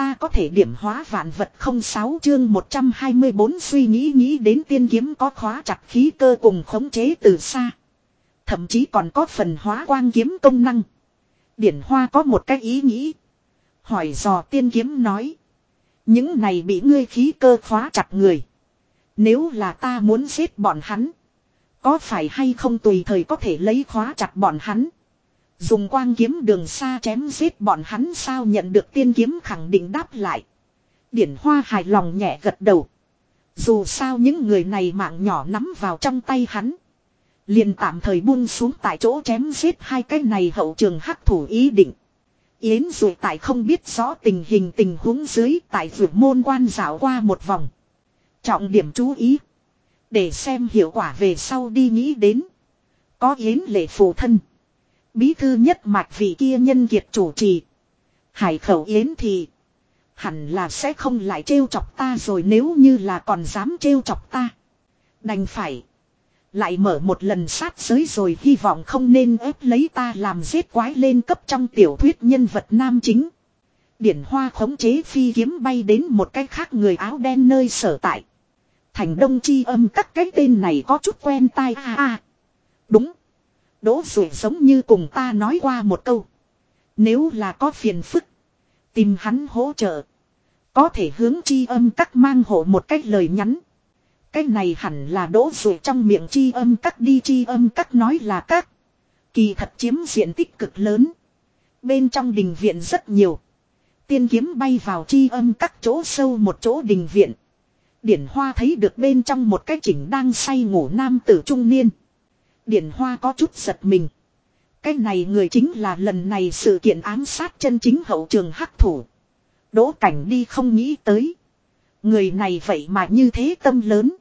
ta có thể điểm hóa vạn vật không sáu chương 124 suy nghĩ nghĩ đến tiên kiếm có khóa chặt khí cơ cùng khống chế từ xa. Thậm chí còn có phần hóa quang kiếm công năng. Điển hoa có một cái ý nghĩ. Hỏi dò tiên kiếm nói. Những này bị ngươi khí cơ khóa chặt người. Nếu là ta muốn giết bọn hắn. Có phải hay không tùy thời có thể lấy khóa chặt bọn hắn. Dùng quang kiếm đường xa chém giết bọn hắn sao nhận được tiên kiếm khẳng định đáp lại. Điển hoa hài lòng nhẹ gật đầu. Dù sao những người này mạng nhỏ nắm vào trong tay hắn. liền tạm thời buông xuống tại chỗ chém giết hai cái này hậu trường hắc thủ ý định. Yến dù tại không biết rõ tình hình tình huống dưới tại vượt môn quan dạo qua một vòng. Trọng điểm chú ý. Để xem hiệu quả về sau đi nghĩ đến. Có Yến lệ phù thân. Bí thư nhất mạch vị kia nhân kiệt chủ trì. Hải khẩu Yến thì. Hẳn là sẽ không lại trêu chọc ta rồi nếu như là còn dám trêu chọc ta. Đành phải. Lại mở một lần sát giới rồi hy vọng không nên ép lấy ta làm giết quái lên cấp trong tiểu thuyết nhân vật nam chính. Điển hoa khống chế phi kiếm bay đến một cái khác người áo đen nơi sở tại. Thành đông chi âm các cái tên này có chút quen tai a a. Đúng. Đỗ rủi giống như cùng ta nói qua một câu. Nếu là có phiền phức. Tìm hắn hỗ trợ. Có thể hướng chi âm các mang hộ một cách lời nhắn. Cái này hẳn là đỗ rủi trong miệng chi âm các đi chi âm các nói là các. Kỳ thật chiếm diện tích cực lớn. Bên trong đình viện rất nhiều. Tiên kiếm bay vào chi âm các chỗ sâu một chỗ đình viện. Điển Hoa thấy được bên trong một cái chỉnh đang say ngủ nam tử trung niên. Điển Hoa có chút giật mình. Cái này người chính là lần này sự kiện ám sát chân chính hậu trường hắc thủ. Đỗ cảnh đi không nghĩ tới. Người này vậy mà như thế tâm lớn.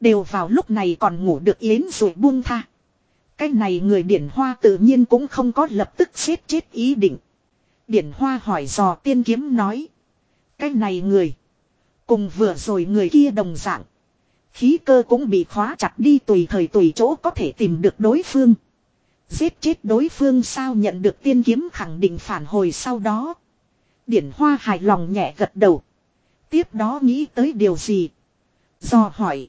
Đều vào lúc này còn ngủ được yến rồi buông tha. Cái này người điển hoa tự nhiên cũng không có lập tức xếp chết ý định. Điển hoa hỏi dò tiên kiếm nói. Cái này người. Cùng vừa rồi người kia đồng dạng. Khí cơ cũng bị khóa chặt đi tùy thời tùy chỗ có thể tìm được đối phương. Giết chết đối phương sao nhận được tiên kiếm khẳng định phản hồi sau đó. Điển hoa hài lòng nhẹ gật đầu. Tiếp đó nghĩ tới điều gì? Do hỏi.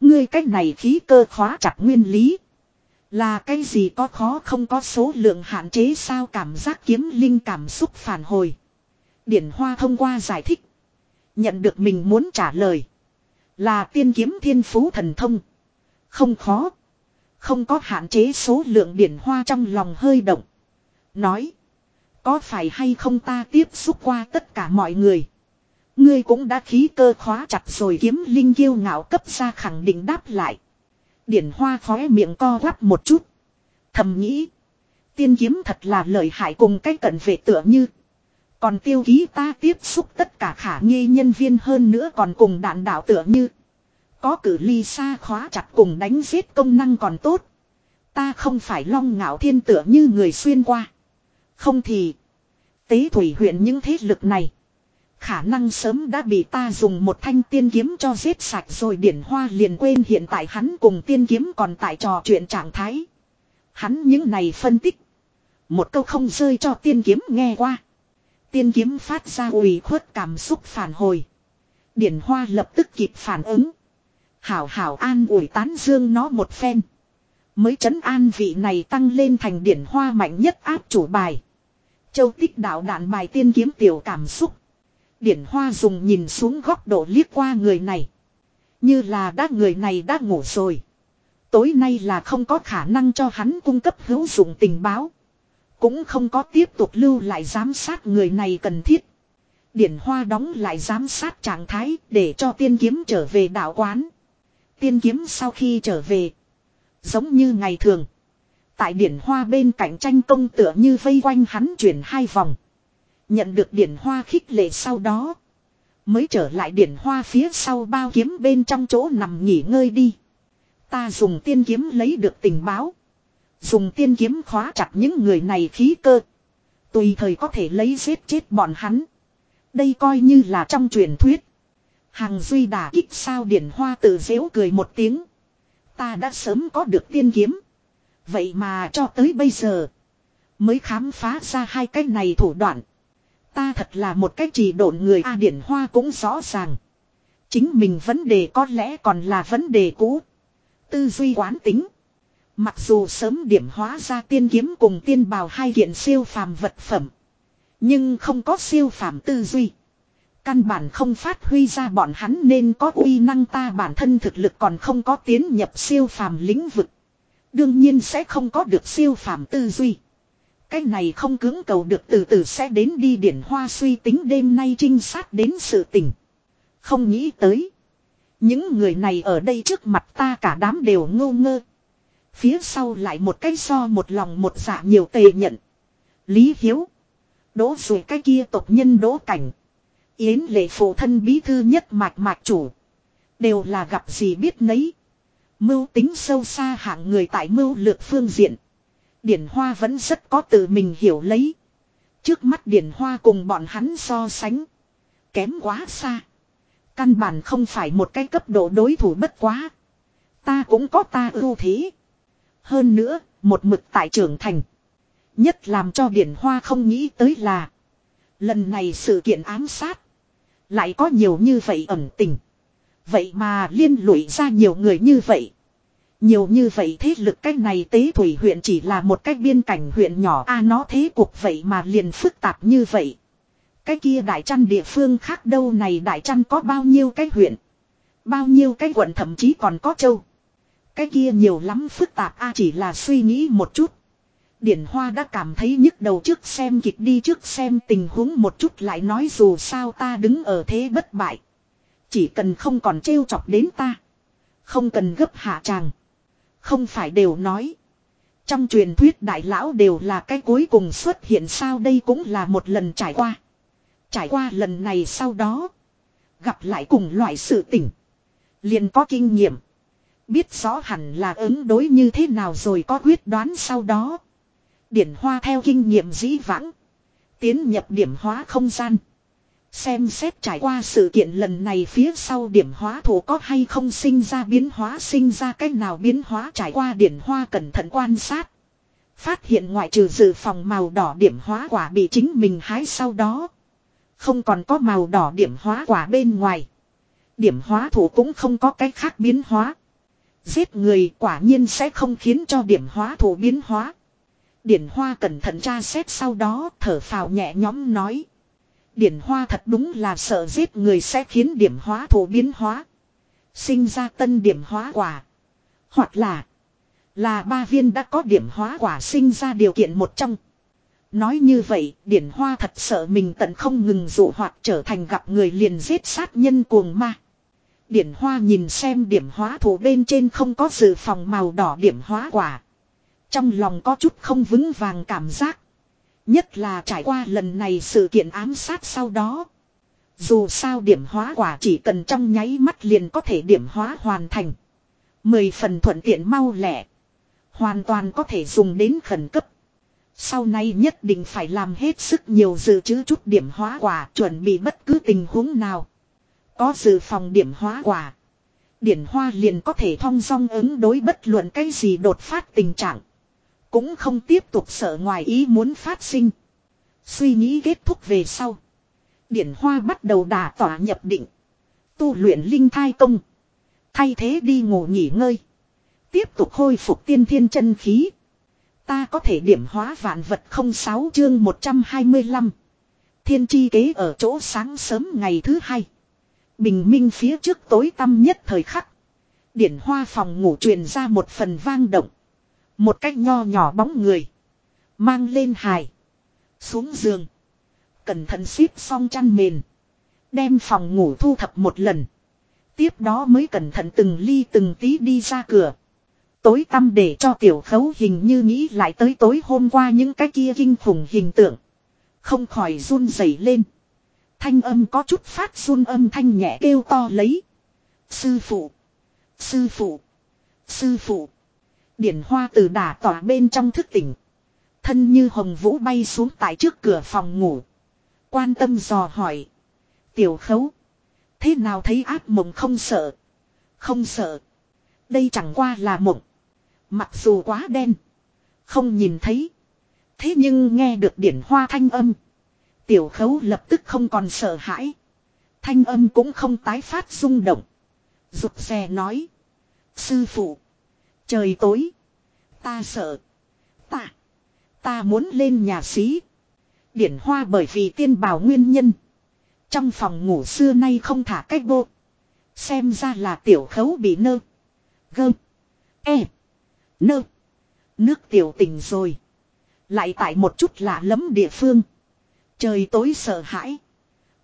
Ngươi cách này khí cơ khóa chặt nguyên lý. Là cái gì có khó không có số lượng hạn chế sao cảm giác kiếm linh cảm xúc phản hồi. Điển hoa thông qua giải thích. Nhận được mình muốn trả lời. Là tiên kiếm thiên phú thần thông. Không khó. Không có hạn chế số lượng điển hoa trong lòng hơi động. Nói. Có phải hay không ta tiếp xúc qua tất cả mọi người. Ngươi cũng đã khí cơ khóa chặt rồi kiếm linh kiêu ngạo cấp ra khẳng định đáp lại. Điển hoa khóe miệng co quắp một chút. Thầm nghĩ. Tiên kiếm thật là lợi hại cùng cái cận vệ tựa như. Còn tiêu ký ta tiếp xúc tất cả khả nghi nhân viên hơn nữa còn cùng đạn đạo tựa như. Có cử ly xa khóa chặt cùng đánh giết công năng còn tốt. Ta không phải long ngạo thiên tựa như người xuyên qua. Không thì. Tế thủy huyện những thế lực này. Khả năng sớm đã bị ta dùng một thanh tiên kiếm cho giết sạch rồi điển hoa liền quên hiện tại hắn cùng tiên kiếm còn tại trò chuyện trạng thái. Hắn những này phân tích. Một câu không rơi cho tiên kiếm nghe qua. Tiên kiếm phát ra ủy khuất cảm xúc phản hồi. Điển hoa lập tức kịp phản ứng. Hảo hảo an ủi tán dương nó một phen. Mới trấn an vị này tăng lên thành điển hoa mạnh nhất áp chủ bài. Châu tích đạo đạn bài tiên kiếm tiểu cảm xúc. Điển hoa dùng nhìn xuống góc độ liếc qua người này. Như là đã người này đã ngủ rồi. Tối nay là không có khả năng cho hắn cung cấp hữu dụng tình báo. Cũng không có tiếp tục lưu lại giám sát người này cần thiết. Điển hoa đóng lại giám sát trạng thái để cho tiên kiếm trở về đạo quán. Tiên kiếm sau khi trở về. Giống như ngày thường. Tại điển hoa bên cạnh tranh công tựa như vây quanh hắn chuyển hai vòng. Nhận được điển hoa khích lệ sau đó. Mới trở lại điển hoa phía sau bao kiếm bên trong chỗ nằm nghỉ ngơi đi. Ta dùng tiên kiếm lấy được tình báo. Dùng tiên kiếm khóa chặt những người này khí cơ. Tùy thời có thể lấy giết chết bọn hắn. Đây coi như là trong truyền thuyết. Hàng duy đà kích sao điển hoa tự dễu cười một tiếng. Ta đã sớm có được tiên kiếm. Vậy mà cho tới bây giờ. Mới khám phá ra hai cái này thủ đoạn. Ta thật là một cách chỉ độn người A điển hoa cũng rõ ràng. Chính mình vấn đề có lẽ còn là vấn đề cũ. Tư duy quán tính. Mặc dù sớm điểm hóa ra tiên kiếm cùng tiên bào hai kiện siêu phàm vật phẩm. Nhưng không có siêu phàm tư duy. Căn bản không phát huy ra bọn hắn nên có uy năng ta bản thân thực lực còn không có tiến nhập siêu phàm lĩnh vực. Đương nhiên sẽ không có được siêu phàm tư duy. Cái này không cưỡng cầu được từ từ sẽ đến đi điển hoa suy tính đêm nay trinh sát đến sự tình. Không nghĩ tới. Những người này ở đây trước mặt ta cả đám đều ngô ngơ. Phía sau lại một cái so một lòng một dạ nhiều tề nhận. Lý Hiếu. Đỗ rồi cái kia tộc nhân đỗ cảnh. Yến lệ phụ thân bí thư nhất mạch mạch chủ. Đều là gặp gì biết nấy. Mưu tính sâu xa hạng người tại mưu lược phương diện. Điển Hoa vẫn rất có tự mình hiểu lấy. Trước mắt Điển Hoa cùng bọn hắn so sánh. Kém quá xa. Căn bản không phải một cái cấp độ đối thủ bất quá. Ta cũng có ta ưu thế. Hơn nữa, một mực tại trưởng thành. Nhất làm cho Điển Hoa không nghĩ tới là. Lần này sự kiện ám sát. Lại có nhiều như vậy ẩn tình. Vậy mà liên lụy ra nhiều người như vậy. Nhiều như vậy thế lực cách này tế thủy huyện chỉ là một cách biên cảnh huyện nhỏ a nó thế cục vậy mà liền phức tạp như vậy. Cái kia đại trăn địa phương khác đâu này đại trăn có bao nhiêu cái huyện. Bao nhiêu cái quận thậm chí còn có châu. Cái kia nhiều lắm phức tạp, a, chỉ là suy nghĩ một chút. Điển Hoa đã cảm thấy nhức đầu trước xem kịch đi, trước xem tình huống một chút, lại nói dù sao ta đứng ở thế bất bại. Chỉ cần không còn trêu chọc đến ta. Không cần gấp hạ tràng. Không phải đều nói. Trong truyền thuyết đại lão đều là cái cuối cùng xuất hiện sao, đây cũng là một lần trải qua. Trải qua lần này sau đó. Gặp lại cùng loại sự tỉnh. liền có kinh nghiệm. Biết rõ hẳn là ứng đối như thế nào rồi có quyết đoán sau đó. Điển hoa theo kinh nghiệm dĩ vãng. Tiến nhập điểm hóa không gian. Xem xét trải qua sự kiện lần này phía sau điểm hóa thủ có hay không sinh ra biến hóa, sinh ra cách nào biến hóa, trải qua điển hoa cẩn thận quan sát. Phát hiện ngoại trừ dự phòng màu đỏ điểm hóa quả bị chính mình hái sau đó. Không còn có màu đỏ điểm hóa quả bên ngoài. Điểm hóa thủ cũng không có cách khác biến hóa. Giết người quả nhiên sẽ không khiến cho điểm hóa thủ biến hóa. Điển hoa cẩn thận tra xét sau đó thở phào nhẹ nhõm nói. Điển hoa thật đúng là sợ giết người sẽ khiến điểm hóa thủ biến hóa. Sinh ra tân điểm hóa quả. Hoặc là. Là ba viên đã có điểm hóa quả sinh ra điều kiện một trong. Nói như vậy, điển hoa thật sợ mình tận không ngừng dụ hoặc trở thành gặp người liền giết sát nhân cuồng ma. Điển hoa nhìn xem điểm hóa thủ bên trên không có dự phòng màu đỏ điểm hóa quả. Trong lòng có chút không vững vàng cảm giác. Nhất là trải qua lần này sự kiện ám sát sau đó. Dù sao điểm hóa quả chỉ cần trong nháy mắt liền có thể điểm hóa hoàn thành. Mười phần thuận tiện mau lẹ. Hoàn toàn có thể dùng đến khẩn cấp. Sau này nhất định phải làm hết sức nhiều dự trữ chút điểm hóa quả chuẩn bị bất cứ tình huống nào. Có dự phòng điểm hóa quả. Điển hoa liền có thể thong dong ứng đối bất luận cái gì đột phát tình trạng. Cũng không tiếp tục sợ ngoài ý muốn phát sinh. Suy nghĩ kết thúc về sau. Điển hoa bắt đầu đà tỏa nhập định. Tu luyện linh thai công. Thay thế đi ngủ nghỉ ngơi. Tiếp tục khôi phục tiên thiên chân khí. Ta có thể điểm hóa vạn vật không sáu chương 125. Thiên chi kế ở chỗ sáng sớm ngày thứ hai. Bình minh phía trước tối tăm nhất thời khắc. Điển hoa phòng ngủ truyền ra một phần vang động. Một cách nho nhỏ bóng người. Mang lên hài. Xuống giường. Cẩn thận xếp xong chăn mền. Đem phòng ngủ thu thập một lần. Tiếp đó mới cẩn thận từng ly từng tí đi ra cửa. Tối tăm để cho tiểu khấu hình như nghĩ lại tới tối hôm qua những cái kia kinh khủng hình tượng. Không khỏi run rẩy lên. Thanh âm có chút phát run âm thanh nhẹ kêu to lấy. Sư phụ. Sư phụ. Sư phụ. Điển hoa từ đả tỏa bên trong thức tỉnh. Thân như hồng vũ bay xuống tại trước cửa phòng ngủ. Quan tâm dò hỏi. Tiểu khấu. Thế nào thấy ác mộng không sợ? Không sợ. Đây chẳng qua là mộng. Mặc dù quá đen. Không nhìn thấy. Thế nhưng nghe được điển hoa thanh âm. Tiểu khấu lập tức không còn sợ hãi. Thanh âm cũng không tái phát rung động. Rụt rè nói. Sư phụ. Trời tối. Ta sợ. Ta. Ta muốn lên nhà xí. Điển hoa bởi vì tiên bào nguyên nhân. Trong phòng ngủ xưa nay không thả cách bộ. Xem ra là tiểu khấu bị nơ. Gơ. E. Nơ. Nước tiểu tình rồi. Lại tại một chút lạ lẫm địa phương. Trời tối sợ hãi.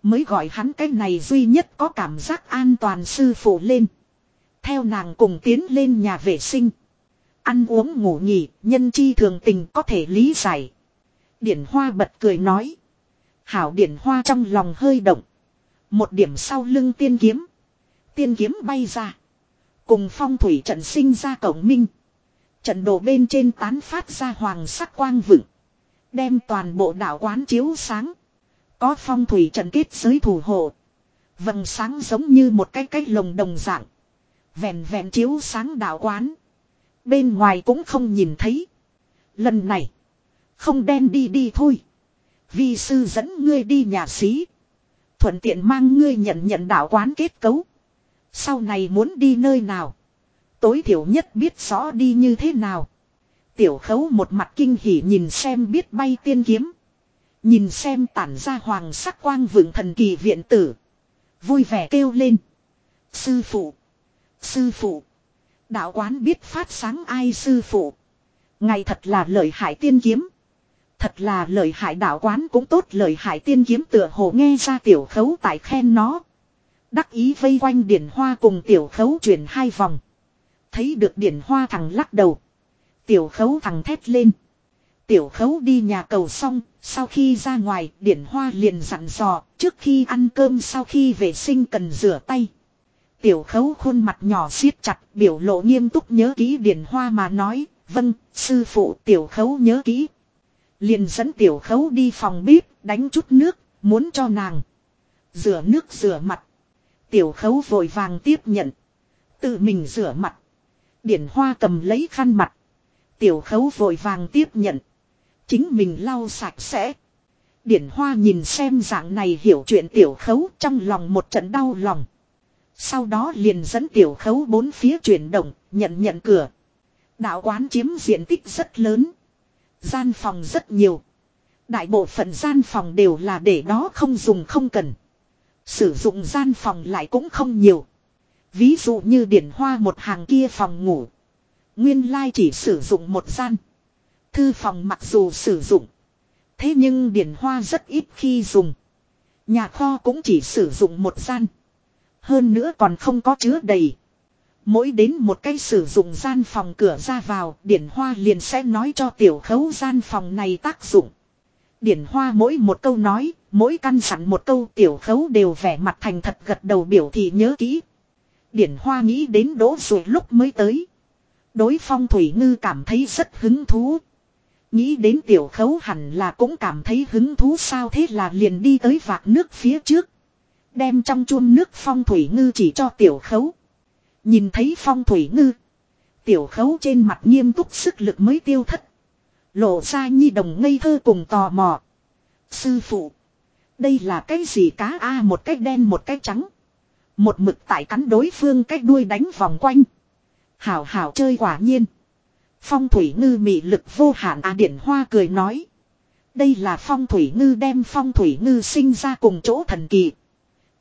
Mới gọi hắn cái này duy nhất có cảm giác an toàn sư phụ lên. Theo nàng cùng tiến lên nhà vệ sinh. Ăn uống ngủ nghỉ, nhân chi thường tình có thể lý giải. Điển Hoa bật cười nói. Hảo Điển Hoa trong lòng hơi động. Một điểm sau lưng tiên kiếm. Tiên kiếm bay ra. Cùng phong thủy trận sinh ra cổng minh. Trận đồ bên trên tán phát ra hoàng sắc quang vựng. Đem toàn bộ đảo quán chiếu sáng. Có phong thủy trận kết giới thủ hộ. Vầng sáng giống như một cái cái lồng đồng dạng. Vẹn vẹn chiếu sáng đảo quán. Bên ngoài cũng không nhìn thấy. Lần này. Không đen đi đi thôi. Vi sư dẫn ngươi đi nhà xí. Thuận tiện mang ngươi nhận nhận đạo quán kết cấu. Sau này muốn đi nơi nào. Tối thiểu nhất biết rõ đi như thế nào. Tiểu khấu một mặt kinh hỉ nhìn xem biết bay tiên kiếm. Nhìn xem tản ra hoàng sắc quang vượng thần kỳ viện tử. Vui vẻ kêu lên. Sư phụ. Sư phụ. Đạo quán biết phát sáng ai sư phụ. Ngày thật là lợi hại tiên kiếm. Thật là lợi hại đạo quán cũng tốt lợi hại tiên kiếm tựa hồ nghe ra tiểu khấu tại khen nó. Đắc ý vây quanh điển hoa cùng tiểu khấu chuyển hai vòng. Thấy được điển hoa thằng lắc đầu. Tiểu khấu thằng thét lên. Tiểu khấu đi nhà cầu xong, sau khi ra ngoài, điển hoa liền dặn dò, trước khi ăn cơm sau khi vệ sinh cần rửa tay. Tiểu khấu khuôn mặt nhỏ siết chặt, biểu lộ nghiêm túc nhớ kỹ điển hoa mà nói, vâng, sư phụ tiểu khấu nhớ kỹ. Liền dẫn tiểu khấu đi phòng bếp, đánh chút nước, muốn cho nàng. Rửa nước rửa mặt. Tiểu khấu vội vàng tiếp nhận. Tự mình rửa mặt. Điển hoa cầm lấy khăn mặt. Tiểu khấu vội vàng tiếp nhận. Chính mình lau sạch sẽ. Điển hoa nhìn xem dạng này hiểu chuyện tiểu khấu trong lòng một trận đau lòng. Sau đó liền dẫn tiểu khấu bốn phía chuyển động, nhận nhận cửa. Đạo quán chiếm diện tích rất lớn. Gian phòng rất nhiều. Đại bộ phận gian phòng đều là để đó không dùng không cần. Sử dụng gian phòng lại cũng không nhiều. Ví dụ như điển hoa một hàng kia phòng ngủ. Nguyên lai chỉ sử dụng một gian. Thư phòng mặc dù sử dụng. Thế nhưng điển hoa rất ít khi dùng. Nhà kho cũng chỉ sử dụng một gian. Hơn nữa còn không có chứa đầy. Mỗi đến một cái sử dụng gian phòng cửa ra vào, điển hoa liền sẽ nói cho tiểu khấu gian phòng này tác dụng. Điển hoa mỗi một câu nói, mỗi căn sẵn một câu tiểu khấu đều vẻ mặt thành thật gật đầu biểu thị nhớ kỹ. Điển hoa nghĩ đến đỗ rồi lúc mới tới. Đối phong thủy ngư cảm thấy rất hứng thú. Nghĩ đến tiểu khấu hẳn là cũng cảm thấy hứng thú sao thế là liền đi tới vạc nước phía trước. Đem trong chuông nước phong thủy ngư chỉ cho tiểu khấu. Nhìn thấy phong thủy ngư. Tiểu khấu trên mặt nghiêm túc sức lực mới tiêu thất. Lộ ra nhi đồng ngây thơ cùng tò mò. Sư phụ. Đây là cái gì cá a, một cái đen, một cái trắng. Một mực tại cắn đối phương, cái đuôi đánh vòng quanh. Hảo hảo chơi quả nhiên. Phong thủy ngư mị lực vô hạn à điển hoa cười nói. Đây là phong thủy ngư đem phong thủy ngư sinh ra cùng chỗ thần kỳ.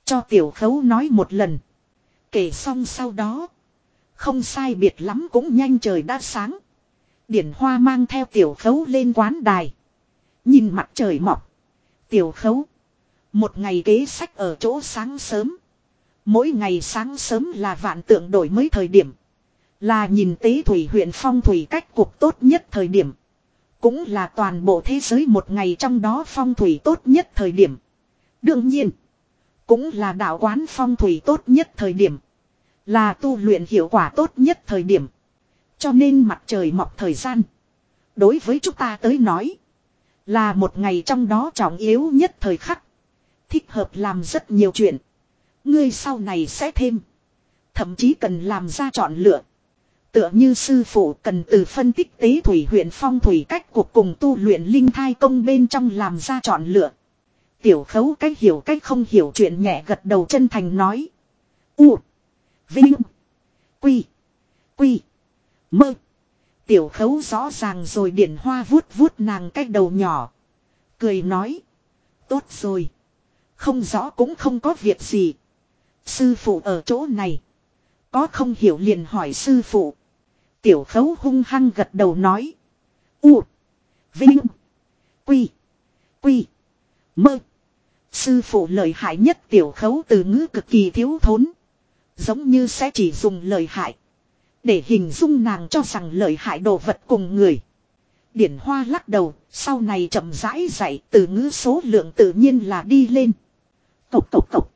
Cho tiểu khấu nói một lần. Kể xong sau đó. Không sai biệt lắm cũng nhanh trời đã sáng. Điển hoa mang theo tiểu khấu lên quán đài. Nhìn mặt trời mọc. Tiểu khấu. Một ngày kế sách ở chỗ sáng sớm. Mỗi ngày sáng sớm là vạn tượng đổi mới thời điểm. Là nhìn tế thủy huyện phong thủy cách cục tốt nhất thời điểm. Cũng là toàn bộ thế giới một ngày trong đó phong thủy tốt nhất thời điểm. Đương nhiên. Cũng là đạo quán phong thủy tốt nhất thời điểm. Là tu luyện hiệu quả tốt nhất thời điểm. Cho nên mặt trời mọc thời gian. Đối với chúng ta tới nói. Là một ngày trong đó trọng yếu nhất thời khắc. Thích hợp làm rất nhiều chuyện. Ngươi sau này sẽ thêm. Thậm chí cần làm ra chọn lựa. Tựa như sư phụ cần từ phân tích tế thủy huyện phong thủy cách cuộc cùng tu luyện linh thai công bên trong làm ra chọn lựa. Tiểu khấu cách hiểu cách không hiểu chuyện nhẹ gật đầu chân thành nói. U. Vinh. Quy. Quy. Mơ. Tiểu khấu rõ ràng rồi điển hoa vuốt vuốt nàng cách đầu nhỏ. Cười nói. Tốt rồi. Không rõ cũng không có việc gì. Sư phụ ở chỗ này. Có không hiểu liền hỏi sư phụ. Tiểu khấu hung hăng gật đầu nói. U. Vinh. Quy. Quy. Mơ. Sư phụ lợi hại nhất tiểu khấu từ ngữ cực kỳ thiếu thốn. Giống như sẽ chỉ dùng lời hại. Để hình dung nàng cho rằng lợi hại đồ vật cùng người. Điển hoa lắc đầu, sau này chậm rãi dạy từ ngữ số lượng tự nhiên là đi lên. Cộc cộc cộc.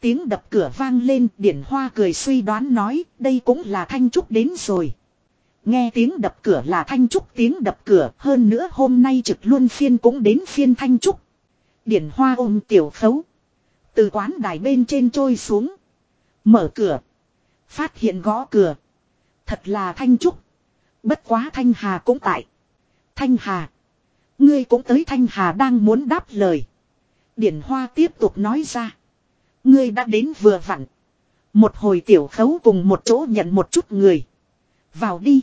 Tiếng đập cửa vang lên, điển hoa cười suy đoán nói, đây cũng là thanh trúc đến rồi. Nghe tiếng đập cửa là thanh trúc tiếng đập cửa, hơn nữa hôm nay trực luôn phiên cũng đến phiên thanh trúc. Điển hoa ôm tiểu khấu. Từ quán đài bên trên trôi xuống. Mở cửa. Phát hiện gõ cửa. Thật là Thanh Trúc. Bất quá Thanh Hà cũng tại. Thanh Hà. Ngươi cũng tới Thanh Hà đang muốn đáp lời. Điển Hoa tiếp tục nói ra. Ngươi đã đến vừa vặn. Một hồi tiểu khấu cùng một chỗ nhận một chút người. Vào đi.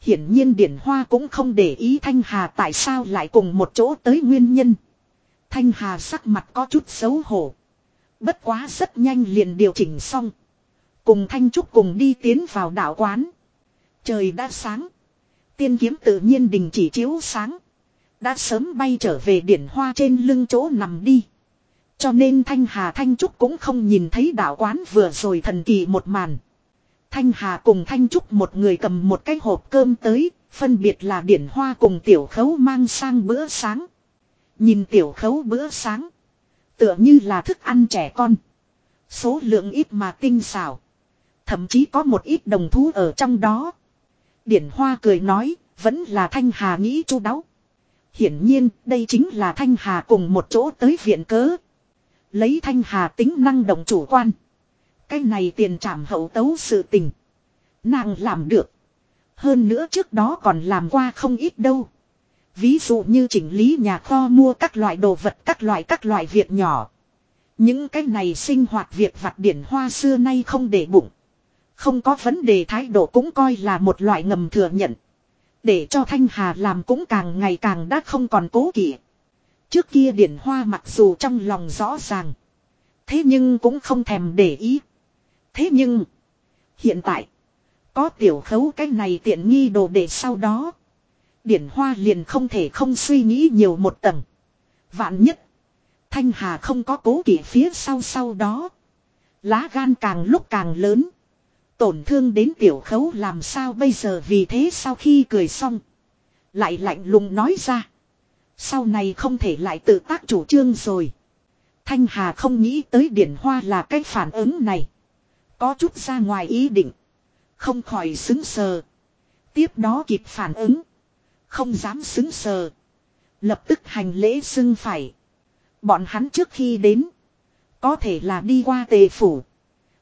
Hiển nhiên Điển Hoa cũng không để ý Thanh Hà tại sao lại cùng một chỗ tới nguyên nhân. Thanh Hà sắc mặt có chút xấu hổ. Bất quá rất nhanh liền điều chỉnh xong. Cùng Thanh Trúc cùng đi tiến vào đảo quán. Trời đã sáng. Tiên kiếm tự nhiên đình chỉ chiếu sáng. Đã sớm bay trở về điển hoa trên lưng chỗ nằm đi. Cho nên Thanh Hà Thanh Trúc cũng không nhìn thấy đảo quán vừa rồi thần kỳ một màn. Thanh Hà cùng Thanh Trúc một người cầm một cái hộp cơm tới, phân biệt là điển hoa cùng tiểu khấu mang sang bữa sáng. Nhìn tiểu khấu bữa sáng. Tựa như là thức ăn trẻ con. Số lượng ít mà tinh xảo. Thậm chí có một ít đồng thú ở trong đó. Điển Hoa cười nói, vẫn là Thanh Hà nghĩ chu đáo. Hiển nhiên, đây chính là Thanh Hà cùng một chỗ tới viện cớ. Lấy Thanh Hà tính năng động chủ quan. Cái này tiền trảm hậu tấu sự tình. Nàng làm được. Hơn nữa trước đó còn làm qua không ít đâu. Ví dụ như chỉnh lý nhà kho mua các loại đồ vật, các loại các loại việc nhỏ. Những cái này sinh hoạt việc vặt điển hoa xưa nay không để bụng. Không có vấn đề thái độ cũng coi là một loại ngầm thừa nhận. Để cho Thanh Hà làm cũng càng ngày càng đã không còn cố kỵ. Trước kia điển hoa mặc dù trong lòng rõ ràng. Thế nhưng cũng không thèm để ý. Thế nhưng. Hiện tại. Có tiểu khấu cái này tiện nghi đồ để sau đó. Điển hoa liền không thể không suy nghĩ nhiều một tầng. Vạn nhất. Thanh Hà không có cố kỵ phía sau sau đó. Lá gan càng lúc càng lớn. Tổn thương đến tiểu khấu làm sao bây giờ vì thế sau khi cười xong. Lại lạnh lùng nói ra. Sau này không thể lại tự tác chủ trương rồi. Thanh Hà không nghĩ tới điển hoa là cái phản ứng này. Có chút ra ngoài ý định. Không khỏi xứng sờ. Tiếp đó kịp phản ứng. Không dám xứng sờ. Lập tức hành lễ xưng phải. Bọn hắn trước khi đến. Có thể là đi qua tề phủ.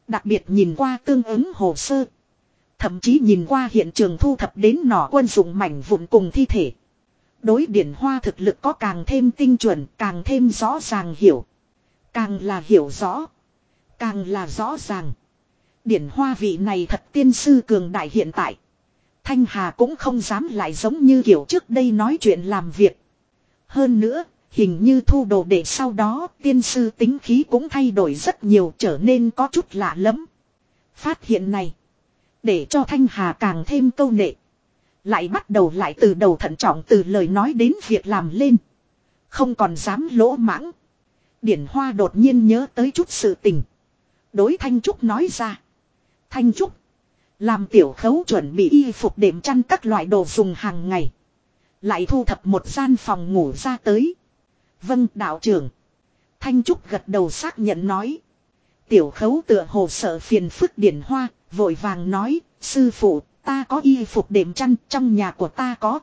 Đặc biệt nhìn qua tương ứng hồ sơ. Thậm chí nhìn qua hiện trường thu thập đến nỏ quân dụng mảnh vụn cùng thi thể. Đối điển hoa thực lực có càng thêm tinh chuẩn, càng thêm rõ ràng hiểu. Càng là hiểu rõ. Càng là rõ ràng. Điển hoa vị này thật tiên sư cường đại hiện tại. Thanh Hà cũng không dám lại giống như kiểu trước đây nói chuyện làm việc. Hơn nữa, Hình như thu đồ để sau đó tiên sư tính khí cũng thay đổi rất nhiều trở nên có chút lạ lắm. Phát hiện này. Để cho Thanh Hà càng thêm câu nệ. Lại bắt đầu lại từ đầu thận trọng từ lời nói đến việc làm lên. Không còn dám lỗ mãng. Điển Hoa đột nhiên nhớ tới chút sự tình. Đối Thanh Trúc nói ra. Thanh Trúc. Làm tiểu khấu chuẩn bị y phục đệm chăn các loại đồ dùng hàng ngày. Lại thu thập một gian phòng ngủ ra tới. Vâng đạo trưởng. Thanh Trúc gật đầu xác nhận nói. Tiểu khấu tựa hồ sợ phiền phức điển hoa, vội vàng nói, sư phụ, ta có y phục đệm chăn trong nhà của ta có.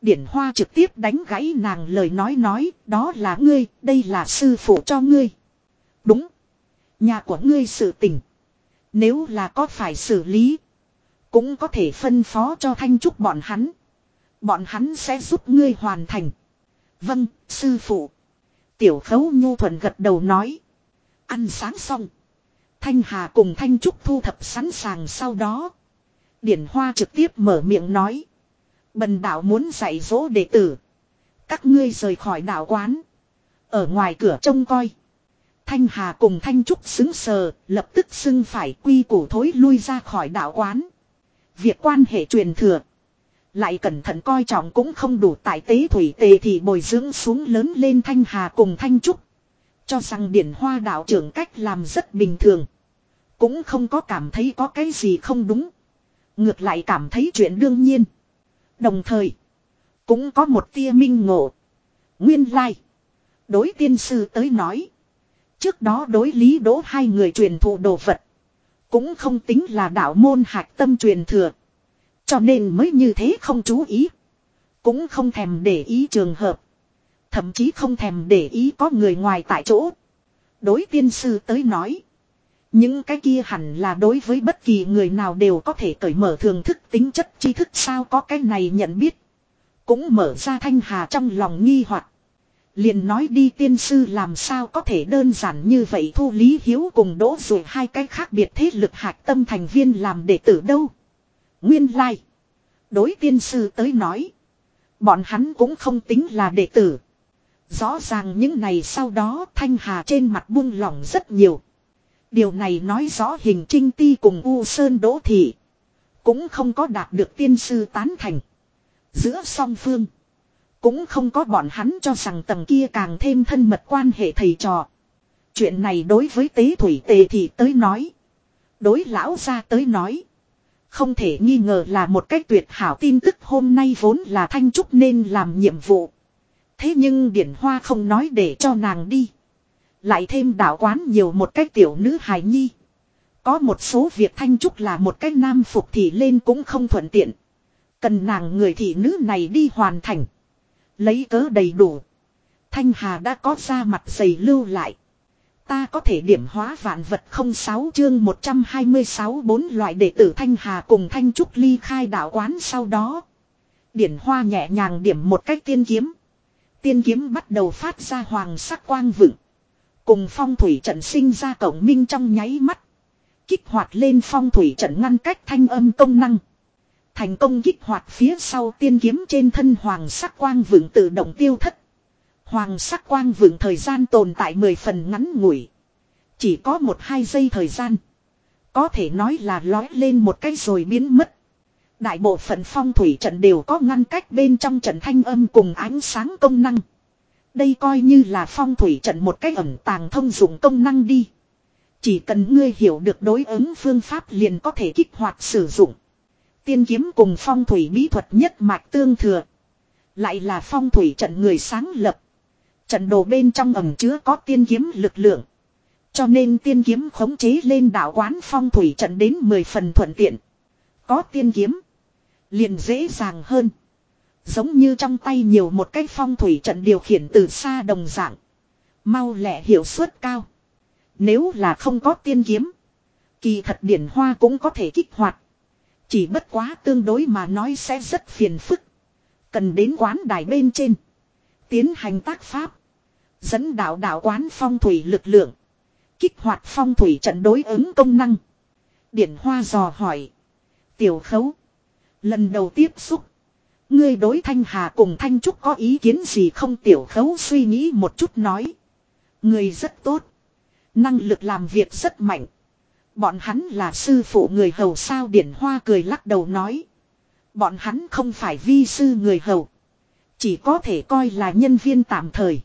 Điển hoa trực tiếp đánh gãy nàng lời nói nói, đó là ngươi, đây là sư phụ cho ngươi. Đúng. Nhà của ngươi sự tình. Nếu là có phải xử lý, cũng có thể phân phó cho Thanh Trúc bọn hắn. Bọn hắn sẽ giúp ngươi hoàn thành. Vâng, sư phụ. Tiểu khấu nhu thuận gật đầu nói. Ăn sáng xong. Thanh Hà cùng Thanh Trúc thu thập sẵn sàng sau đó. Điển Hoa trực tiếp mở miệng nói. Bần đạo muốn dạy dỗ đệ tử. Các ngươi rời khỏi đạo quán. Ở ngoài cửa trông coi. Thanh Hà cùng Thanh Trúc xứng sờ, lập tức xưng phải quy củ thối lui ra khỏi đạo quán. Việc quan hệ truyền thừa. Lại cẩn thận coi trọng cũng không đủ tại tế thủy tề thì bồi dưỡng xuống lớn lên Thanh Hà cùng Thanh Trúc. Cho rằng điển hoa đạo trưởng cách làm rất bình thường. Cũng không có cảm thấy có cái gì không đúng. Ngược lại cảm thấy chuyện đương nhiên. Đồng thời. Cũng có một tia minh ngộ. Nguyên lai. Like. Đối tiên sư tới nói. Trước đó đối lý đỗ hai người truyền thụ đồ vật. Cũng không tính là đạo môn hạch tâm truyền thừa. Cho nên mới như thế không chú ý. Cũng không thèm để ý trường hợp. Thậm chí không thèm để ý có người ngoài tại chỗ. Đối tiên sư tới nói. Những cái kia hẳn là đối với bất kỳ người nào đều có thể cởi mở thường thức tính chất tri thức sao có cái này nhận biết. Cũng mở ra thanh hà trong lòng nghi hoặc liền nói đi tiên sư làm sao có thể đơn giản như vậy thu lý hiếu cùng đỗ rồi hai cái khác biệt thế lực hạch tâm thành viên làm đệ tử đâu. Nguyên lai. Like. Đối tiên sư tới nói. Bọn hắn cũng không tính là đệ tử. Rõ ràng những này sau đó Thanh Hà trên mặt buông lỏng rất nhiều. Điều này nói rõ hình trinh ti cùng U Sơn Đỗ Thị. Cũng không có đạt được tiên sư tán thành. Giữa song phương. Cũng không có bọn hắn cho rằng tầng kia càng thêm thân mật quan hệ thầy trò. Chuyện này đối với tế thủy tề thì tới nói. Đối lão ra tới nói. Không thể nghi ngờ là một cách tuyệt hảo tin tức hôm nay vốn là Thanh Trúc nên làm nhiệm vụ. Thế nhưng Điển Hoa không nói để cho nàng đi. Lại thêm đạo quán nhiều một cách tiểu nữ hài nhi. Có một số việc Thanh Trúc là một cách nam phục thì lên cũng không thuận tiện. Cần nàng người thị nữ này đi hoàn thành. Lấy cớ đầy đủ. Thanh Hà đã có ra mặt dày lưu lại. Ta có thể điểm hóa vạn vật không sáu chương 126 bốn loại đệ tử Thanh Hà cùng Thanh Trúc ly khai đạo quán sau đó. Điển hoa nhẹ nhàng điểm một cách tiên kiếm. Tiên kiếm bắt đầu phát ra hoàng sắc quang vựng. Cùng phong thủy trận sinh ra cổng minh trong nháy mắt. Kích hoạt lên phong thủy trận ngăn cách thanh âm công năng. Thành công kích hoạt phía sau tiên kiếm trên thân hoàng sắc quang vượng tự động tiêu thất. Hoàng sắc quang vượng thời gian tồn tại 10 phần ngắn ngủi. Chỉ có một hai giây thời gian. Có thể nói là lói lên một cái rồi biến mất. Đại bộ phận phong thủy trận đều có ngăn cách bên trong trận thanh âm cùng ánh sáng công năng. Đây coi như là phong thủy trận một cái ẩn tàng thông dụng công năng đi. Chỉ cần ngươi hiểu được đối ứng phương pháp liền có thể kích hoạt sử dụng. Tiên kiếm cùng phong thủy bí thuật nhất mạch tương thừa. Lại là phong thủy trận người sáng lập. Trận đồ bên trong ẩm chứa có tiên kiếm lực lượng. Cho nên tiên kiếm khống chế lên đảo quán phong thủy trận đến 10 phần thuận tiện. Có tiên kiếm. Liền dễ dàng hơn. Giống như trong tay nhiều một cái phong thủy trận điều khiển từ xa đồng dạng. Mau lẹ hiệu suất cao. Nếu là không có tiên kiếm. Kỳ thật điển hoa cũng có thể kích hoạt. Chỉ bất quá tương đối mà nói sẽ rất phiền phức. Cần đến quán đài bên trên. Tiến hành tác pháp. Dẫn đạo đạo quán phong thủy lực lượng. Kích hoạt phong thủy trận đối ứng công năng. Điển hoa dò hỏi. Tiểu khấu. Lần đầu tiếp xúc. Ngươi đối thanh hà cùng thanh trúc có ý kiến gì không tiểu khấu suy nghĩ một chút nói. Người rất tốt. Năng lực làm việc rất mạnh. Bọn hắn là sư phụ người hầu sao điển hoa cười lắc đầu nói. Bọn hắn không phải vi sư người hầu. Chỉ có thể coi là nhân viên tạm thời.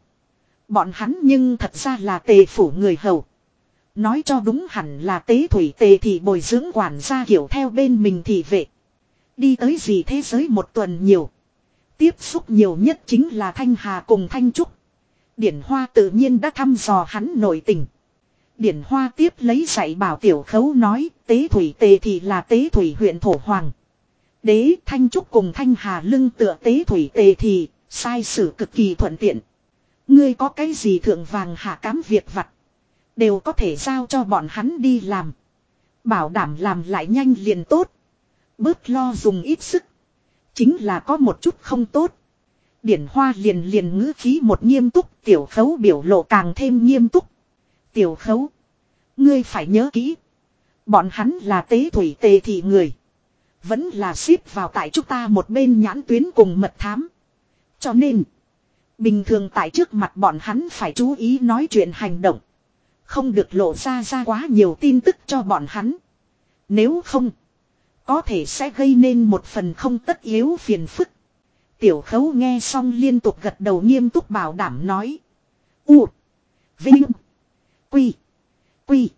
Bọn hắn nhưng thật ra là tề phủ người hầu. Nói cho đúng hẳn là tế thủy tề thì bồi dưỡng quản gia hiểu theo bên mình thì vệ. Đi tới gì thế giới một tuần nhiều. Tiếp xúc nhiều nhất chính là Thanh Hà cùng Thanh Trúc. Điển Hoa tự nhiên đã thăm dò hắn nội tình. Điển Hoa tiếp lấy dạy bảo tiểu khấu nói, tế thủy tề thì là tế thủy huyện thổ hoàng. Đế Thanh Trúc cùng Thanh Hà lưng tựa tế thủy tề thì, sai sử cực kỳ thuận tiện. Ngươi có cái gì thượng vàng hạ cám việc vặt. Đều có thể giao cho bọn hắn đi làm. Bảo đảm làm lại nhanh liền tốt. Bớt lo dùng ít sức. Chính là có một chút không tốt. Điển hoa liền liền ngữ khí một nghiêm túc, tiểu khấu biểu lộ càng thêm nghiêm túc. Tiểu khấu. Ngươi phải nhớ kỹ. Bọn hắn là tế thủy tề thị người. Vẫn là xếp vào tại chúng ta một bên nhãn tuyến cùng mật thám. Cho nên. Bình thường tại trước mặt bọn hắn phải chú ý nói chuyện hành động. Không được lộ ra ra quá nhiều tin tức cho bọn hắn. Nếu không. Có thể sẽ gây nên một phần không tất yếu phiền phức. Tiểu khấu nghe xong liên tục gật đầu nghiêm túc bảo đảm nói. U. Vinh. Quy. Quy.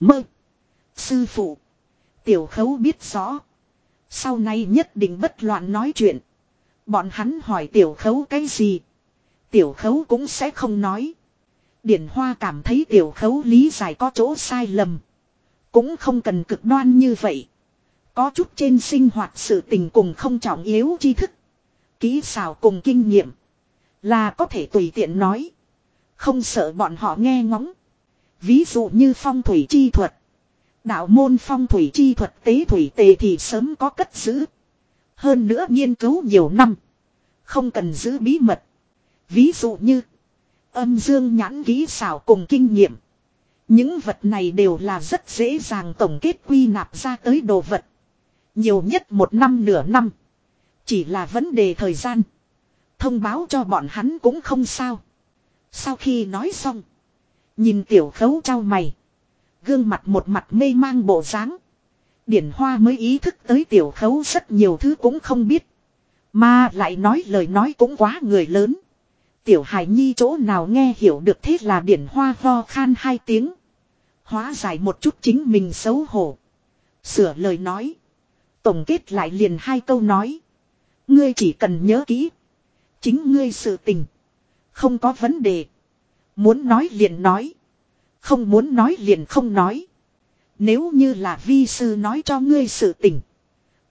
Mơ. Sư phụ. Tiểu khấu biết rõ. Sau này nhất định bất loạn nói chuyện. Bọn hắn hỏi tiểu khấu cái gì. Tiểu khấu cũng sẽ không nói. Điển Hoa cảm thấy tiểu khấu lý giải có chỗ sai lầm. Cũng không cần cực đoan như vậy. Có chút trên sinh hoạt sự tình cùng không trọng yếu tri thức. Kỹ xảo cùng kinh nghiệm. Là có thể tùy tiện nói. Không sợ bọn họ nghe ngóng. Ví dụ như phong thủy chi thuật. Đạo môn phong thủy chi thuật tế thủy tề thì sớm có cất giữ. Hơn nữa nghiên cứu nhiều năm. Không cần giữ bí mật. Ví dụ như. Âm dương nhãn ký xảo cùng kinh nghiệm. Những vật này đều là rất dễ dàng tổng kết quy nạp ra tới đồ vật. Nhiều nhất một năm nửa năm. Chỉ là vấn đề thời gian. Thông báo cho bọn hắn cũng không sao. Sau khi nói xong. Nhìn tiểu khấu trao mày. Gương mặt một mặt mê mang bộ dáng. Điển hoa mới ý thức tới tiểu khấu rất nhiều thứ cũng không biết. Mà lại nói lời nói cũng quá người lớn. Tiểu hải nhi chỗ nào nghe hiểu được thế là điển hoa ho khan hai tiếng. Hóa giải một chút chính mình xấu hổ. Sửa lời nói. Tổng kết lại liền hai câu nói. Ngươi chỉ cần nhớ kỹ. Chính ngươi sự tình. Không có vấn đề. Muốn nói liền nói. Không muốn nói liền không nói. Nếu như là vi sư nói cho ngươi sự tình.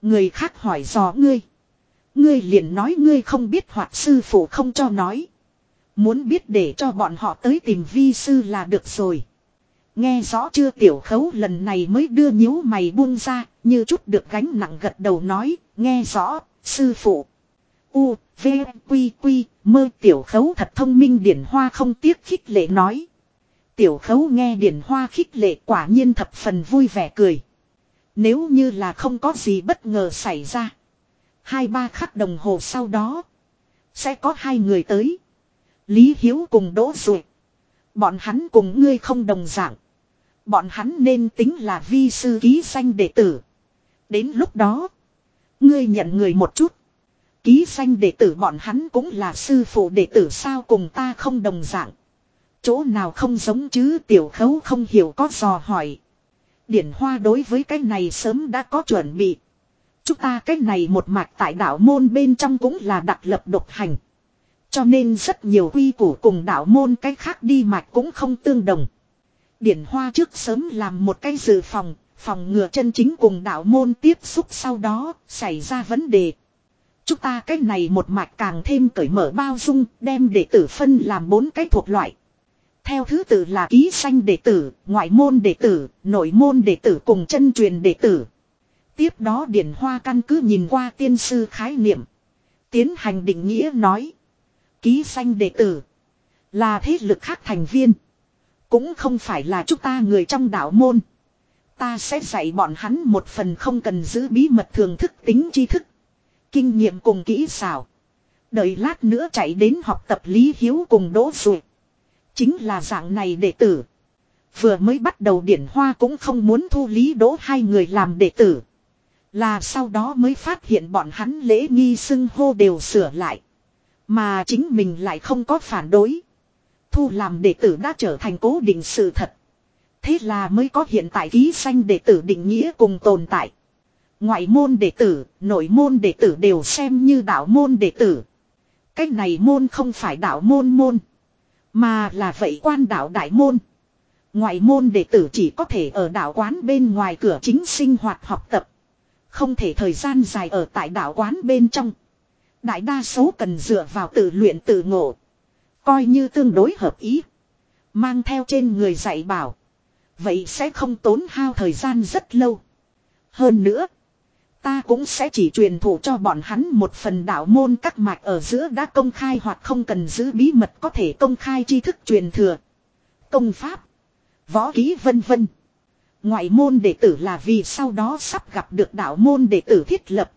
Người khác hỏi dò ngươi. Ngươi liền nói ngươi không biết hoặc sư phụ không cho nói. Muốn biết để cho bọn họ tới tìm vi sư là được rồi. Nghe rõ chưa tiểu khấu lần này mới đưa nhíu mày buông ra, như chút được gánh nặng gật đầu nói, nghe rõ, sư phụ. U, V, Quy, Quy, mơ tiểu khấu thật thông minh điển hoa không tiếc khích lệ nói. Tiểu khấu nghe điển hoa khích lệ quả nhiên thập phần vui vẻ cười. Nếu như là không có gì bất ngờ xảy ra. Hai ba khắc đồng hồ sau đó. Sẽ có hai người tới. Lý Hiếu cùng Đỗ Duệ. Bọn hắn cùng ngươi không đồng dạng. Bọn hắn nên tính là vi sư ký danh đệ tử. Đến lúc đó. Ngươi nhận người một chút. Ký danh đệ tử bọn hắn cũng là sư phụ đệ tử sao cùng ta không đồng dạng. Chỗ nào không giống chứ tiểu khấu không hiểu có dò hỏi. Điển hoa đối với cái này sớm đã có chuẩn bị. Chúng ta cái này một mạch tại đạo môn bên trong cũng là đặc lập độc hành. Cho nên rất nhiều quy củ cùng đạo môn cái khác đi mạch cũng không tương đồng. Điển hoa trước sớm làm một cái dự phòng, phòng ngừa chân chính cùng đạo môn tiếp xúc sau đó xảy ra vấn đề. Chúng ta cái này một mạch càng thêm cởi mở bao dung, đem đệ tử phân làm bốn cái thuộc loại. Theo thứ tự là ký sanh đệ tử, ngoại môn đệ tử, nội môn đệ tử cùng chân truyền đệ tử. Tiếp đó Điển Hoa căn cứ nhìn qua tiên sư khái niệm. Tiến hành định nghĩa nói. Ký sanh đệ tử. Là thế lực khác thành viên. Cũng không phải là chúng ta người trong đạo môn. Ta sẽ dạy bọn hắn một phần không cần giữ bí mật thường thức tính tri thức. Kinh nghiệm cùng kỹ xảo. Đợi lát nữa chạy đến học tập Lý Hiếu cùng Đỗ Dụ. Chính là dạng này đệ tử. Vừa mới bắt đầu điển hoa cũng không muốn thu Lý Đỗ hai người làm đệ tử. Là sau đó mới phát hiện bọn hắn lễ nghi xưng hô đều sửa lại. Mà chính mình lại không có phản đối. Thu làm đệ tử đã trở thành cố định sự thật. Thế là mới có hiện tại ký sanh đệ tử định nghĩa cùng tồn tại. Ngoại môn đệ tử, nội môn đệ tử đều xem như đạo môn đệ tử. Cách này môn không phải đạo môn môn. Mà là vậy quan đạo đại môn. Ngoại môn đệ tử chỉ có thể ở đạo quán bên ngoài cửa chính sinh hoạt học tập. Không thể thời gian dài ở tại đạo quán bên trong. Đại đa số cần dựa vào tự luyện tự ngộ. Coi như tương đối hợp ý. Mang theo trên người dạy bảo. Vậy sẽ không tốn hao thời gian rất lâu. Hơn nữa. Ta cũng sẽ chỉ truyền thụ cho bọn hắn một phần đạo môn các mạch ở giữa đã công khai hoặc không cần giữ bí mật có thể công khai tri thức truyền thừa. Công pháp. Võ ký vân vân. Ngoại môn đệ tử là vì sau đó sắp gặp được đạo môn đệ tử thiết lập.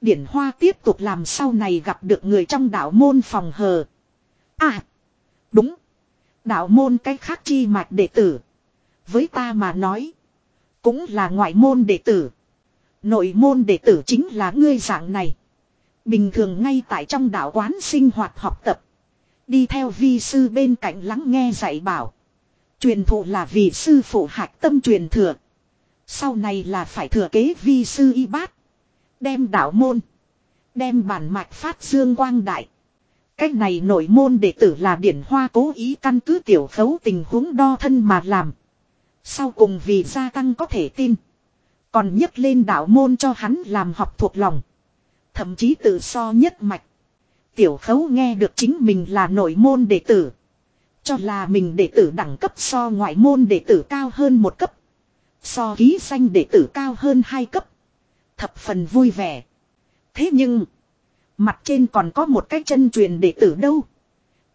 Điển Hoa tiếp tục làm sau này gặp được người trong đạo môn phòng hờ. À. Đúng. Đạo môn cách khác chi mạch đệ tử. Với ta mà nói. Cũng là ngoại môn đệ tử. Nội môn đệ tử chính là ngươi dạng này. Bình thường ngay tại trong đạo quán sinh hoạt học tập. Đi theo vi sư bên cạnh lắng nghe dạy bảo. Truyền thụ là vì sư phụ hạch tâm truyền thừa. Sau này là phải thừa kế vi sư y bát. Đem đạo môn. Đem bản mạch phát dương quang đại. Cách này nội môn đệ tử là điển hoa cố ý căn cứ tiểu khấu tình huống đo thân mà làm. Sau cùng vì gia tăng có thể tin. Còn nhấc lên đạo môn cho hắn làm học thuộc lòng. Thậm chí tự so nhất mạch. Tiểu khấu nghe được chính mình là nội môn đệ tử. Cho là mình đệ tử đẳng cấp so ngoại môn đệ tử cao hơn một cấp. So ký danh đệ tử cao hơn hai cấp. Thập phần vui vẻ. Thế nhưng. Mặt trên còn có một cái chân truyền đệ tử đâu.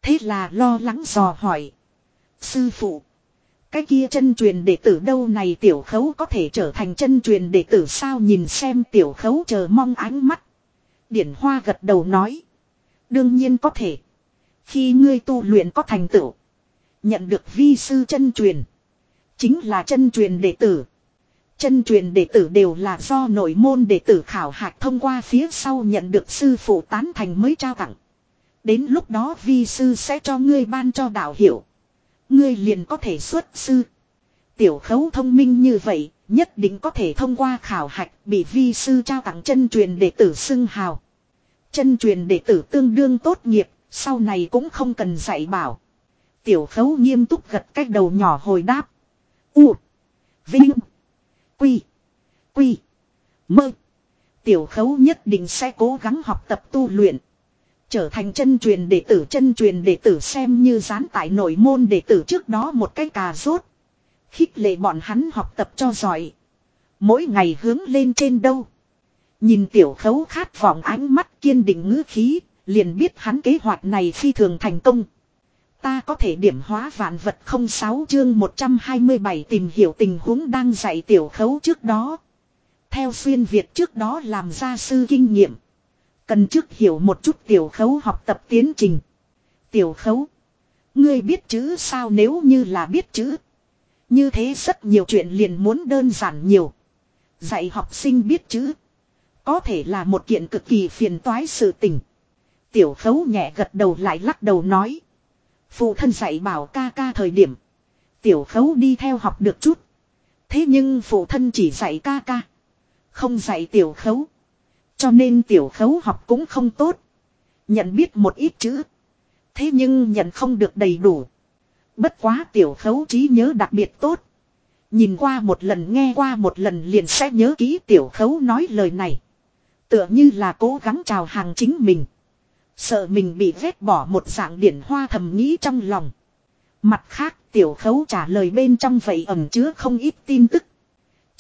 Thế là lo lắng dò hỏi. Sư phụ. Cái kia chân truyền đệ tử đâu này tiểu khấu có thể trở thành chân truyền đệ tử sao nhìn xem tiểu khấu chờ mong ánh mắt. Điển hoa gật đầu nói. Đương nhiên có thể. Khi ngươi tu luyện có thành tựu. Nhận được vi sư chân truyền. Chính là chân truyền đệ tử. Chân truyền đệ tử đều là do nội môn đệ tử khảo hạch thông qua phía sau nhận được sư phụ tán thành mới trao tặng. Đến lúc đó vi sư sẽ cho ngươi ban cho đạo hiệu. Ngươi liền có thể xuất sư. Tiểu khấu thông minh như vậy, nhất định có thể thông qua khảo hạch bị vi sư trao tặng chân truyền đệ tử xưng hào. Chân truyền đệ tử tương đương tốt nghiệp, sau này cũng không cần dạy bảo. Tiểu khấu nghiêm túc gật cách đầu nhỏ hồi đáp. U. Vinh. Quy. Quy. Mơ. Tiểu khấu nhất định sẽ cố gắng học tập tu luyện. Trở thành chân truyền đệ tử chân truyền đệ tử xem như dán tại nội môn đệ tử trước đó một cái cà rốt. Khích lệ bọn hắn học tập cho giỏi. Mỗi ngày hướng lên trên đâu. Nhìn tiểu khấu khát vọng ánh mắt kiên định ngữ khí, liền biết hắn kế hoạch này phi thường thành công. Ta có thể điểm hóa vạn vật không sáu chương 127 tìm hiểu tình huống đang dạy tiểu khấu trước đó. Theo xuyên Việt trước đó làm gia sư kinh nghiệm. Cần trước hiểu một chút tiểu khấu học tập tiến trình. Tiểu khấu. Ngươi biết chữ sao nếu như là biết chữ. Như thế rất nhiều chuyện liền muốn đơn giản nhiều. Dạy học sinh biết chữ. Có thể là một kiện cực kỳ phiền toái sự tình. Tiểu khấu nhẹ gật đầu lại lắc đầu nói. Phụ thân dạy bảo ca ca thời điểm. Tiểu khấu đi theo học được chút. Thế nhưng phụ thân chỉ dạy ca ca. Không dạy tiểu khấu. Cho nên tiểu khấu học cũng không tốt. Nhận biết một ít chữ. Thế nhưng nhận không được đầy đủ. Bất quá tiểu khấu trí nhớ đặc biệt tốt. Nhìn qua một lần nghe qua một lần liền sẽ nhớ kỹ tiểu khấu nói lời này. Tựa như là cố gắng chào hàng chính mình. Sợ mình bị vét bỏ một dạng điển hoa thầm nghĩ trong lòng. Mặt khác tiểu khấu trả lời bên trong vậy ẩm chứa không ít tin tức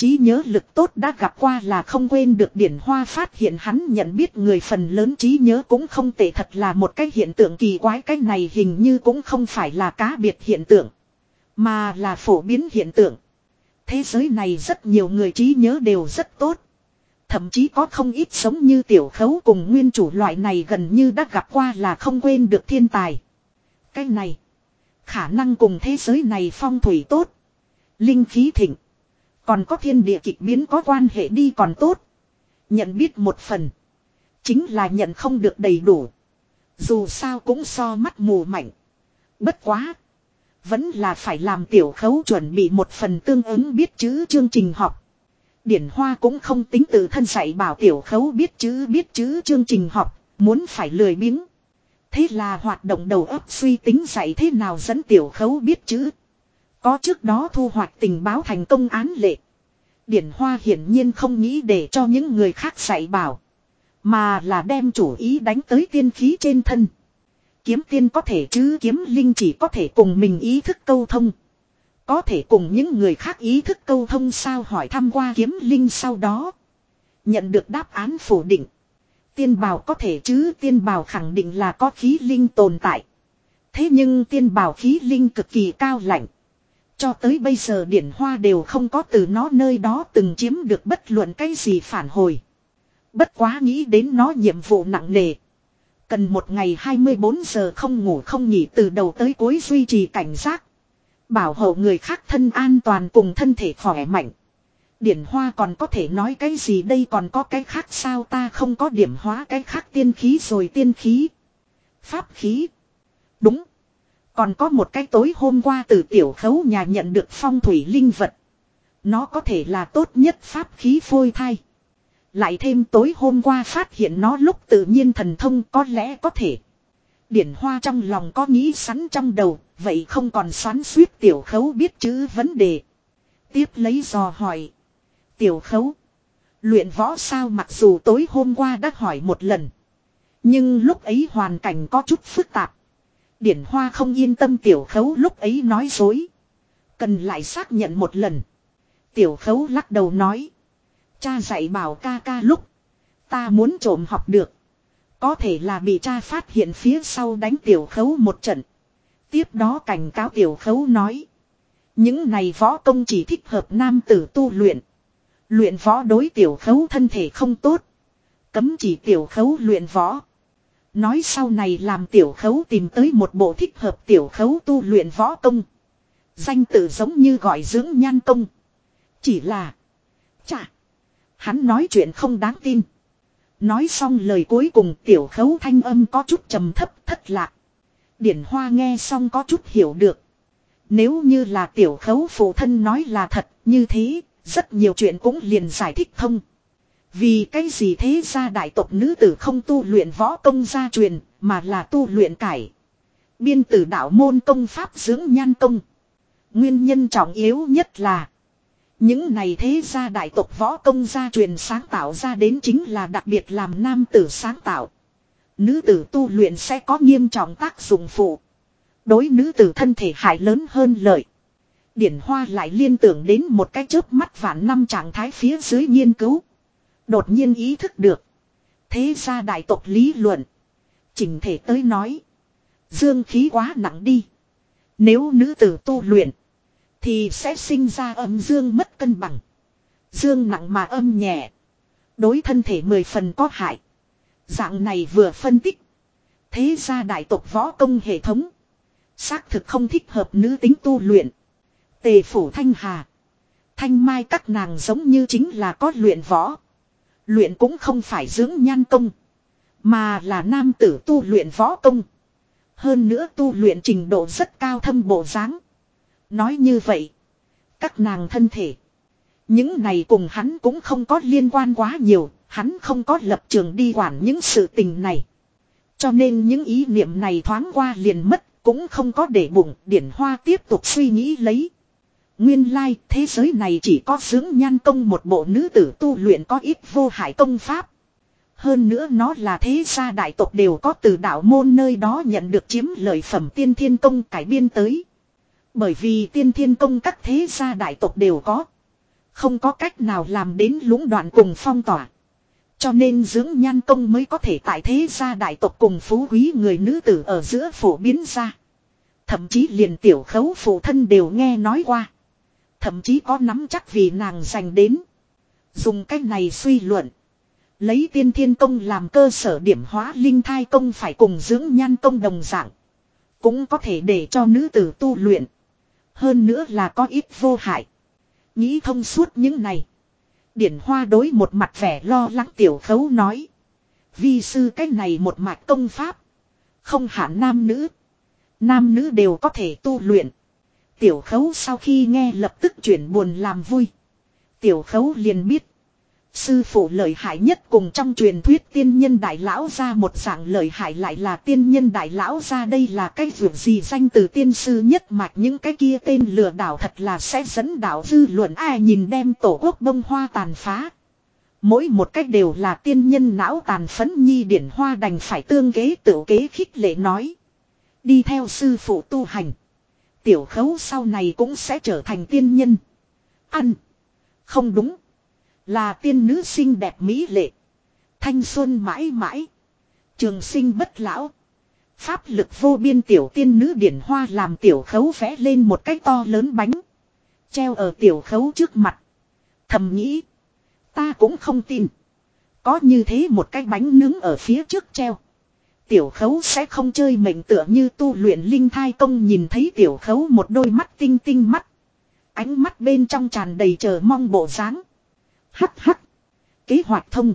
trí nhớ lực tốt đã gặp qua là không quên được điển hoa phát hiện hắn nhận biết người phần lớn trí nhớ cũng không tệ thật là một cái hiện tượng kỳ quái, cái này hình như cũng không phải là cá biệt hiện tượng. Mà là phổ biến hiện tượng. Thế giới này rất nhiều người trí nhớ đều rất tốt. Thậm chí có không ít sống như tiểu khấu cùng nguyên chủ loại này gần như đã gặp qua là không quên được thiên tài. Cái này. Khả năng cùng thế giới này phong thủy tốt. Linh khí thịnh. Còn có thiên địa kịch biến có quan hệ đi còn tốt. Nhận biết một phần. Chính là nhận không được đầy đủ. Dù sao cũng so mắt mù mạnh. Bất quá. Vẫn là phải làm tiểu khấu chuẩn bị một phần tương ứng biết chữ chương trình học. Điển Hoa cũng không tính từ thân dạy bảo tiểu khấu biết chữ biết chữ chương trình học, muốn phải lười biếng. Thế là hoạt động đầu óc suy tính dạy thế nào dẫn tiểu khấu biết chữ. Có trước đó thu hoạch tình báo thành công án lệ. Điển Hoa hiển nhiên không nghĩ để cho những người khác dạy bảo. Mà là đem chủ ý đánh tới tiên khí trên thân. Kiếm tiên có thể chứ, kiếm linh chỉ có thể cùng mình ý thức câu thông. Có thể cùng những người khác ý thức câu thông sao hỏi thăm qua kiếm linh sau đó. Nhận được đáp án phủ định. Tiên bào có thể chứ, tiên bào khẳng định là có khí linh tồn tại. Thế nhưng tiên bào khí linh cực kỳ cao lạnh. Cho tới bây giờ điển hoa đều không có từ nó nơi đó từng chiếm được bất luận cái gì phản hồi. Bất quá nghĩ đến nó nhiệm vụ nặng nề. Cần một ngày 24 giờ không ngủ không nghỉ từ đầu tới cuối duy trì cảnh giác. Bảo hộ người khác thân an toàn cùng thân thể khỏe mạnh. Điển hoa còn có thể nói cái gì đây còn có cái khác sao ta không có điểm hóa cái khác tiên khí rồi tiên khí. Pháp khí. Đúng. Còn có một cái tối hôm qua từ tiểu khấu nhà nhận được phong thủy linh vật. Nó có thể là tốt nhất pháp khí phôi thai. Lại thêm tối hôm qua phát hiện nó lúc tự nhiên thần thông có lẽ có thể. Điển hoa trong lòng có nghĩ sẵn trong đầu, vậy không còn xoắn suýt tiểu khấu biết chữ vấn đề. Tiếp lấy dò hỏi. Tiểu khấu. Luyện võ sao mặc dù tối hôm qua đã hỏi một lần. Nhưng lúc ấy hoàn cảnh có chút phức tạp. Điển hoa không yên tâm tiểu khấu lúc ấy nói dối. Cần lại xác nhận một lần. Tiểu khấu lắc đầu nói. Cha dạy bảo ca ca lúc. Ta muốn trộm học được. Có thể là bị cha phát hiện phía sau đánh tiểu khấu một trận. Tiếp đó cảnh cáo tiểu khấu nói. Những này võ công chỉ thích hợp nam tử tu luyện. Luyện võ đối tiểu khấu thân thể không tốt. Cấm chỉ tiểu khấu luyện võ. Nói sau này làm tiểu khấu tìm tới một bộ thích hợp tiểu khấu tu luyện võ công. Danh tự giống như gọi dưỡng nhan công. Chỉ là. Chà. Hắn nói chuyện không đáng tin. Nói xong lời cuối cùng tiểu khấu thanh âm có chút trầm thấp thất lạc. Điển hoa nghe xong có chút hiểu được. Nếu như là tiểu khấu phụ thân nói là thật như thế, rất nhiều chuyện cũng liền giải thích thông. Vì cái gì thế ra đại tộc nữ tử không tu luyện võ công gia truyền, mà là tu luyện cải. Biên tử đạo môn công pháp dưỡng nhan công. Nguyên nhân trọng yếu nhất là những này thế gia đại tộc võ công gia truyền sáng tạo ra đến chính là đặc biệt làm nam tử sáng tạo. Nữ tử tu luyện sẽ có nghiêm trọng tác dụng phụ. Đối nữ tử thân thể hại lớn hơn lợi. Điển Hoa lại liên tưởng đến một cái chớp mắt vạn năm trạng thái phía dưới nghiên cứu. Đột nhiên ý thức được. Thế ra đại tộc lý luận. Chỉnh thể tới nói. Dương khí quá nặng đi. Nếu nữ tử tu luyện. Thì sẽ sinh ra âm dương mất cân bằng. Dương nặng mà âm nhẹ. Đối thân thể mười phần có hại. Dạng này vừa phân tích. Thế ra đại tộc võ công hệ thống. Xác thực không thích hợp nữ tính tu luyện. Tề phủ thanh hà. Thanh mai các nàng giống như chính là có luyện võ. Luyện cũng không phải dưỡng nhan công. Mà là nam tử tu luyện võ công. Hơn nữa tu luyện trình độ rất cao thâm bộ dáng. Nói như vậy. Các nàng thân thể. Những này cùng hắn cũng không có liên quan quá nhiều. Hắn không có lập trường đi quản những sự tình này. Cho nên những ý niệm này thoáng qua liền mất. Cũng không có để bụng. Điển hoa tiếp tục suy nghĩ lấy. Nguyên lai, thế giới này chỉ có dưỡng nhan công một bộ nữ tử tu luyện có ít vô hại công pháp. Hơn nữa nó là thế gia đại tộc đều có từ đạo môn nơi đó nhận được chiếm lợi phẩm tiên thiên công cải biên tới. Bởi vì tiên thiên công các thế gia đại tộc đều có. Không có cách nào làm đến lũng đoạn cùng phong tỏa. Cho nên dưỡng nhan công mới có thể tại thế gia đại tộc cùng phú quý người nữ tử ở giữa phổ biến ra. Thậm chí liền tiểu khấu phụ thân đều nghe nói qua. Thậm chí có nắm chắc vì nàng dành đến. Dùng cách này suy luận. Lấy tiên thiên công làm cơ sở điểm hóa linh thai công phải cùng dưỡng nhan công đồng dạng. Cũng có thể để cho nữ tử tu luyện. Hơn nữa là có ít vô hại. Nghĩ thông suốt những này. Điển hoa đối một mặt vẻ lo lắng tiểu khấu nói. Vi sư cách này một mạch công pháp. Không hạn nam nữ. Nam nữ đều có thể tu luyện. Tiểu khấu sau khi nghe lập tức chuyển buồn làm vui. Tiểu khấu liền biết. Sư phụ lợi hại nhất cùng trong truyền thuyết tiên nhân đại lão ra một dạng lợi hại lại là tiên nhân đại lão ra đây là cái vượt gì danh từ tiên sư nhất mạch, những cái kia tên lừa đảo thật là sẽ dẫn đảo dư luận ai nhìn đem tổ quốc bông hoa tàn phá. Mỗi một cách đều là tiên nhân não tàn phấn nhi điển hoa đành phải tương kế tự kế khích lệ nói. Đi theo sư phụ tu hành. Tiểu khấu sau này cũng sẽ trở thành tiên nhân. Ăn. Không đúng. Là tiên nữ xinh đẹp mỹ lệ. Thanh xuân mãi mãi. Trường sinh bất lão. Pháp lực vô biên tiểu tiên nữ điển hoa làm tiểu khấu vẽ lên một cái to lớn bánh. Treo ở tiểu khấu trước mặt. Thầm nghĩ. Ta cũng không tin. Có như thế một cái bánh nướng ở phía trước treo. Tiểu khấu sẽ không chơi mệnh tựa như tu luyện linh thai công nhìn thấy tiểu khấu một đôi mắt tinh tinh mắt. Ánh mắt bên trong tràn đầy chờ mong bộ dáng. Hắc hắc. Kế hoạch thông.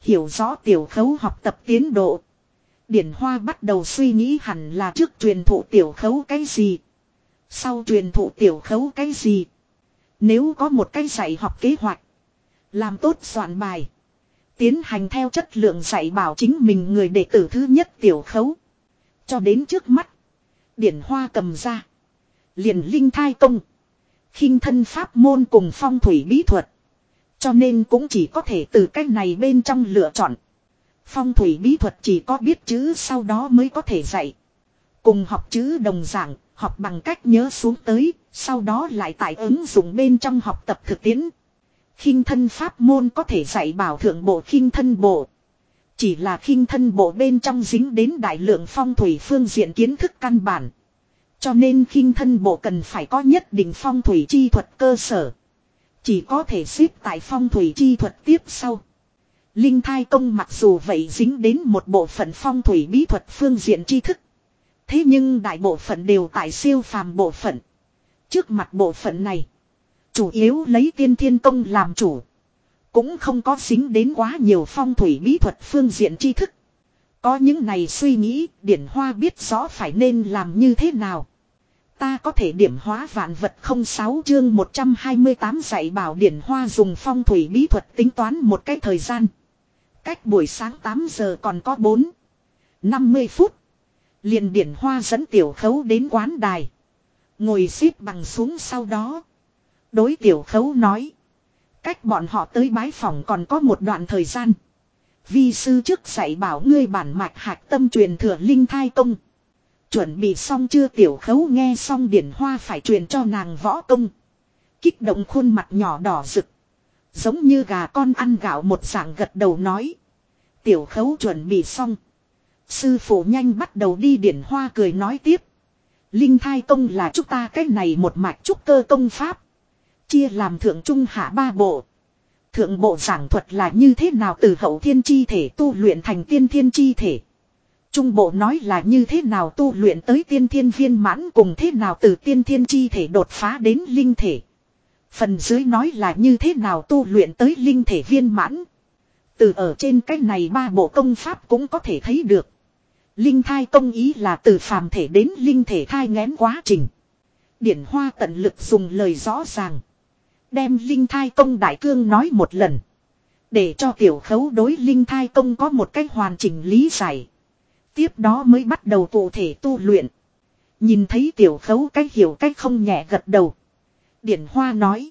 Hiểu rõ tiểu khấu học tập tiến độ. Điển Hoa bắt đầu suy nghĩ hẳn là trước truyền thụ tiểu khấu cái gì. Sau truyền thụ tiểu khấu cái gì. Nếu có một cái dạy học kế hoạch. Làm tốt soạn bài. Tiến hành theo chất lượng dạy bảo chính mình người đệ tử thứ nhất tiểu khấu. Cho đến trước mắt. Điển Hoa cầm ra. Liền linh thai công. khinh thân pháp môn cùng phong thủy bí thuật. Cho nên cũng chỉ có thể từ cách này bên trong lựa chọn. Phong thủy bí thuật chỉ có biết chữ sau đó mới có thể dạy. Cùng học chữ đồng dạng, học bằng cách nhớ xuống tới, sau đó lại tại ứng dụng bên trong học tập thực tiễn khinh thân pháp môn có thể dạy bảo thượng bộ khinh thân bộ. Chỉ là khinh thân bộ bên trong dính đến đại lượng phong thủy phương diện kiến thức căn bản. Cho nên khinh thân bộ cần phải có nhất định phong thủy chi thuật cơ sở. Chỉ có thể xếp tại phong thủy chi thuật tiếp sau. Linh thai công mặc dù vậy dính đến một bộ phận phong thủy bí thuật phương diện tri thức. Thế nhưng đại bộ phận đều tại siêu phàm bộ phận. Trước mặt bộ phận này. Chủ yếu lấy tiên thiên công làm chủ. Cũng không có dính đến quá nhiều phong thủy bí thuật phương diện tri thức. Có những này suy nghĩ, điển hoa biết rõ phải nên làm như thế nào. Ta có thể điểm hóa vạn vật không sáu chương 128 dạy bảo điển hoa dùng phong thủy bí thuật tính toán một cái thời gian. Cách buổi sáng 8 giờ còn có 4. 50 phút. Liền điển hoa dẫn tiểu khấu đến quán đài. Ngồi xếp bằng xuống sau đó. Đối tiểu khấu nói. Cách bọn họ tới bái phòng còn có một đoạn thời gian. Vi sư trước dạy bảo ngươi bản mạch hạc tâm truyền thừa linh thai công. Chuẩn bị xong chưa tiểu khấu nghe xong điển hoa phải truyền cho nàng võ công. Kích động khuôn mặt nhỏ đỏ rực. Giống như gà con ăn gạo một dạng gật đầu nói. Tiểu khấu chuẩn bị xong. Sư phụ nhanh bắt đầu đi điển hoa cười nói tiếp. Linh thai công là chúng ta cách này một mạch trúc cơ công pháp. Chia làm thượng trung hạ ba bộ. Thượng bộ giảng thuật là như thế nào từ hậu thiên chi thể tu luyện thành tiên thiên chi thể. Trung bộ nói là như thế nào tu luyện tới tiên thiên viên mãn cùng thế nào từ tiên thiên chi thể đột phá đến linh thể. Phần dưới nói là như thế nào tu luyện tới linh thể viên mãn. Từ ở trên cái này ba bộ công pháp cũng có thể thấy được. Linh thai công ý là từ phàm thể đến linh thể thai ngén quá trình. Điển hoa tận lực dùng lời rõ ràng. Đem linh thai công đại cương nói một lần. Để cho tiểu khấu đối linh thai công có một cách hoàn chỉnh lý giải. Tiếp đó mới bắt đầu cụ thể tu luyện. Nhìn thấy tiểu khấu cách hiểu cách không nhẹ gật đầu. Điển Hoa nói.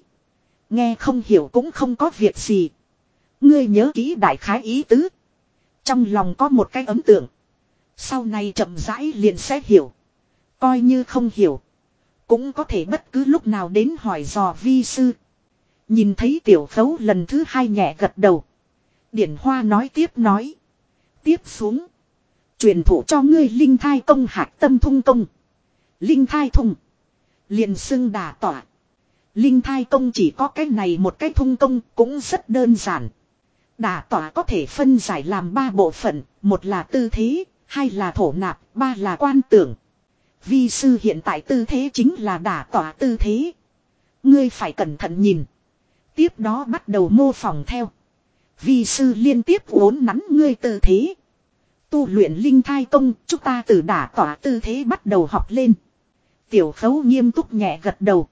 Nghe không hiểu cũng không có việc gì. Ngươi nhớ kỹ đại khái ý tứ. Trong lòng có một cái ấn tượng. Sau này chậm rãi liền sẽ hiểu. Coi như không hiểu. Cũng có thể bất cứ lúc nào đến hỏi dò vi sư. Nhìn thấy tiểu khấu lần thứ hai nhẹ gật đầu. Điển Hoa nói tiếp nói. Tiếp xuống. Truyền thụ cho ngươi linh thai công hạt tâm thung công. Linh thai thung. Liền xưng đà tỏa. Linh thai công chỉ có cái này một cái thung công cũng rất đơn giản. Đà tỏa có thể phân giải làm ba bộ phận, một là tư thế, hai là thổ nạp, ba là quan tưởng. Vi sư hiện tại tư thế chính là đả tỏa tư thế. Ngươi phải cẩn thận nhìn. Tiếp đó bắt đầu mô phỏng theo. Vi sư liên tiếp uốn nắn ngươi tư thế. Tu luyện linh thai công, chúng ta từ đả tỏa tư thế bắt đầu học lên. Tiểu khấu nghiêm túc nhẹ gật đầu.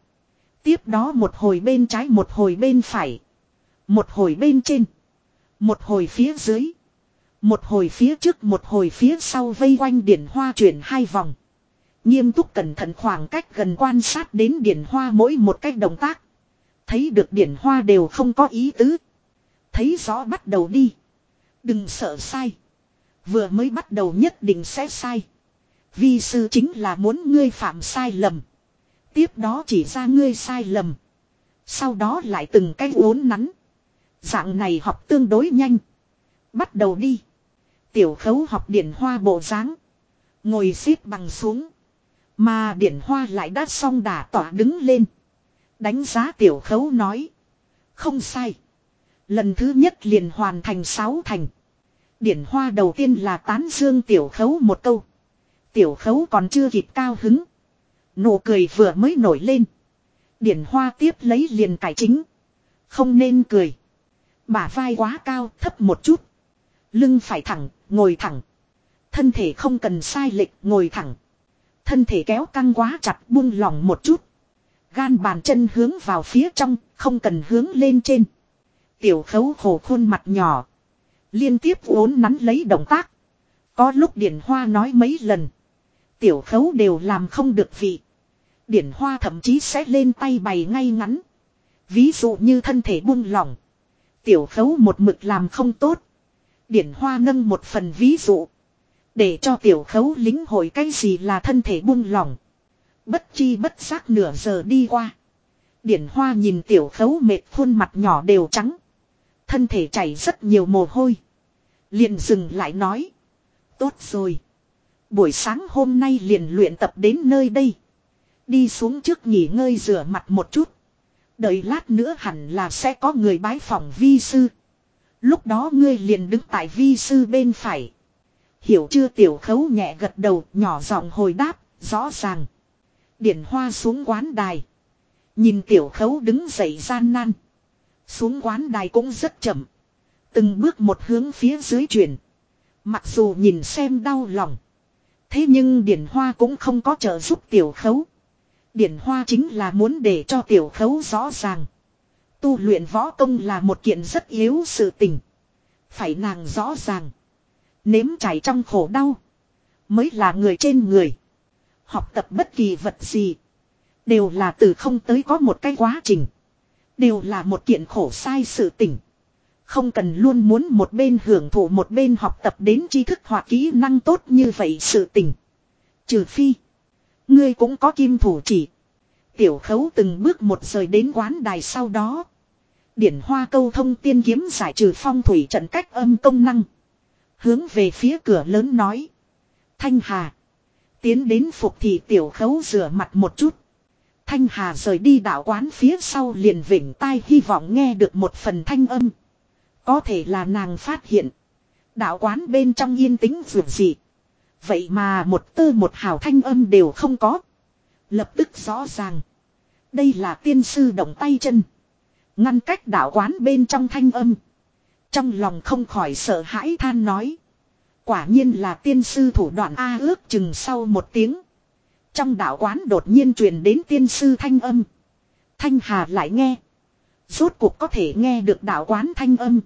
Tiếp đó một hồi bên trái một hồi bên phải. Một hồi bên trên. Một hồi phía dưới. Một hồi phía trước một hồi phía sau vây quanh điển hoa chuyển hai vòng. Nghiêm túc cẩn thận khoảng cách gần quan sát đến điển hoa mỗi một cách động tác. Thấy được điển hoa đều không có ý tứ. Thấy rõ bắt đầu đi. Đừng sợ sai. Vừa mới bắt đầu nhất định sẽ sai. Vi sư chính là muốn ngươi phạm sai lầm. Tiếp đó chỉ ra ngươi sai lầm. Sau đó lại từng cái uốn nắn. Dạng này học tương đối nhanh. Bắt đầu đi. Tiểu khấu học điển hoa bộ dáng Ngồi xếp bằng xuống. Mà điển hoa lại đã xong đả tỏa đứng lên. Đánh giá tiểu khấu nói. Không sai. Lần thứ nhất liền hoàn thành sáu thành. Điển hoa đầu tiên là tán dương tiểu khấu một câu. Tiểu khấu còn chưa kịp cao hứng. Nụ cười vừa mới nổi lên. Điển hoa tiếp lấy liền cải chính. Không nên cười. Bả vai quá cao thấp một chút. Lưng phải thẳng, ngồi thẳng. Thân thể không cần sai lệch, ngồi thẳng. Thân thể kéo căng quá chặt buông lỏng một chút. Gan bàn chân hướng vào phía trong, không cần hướng lên trên. Tiểu khấu khổ khuôn mặt nhỏ. Liên tiếp uốn nắn lấy động tác. Có lúc điển hoa nói mấy lần. Tiểu khấu đều làm không được vị. Điển hoa thậm chí sẽ lên tay bày ngay ngắn. Ví dụ như thân thể buông lỏng. Tiểu khấu một mực làm không tốt. Điển hoa nâng một phần ví dụ. Để cho tiểu khấu lính hội cái gì là thân thể buông lỏng. Bất chi bất giác nửa giờ đi qua. Điển hoa nhìn tiểu khấu mệt khuôn mặt nhỏ đều trắng. Thân thể chảy rất nhiều mồ hôi. Liền dừng lại nói. Tốt rồi. Buổi sáng hôm nay liền luyện tập đến nơi đây. Đi xuống trước nghỉ ngơi rửa mặt một chút. Đợi lát nữa hẳn là sẽ có người bái phỏng vi sư. Lúc đó ngươi liền đứng tại vi sư bên phải. Hiểu chưa tiểu khấu nhẹ gật đầu nhỏ giọng hồi đáp, rõ ràng. Điển hoa xuống quán đài. Nhìn tiểu khấu đứng dậy gian nan. Xuống quán đài cũng rất chậm. Từng bước một hướng phía dưới chuyển. Mặc dù nhìn xem đau lòng. Thế nhưng Điển Hoa cũng không có trợ giúp tiểu khấu. Điển Hoa chính là muốn để cho tiểu khấu rõ ràng. Tu luyện võ công là một kiện rất yếu sự tình. Phải nàng rõ ràng. Nếm trải trong khổ đau. Mới là người trên người. Học tập bất kỳ vật gì. Đều là từ không tới có một cái quá trình. Đều là một kiện khổ sai sự tình. Không cần luôn muốn một bên hưởng thụ một bên học tập đến tri thức hoặc kỹ năng tốt như vậy sự tình. Trừ phi. Ngươi cũng có kim thủ chỉ. Tiểu khấu từng bước một rời đến quán đài sau đó. Điển hoa câu thông tiên kiếm giải trừ phong thủy trận cách âm công năng. Hướng về phía cửa lớn nói. Thanh Hà. Tiến đến phục thì tiểu khấu rửa mặt một chút. Thanh Hà rời đi đạo quán phía sau liền vỉnh tai hy vọng nghe được một phần thanh âm. Có thể là nàng phát hiện. Đạo quán bên trong yên tĩnh vượt gì. Vậy mà một tơ một hào thanh âm đều không có. Lập tức rõ ràng. Đây là tiên sư động tay chân. Ngăn cách đạo quán bên trong thanh âm. Trong lòng không khỏi sợ hãi than nói. Quả nhiên là tiên sư thủ đoạn A ước chừng sau một tiếng. Trong đạo quán đột nhiên truyền đến tiên sư thanh âm. Thanh Hà lại nghe. Rốt cuộc có thể nghe được đạo quán thanh âm.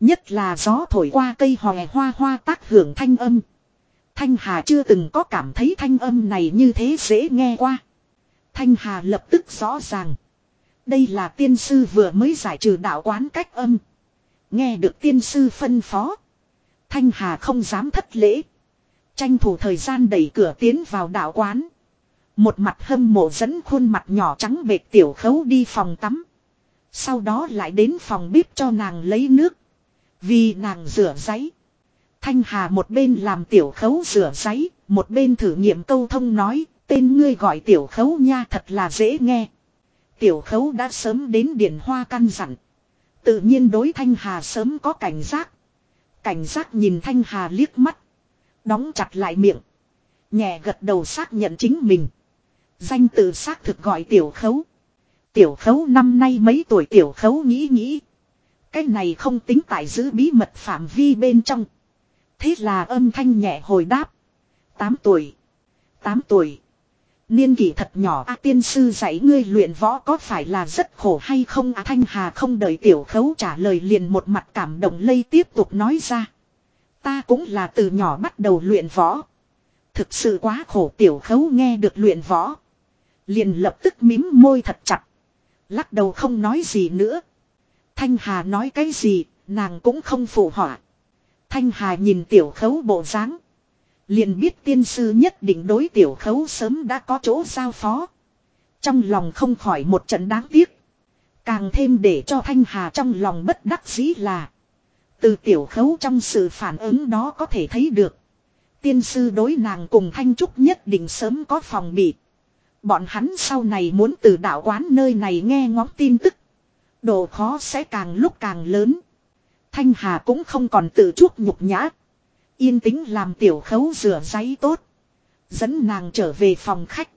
Nhất là gió thổi qua cây hòe hoa hoa tác hưởng thanh âm. Thanh Hà chưa từng có cảm thấy thanh âm này như thế dễ nghe qua. Thanh Hà lập tức rõ ràng. Đây là tiên sư vừa mới giải trừ đạo quán cách âm. Nghe được tiên sư phân phó. Thanh Hà không dám thất lễ. Tranh thủ thời gian đẩy cửa tiến vào đạo quán. Một mặt hâm mộ dẫn khuôn mặt nhỏ trắng bệt tiểu khấu đi phòng tắm. Sau đó lại đến phòng bếp cho nàng lấy nước. Vì nàng rửa giấy. Thanh Hà một bên làm tiểu khấu rửa giấy, một bên thử nghiệm câu thông nói, tên ngươi gọi tiểu khấu nha thật là dễ nghe. Tiểu khấu đã sớm đến điển hoa căn dặn. Tự nhiên đối Thanh Hà sớm có cảnh giác. Cảnh giác nhìn Thanh Hà liếc mắt. Đóng chặt lại miệng. Nhẹ gật đầu xác nhận chính mình. Danh tự xác thực gọi tiểu khấu. Tiểu khấu năm nay mấy tuổi tiểu khấu nghĩ nghĩ. Cái này không tính tại giữ bí mật phạm vi bên trong. Thế là âm thanh nhẹ hồi đáp. 8 tuổi. 8 tuổi. Niên kỷ thật nhỏ a tiên sư dạy ngươi luyện võ có phải là rất khổ hay không a Thanh Hà không đợi tiểu khấu trả lời liền một mặt cảm động lây tiếp tục nói ra. Ta cũng là từ nhỏ bắt đầu luyện võ. Thực sự quá khổ tiểu khấu nghe được luyện võ. Liền lập tức mím môi thật chặt. Lắc đầu không nói gì nữa. Thanh Hà nói cái gì, nàng cũng không phụ họa. Thanh Hà nhìn tiểu khấu bộ dáng Liền biết tiên sư nhất định đối tiểu khấu sớm đã có chỗ giao phó. Trong lòng không khỏi một trận đáng tiếc. Càng thêm để cho Thanh Hà trong lòng bất đắc dĩ là. Từ tiểu khấu trong sự phản ứng đó có thể thấy được. Tiên sư đối nàng cùng Thanh Trúc nhất định sớm có phòng bị. Bọn hắn sau này muốn từ đạo quán nơi này nghe ngóng tin tức. Độ khó sẽ càng lúc càng lớn. Thanh Hà cũng không còn tự chuốc nhục nhã. Yên tĩnh làm tiểu khấu rửa giấy tốt. Dẫn nàng trở về phòng khách.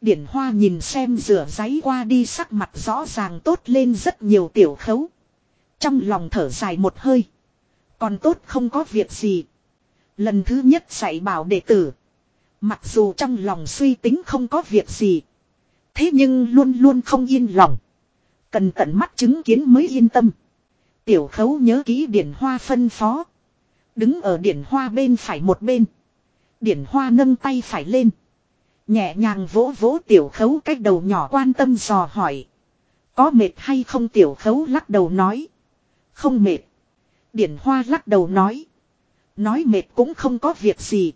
Điển Hoa nhìn xem rửa giấy qua đi sắc mặt rõ ràng tốt lên rất nhiều tiểu khấu. Trong lòng thở dài một hơi. Còn tốt không có việc gì. Lần thứ nhất dạy bảo đệ tử. Mặc dù trong lòng suy tính không có việc gì. Thế nhưng luôn luôn không yên lòng. Cần tận mắt chứng kiến mới yên tâm. Tiểu khấu nhớ kỹ điển hoa phân phó. Đứng ở điển hoa bên phải một bên. Điển hoa nâng tay phải lên. Nhẹ nhàng vỗ vỗ tiểu khấu cách đầu nhỏ quan tâm dò hỏi. Có mệt hay không tiểu khấu lắc đầu nói. Không mệt. Điển hoa lắc đầu nói. Nói mệt cũng không có việc gì.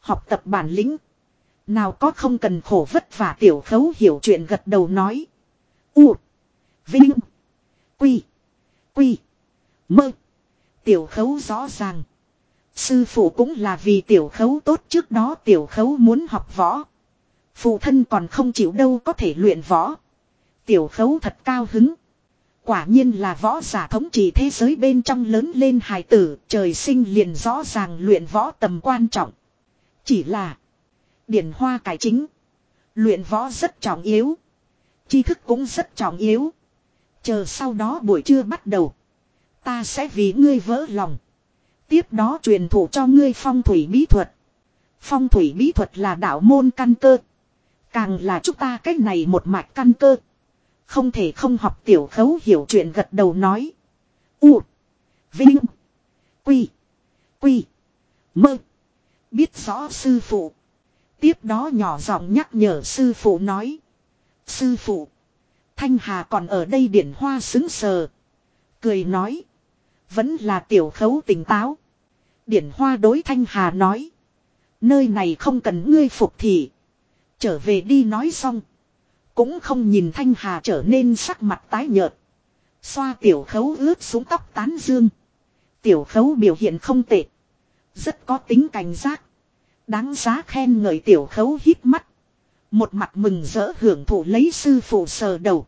Học tập bản lĩnh. Nào có không cần khổ vất vả tiểu khấu hiểu chuyện gật đầu nói. U. Vinh. Quy. Quy. Mơ. Tiểu khấu rõ ràng. Sư phụ cũng là vì tiểu khấu tốt trước đó tiểu khấu muốn học võ. Phụ thân còn không chịu đâu có thể luyện võ. Tiểu khấu thật cao hứng. Quả nhiên là võ giả thống trị thế giới bên trong lớn lên hài tử, trời sinh liền rõ ràng luyện võ tầm quan trọng. Chỉ là điển hoa cải chính. Luyện võ rất trọng yếu. tri thức cũng rất trọng yếu. Chờ sau đó buổi trưa bắt đầu. Ta sẽ vì ngươi vỡ lòng. Tiếp đó truyền thụ cho ngươi phong thủy bí thuật. Phong thủy bí thuật là đạo môn căn cơ. Càng là chúng ta cách này một mạch căn cơ. Không thể không học tiểu khấu hiểu chuyện gật đầu nói. U. Vinh. Quy. Quy. Mơ. Biết rõ sư phụ. Tiếp đó nhỏ giọng nhắc nhở sư phụ nói. Sư phụ. Thanh Hà còn ở đây điển hoa xứng sờ. Cười nói. Vẫn là tiểu khấu tỉnh táo. Điển hoa đối Thanh Hà nói. Nơi này không cần ngươi phục thị. Trở về đi nói xong. Cũng không nhìn Thanh Hà trở nên sắc mặt tái nhợt. Xoa tiểu khấu ướt xuống tóc tán dương. Tiểu khấu biểu hiện không tệ. Rất có tính cảnh giác. Đáng giá khen ngợi tiểu khấu hít mắt. Một mặt mừng rỡ hưởng thụ lấy sư phụ sờ đầu.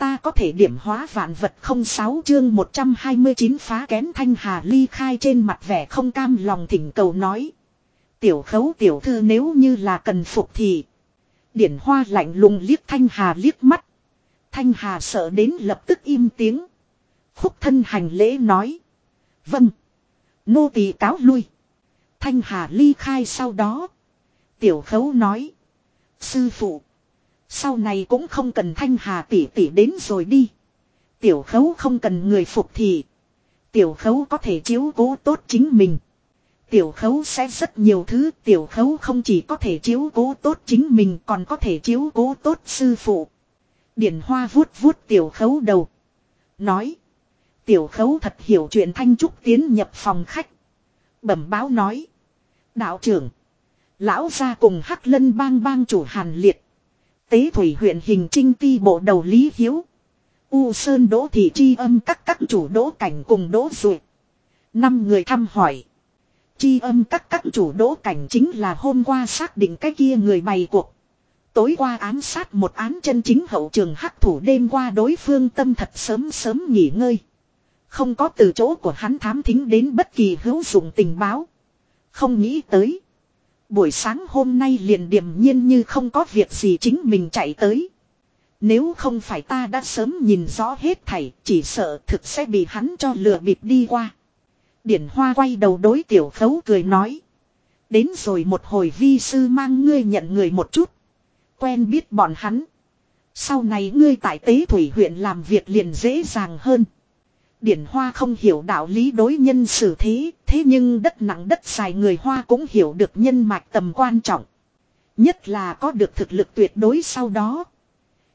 Ta có thể điểm hóa vạn vật không sáu chương 129 phá kén thanh hà ly khai trên mặt vẻ không cam lòng thỉnh cầu nói. Tiểu khấu tiểu thư nếu như là cần phục thì. Điển hoa lạnh lùng liếc thanh hà liếc mắt. Thanh hà sợ đến lập tức im tiếng. Khúc thân hành lễ nói. Vâng. Nô tỳ cáo lui. Thanh hà ly khai sau đó. Tiểu khấu nói. Sư phụ. Sau này cũng không cần thanh hà tỷ tỷ đến rồi đi. Tiểu khấu không cần người phục thì. Tiểu khấu có thể chiếu cố tốt chính mình. Tiểu khấu sẽ rất nhiều thứ. Tiểu khấu không chỉ có thể chiếu cố tốt chính mình, còn có thể chiếu cố tốt sư phụ. Điển hoa vuốt vuốt tiểu khấu đầu. Nói. Tiểu khấu thật hiểu chuyện thanh trúc tiến nhập phòng khách. Bẩm báo nói. Đạo trưởng. Lão gia cùng hắc lân bang bang chủ hàn liệt. Tế thủy huyện hình trinh ti bộ đầu Lý Hiếu. U Sơn Đỗ Thị Chi âm các các chủ đỗ cảnh cùng đỗ duyệt. Năm người thăm hỏi. Chi âm các các chủ đỗ cảnh chính là hôm qua xác định cái kia người bày cuộc. Tối qua ám sát một án chân chính hậu trường hắc thủ đêm qua đối phương tâm thật sớm sớm nghỉ ngơi. Không có từ chỗ của hắn thám thính đến bất kỳ hữu dụng tình báo. Không nghĩ tới. Buổi sáng hôm nay liền điềm nhiên như không có việc gì chính mình chạy tới. Nếu không phải ta đã sớm nhìn rõ hết thảy, chỉ sợ thực sẽ bị hắn cho lừa bịp đi qua. Điển Hoa quay đầu đối tiểu khấu cười nói. Đến rồi một hồi vi sư mang ngươi nhận người một chút. Quen biết bọn hắn. Sau này ngươi tại tế thủy huyện làm việc liền dễ dàng hơn. Điển Hoa không hiểu đạo lý đối nhân xử thế, thế nhưng đất nặng đất dài người Hoa cũng hiểu được nhân mạch tầm quan trọng. Nhất là có được thực lực tuyệt đối sau đó.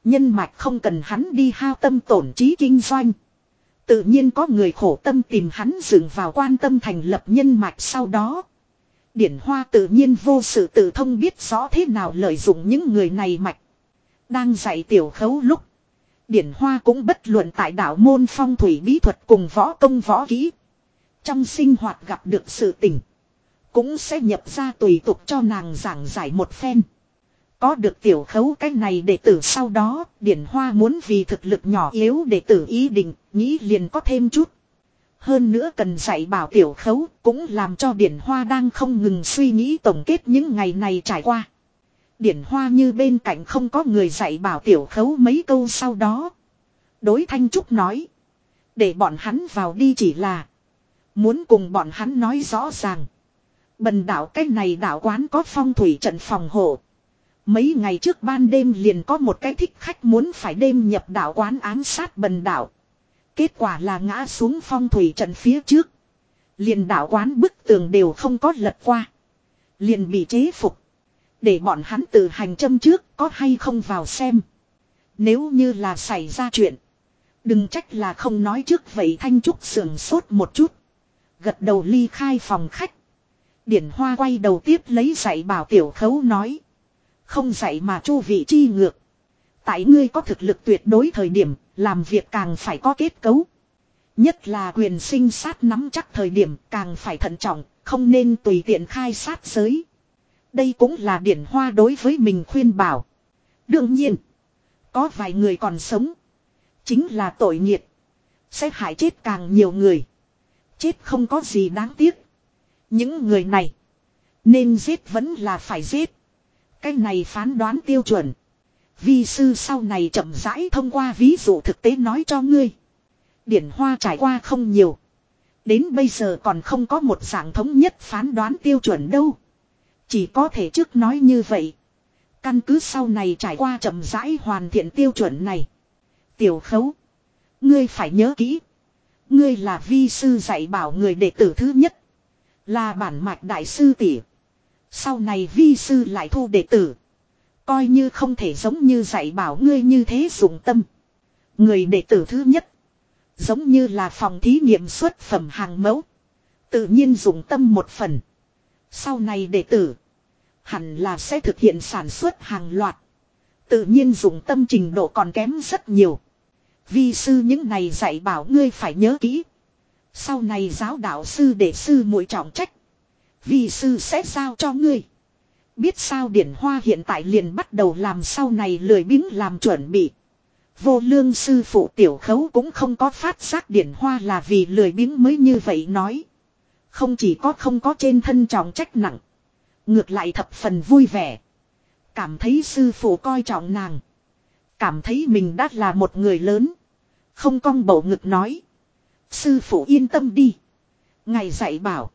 Nhân mạch không cần hắn đi hao tâm tổn trí kinh doanh. Tự nhiên có người khổ tâm tìm hắn dựng vào quan tâm thành lập nhân mạch sau đó. Điển Hoa tự nhiên vô sự tự thông biết rõ thế nào lợi dụng những người này mạch. Đang dạy tiểu khấu lúc. Điển Hoa cũng bất luận tại đạo môn phong thủy bí thuật cùng võ công võ kỹ. Trong sinh hoạt gặp được sự tình. Cũng sẽ nhập ra tùy tục cho nàng giảng giải một phen. Có được tiểu khấu cái này đệ tử sau đó, Điển Hoa muốn vì thực lực nhỏ yếu đệ tử ý định, nghĩ liền có thêm chút. Hơn nữa cần dạy bảo tiểu khấu, cũng làm cho Điển Hoa đang không ngừng suy nghĩ tổng kết những ngày này trải qua. Điển Hoa như bên cạnh không có người dạy bảo tiểu khấu mấy câu sau đó. Đối Thanh Trúc nói. Để bọn hắn vào đi chỉ là. Muốn cùng bọn hắn nói rõ ràng. Bần đảo cái này đảo quán có phong thủy trận phòng hộ. Mấy ngày trước ban đêm liền có một cái thích khách muốn phải đêm nhập đảo quán ám sát bần đảo. Kết quả là ngã xuống phong thủy trận phía trước. Liền đảo quán bức tường đều không có lật qua. Liền bị chế phục. Để bọn hắn tự hành châm trước có hay không vào xem. Nếu như là xảy ra chuyện. Đừng trách là không nói trước vậy Thanh Trúc sườn sốt một chút. Gật đầu ly khai phòng khách. Điển Hoa quay đầu tiếp lấy dạy bảo tiểu khấu nói. Không dạy mà chu vị chi ngược. Tại ngươi có thực lực tuyệt đối thời điểm, làm việc càng phải có kết cấu. Nhất là quyền sinh sát nắm chắc thời điểm càng phải thận trọng, không nên tùy tiện khai sát giới. Đây cũng là điển hoa đối với mình khuyên bảo. Đương nhiên, có vài người còn sống. Chính là tội nghiệt. Sẽ hại chết càng nhiều người. Chết không có gì đáng tiếc. Những người này. Nên giết vẫn là phải giết. Cái này phán đoán tiêu chuẩn. Vi sư sau này chậm rãi thông qua ví dụ thực tế nói cho ngươi. Điển hoa trải qua không nhiều. Đến bây giờ còn không có một dạng thống nhất phán đoán tiêu chuẩn đâu. Chỉ có thể trước nói như vậy. Căn cứ sau này trải qua chậm rãi hoàn thiện tiêu chuẩn này. Tiểu khấu. Ngươi phải nhớ kỹ. Ngươi là vi sư dạy bảo người đệ tử thứ nhất. Là bản mạch đại sư tỷ. Sau này vi sư lại thu đệ tử. Coi như không thể giống như dạy bảo ngươi như thế dụng tâm. Người đệ tử thứ nhất. Giống như là phòng thí nghiệm xuất phẩm hàng mẫu. Tự nhiên dụng tâm một phần. Sau này đệ tử. Hẳn là sẽ thực hiện sản xuất hàng loạt. Tự nhiên dùng tâm trình độ còn kém rất nhiều. Vi sư những này dạy bảo ngươi phải nhớ kỹ. Sau này giáo đạo sư đệ sư muội trọng trách. Vi sư sẽ giao cho ngươi. Biết sao điển hoa hiện tại liền bắt đầu làm sau này lười biếng làm chuẩn bị. Vô lương sư phụ tiểu khấu cũng không có phát giác điển hoa là vì lười biếng mới như vậy nói. Không chỉ có không có trên thân trọng trách nặng. Ngược lại thập phần vui vẻ. Cảm thấy sư phụ coi trọng nàng. Cảm thấy mình đã là một người lớn. Không cong bầu ngực nói. Sư phụ yên tâm đi. Ngài dạy bảo.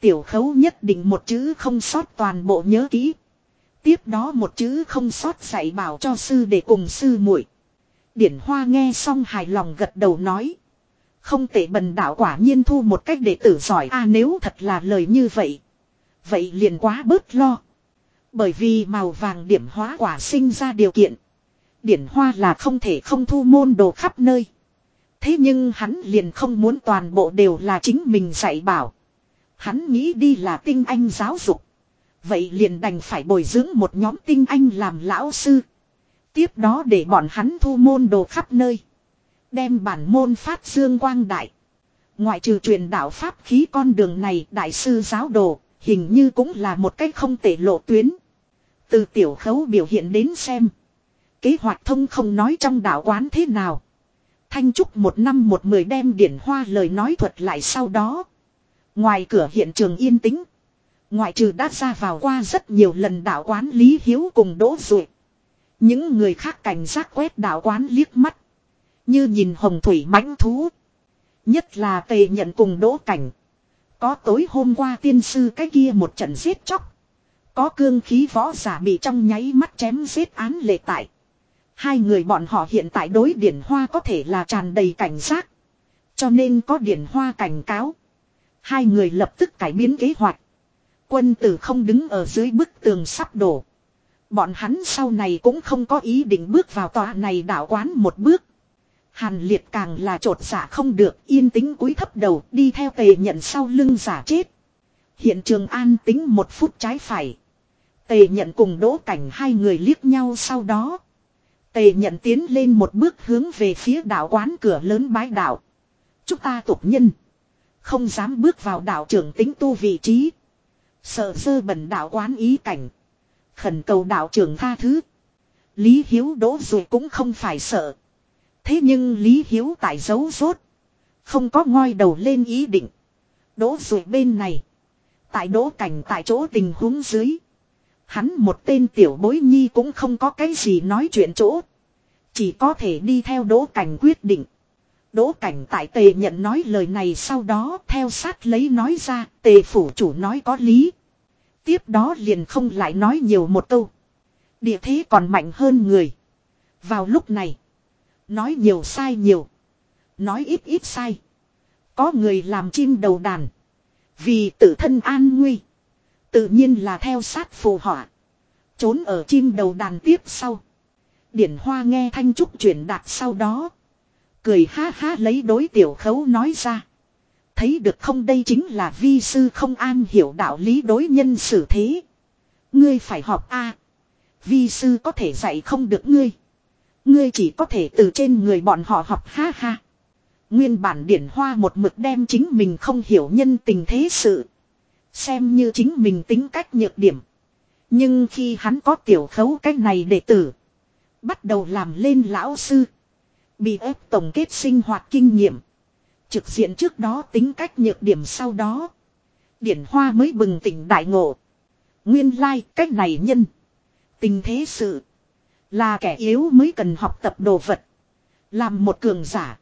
Tiểu khấu nhất định một chữ không sót toàn bộ nhớ kỹ. Tiếp đó một chữ không sót dạy bảo cho sư để cùng sư muội. Điển Hoa nghe xong hài lòng gật đầu nói. Không tệ bần đạo quả nhiên thu một cách đệ tử giỏi a nếu thật là lời như vậy. Vậy liền quá bớt lo. Bởi vì màu vàng điểm hóa quả sinh ra điều kiện. Điển Hoa là không thể không thu môn đồ khắp nơi. Thế nhưng hắn liền không muốn toàn bộ đều là chính mình dạy bảo. Hắn nghĩ đi là tinh anh giáo dục. Vậy liền đành phải bồi dưỡng một nhóm tinh anh làm lão sư. Tiếp đó để bọn hắn thu môn đồ khắp nơi. Đem bản môn phát dương quang đại. Ngoại trừ truyền đạo pháp khí con đường này đại sư giáo đồ, hình như cũng là một cách không tệ lộ tuyến. Từ tiểu khấu biểu hiện đến xem. Kế hoạch thông không nói trong đạo quán thế nào. Thanh Trúc một năm một mười đem điển hoa lời nói thuật lại sau đó. Ngoài cửa hiện trường yên tĩnh. Ngoại trừ đã ra vào qua rất nhiều lần đạo quán Lý Hiếu cùng Đỗ Duệ. Những người khác cảnh giác quét đạo quán liếc mắt. Như nhìn hồng thủy mãnh thú. Nhất là tề nhận cùng đỗ cảnh. Có tối hôm qua tiên sư cái kia một trận giết chóc. Có cương khí võ giả bị trong nháy mắt chém giết án lệ tại. Hai người bọn họ hiện tại đối điển hoa có thể là tràn đầy cảnh giác. Cho nên có điển hoa cảnh cáo. Hai người lập tức cải biến kế hoạch. Quân tử không đứng ở dưới bức tường sắp đổ. Bọn hắn sau này cũng không có ý định bước vào tòa này đảo quán một bước. Hàn liệt càng là trột giả không được, yên tĩnh cúi thấp đầu, đi theo tề nhận sau lưng giả chết. Hiện trường an tính một phút trái phải. Tề nhận cùng đỗ cảnh hai người liếc nhau sau đó. Tề nhận tiến lên một bước hướng về phía đảo quán cửa lớn bái đảo. Chúng ta tục nhân. Không dám bước vào đảo trưởng tính tu vị trí. Sợ sơ bẩn đảo quán ý cảnh. Khẩn cầu đảo trưởng tha thứ. Lý Hiếu đỗ rồi cũng không phải sợ. Thế nhưng Lý Hiếu tại giấu rốt. Không có ngoi đầu lên ý định. Đỗ rồi bên này. Tại đỗ cảnh tại chỗ tình huống dưới. Hắn một tên tiểu bối nhi cũng không có cái gì nói chuyện chỗ. Chỉ có thể đi theo đỗ cảnh quyết định. Đỗ cảnh tại tề nhận nói lời này sau đó theo sát lấy nói ra, tề phủ chủ nói có lý. Tiếp đó liền không lại nói nhiều một câu. Địa thế còn mạnh hơn người. Vào lúc này. Nói nhiều sai nhiều. Nói ít ít sai. Có người làm chim đầu đàn. Vì tự thân an nguy. Tự nhiên là theo sát phù họa. Trốn ở chim đầu đàn tiếp sau. Điển hoa nghe thanh trúc chuyển đạt sau đó. Cười ha ha lấy đối tiểu khấu nói ra. Thấy được không đây chính là vi sư không an hiểu đạo lý đối nhân xử thế. Ngươi phải học A. Vi sư có thể dạy không được ngươi. Ngươi chỉ có thể từ trên người bọn họ học ha ha. Nguyên bản điển hoa một mực đem chính mình không hiểu nhân tình thế sự. Xem như chính mình tính cách nhược điểm. Nhưng khi hắn có tiểu khấu cách này đệ tử. Bắt đầu làm lên lão sư. Bị ép tổng kết sinh hoạt kinh nghiệm. Trực diện trước đó tính cách nhược điểm sau đó. Điển hoa mới bừng tỉnh đại ngộ. Nguyên lai like, cách này nhân. Tình thế sự. Là kẻ yếu mới cần học tập đồ vật. Làm một cường giả.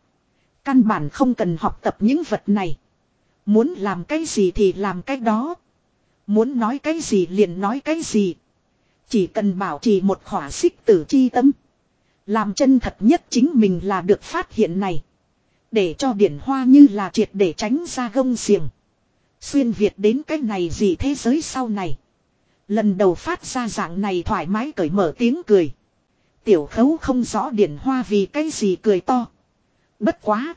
Căn bản không cần học tập những vật này. Muốn làm cái gì thì làm cái đó. Muốn nói cái gì liền nói cái gì. Chỉ cần bảo trì một khỏa xích tử chi tâm. Làm chân thật nhất chính mình là được phát hiện này. Để cho điển hoa như là triệt để tránh ra gông xiềng. Xuyên Việt đến cái này gì thế giới sau này. Lần đầu phát ra dạng này thoải mái cởi mở tiếng cười. Tiểu khấu không rõ điển hoa vì cái gì cười to. Bất quá.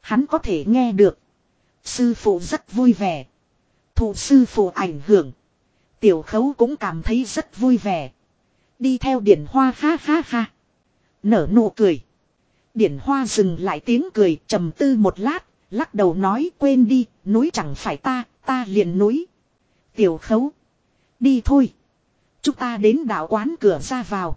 Hắn có thể nghe được. Sư phụ rất vui vẻ. Thụ sư phụ ảnh hưởng. Tiểu khấu cũng cảm thấy rất vui vẻ. Đi theo điển hoa ha ha ha. Nở nụ cười. Điển hoa dừng lại tiếng cười trầm tư một lát. Lắc đầu nói quên đi. Núi chẳng phải ta. Ta liền núi. Tiểu khấu. Đi thôi. Chúng ta đến đảo quán cửa ra vào.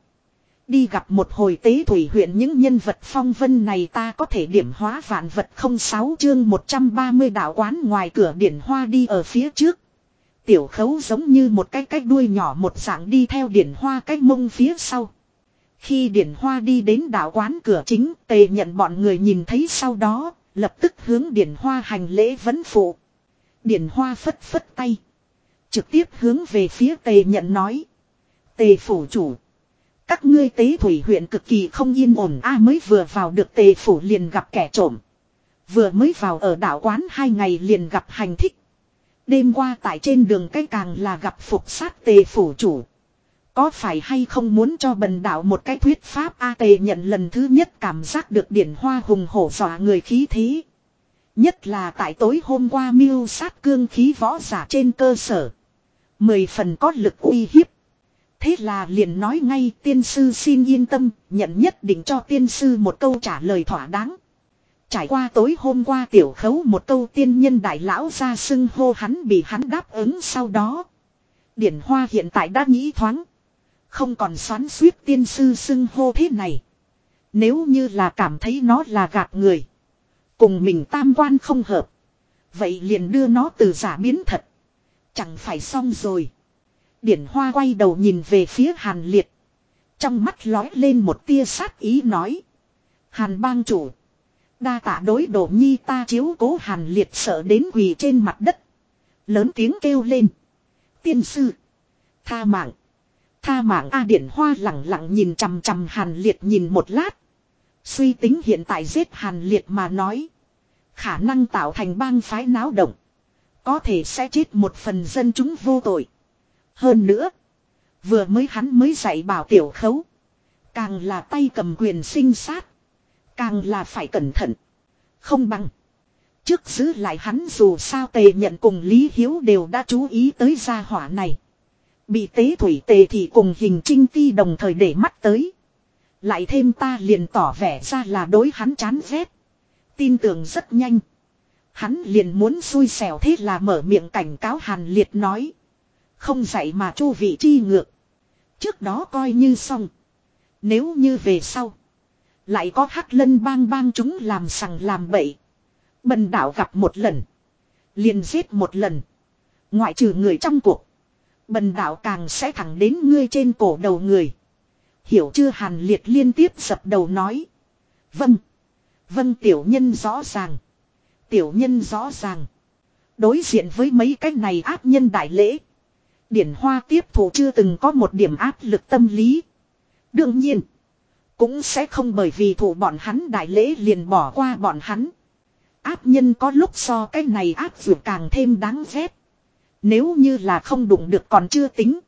Đi gặp một hồi tế thủy huyện những nhân vật phong vân này ta có thể điểm hóa vạn vật không sáu chương 130 đảo quán ngoài cửa điển hoa đi ở phía trước. Tiểu khấu giống như một cái cách đuôi nhỏ một dạng đi theo điển hoa cách mông phía sau. Khi điển hoa đi đến đảo quán cửa chính, tề nhận bọn người nhìn thấy sau đó, lập tức hướng điển hoa hành lễ vấn phụ. Điển hoa phất phất tay. Trực tiếp hướng về phía tề nhận nói. Tề phủ chủ. Các ngươi tế thủy huyện cực kỳ không yên ổn a mới vừa vào được tề phủ liền gặp kẻ trộm. Vừa mới vào ở đảo quán hai ngày liền gặp hành thích. Đêm qua tại trên đường cây càng là gặp phục sát tề phủ chủ. Có phải hay không muốn cho bần đạo một cái thuyết pháp A tề nhận lần thứ nhất cảm giác được điển hoa hùng hổ dọa người khí thế. Nhất là tại tối hôm qua mưu sát cương khí võ giả trên cơ sở. Mười phần có lực uy hiếp. Thế là liền nói ngay tiên sư xin yên tâm, nhận nhất định cho tiên sư một câu trả lời thỏa đáng. Trải qua tối hôm qua tiểu khấu một câu tiên nhân đại lão ra xưng hô hắn bị hắn đáp ứng sau đó. Điển hoa hiện tại đã nghĩ thoáng. Không còn xoắn suýt tiên sư xưng hô thế này. Nếu như là cảm thấy nó là gạt người. Cùng mình tam quan không hợp. Vậy liền đưa nó từ giả biến thật. Chẳng phải xong rồi. Điển Hoa quay đầu nhìn về phía Hàn Liệt. Trong mắt lói lên một tia sát ý nói. Hàn bang chủ. Đa tạ đối đổ nhi ta chiếu cố Hàn Liệt sợ đến quỳ trên mặt đất. Lớn tiếng kêu lên. Tiên sư. Tha mạng. Tha mạng A Điển Hoa lặng lặng nhìn chằm chằm Hàn Liệt nhìn một lát. Suy tính hiện tại giết Hàn Liệt mà nói. Khả năng tạo thành bang phái náo động. Có thể sẽ chết một phần dân chúng vô tội. Hơn nữa. Vừa mới hắn mới dạy bảo tiểu khấu. Càng là tay cầm quyền sinh sát. Càng là phải cẩn thận. Không bằng. Trước giữ lại hắn dù sao tề nhận cùng Lý Hiếu đều đã chú ý tới gia hỏa này. Bị tế thủy tề thì cùng hình trinh ti đồng thời để mắt tới. Lại thêm ta liền tỏ vẻ ra là đối hắn chán ghét. Tin tưởng rất nhanh. Hắn liền muốn xui xẻo thế là mở miệng cảnh cáo Hàn Liệt nói. Không dạy mà chu vị chi ngược. Trước đó coi như xong. Nếu như về sau. Lại có hắc lân bang bang chúng làm sằng làm bậy. Bần đảo gặp một lần. Liền giết một lần. Ngoại trừ người trong cuộc. Bần đảo càng sẽ thẳng đến ngươi trên cổ đầu người. Hiểu chưa hàn liệt liên tiếp dập đầu nói. Vâng. Vâng tiểu nhân rõ ràng. Tiểu nhân rõ ràng. Đối diện với mấy cái này áp nhân đại lễ. Điển hoa tiếp thủ chưa từng có một điểm áp lực tâm lý. Đương nhiên. Cũng sẽ không bởi vì thủ bọn hắn đại lễ liền bỏ qua bọn hắn. Áp nhân có lúc so cái này áp vượt càng thêm đáng ghét. Nếu như là không đụng được còn chưa tính.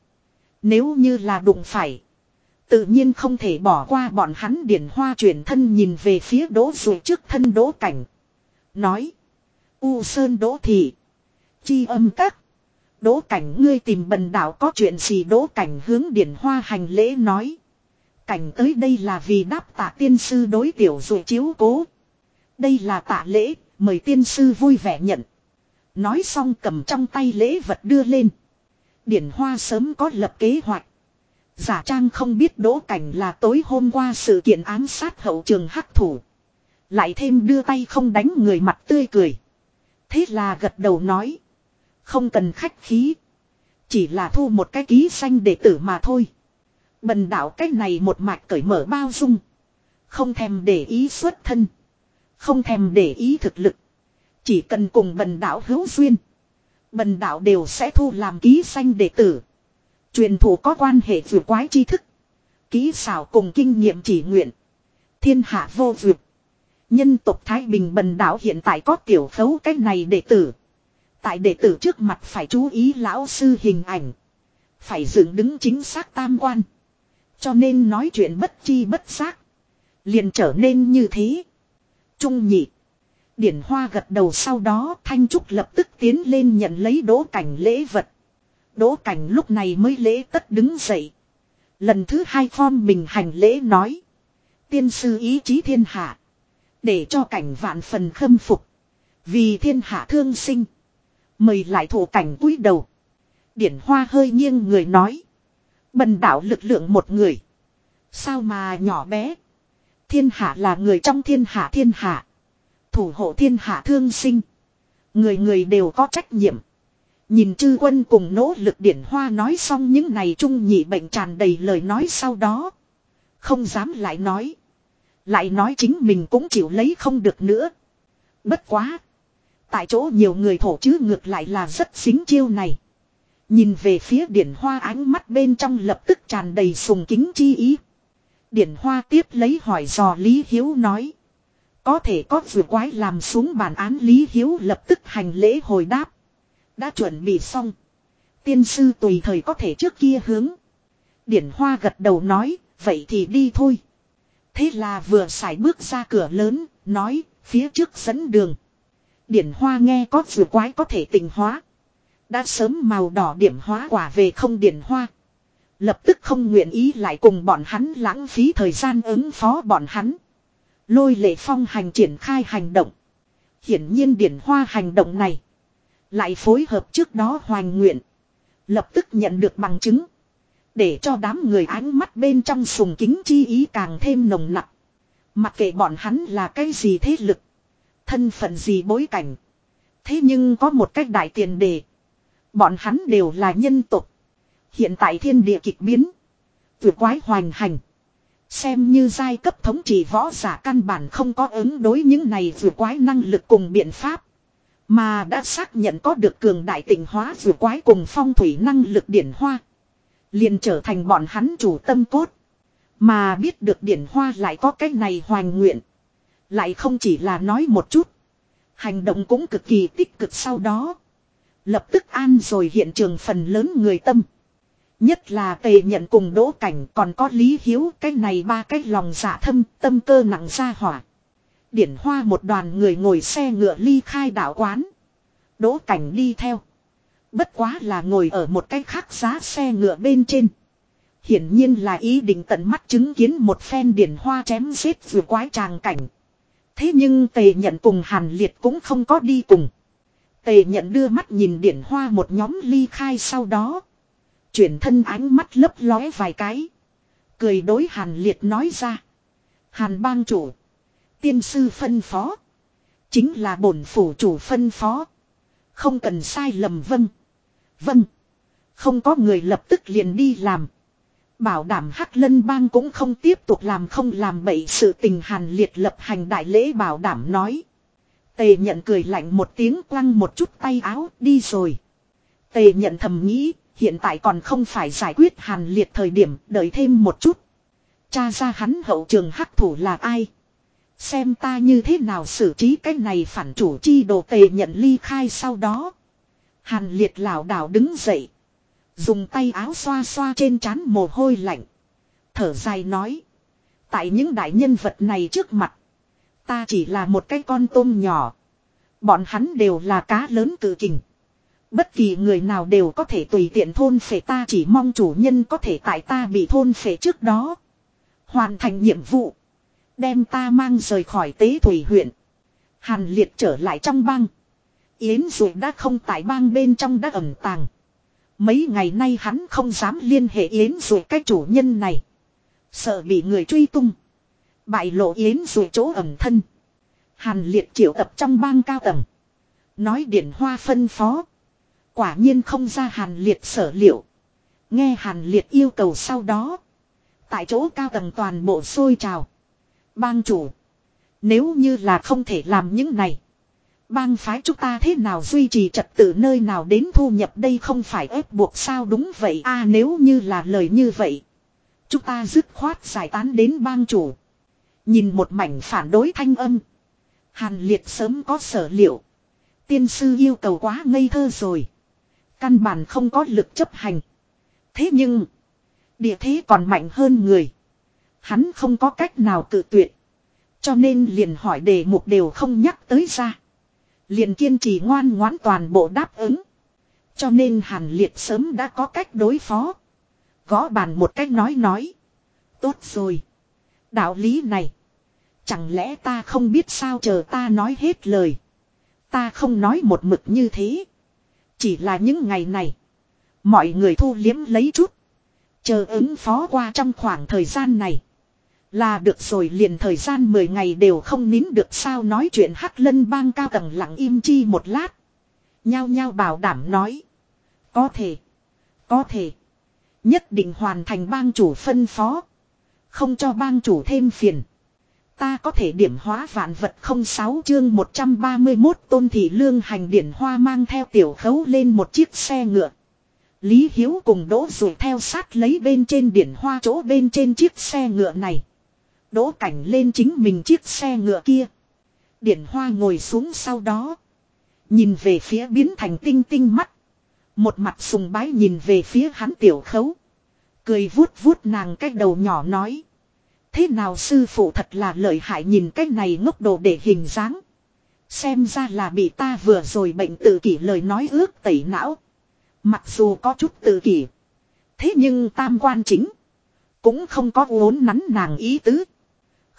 Nếu như là đụng phải. Tự nhiên không thể bỏ qua bọn hắn điển hoa chuyển thân nhìn về phía đỗ dù trước thân đỗ cảnh. Nói. U Sơn đỗ thị. Chi âm các. Đỗ cảnh ngươi tìm bần đạo có chuyện gì đỗ cảnh hướng điển hoa hành lễ nói. Cảnh tới đây là vì đáp tạ tiên sư đối tiểu dụ chiếu cố. Đây là tạ lễ, mời tiên sư vui vẻ nhận. Nói xong cầm trong tay lễ vật đưa lên. Điển hoa sớm có lập kế hoạch. Giả trang không biết đỗ cảnh là tối hôm qua sự kiện án sát hậu trường hắc thủ. Lại thêm đưa tay không đánh người mặt tươi cười. Thế là gật đầu nói. Không cần khách khí. Chỉ là thu một cái ký xanh đệ tử mà thôi. Bần đạo cái này một mạch cởi mở bao dung. Không thèm để ý xuất thân. Không thèm để ý thực lực. Chỉ cần cùng bần đạo hữu duyên. Bần đạo đều sẽ thu làm ký xanh đệ tử. Truyền thủ có quan hệ vượt quái tri thức. Ký xảo cùng kinh nghiệm chỉ nguyện. Thiên hạ vô vượt. Nhân tộc Thái Bình bần đạo hiện tại có tiểu khấu cách này đệ tử. Tại đệ tử trước mặt phải chú ý lão sư hình ảnh. Phải dựng đứng chính xác tam quan. Cho nên nói chuyện bất chi bất xác. Liền trở nên như thế. Trung nhị. Điển Hoa gật đầu sau đó Thanh Trúc lập tức tiến lên nhận lấy đỗ cảnh lễ vật. Đỗ cảnh lúc này mới lễ tất đứng dậy. Lần thứ hai form mình hành lễ nói. Tiên sư ý chí thiên hạ. Để cho cảnh vạn phần khâm phục. Vì thiên hạ thương sinh. Mời lại thủ cảnh cúi đầu. Điển Hoa hơi nghiêng người nói. Bần đạo lực lượng một người. Sao mà nhỏ bé. Thiên hạ là người trong thiên hạ thiên hạ. Thủ hộ thiên hạ thương sinh. Người người đều có trách nhiệm. Nhìn chư quân cùng nỗ lực điển hoa nói xong những này trung nhị bệnh tràn đầy lời nói sau đó. Không dám lại nói. Lại nói chính mình cũng chịu lấy không được nữa. Bất quá. Tại chỗ nhiều người thổ chứ ngược lại là rất xính chiêu này. Nhìn về phía điển hoa ánh mắt bên trong lập tức tràn đầy sùng kính chi ý. Điển hoa tiếp lấy hỏi dò Lý Hiếu nói. Có thể có vừa quái làm xuống bản án Lý Hiếu lập tức hành lễ hồi đáp. Đã chuẩn bị xong. Tiên sư tùy thời có thể trước kia hướng. Điển hoa gật đầu nói, vậy thì đi thôi. Thế là vừa xài bước ra cửa lớn, nói, phía trước dẫn đường. Điển hoa nghe có vừa quái có thể tình hóa. Đã sớm màu đỏ điểm hóa quả về không điển hoa. Lập tức không nguyện ý lại cùng bọn hắn lãng phí thời gian ứng phó bọn hắn. Lôi lệ phong hành triển khai hành động. Hiển nhiên điển hoa hành động này. Lại phối hợp trước đó hoành nguyện. Lập tức nhận được bằng chứng. Để cho đám người ánh mắt bên trong sùng kính chi ý càng thêm nồng nặng. Mặc kệ bọn hắn là cái gì thế lực. Thân phận gì bối cảnh. Thế nhưng có một cách đại tiền đề. Bọn hắn đều là nhân tục. Hiện tại thiên địa kịch biến. Vượt quái hoành hành. Xem như giai cấp thống trị võ giả căn bản không có ứng đối những này vừa quái năng lực cùng biện pháp. Mà đã xác nhận có được cường đại tình hóa vừa quái cùng phong thủy năng lực điển hoa. Liền trở thành bọn hắn chủ tâm cốt. Mà biết được điển hoa lại có cách này hoành nguyện. Lại không chỉ là nói một chút. Hành động cũng cực kỳ tích cực sau đó. Lập tức an rồi hiện trường phần lớn người tâm. Nhất là tề nhận cùng đỗ cảnh còn có lý hiếu, cái này ba cái lòng dạ thâm, tâm cơ nặng ra hỏa. Điển hoa một đoàn người ngồi xe ngựa ly khai đảo quán. Đỗ cảnh đi theo. Bất quá là ngồi ở một cái khác giá xe ngựa bên trên. Hiển nhiên là ý định tận mắt chứng kiến một phen điển hoa chém giết vừa quái tràng cảnh. Thế nhưng tề nhận cùng hàn liệt cũng không có đi cùng. Tề nhận đưa mắt nhìn điển hoa một nhóm ly khai sau đó. Chuyển thân ánh mắt lấp lóe vài cái. Cười đối hàn liệt nói ra. Hàn bang chủ. Tiên sư phân phó. Chính là bổn phủ chủ phân phó. Không cần sai lầm vâng. Vâng. Không có người lập tức liền đi làm. Bảo đảm Hắc Lân Bang cũng không tiếp tục làm không làm bậy sự tình hàn liệt lập hành đại lễ bảo đảm nói. Tề nhận cười lạnh một tiếng quăng một chút tay áo, đi rồi. Tề nhận thầm nghĩ, hiện tại còn không phải giải quyết hàn liệt thời điểm, đợi thêm một chút. Cha ra hắn hậu trường hắc thủ là ai? Xem ta như thế nào xử trí cái này phản chủ chi đồ tề nhận ly khai sau đó. Hàn liệt lảo đảo đứng dậy. Dùng tay áo xoa xoa trên trán mồ hôi lạnh. Thở dài nói. Tại những đại nhân vật này trước mặt. Ta chỉ là một cái con tôm nhỏ. Bọn hắn đều là cá lớn cử kình. Bất kỳ người nào đều có thể tùy tiện thôn phệ ta, chỉ mong chủ nhân có thể tại ta bị thôn phệ trước đó. Hoàn thành nhiệm vụ. Đem ta mang rời khỏi tế thủy huyện. Hàn liệt trở lại trong bang. Yến dù đã không tại bang bên trong đã ẩn tàng. Mấy ngày nay hắn không dám liên hệ Yến dù cái chủ nhân này. Sợ bị người truy tung. Bại lộ Yến dù chỗ ẩn thân. Hàn liệt triệu tập trong bang cao tầng. Nói điển hoa phân phó. Quả nhiên không ra hàn liệt sở liệu. Nghe hàn liệt yêu cầu sau đó. Tại chỗ cao tầng toàn bộ sôi trào. Bang chủ. Nếu như là không thể làm những này. Bang phái chúng ta thế nào duy trì trật tự nơi nào đến thu nhập đây không phải ép buộc sao đúng vậy a, nếu như là lời như vậy. Chúng ta dứt khoát giải tán đến bang chủ. Nhìn một mảnh phản đối thanh âm. Hàn liệt sớm có sở liệu. Tiên sư yêu cầu quá ngây thơ rồi. Căn bản không có lực chấp hành. Thế nhưng. Địa thế còn mạnh hơn người. Hắn không có cách nào tự tuyệt. Cho nên liền hỏi đề mục đều không nhắc tới ra. Liền kiên trì ngoan ngoãn toàn bộ đáp ứng. Cho nên Hàn Liệt sớm đã có cách đối phó. Gõ bàn một cách nói nói. Tốt rồi. Đạo lý này. Chẳng lẽ ta không biết sao chờ ta nói hết lời. Ta không nói một mực như thế. Chỉ là những ngày này. Mọi người thu liếm lấy chút. Chờ ứng phó qua trong khoảng thời gian này. Là được rồi liền thời gian 10 ngày đều không nín được sao nói chuyện hắc lân bang cao tầng lặng im chi một lát. Nhao nhao bảo đảm nói. Có thể. Có thể. Nhất định hoàn thành bang chủ phân phó. Không cho bang chủ thêm phiền. Ta có thể điểm hóa vạn vật không sáu chương 131 tôn thị lương hành điển hoa mang theo tiểu khấu lên một chiếc xe ngựa. Lý Hiếu cùng đỗ rùi theo sát lấy bên trên điển hoa chỗ bên trên chiếc xe ngựa này. Đỗ cảnh lên chính mình chiếc xe ngựa kia. Điển hoa ngồi xuống sau đó. Nhìn về phía biến thành tinh tinh mắt. Một mặt sùng bái nhìn về phía hắn tiểu khấu. Cười vuốt vuốt nàng cái đầu nhỏ nói. Thế nào sư phụ thật là lợi hại nhìn cái này ngốc đồ để hình dáng. Xem ra là bị ta vừa rồi bệnh tự kỷ lời nói ước tẩy não. Mặc dù có chút tự kỷ. Thế nhưng tam quan chính. Cũng không có uốn nắn nàng ý tứ.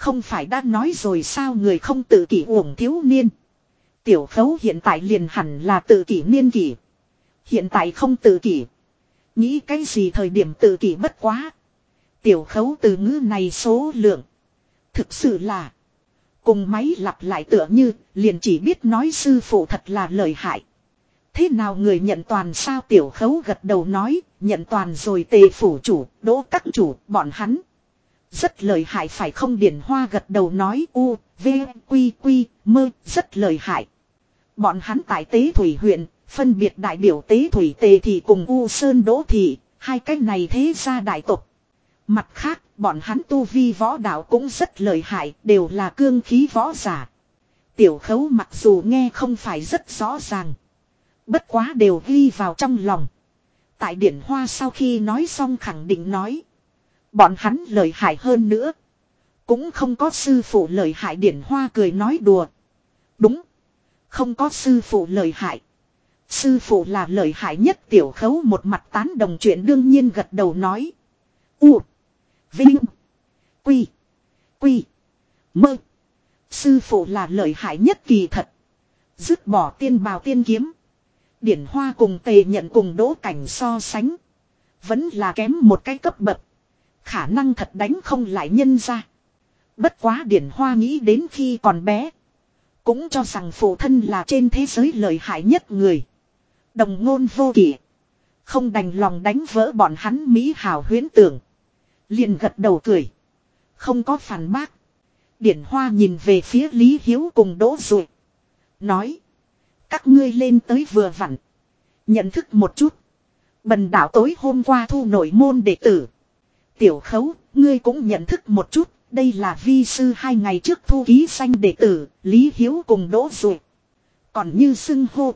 Không phải đã nói rồi sao người không tự kỷ uổng thiếu niên. Tiểu khấu hiện tại liền hẳn là tự kỷ niên kỷ. Hiện tại không tự kỷ. Nghĩ cái gì thời điểm tự kỷ bất quá. Tiểu khấu từ ngữ này số lượng. Thực sự là. Cùng máy lặp lại tựa như liền chỉ biết nói sư phụ thật là lợi hại. Thế nào người nhận toàn sao tiểu khấu gật đầu nói, nhận toàn rồi tề phủ chủ, đỗ các chủ, bọn hắn. Rất lời hại phải không điển hoa gật đầu nói u, v, quy quy, mơ, rất lời hại. Bọn hắn tại tế thủy huyện, phân biệt đại biểu tế thủy tề thì cùng u sơn đỗ thị, hai cái này thế ra đại tộc. Mặt khác, bọn hắn tu vi võ đạo cũng rất lợi hại, đều là cương khí võ giả. Tiểu khấu mặc dù nghe không phải rất rõ ràng. Bất quá đều ghi vào trong lòng. Tại điển hoa sau khi nói xong khẳng định nói. Bọn hắn lời hại hơn nữa. Cũng không có sư phụ lời hại điển hoa cười nói đùa. Đúng. Không có sư phụ lời hại. Sư phụ là lời hại nhất tiểu khấu một mặt tán đồng chuyện đương nhiên gật đầu nói. U. Vinh. Quy. Quy. Mơ. Sư phụ là lợi hại nhất kỳ thật. Dứt bỏ tiên bào tiên kiếm. Điển hoa cùng tề nhận cùng đỗ cảnh so sánh. Vẫn là kém một cái cấp bậc. Khả năng thật đánh không lại nhân ra. Bất quá điển hoa nghĩ đến khi còn bé. Cũng cho rằng phụ thân là trên thế giới lợi hại nhất người. Đồng ngôn vô kỷ. Không đành lòng đánh vỡ bọn hắn Mỹ hào huyến tưởng. Liền gật đầu cười. Không có phản bác. Điển Hoa nhìn về phía Lý Hiếu cùng Đỗ Dụ. Nói. Các ngươi lên tới vừa vặn. Nhận thức một chút. Bần đảo tối hôm qua thu nội môn đệ tử. Tiểu khấu, ngươi cũng nhận thức một chút. Đây là vi sư hai ngày trước thu ký sanh đệ tử, Lý Hiếu cùng Đỗ Dụ. Còn như xưng hô.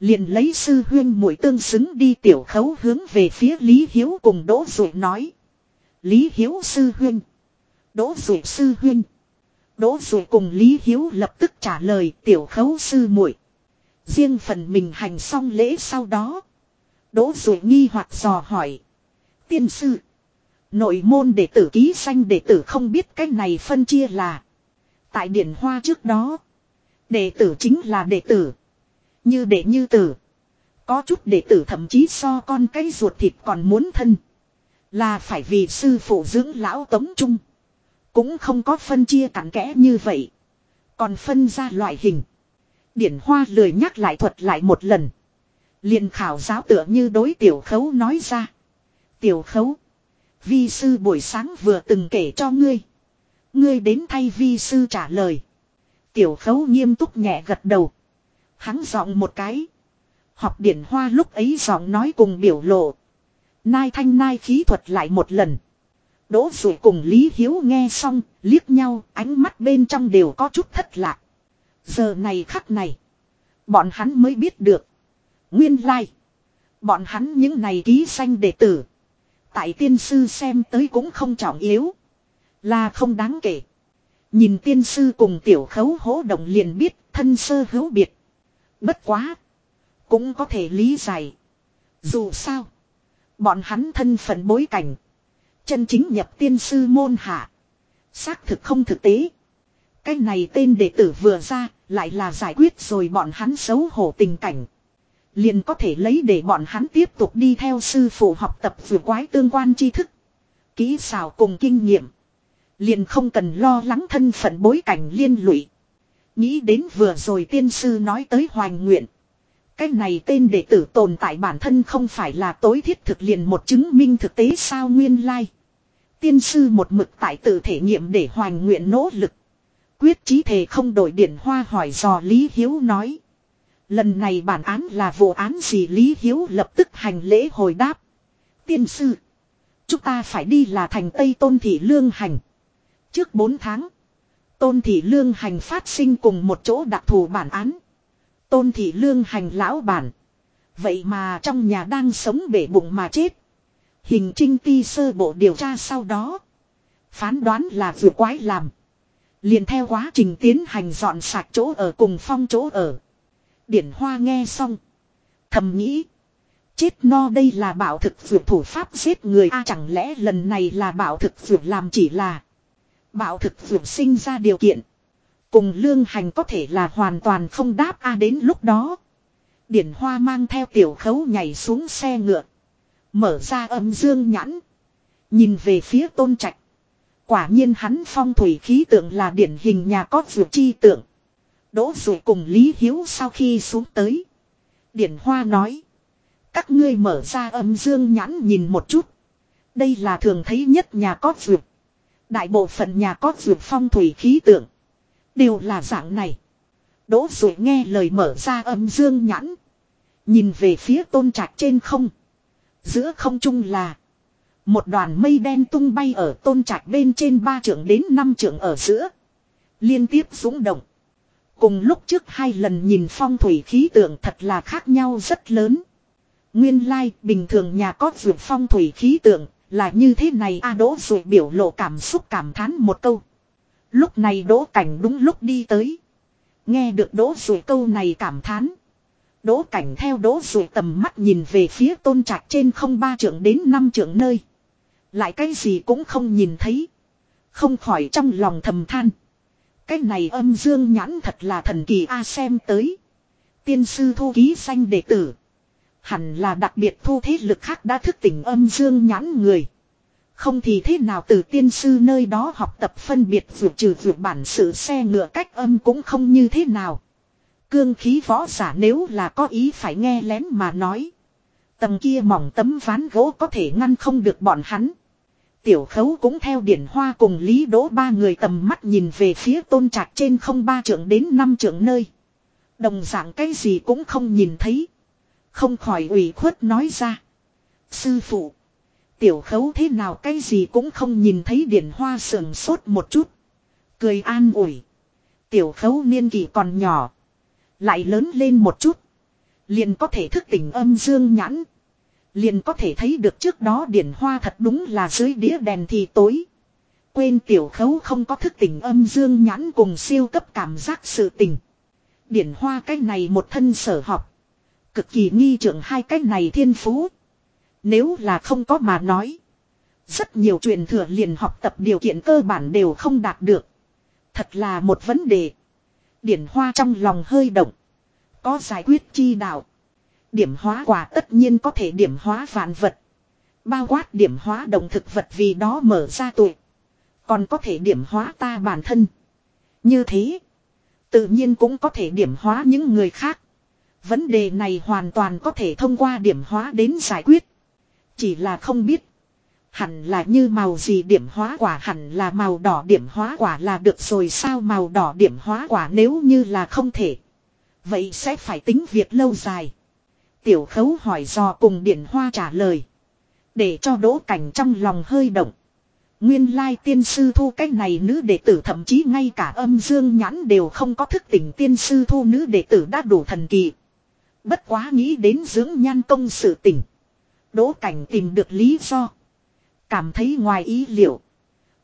Liền lấy sư huyên mũi tương xứng đi tiểu khấu hướng về phía Lý Hiếu cùng Đỗ Dụ nói. Lý Hiếu sư huyên. Đỗ Dụ sư huyên. Đỗ Dụ cùng Lý Hiếu lập tức trả lời tiểu khấu sư muội. Riêng phần mình hành xong lễ sau đó. Đỗ Dụ nghi hoặc dò hỏi. Tiên sư. Nội môn đệ tử ký sanh đệ tử không biết cái này phân chia là. Tại điển hoa trước đó. Đệ tử chính là đệ tử. Như đệ như tử. Có chút đệ tử thậm chí so con cái ruột thịt còn muốn thân. Là phải vì sư phụ dưỡng lão tống trung. Cũng không có phân chia cặn kẽ như vậy. Còn phân ra loại hình. Điển hoa lười nhắc lại thuật lại một lần. liền khảo giáo tựa như đối tiểu khấu nói ra. Tiểu khấu. Vi sư buổi sáng vừa từng kể cho ngươi. Ngươi đến thay vi sư trả lời. Tiểu khấu nghiêm túc nhẹ gật đầu. Hắn giọng một cái. Học điển hoa lúc ấy giọng nói cùng biểu lộ. Nai thanh nai khí thuật lại một lần. Đỗ rủi cùng Lý Hiếu nghe xong, liếc nhau, ánh mắt bên trong đều có chút thất lạc. Giờ này khắc này. Bọn hắn mới biết được. Nguyên lai. Like. Bọn hắn những này ký danh đệ tử. Tại tiên sư xem tới cũng không trọng yếu. Là không đáng kể. Nhìn tiên sư cùng tiểu khấu hỗ động liền biết thân sơ hữu biệt. Bất quá. Cũng có thể lý giải. Dù sao. Bọn hắn thân phận bối cảnh. Chân chính nhập tiên sư môn hạ. Xác thực không thực tế. Cái này tên đệ tử vừa ra, lại là giải quyết rồi bọn hắn xấu hổ tình cảnh. Liền có thể lấy để bọn hắn tiếp tục đi theo sư phụ học tập vừa quái tương quan tri thức. Kỹ xảo cùng kinh nghiệm. Liền không cần lo lắng thân phận bối cảnh liên lụy. Nghĩ đến vừa rồi tiên sư nói tới hoành nguyện. Cái này tên đệ tử tồn tại bản thân không phải là tối thiết thực liền một chứng minh thực tế sao nguyên lai. Tiên sư một mực tại tự thể nghiệm để hoành nguyện nỗ lực. Quyết chí thể không đổi điển hoa hỏi dò Lý Hiếu nói. Lần này bản án là vụ án gì Lý Hiếu lập tức hành lễ hồi đáp. Tiên sư. Chúng ta phải đi là thành Tây Tôn Thị Lương Hành. Trước 4 tháng. Tôn Thị Lương Hành phát sinh cùng một chỗ đặc thù bản án. Tôn Thị Lương Hành lão bản. Vậy mà trong nhà đang sống bể bụng mà chết. Hình trinh ti sơ bộ điều tra sau đó. Phán đoán là vừa quái làm. Liền theo quá trình tiến hành dọn sạch chỗ ở cùng phong chỗ ở. Điển Hoa nghe xong. Thầm nghĩ. Chết no đây là bảo thực vượt thủ pháp giết người a, chẳng lẽ lần này là bảo thực vượt làm chỉ là. Bảo thực vượt sinh ra điều kiện. Cùng lương hành có thể là hoàn toàn không đáp a đến lúc đó. Điển Hoa mang theo tiểu khấu nhảy xuống xe ngựa. Mở ra âm dương nhãn. Nhìn về phía tôn trạch. Quả nhiên hắn phong thủy khí tượng là điển hình nhà có vượt chi tượng. Đỗ dụ cùng Lý Hiếu sau khi xuống tới. Điển Hoa nói. Các ngươi mở ra âm dương nhãn nhìn một chút. Đây là thường thấy nhất nhà có dược. Đại bộ phận nhà có dược phong thủy khí tượng. Đều là dạng này. Đỗ dụ nghe lời mở ra âm dương nhãn. Nhìn về phía tôn trạch trên không. Giữa không trung là. Một đoàn mây đen tung bay ở tôn trạch bên trên ba trượng đến năm trượng ở giữa. Liên tiếp súng động. Cùng lúc trước hai lần nhìn phong thủy khí tượng thật là khác nhau rất lớn. Nguyên lai like, bình thường nhà có vượt phong thủy khí tượng là như thế này a đỗ rồi biểu lộ cảm xúc cảm thán một câu. Lúc này đỗ cảnh đúng lúc đi tới. Nghe được đỗ rồi câu này cảm thán. Đỗ cảnh theo đỗ rồi tầm mắt nhìn về phía tôn trạch trên không ba trượng đến năm trượng nơi. Lại cái gì cũng không nhìn thấy. Không khỏi trong lòng thầm than. Cái này âm dương nhãn thật là thần kỳ A xem tới. Tiên sư thu ký danh đệ tử. Hẳn là đặc biệt thu thế lực khác đã thức tỉnh âm dương nhãn người. Không thì thế nào từ tiên sư nơi đó học tập phân biệt vượt trừ vượt bản sự xe ngựa cách âm cũng không như thế nào. Cương khí võ giả nếu là có ý phải nghe lén mà nói. Tầng kia mỏng tấm ván gỗ có thể ngăn không được bọn hắn. Tiểu khấu cũng theo điển hoa cùng Lý Đỗ ba người tầm mắt nhìn về phía tôn trạc trên không ba trưởng đến năm trưởng nơi. Đồng dạng cái gì cũng không nhìn thấy. Không khỏi ủy khuất nói ra. Sư phụ. Tiểu khấu thế nào cái gì cũng không nhìn thấy điển hoa sườn sốt một chút. Cười an ủi. Tiểu khấu niên kỷ còn nhỏ. Lại lớn lên một chút. Liền có thể thức tỉnh âm dương nhãn. Liền có thể thấy được trước đó điển hoa thật đúng là dưới đĩa đèn thì tối. Quên tiểu khấu không có thức tỉnh âm dương nhãn cùng siêu cấp cảm giác sự tình. Điển hoa cái này một thân sở học. Cực kỳ nghi trưởng hai cái này thiên phú. Nếu là không có mà nói. Rất nhiều truyền thừa liền học tập điều kiện cơ bản đều không đạt được. Thật là một vấn đề. Điển hoa trong lòng hơi động. Có giải quyết chi đạo. Điểm hóa quả tất nhiên có thể điểm hóa vạn vật. Bao quát điểm hóa động thực vật vì đó mở ra tuổi. Còn có thể điểm hóa ta bản thân. Như thế. Tự nhiên cũng có thể điểm hóa những người khác. Vấn đề này hoàn toàn có thể thông qua điểm hóa đến giải quyết. Chỉ là không biết. Hẳn là như màu gì điểm hóa quả hẳn là màu đỏ điểm hóa quả là được rồi sao màu đỏ điểm hóa quả nếu như là không thể. Vậy sẽ phải tính việc lâu dài. Tiểu khấu hỏi dò cùng điển hoa trả lời. Để cho đỗ cảnh trong lòng hơi động. Nguyên lai tiên sư thu cách này nữ đệ tử thậm chí ngay cả âm dương nhãn đều không có thức tỉnh tiên sư thu nữ đệ tử đã đủ thần kỳ. Bất quá nghĩ đến dưỡng nhan công sự tỉnh. Đỗ cảnh tìm được lý do. Cảm thấy ngoài ý liệu.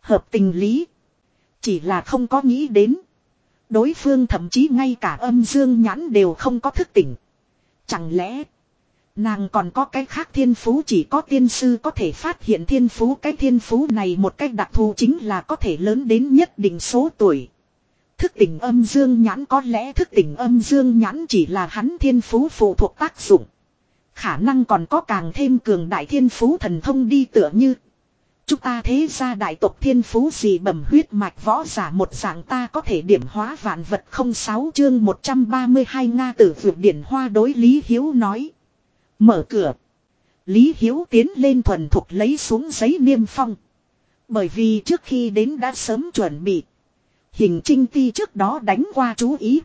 Hợp tình lý. Chỉ là không có nghĩ đến. Đối phương thậm chí ngay cả âm dương nhãn đều không có thức tỉnh. Chẳng lẽ. Nàng còn có cái khác thiên phú, chỉ có tiên sư có thể phát hiện thiên phú cái thiên phú này một cách đặc thù chính là có thể lớn đến nhất định số tuổi. Thức tỉnh âm dương nhãn có lẽ thức tỉnh âm dương nhãn chỉ là hắn thiên phú phụ thuộc tác dụng. Khả năng còn có càng thêm cường đại thiên phú thần thông đi tựa như. Chúng ta thế ra đại tộc thiên phú gì bẩm huyết mạch võ giả một dạng ta có thể điểm hóa vạn vật không sáu chương 132 Nga tử vượt điển hoa đối Lý Hiếu nói. Mở cửa. Lý Hiếu tiến lên thuần thục lấy xuống giấy niêm phong. Bởi vì trước khi đến đã sớm chuẩn bị. Hình trinh ti trước đó đánh qua chú ý.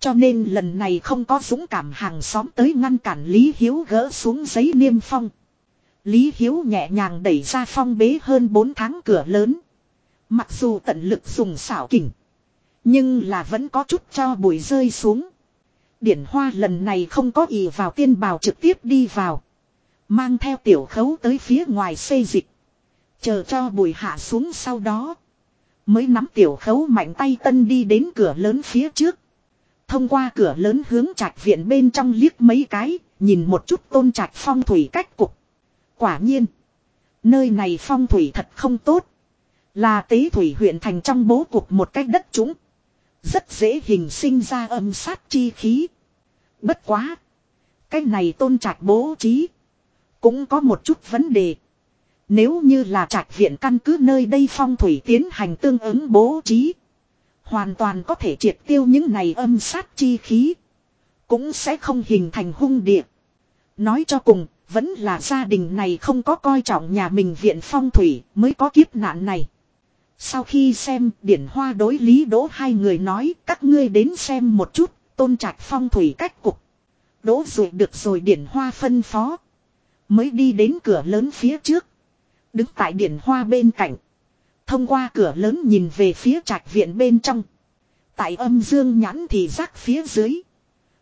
Cho nên lần này không có dũng cảm hàng xóm tới ngăn cản Lý Hiếu gỡ xuống giấy niêm phong. Lý Hiếu nhẹ nhàng đẩy ra phong bế hơn 4 tháng cửa lớn. Mặc dù tận lực dùng xảo kỉnh, Nhưng là vẫn có chút cho bụi rơi xuống. Điển hoa lần này không có ý vào tiên bào trực tiếp đi vào. Mang theo tiểu khấu tới phía ngoài xây dịch. Chờ cho bụi hạ xuống sau đó. Mới nắm tiểu khấu mạnh tay tân đi đến cửa lớn phía trước. Thông qua cửa lớn hướng trạch viện bên trong liếc mấy cái, nhìn một chút tôn trạch phong thủy cách cục. Quả nhiên, nơi này phong thủy thật không tốt. Là tế thủy huyện thành trong bố cục một cách đất chúng Rất dễ hình sinh ra âm sát chi khí. Bất quá. Cái này tôn trạch bố trí. Cũng có một chút vấn đề. Nếu như là trạch viện căn cứ nơi đây phong thủy tiến hành tương ứng bố trí. Hoàn toàn có thể triệt tiêu những này âm sát chi khí. Cũng sẽ không hình thành hung địa. Nói cho cùng, vẫn là gia đình này không có coi trọng nhà mình viện phong thủy mới có kiếp nạn này. Sau khi xem điển hoa đối lý đỗ hai người nói, các ngươi đến xem một chút, tôn trạch phong thủy cách cục. Đỗ rồi được rồi điển hoa phân phó. Mới đi đến cửa lớn phía trước. Đứng tại điển hoa bên cạnh. Thông qua cửa lớn nhìn về phía trạch viện bên trong. Tại âm dương nhãn thì rác phía dưới.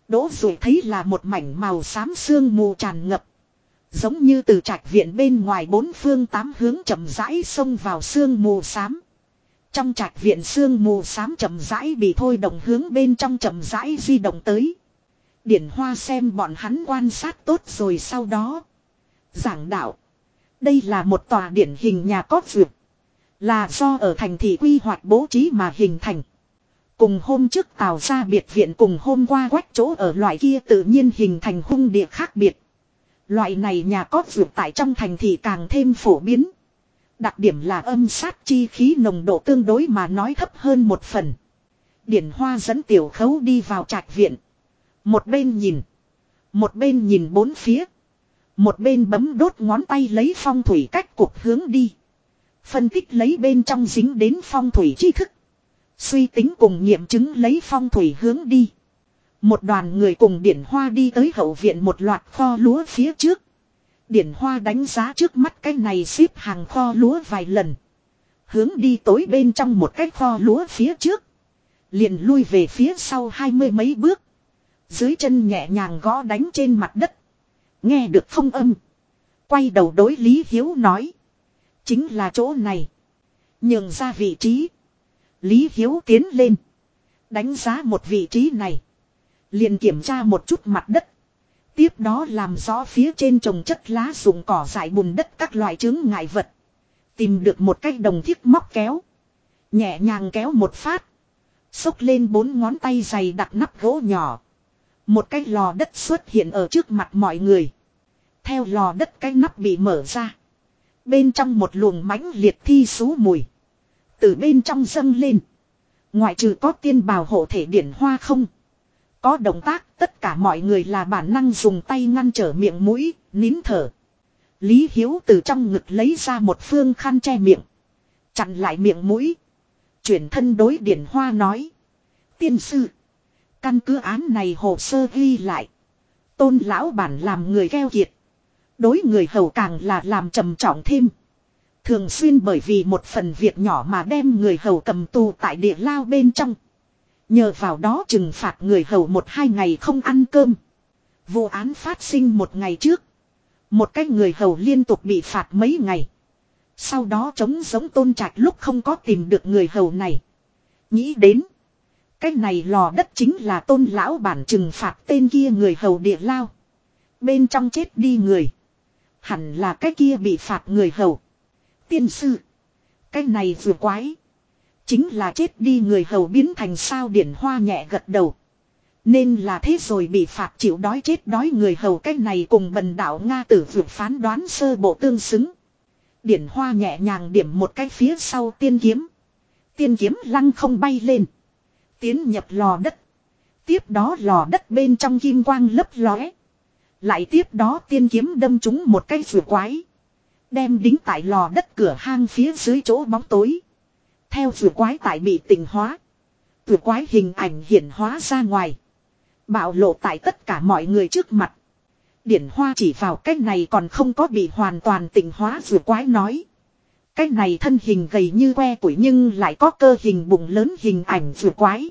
Đỗ rồi thấy là một mảnh màu xám sương mù tràn ngập. Giống như từ trạch viện bên ngoài bốn phương tám hướng chậm rãi xông vào sương mù xám. Trong trạch viện sương mù xám chậm rãi bị thôi động hướng bên trong chậm rãi di động tới. Điển Hoa xem bọn hắn quan sát tốt rồi sau đó. Giảng đạo. Đây là một tòa điển hình nhà có dược. Là do ở thành thị quy hoạch bố trí mà hình thành. Cùng hôm trước tạo ra biệt viện cùng hôm qua quách chỗ ở loại kia tự nhiên hình thành hung địa khác biệt. Loại này nhà có vượt tại trong thành thị càng thêm phổ biến. Đặc điểm là âm sát chi khí nồng độ tương đối mà nói thấp hơn một phần. Điển hoa dẫn tiểu khấu đi vào trạch viện. Một bên nhìn. Một bên nhìn bốn phía. Một bên bấm đốt ngón tay lấy phong thủy cách cuộc hướng đi. Phân tích lấy bên trong dính đến phong thủy tri thức. Suy tính cùng nghiệm chứng lấy phong thủy hướng đi. Một đoàn người cùng điển hoa đi tới hậu viện một loạt kho lúa phía trước. Điển hoa đánh giá trước mắt cái này xếp hàng kho lúa vài lần. Hướng đi tối bên trong một cái kho lúa phía trước. Liền lui về phía sau hai mươi mấy bước. Dưới chân nhẹ nhàng gõ đánh trên mặt đất. Nghe được phong âm. Quay đầu đối Lý Hiếu nói. Chính là chỗ này. Nhường ra vị trí. Lý Hiếu tiến lên. Đánh giá một vị trí này. Liền kiểm tra một chút mặt đất. Tiếp đó làm rõ phía trên trồng chất lá rụng cỏ dại bùn đất các loại chứng ngại vật. Tìm được một cái đồng thiết móc kéo. Nhẹ nhàng kéo một phát. Xốc lên bốn ngón tay dày đặt nắp gỗ nhỏ. Một cái lò đất xuất hiện ở trước mặt mọi người. Theo lò đất cái nắp bị mở ra. Bên trong một luồng mãnh liệt thi xú mùi. Từ bên trong dâng lên. Ngoại trừ có tiên bào hộ thể điển hoa không. Có động tác tất cả mọi người là bản năng dùng tay ngăn trở miệng mũi, nín thở. Lý Hiếu từ trong ngực lấy ra một phương khăn che miệng. Chặn lại miệng mũi. Chuyển thân đối điển hoa nói. Tiên sư. Căn cứ án này hồ sơ ghi lại. Tôn lão bản làm người gheo kiệt. Đối người hầu càng là làm trầm trọng thêm. Thường xuyên bởi vì một phần việc nhỏ mà đem người hầu cầm tù tại địa lao bên trong. Nhờ vào đó trừng phạt người hầu một hai ngày không ăn cơm. Vụ án phát sinh một ngày trước. Một cái người hầu liên tục bị phạt mấy ngày. Sau đó chống giống tôn trạch lúc không có tìm được người hầu này. Nghĩ đến. Cái này lò đất chính là tôn lão bản trừng phạt tên kia người hầu địa lao. Bên trong chết đi người. Hẳn là cái kia bị phạt người hầu. Tiên sư. Cái này vừa quái. Chính là chết đi người hầu biến thành sao điển hoa nhẹ gật đầu. Nên là thế rồi bị phạt chịu đói chết đói người hầu cách này cùng bần đạo Nga tử vượt phán đoán sơ bộ tương xứng. Điển hoa nhẹ nhàng điểm một cái phía sau tiên kiếm. Tiên kiếm lăng không bay lên. Tiến nhập lò đất. Tiếp đó lò đất bên trong kim quang lấp lóe. Lại tiếp đó tiên kiếm đâm trúng một cái vừa quái. Đem đính tại lò đất cửa hang phía dưới chỗ bóng tối. Theo vừa quái tại bị tình hóa. Vừa quái hình ảnh hiển hóa ra ngoài. Bạo lộ tại tất cả mọi người trước mặt. Điển hoa chỉ vào cách này còn không có bị hoàn toàn tình hóa vừa quái nói. Cái này thân hình gầy như que củi nhưng lại có cơ hình bụng lớn hình ảnh vừa quái.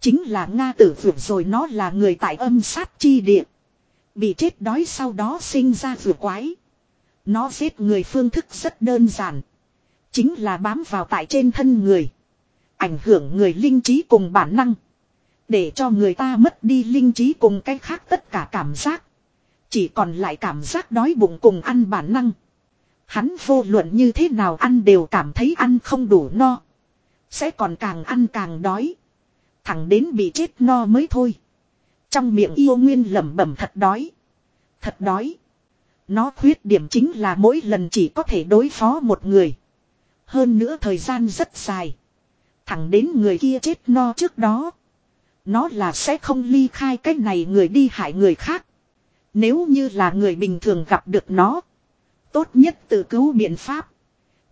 Chính là Nga tử vượt rồi nó là người tại âm sát chi địa. Bị chết đói sau đó sinh ra vừa quái. Nó giết người phương thức rất đơn giản. Chính là bám vào tại trên thân người. Ảnh hưởng người linh trí cùng bản năng. Để cho người ta mất đi linh trí cùng cái khác tất cả cảm giác. Chỉ còn lại cảm giác đói bụng cùng ăn bản năng. Hắn vô luận như thế nào ăn đều cảm thấy ăn không đủ no. Sẽ còn càng ăn càng đói. Thẳng đến bị chết no mới thôi. Trong miệng yêu nguyên lẩm bẩm thật đói. Thật đói. Nó khuyết điểm chính là mỗi lần chỉ có thể đối phó một người. Hơn nữa thời gian rất dài. Thẳng đến người kia chết no trước đó. Nó là sẽ không ly khai cái này người đi hại người khác. Nếu như là người bình thường gặp được nó. Tốt nhất tự cứu biện pháp.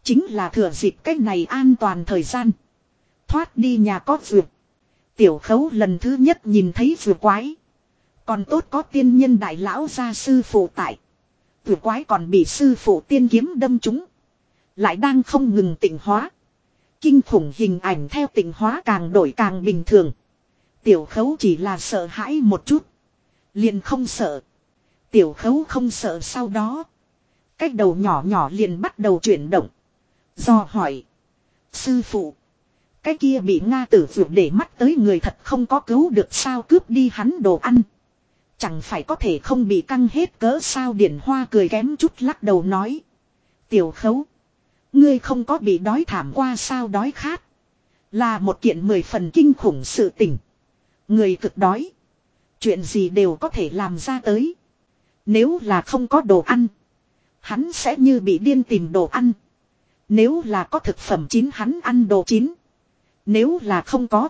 Chính là thừa dịp cái này an toàn thời gian. Thoát đi nhà có vượt. Tiểu khấu lần thứ nhất nhìn thấy vừa quái. Còn tốt có tiên nhân đại lão gia sư phụ tại. Vừa quái còn bị sư phụ tiên kiếm đâm trúng. Lại đang không ngừng tỉnh hóa. Kinh khủng hình ảnh theo tỉnh hóa càng đổi càng bình thường. Tiểu khấu chỉ là sợ hãi một chút. Liền không sợ. Tiểu khấu không sợ sau đó. Cách đầu nhỏ nhỏ liền bắt đầu chuyển động. Do hỏi. Sư phụ. Cái kia bị Nga tử vượt để mắt tới người thật không có cứu được sao cướp đi hắn đồ ăn. Chẳng phải có thể không bị căng hết cỡ sao điển hoa cười kém chút lắc đầu nói. Tiểu khấu. Ngươi không có bị đói thảm qua sao đói khát. Là một kiện mười phần kinh khủng sự tình. Người cực đói. Chuyện gì đều có thể làm ra tới. Nếu là không có đồ ăn. Hắn sẽ như bị điên tìm đồ ăn. Nếu là có thực phẩm chín, hắn ăn đồ chín. Nếu là không có.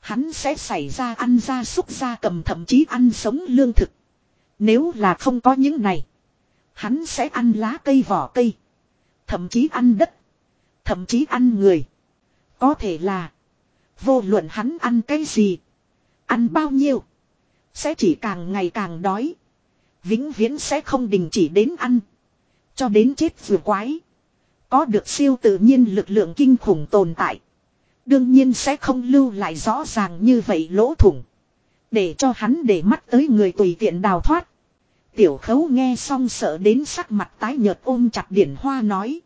Hắn sẽ xảy ra ăn ra xúc ra cầm, thậm chí ăn sống lương thực. Nếu là không có những này. Hắn sẽ ăn lá cây vỏ cây. Thậm chí ăn đất. Thậm chí ăn người. Có thể là. Vô luận hắn ăn cái gì. Ăn bao nhiêu. Sẽ chỉ càng ngày càng đói. Vĩnh viễn sẽ không đình chỉ đến ăn. Cho đến chết vừa quái. Có được siêu tự nhiên lực lượng kinh khủng tồn tại. Đương nhiên sẽ không lưu lại rõ ràng như vậy lỗ thủng. Để cho hắn để mắt tới người tùy tiện đào thoát. Tiểu khấu nghe xong sợ đến sắc mặt tái nhợt ôm chặt điển hoa nói.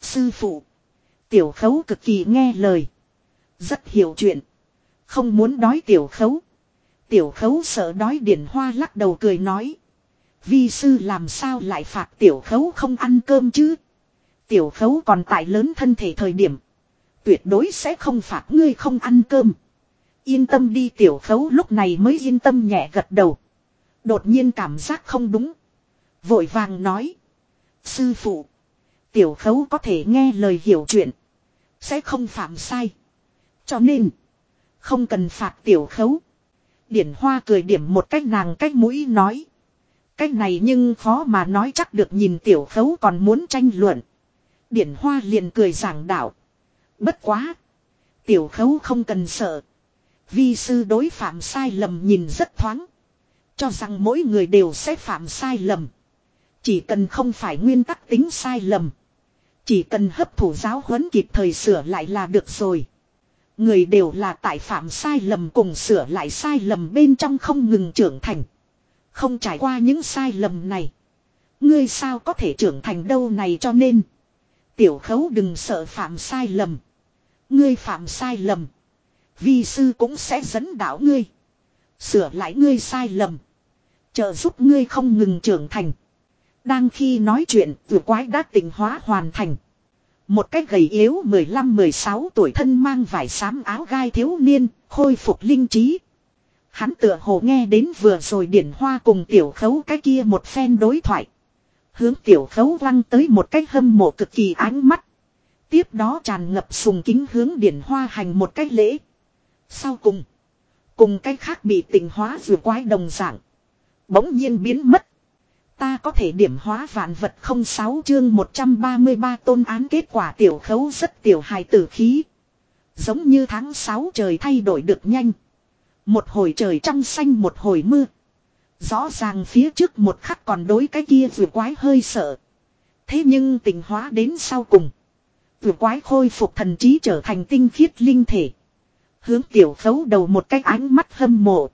Sư phụ. Tiểu khấu cực kỳ nghe lời. Rất hiểu chuyện. Không muốn đói tiểu khấu. Tiểu khấu sợ đói điển hoa lắc đầu cười nói. Vi sư làm sao lại phạt tiểu khấu không ăn cơm chứ. Tiểu khấu còn tại lớn thân thể thời điểm. Tuyệt đối sẽ không phạt ngươi không ăn cơm. Yên tâm đi tiểu khấu lúc này mới yên tâm nhẹ gật đầu. Đột nhiên cảm giác không đúng. Vội vàng nói. Sư phụ. Tiểu khấu có thể nghe lời hiểu chuyện. Sẽ không phạm sai. Cho nên. Không cần phạt tiểu khấu. Điển hoa cười điểm một cách nàng cách mũi nói. Cách này nhưng khó mà nói chắc được nhìn tiểu khấu còn muốn tranh luận. Điển hoa liền cười giảng đạo. Bất quá. Tiểu khấu không cần sợ. Vi sư đối phạm sai lầm nhìn rất thoáng. Cho rằng mỗi người đều sẽ phạm sai lầm. Chỉ cần không phải nguyên tắc tính sai lầm. Chỉ cần hấp thủ giáo huấn kịp thời sửa lại là được rồi. Người đều là tại phạm sai lầm cùng sửa lại sai lầm bên trong không ngừng trưởng thành. Không trải qua những sai lầm này. Ngươi sao có thể trưởng thành đâu này cho nên. Tiểu khấu đừng sợ phạm sai lầm. Ngươi phạm sai lầm. Vi sư cũng sẽ dẫn đạo ngươi. Sửa lại ngươi sai lầm chờ giúp ngươi không ngừng trưởng thành. Đang khi nói chuyện, vừa quái đã tình hóa hoàn thành. Một cách gầy yếu 15-16 tuổi thân mang vải xám áo gai thiếu niên, khôi phục linh trí. Hắn tựa hồ nghe đến vừa rồi điển hoa cùng tiểu khấu cái kia một phen đối thoại. Hướng tiểu khấu văng tới một cách hâm mộ cực kỳ ánh mắt. Tiếp đó tràn ngập sùng kính hướng điển hoa hành một cách lễ. Sau cùng. Cùng cách khác bị tình hóa vừa quái đồng dạng. Bỗng nhiên biến mất. Ta có thể điểm hóa vạn vật không sáu chương 133 tôn án kết quả tiểu khấu rất tiểu hài tử khí. Giống như tháng 6 trời thay đổi được nhanh. Một hồi trời trong xanh một hồi mưa. Rõ ràng phía trước một khắc còn đối cái kia vừa quái hơi sợ. Thế nhưng tình hóa đến sau cùng. Vừa quái khôi phục thần trí trở thành tinh khiết linh thể. Hướng tiểu khấu đầu một cái ánh mắt hâm mộ.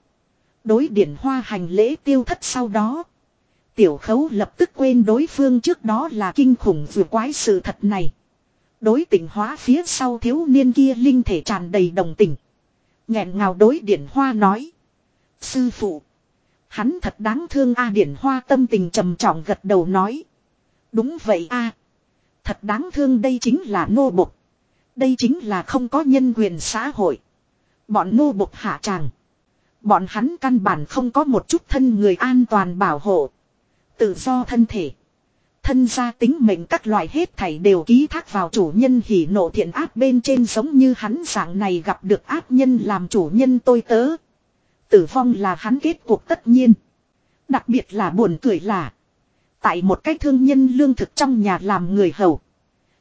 Đối điển hoa hành lễ tiêu thất sau đó. Tiểu khấu lập tức quên đối phương trước đó là kinh khủng vừa quái sự thật này. Đối tình hóa phía sau thiếu niên kia linh thể tràn đầy đồng tình. nghẹn ngào đối điển hoa nói. Sư phụ. Hắn thật đáng thương a điển hoa tâm tình trầm trọng gật đầu nói. Đúng vậy a Thật đáng thương đây chính là nô bộc. Đây chính là không có nhân quyền xã hội. Bọn nô bộc hạ tràng. Bọn hắn căn bản không có một chút thân người an toàn bảo hộ. Tự do thân thể. Thân gia tính mệnh các loại hết thảy đều ký thác vào chủ nhân hỉ nộ thiện ác bên trên giống như hắn dạng này gặp được ác nhân làm chủ nhân tôi tớ. Tử vong là hắn kết cuộc tất nhiên. Đặc biệt là buồn cười là. Tại một cái thương nhân lương thực trong nhà làm người hầu.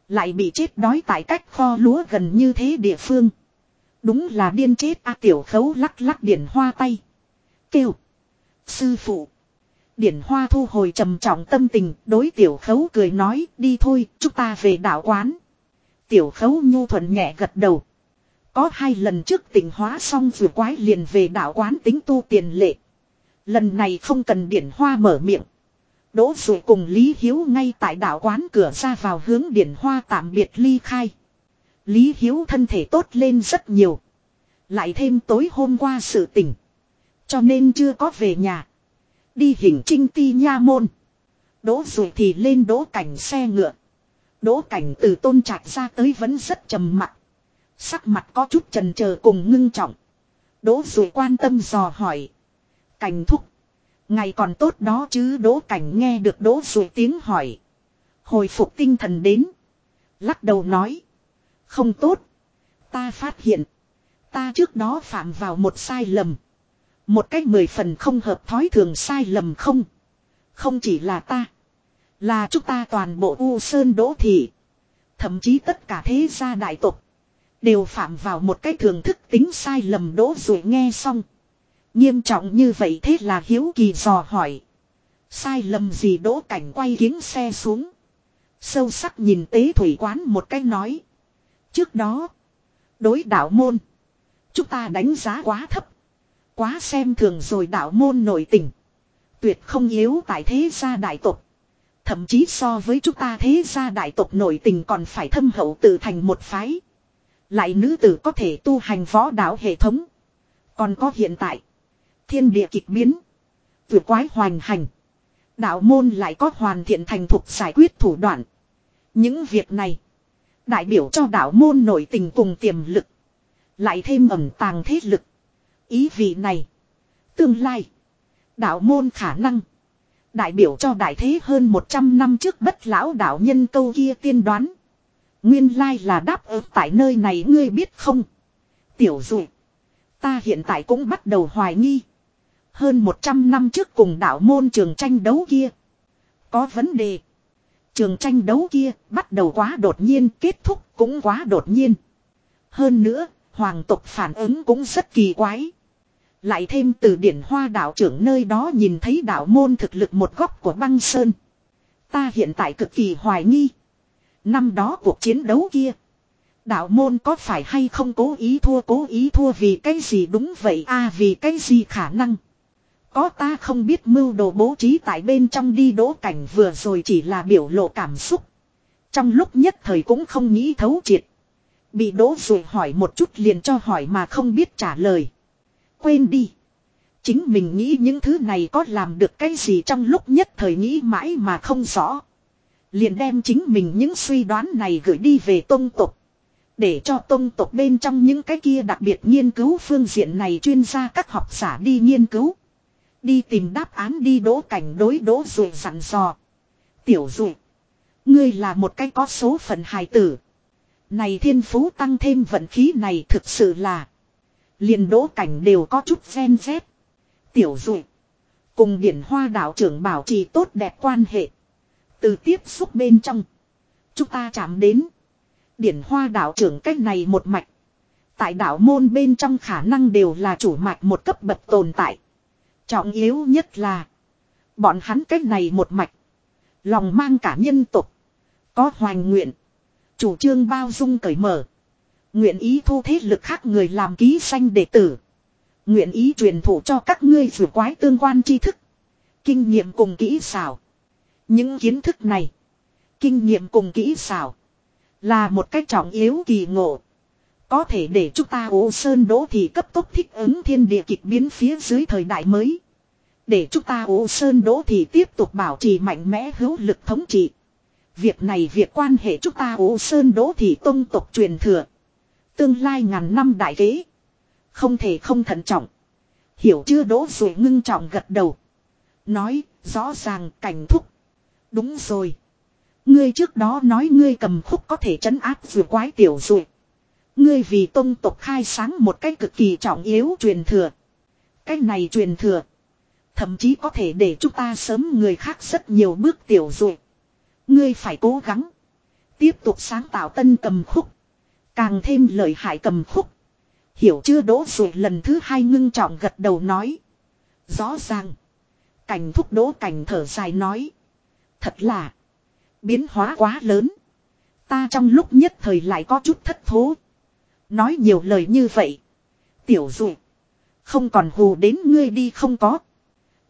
Lại bị chết đói tại cách kho lúa gần như thế địa phương. Đúng là điên chết a tiểu khấu lắc lắc điển hoa tay. Kêu. Sư phụ. Điển hoa thu hồi trầm trọng tâm tình, đối tiểu khấu cười nói, đi thôi, chúng ta về đảo quán. Tiểu khấu nhu thuận nhẹ gật đầu. Có hai lần trước tỉnh hóa xong vừa quái liền về đảo quán tính tu tiền lệ. Lần này không cần điển hoa mở miệng. Đỗ rồi cùng Lý Hiếu ngay tại đảo quán cửa ra vào hướng điển hoa tạm biệt ly khai. Lý Hiếu thân thể tốt lên rất nhiều. Lại thêm tối hôm qua sự tỉnh. Cho nên chưa có về nhà. Đi hình trinh ti nha môn. Đỗ rồi thì lên đỗ cảnh xe ngựa. Đỗ cảnh từ tôn trạch ra tới vẫn rất trầm mặc. Sắc mặt có chút trần chờ cùng ngưng trọng. Đỗ rồi quan tâm dò hỏi. Cảnh thúc. Ngày còn tốt đó chứ đỗ cảnh nghe được đỗ rồi tiếng hỏi. Hồi phục tinh thần đến. Lắc đầu nói. Không tốt. Ta phát hiện. Ta trước đó phạm vào một sai lầm. Một cách mười phần không hợp thói thường sai lầm không. Không chỉ là ta. Là chúng ta toàn bộ U Sơn Đỗ Thị. Thậm chí tất cả thế gia đại tộc. Đều phạm vào một cái thường thức tính sai lầm đỗ rồi nghe xong. Nghiêm trọng như vậy thế là hiếu kỳ dò hỏi. Sai lầm gì đỗ cảnh quay kiếng xe xuống. Sâu sắc nhìn tế thủy quán một cái nói. Trước đó. Đối đạo môn. Chúng ta đánh giá quá thấp. Quá xem thường rồi đạo môn nổi tình. Tuyệt không yếu tại thế gia đại tộc. Thậm chí so với chúng ta thế gia đại tộc nổi tình còn phải thâm hậu tự thành một phái. Lại nữ tử có thể tu hành võ đạo hệ thống. Còn có hiện tại. Thiên địa kịch biến. Vượt quái hoành hành. Đạo môn lại có hoàn thiện thành thục giải quyết thủ đoạn. Những việc này. Đại biểu cho đạo môn nổi tình cùng tiềm lực. Lại thêm ẩm tàng thế lực. Ý vị này. Tương lai. Đạo môn khả năng. Đại biểu cho đại thế hơn 100 năm trước bất lão đạo nhân câu kia tiên đoán. Nguyên lai là đáp ứng tại nơi này ngươi biết không? Tiểu dụ. Ta hiện tại cũng bắt đầu hoài nghi. Hơn 100 năm trước cùng đạo môn trường tranh đấu kia. Có vấn đề. Trường tranh đấu kia bắt đầu quá đột nhiên kết thúc cũng quá đột nhiên. Hơn nữa, hoàng tộc phản ứng cũng rất kỳ quái. Lại thêm từ điển hoa đạo trưởng nơi đó nhìn thấy đạo môn thực lực một góc của băng sơn. Ta hiện tại cực kỳ hoài nghi. Năm đó cuộc chiến đấu kia. Đạo môn có phải hay không cố ý thua cố ý thua vì cái gì đúng vậy a à, vì cái gì khả năng. Có ta không biết mưu đồ bố trí tại bên trong đi đỗ cảnh vừa rồi chỉ là biểu lộ cảm xúc. Trong lúc nhất thời cũng không nghĩ thấu triệt. Bị đỗ rồi hỏi một chút liền cho hỏi mà không biết trả lời. Quên đi. Chính mình nghĩ những thứ này có làm được cái gì trong lúc nhất thời nghĩ mãi mà không rõ. Liền đem chính mình những suy đoán này gửi đi về tôn tục. Để cho tôn tục bên trong những cái kia đặc biệt nghiên cứu phương diện này chuyên gia các học giả đi nghiên cứu. Đi tìm đáp án đi đỗ cảnh đối đỗ rồi sẵn dò. Tiểu dụ. Ngươi là một cái có số phận hài tử. Này thiên phú tăng thêm vận khí này thực sự là. liền đỗ cảnh đều có chút ven dép. Tiểu dụ. Cùng điển hoa đạo trưởng bảo trì tốt đẹp quan hệ. Từ tiếp xúc bên trong. Chúng ta chạm đến. Điển hoa đạo trưởng cách này một mạch. Tại đạo môn bên trong khả năng đều là chủ mạch một cấp bậc tồn tại. Trọng yếu nhất là. Bọn hắn cách này một mạch. Lòng mang cả nhân tục. Có hoành nguyện. Chủ trương bao dung cởi mở. Nguyện ý thu thế lực khác người làm ký sanh đệ tử. Nguyện ý truyền thụ cho các ngươi vừa quái tương quan tri thức. Kinh nghiệm cùng kỹ xảo. Những kiến thức này. Kinh nghiệm cùng kỹ xảo. Là một cách trọng yếu kỳ ngộ. Có thể để chúng ta ô sơn đỗ thì cấp tốc thích ứng thiên địa kịch biến phía dưới thời đại mới. Để chúng ta ô sơn đỗ thì tiếp tục bảo trì mạnh mẽ hữu lực thống trị. Việc này việc quan hệ chúng ta ô sơn đỗ thì tông tộc truyền thừa. Tương lai ngàn năm đại kế. Không thể không thận trọng. Hiểu chưa đỗ rồi ngưng trọng gật đầu. Nói, rõ ràng, cảnh thúc. Đúng rồi. Ngươi trước đó nói ngươi cầm khúc có thể trấn áp vừa quái tiểu rồi. Ngươi vì tông tộc khai sáng một cách cực kỳ trọng yếu truyền thừa. Cách này truyền thừa. Thậm chí có thể để chúng ta sớm người khác rất nhiều bước tiểu rồi. Ngươi phải cố gắng. Tiếp tục sáng tạo tân cầm khúc. Càng thêm lợi hại cầm khúc. Hiểu chưa đỗ rồi lần thứ hai ngưng trọng gật đầu nói. Rõ ràng. Cảnh thúc đỗ cảnh thở dài nói. Thật là. Biến hóa quá lớn. Ta trong lúc nhất thời lại có chút thất thố. Nói nhiều lời như vậy. Tiểu dụ. Không còn hù đến ngươi đi không có.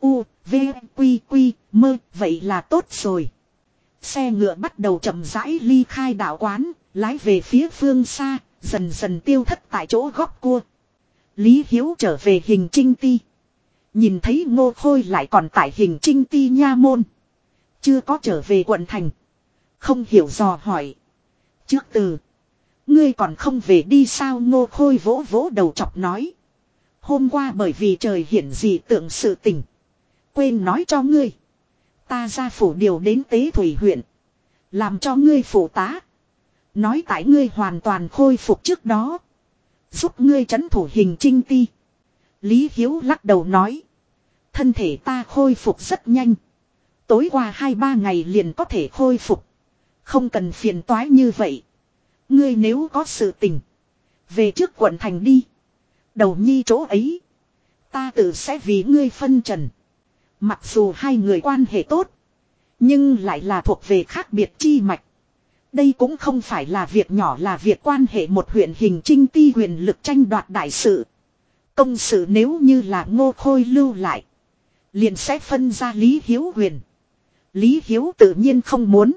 U, V, Quy, Quy, mơ, vậy là tốt rồi. Xe ngựa bắt đầu chậm rãi ly khai đảo quán, lái về phía phương xa, dần dần tiêu thất tại chỗ góc cua. Lý Hiếu trở về hình trinh ti. Nhìn thấy ngô khôi lại còn tại hình trinh ti nha môn. Chưa có trở về quận thành. Không hiểu dò hỏi. Trước từ. Ngươi còn không về đi sao ngô khôi vỗ vỗ đầu chọc nói. Hôm qua bởi vì trời hiển dị tượng sự tình. Quên nói cho ngươi. Ta ra phủ điều đến tế thủy huyện. Làm cho ngươi phủ tá. Nói tại ngươi hoàn toàn khôi phục trước đó. Giúp ngươi chấn thủ hình trinh ti. Lý Hiếu lắc đầu nói. Thân thể ta khôi phục rất nhanh. Tối qua hai ba ngày liền có thể khôi phục. Không cần phiền toái như vậy. Ngươi nếu có sự tình. Về trước quận thành đi. Đầu nhi chỗ ấy. Ta tự sẽ vì ngươi phân trần. Mặc dù hai người quan hệ tốt. Nhưng lại là thuộc về khác biệt chi mạch. Đây cũng không phải là việc nhỏ là việc quan hệ một huyện hình trinh ti huyền lực tranh đoạt đại sự. Công sự nếu như là ngô khôi lưu lại. Liền sẽ phân ra Lý Hiếu huyền. Lý Hiếu tự nhiên không muốn.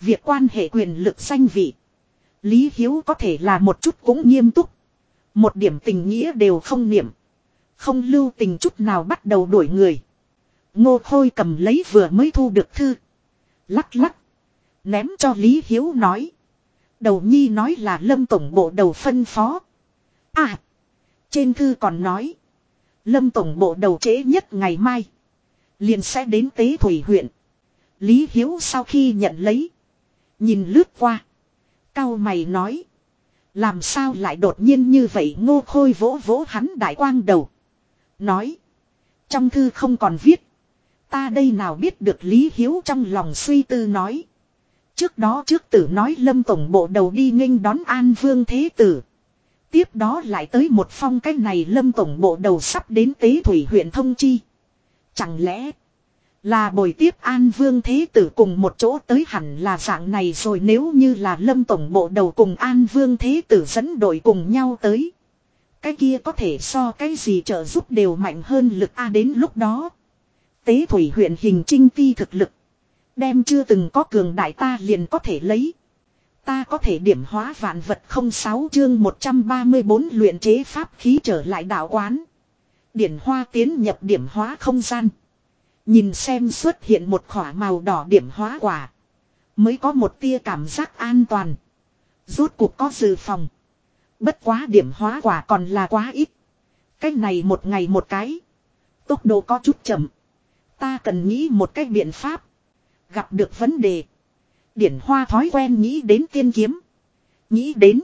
Việc quan hệ quyền lực danh vị. Lý Hiếu có thể là một chút cũng nghiêm túc. Một điểm tình nghĩa đều không niệm. Không lưu tình chút nào bắt đầu đuổi người. Ngô Khôi cầm lấy vừa mới thu được thư. Lắc lắc. Ném cho Lý Hiếu nói. Đầu nhi nói là lâm tổng bộ đầu phân phó. À. Trên thư còn nói. Lâm tổng bộ đầu trễ nhất ngày mai. Liền sẽ đến tế thủy huyện. Lý Hiếu sau khi nhận lấy. Nhìn lướt qua. Cao mày nói. Làm sao lại đột nhiên như vậy ngô khôi vỗ vỗ hắn đại quang đầu. Nói. Trong thư không còn viết. Ta đây nào biết được Lý Hiếu trong lòng suy tư nói. Trước đó trước tử nói lâm tổng bộ đầu đi nghênh đón an vương thế tử. Tiếp đó lại tới một phong cách này lâm tổng bộ đầu sắp đến tế thủy huyện thông chi. Chẳng lẽ là bồi tiếp an vương thế tử cùng một chỗ tới hẳn là dạng này rồi nếu như là lâm tổng bộ đầu cùng an vương thế tử dẫn đội cùng nhau tới. Cái kia có thể so cái gì trợ giúp đều mạnh hơn lực A đến lúc đó. Tế thủy huyện hình trinh ti thực lực. Đem chưa từng có cường đại ta liền có thể lấy. Ta có thể điểm hóa vạn vật không sáu chương 134 luyện chế pháp khí trở lại đạo quán. Điển hoa tiến nhập điểm hóa không gian. Nhìn xem xuất hiện một khỏa màu đỏ điểm hóa quả. Mới có một tia cảm giác an toàn. Rốt cuộc có dự phòng. Bất quá điểm hóa quả còn là quá ít. Cách này một ngày một cái. Tốc độ có chút chậm. Ta cần nghĩ một cách biện pháp. Gặp được vấn đề. Điển hoa thói quen nghĩ đến tiên kiếm. Nghĩ đến.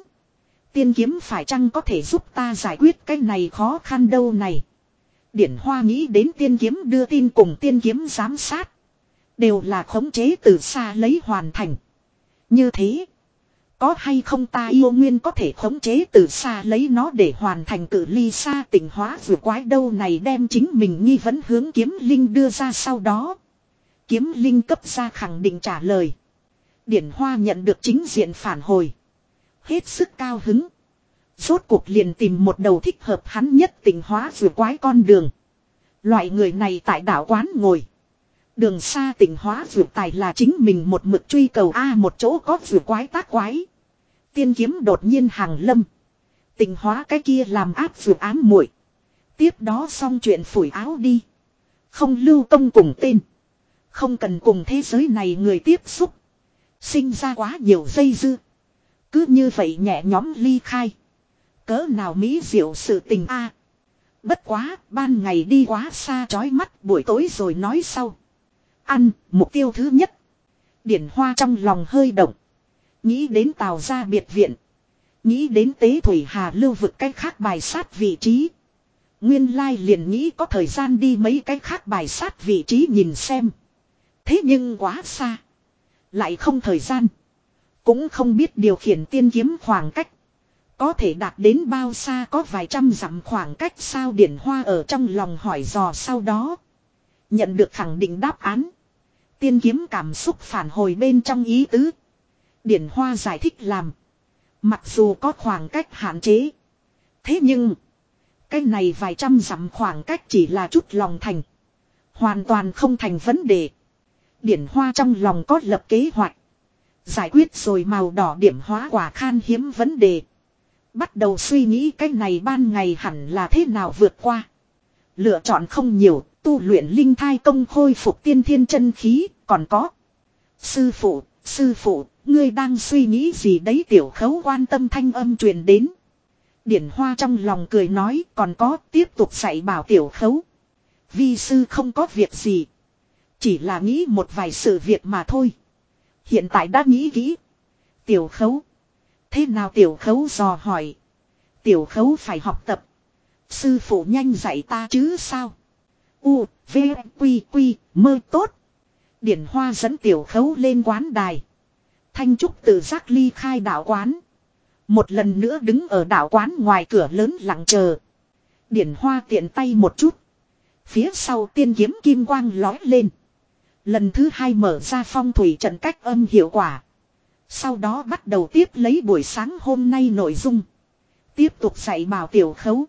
Tiên kiếm phải chăng có thể giúp ta giải quyết cái này khó khăn đâu này. Điển hoa nghĩ đến tiên kiếm đưa tin cùng tiên kiếm giám sát. Đều là khống chế từ xa lấy hoàn thành. Như thế. Có hay không ta yêu nguyên có thể khống chế từ xa lấy nó để hoàn thành cử ly xa tỉnh hóa vừa quái đâu này đem chính mình nghi vấn hướng kiếm linh đưa ra sau đó. Kiếm linh cấp ra khẳng định trả lời. Điển Hoa nhận được chính diện phản hồi. Hết sức cao hứng. Rốt cuộc liền tìm một đầu thích hợp hắn nhất tình hóa vừa quái con đường. Loại người này tại đảo quán ngồi. Đường xa tình hóa vừa tài là chính mình một mực truy cầu A một chỗ có vừa quái tác quái. Tiên kiếm đột nhiên hàng lâm. Tình hóa cái kia làm áp vừa ám muội Tiếp đó xong chuyện phủi áo đi. Không lưu công cùng tên. Không cần cùng thế giới này người tiếp xúc. Sinh ra quá nhiều dây dư. Cứ như vậy nhẹ nhóm ly khai. Cỡ nào mỹ diệu sự tình a Bất quá, ban ngày đi quá xa chói mắt buổi tối rồi nói sau. Ăn, mục tiêu thứ nhất. Điển hoa trong lòng hơi động. Nghĩ đến tàu ra biệt viện. Nghĩ đến tế thủy hà lưu vực cách khác bài sát vị trí. Nguyên lai liền nghĩ có thời gian đi mấy cái khác bài sát vị trí nhìn xem. Thế nhưng quá xa. Lại không thời gian. Cũng không biết điều khiển tiên kiếm khoảng cách. Có thể đạt đến bao xa có vài trăm dặm khoảng cách sao điển hoa ở trong lòng hỏi dò sau đó. Nhận được khẳng định đáp án. Tiên kiếm cảm xúc phản hồi bên trong ý tứ. Điển hoa giải thích làm. Mặc dù có khoảng cách hạn chế. Thế nhưng. Cái này vài trăm dặm khoảng cách chỉ là chút lòng thành. Hoàn toàn không thành vấn đề. Điển hoa trong lòng có lập kế hoạch. Giải quyết rồi màu đỏ điểm hóa quả khan hiếm vấn đề. Bắt đầu suy nghĩ cái này ban ngày hẳn là thế nào vượt qua. Lựa chọn không nhiều, tu luyện linh thai công khôi phục tiên thiên chân khí, còn có. Sư phụ, Sư phụ, ngươi đang suy nghĩ gì đấy tiểu khấu quan tâm thanh âm truyền đến. Điển hoa trong lòng cười nói còn có tiếp tục dạy bảo tiểu khấu. Vi sư không có việc gì. Chỉ là nghĩ một vài sự việc mà thôi. Hiện tại đã nghĩ kỹ. Tiểu khấu. Thế nào tiểu khấu dò hỏi. Tiểu khấu phải học tập. Sư phụ nhanh dạy ta chứ sao. U, V, Quy, Quy, mơ tốt. Điển hoa dẫn tiểu khấu lên quán đài. Thanh Trúc tự giác ly khai đạo quán. Một lần nữa đứng ở đạo quán ngoài cửa lớn lặng chờ. Điển hoa tiện tay một chút. Phía sau tiên kiếm kim quang lói lên. Lần thứ hai mở ra phong thủy trận cách âm hiệu quả. Sau đó bắt đầu tiếp lấy buổi sáng hôm nay nội dung. Tiếp tục dạy bảo tiểu khấu.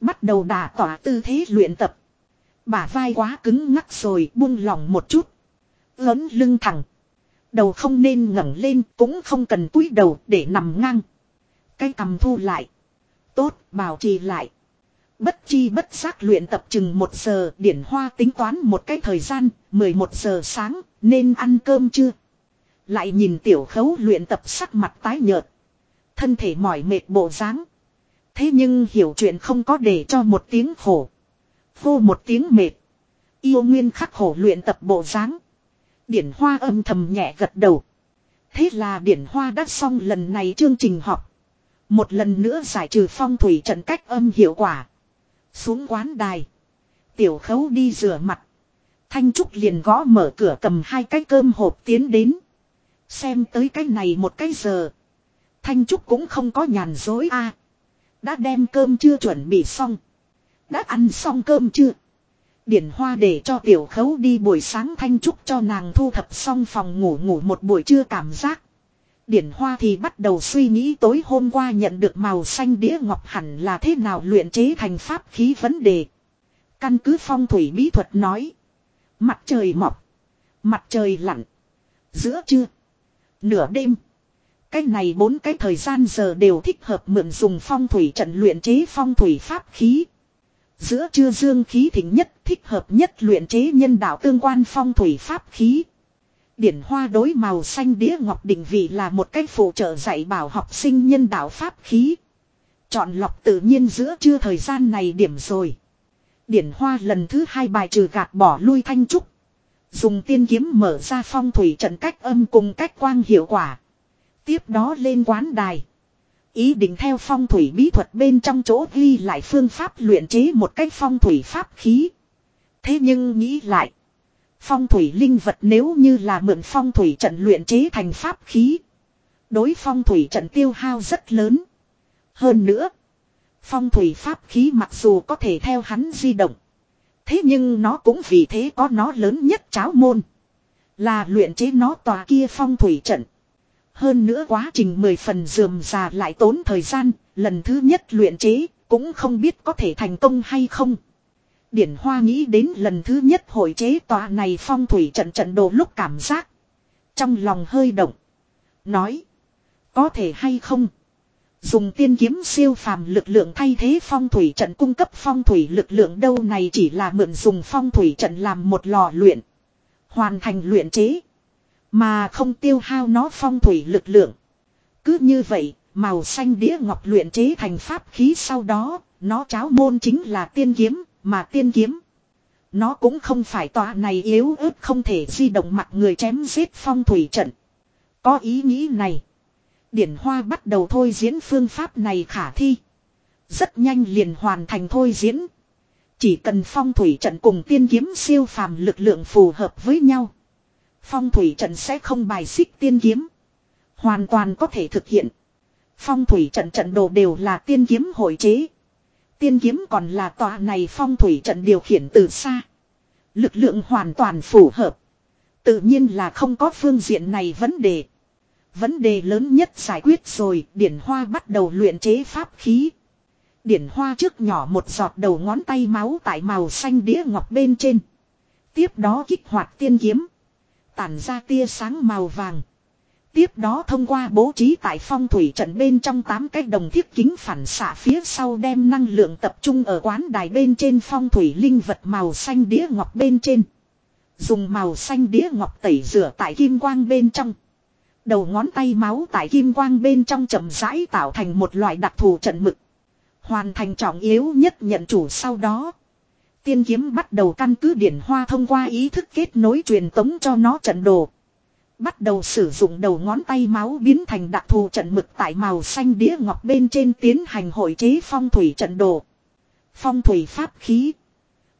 Bắt đầu đả tỏa tư thế luyện tập. Bả vai quá cứng ngắc rồi, buông lỏng một chút. Lớn lưng thẳng. Đầu không nên ngẩng lên, cũng không cần cúi đầu để nằm ngang. Cái cầm thu lại. Tốt, bảo trì lại. Bất chi bất giác luyện tập chừng một giờ, điển hoa tính toán một cái thời gian 11 giờ sáng, nên ăn cơm chưa. Lại nhìn tiểu khấu luyện tập sắc mặt tái nhợt. Thân thể mỏi mệt bộ dáng. Thế nhưng hiểu chuyện không có để cho một tiếng khổ. Vô một tiếng mệt. Yêu nguyên khắc khổ luyện tập bộ dáng. Điển Hoa âm thầm nhẹ gật đầu. Thế là Điển Hoa đã xong lần này chương trình học. Một lần nữa giải trừ phong thủy trận cách âm hiệu quả. Xuống quán đài. Tiểu khấu đi rửa mặt. Thanh Trúc liền gõ mở cửa cầm hai cái cơm hộp tiến đến. Xem tới cái này một cái giờ. Thanh Trúc cũng không có nhàn dối a Đã đem cơm chưa chuẩn bị xong. Đã ăn xong cơm chưa? Điển hoa để cho tiểu khấu đi buổi sáng thanh trúc cho nàng thu thập xong phòng ngủ ngủ một buổi trưa cảm giác. Điển hoa thì bắt đầu suy nghĩ tối hôm qua nhận được màu xanh đĩa ngọc hẳn là thế nào luyện chế thành pháp khí vấn đề. Căn cứ phong thủy bí thuật nói. Mặt trời mọc. Mặt trời lặn. Giữa trưa. Nửa đêm. Cái này bốn cái thời gian giờ đều thích hợp mượn dùng phong thủy trận luyện chế phong thủy pháp khí. Giữa trưa dương khí thịnh nhất, thích hợp nhất luyện chế nhân đạo tương quan phong thủy pháp khí. Điển hoa đối màu xanh đĩa ngọc định vị là một cách phụ trợ dạy bảo học sinh nhân đạo pháp khí. Chọn lọc tự nhiên giữa trưa thời gian này điểm rồi. Điển hoa lần thứ hai bài trừ gạt bỏ lui thanh trúc. Dùng tiên kiếm mở ra phong thủy trận cách âm cùng cách quang hiệu quả. Tiếp đó lên quán đài. Ý định theo phong thủy bí thuật bên trong chỗ ghi lại phương pháp luyện chế một cách phong thủy pháp khí. Thế nhưng nghĩ lại. Phong thủy linh vật nếu như là mượn phong thủy trận luyện chế thành pháp khí. Đối phong thủy trận tiêu hao rất lớn. Hơn nữa. Phong thủy pháp khí mặc dù có thể theo hắn di động. Thế nhưng nó cũng vì thế có nó lớn nhất cháo môn. Là luyện chế nó tòa kia phong thủy trận. Hơn nữa quá trình mười phần dườm già lại tốn thời gian, lần thứ nhất luyện chế, cũng không biết có thể thành công hay không. Điển Hoa nghĩ đến lần thứ nhất hội chế tòa này phong thủy trận trận đồ lúc cảm giác. Trong lòng hơi động. Nói. Có thể hay không. Dùng tiên kiếm siêu phàm lực lượng thay thế phong thủy trận cung cấp phong thủy lực lượng đâu này chỉ là mượn dùng phong thủy trận làm một lò luyện. Hoàn thành luyện chế. Mà không tiêu hao nó phong thủy lực lượng. Cứ như vậy, màu xanh đĩa ngọc luyện chế thành pháp khí sau đó, nó cháo môn chính là tiên kiếm, mà tiên kiếm. Nó cũng không phải tòa này yếu ớt không thể di động mặt người chém giết phong thủy trận. Có ý nghĩ này. Điển Hoa bắt đầu thôi diễn phương pháp này khả thi. Rất nhanh liền hoàn thành thôi diễn. Chỉ cần phong thủy trận cùng tiên kiếm siêu phàm lực lượng phù hợp với nhau. Phong thủy trận sẽ không bài xích tiên kiếm. Hoàn toàn có thể thực hiện. Phong thủy trận trận đồ đều là tiên kiếm hội chế. Tiên kiếm còn là tòa này phong thủy trận điều khiển từ xa. Lực lượng hoàn toàn phù hợp. Tự nhiên là không có phương diện này vấn đề. Vấn đề lớn nhất giải quyết rồi, điển hoa bắt đầu luyện chế pháp khí. Điển hoa trước nhỏ một giọt đầu ngón tay máu tại màu xanh đĩa ngọc bên trên. Tiếp đó kích hoạt tiên kiếm tản ra tia sáng màu vàng. Tiếp đó thông qua bố trí tại phong thủy trận bên trong tám cái đồng thiết kính phản xạ phía sau đem năng lượng tập trung ở quán đài bên trên phong thủy linh vật màu xanh đĩa ngọc bên trên. Dùng màu xanh đĩa ngọc tẩy rửa tại kim quang bên trong. Đầu ngón tay máu tại kim quang bên trong chậm rãi tạo thành một loại đặc thù trận mực. Hoàn thành trọng yếu nhất nhận chủ sau đó. Tiên kiếm bắt đầu căn cứ điển hoa thông qua ý thức kết nối truyền tống cho nó trận đồ. Bắt đầu sử dụng đầu ngón tay máu biến thành đặc thù trận mực tại màu xanh đĩa ngọc bên trên tiến hành hội chế phong thủy trận đồ. Phong thủy pháp khí.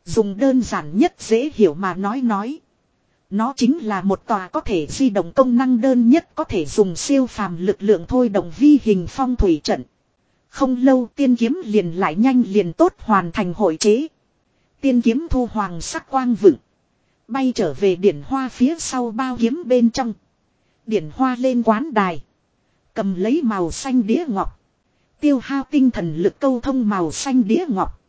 Dùng đơn giản nhất dễ hiểu mà nói nói. Nó chính là một tòa có thể di động công năng đơn nhất, có thể dùng siêu phàm lực lượng thôi động vi hình phong thủy trận. Không lâu, tiên kiếm liền lại nhanh liền tốt hoàn thành hội chế. Tiên kiếm thu hoàng sắc quang vựng. Bay trở về điển hoa phía sau bao kiếm bên trong. Điển hoa lên quán đài. Cầm lấy màu xanh đĩa ngọc. Tiêu hao tinh thần lực câu thông màu xanh đĩa ngọc.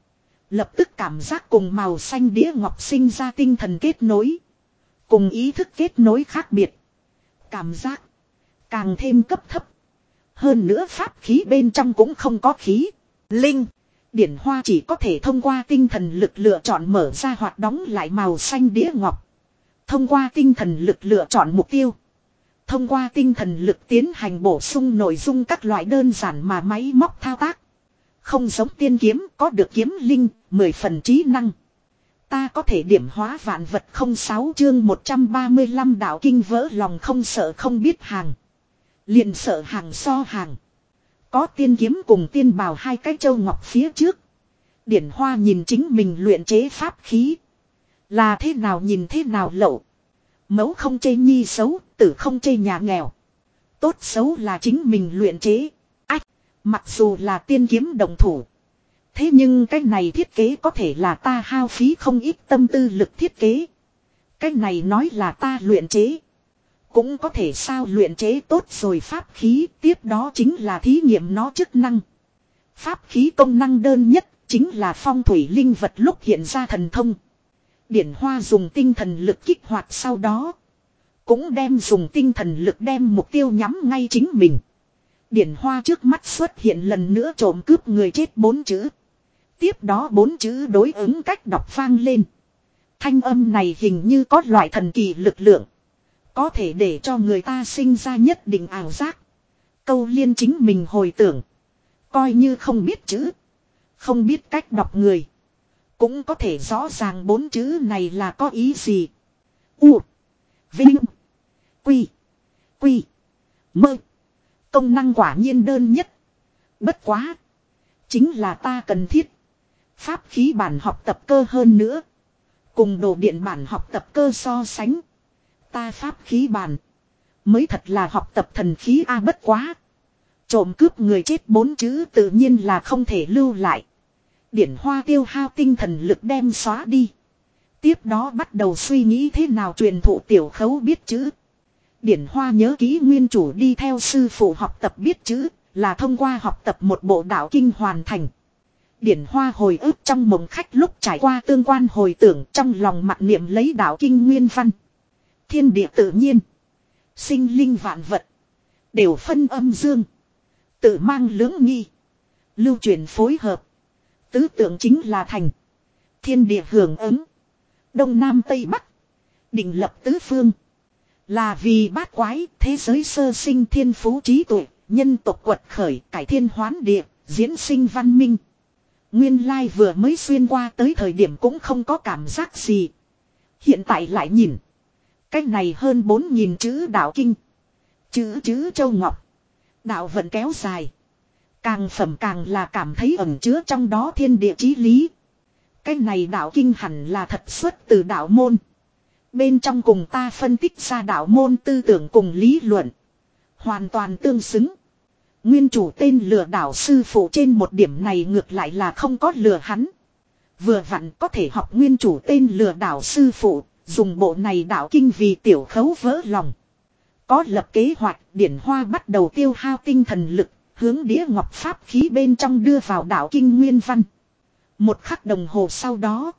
Lập tức cảm giác cùng màu xanh đĩa ngọc sinh ra tinh thần kết nối. Cùng ý thức kết nối khác biệt. Cảm giác càng thêm cấp thấp. Hơn nữa pháp khí bên trong cũng không có khí. Linh. Điển hoa chỉ có thể thông qua tinh thần lực lựa chọn mở ra hoặc đóng lại màu xanh đĩa ngọc. Thông qua tinh thần lực lựa chọn mục tiêu. Thông qua tinh thần lực tiến hành bổ sung nội dung các loại đơn giản mà máy móc thao tác. Không giống tiên kiếm có được kiếm linh, mười phần trí năng. Ta có thể điểm hóa vạn vật không sáu chương 135 đạo kinh vỡ lòng không sợ không biết hàng. Liền sợ hàng so hàng. Có tiên kiếm cùng tiên bào hai cái châu ngọc phía trước. Điển hoa nhìn chính mình luyện chế pháp khí. Là thế nào nhìn thế nào lậu. Mẫu không chê nhi xấu, tử không chê nhà nghèo. Tốt xấu là chính mình luyện chế. Ách, mặc dù là tiên kiếm đồng thủ. Thế nhưng cái này thiết kế có thể là ta hao phí không ít tâm tư lực thiết kế. Cái này nói là ta luyện chế. Cũng có thể sao luyện chế tốt rồi pháp khí, tiếp đó chính là thí nghiệm nó chức năng. Pháp khí công năng đơn nhất chính là phong thủy linh vật lúc hiện ra thần thông. Điển hoa dùng tinh thần lực kích hoạt sau đó. Cũng đem dùng tinh thần lực đem mục tiêu nhắm ngay chính mình. Điển hoa trước mắt xuất hiện lần nữa trộm cướp người chết bốn chữ. Tiếp đó bốn chữ đối ứng cách đọc vang lên. Thanh âm này hình như có loại thần kỳ lực lượng. Có thể để cho người ta sinh ra nhất định ảo giác. Câu liên chính mình hồi tưởng. Coi như không biết chữ. Không biết cách đọc người. Cũng có thể rõ ràng bốn chữ này là có ý gì. U. Vinh. Quy. Quy. Mơ. Công năng quả nhiên đơn nhất. Bất quá. Chính là ta cần thiết. Pháp khí bản học tập cơ hơn nữa. Cùng đồ điện bản học tập cơ so sánh. Ta pháp khí bản. Mới thật là học tập thần khí A bất quá. Trộm cướp người chết bốn chữ tự nhiên là không thể lưu lại. Điển hoa tiêu hao tinh thần lực đem xóa đi. Tiếp đó bắt đầu suy nghĩ thế nào truyền thụ tiểu khấu biết chữ. Điển hoa nhớ ký nguyên chủ đi theo sư phụ học tập biết chữ, là thông qua học tập một bộ đạo kinh hoàn thành. Điển hoa hồi ức trong mộng khách lúc trải qua tương quan hồi tưởng trong lòng mặt niệm lấy đạo kinh nguyên văn. Thiên địa tự nhiên. Sinh linh vạn vật. Đều phân âm dương. Tự mang lưỡng nghi. Lưu truyền phối hợp. Tứ tượng chính là thành. Thiên địa hưởng ứng. Đông Nam Tây Bắc. Định lập tứ phương. Là vì bát quái thế giới sơ sinh thiên phú trí tuệ. Nhân tộc quật khởi, cải thiên hoán địa. Diễn sinh văn minh. Nguyên lai vừa mới xuyên qua tới thời điểm cũng không có cảm giác gì. Hiện tại lại nhìn. Cách này hơn 4.000 chữ đạo kinh. Chữ chữ châu ngọc. Đạo vẫn kéo dài. Càng phẩm càng là cảm thấy ẩn chứa trong đó thiên địa chí lý. Cái này đạo kinh hẳn là thật xuất từ đạo môn. Bên trong cùng ta phân tích ra đạo môn tư tưởng cùng lý luận. Hoàn toàn tương xứng. Nguyên chủ tên lừa đảo sư phụ trên một điểm này ngược lại là không có lừa hắn. Vừa vặn có thể học nguyên chủ tên lừa đảo sư phụ, dùng bộ này đạo kinh vì tiểu khấu vỡ lòng. Có lập kế hoạch, điển hoa bắt đầu tiêu hao tinh thần lực, hướng đĩa ngọc pháp khí bên trong đưa vào đạo kinh nguyên văn. Một khắc đồng hồ sau đó,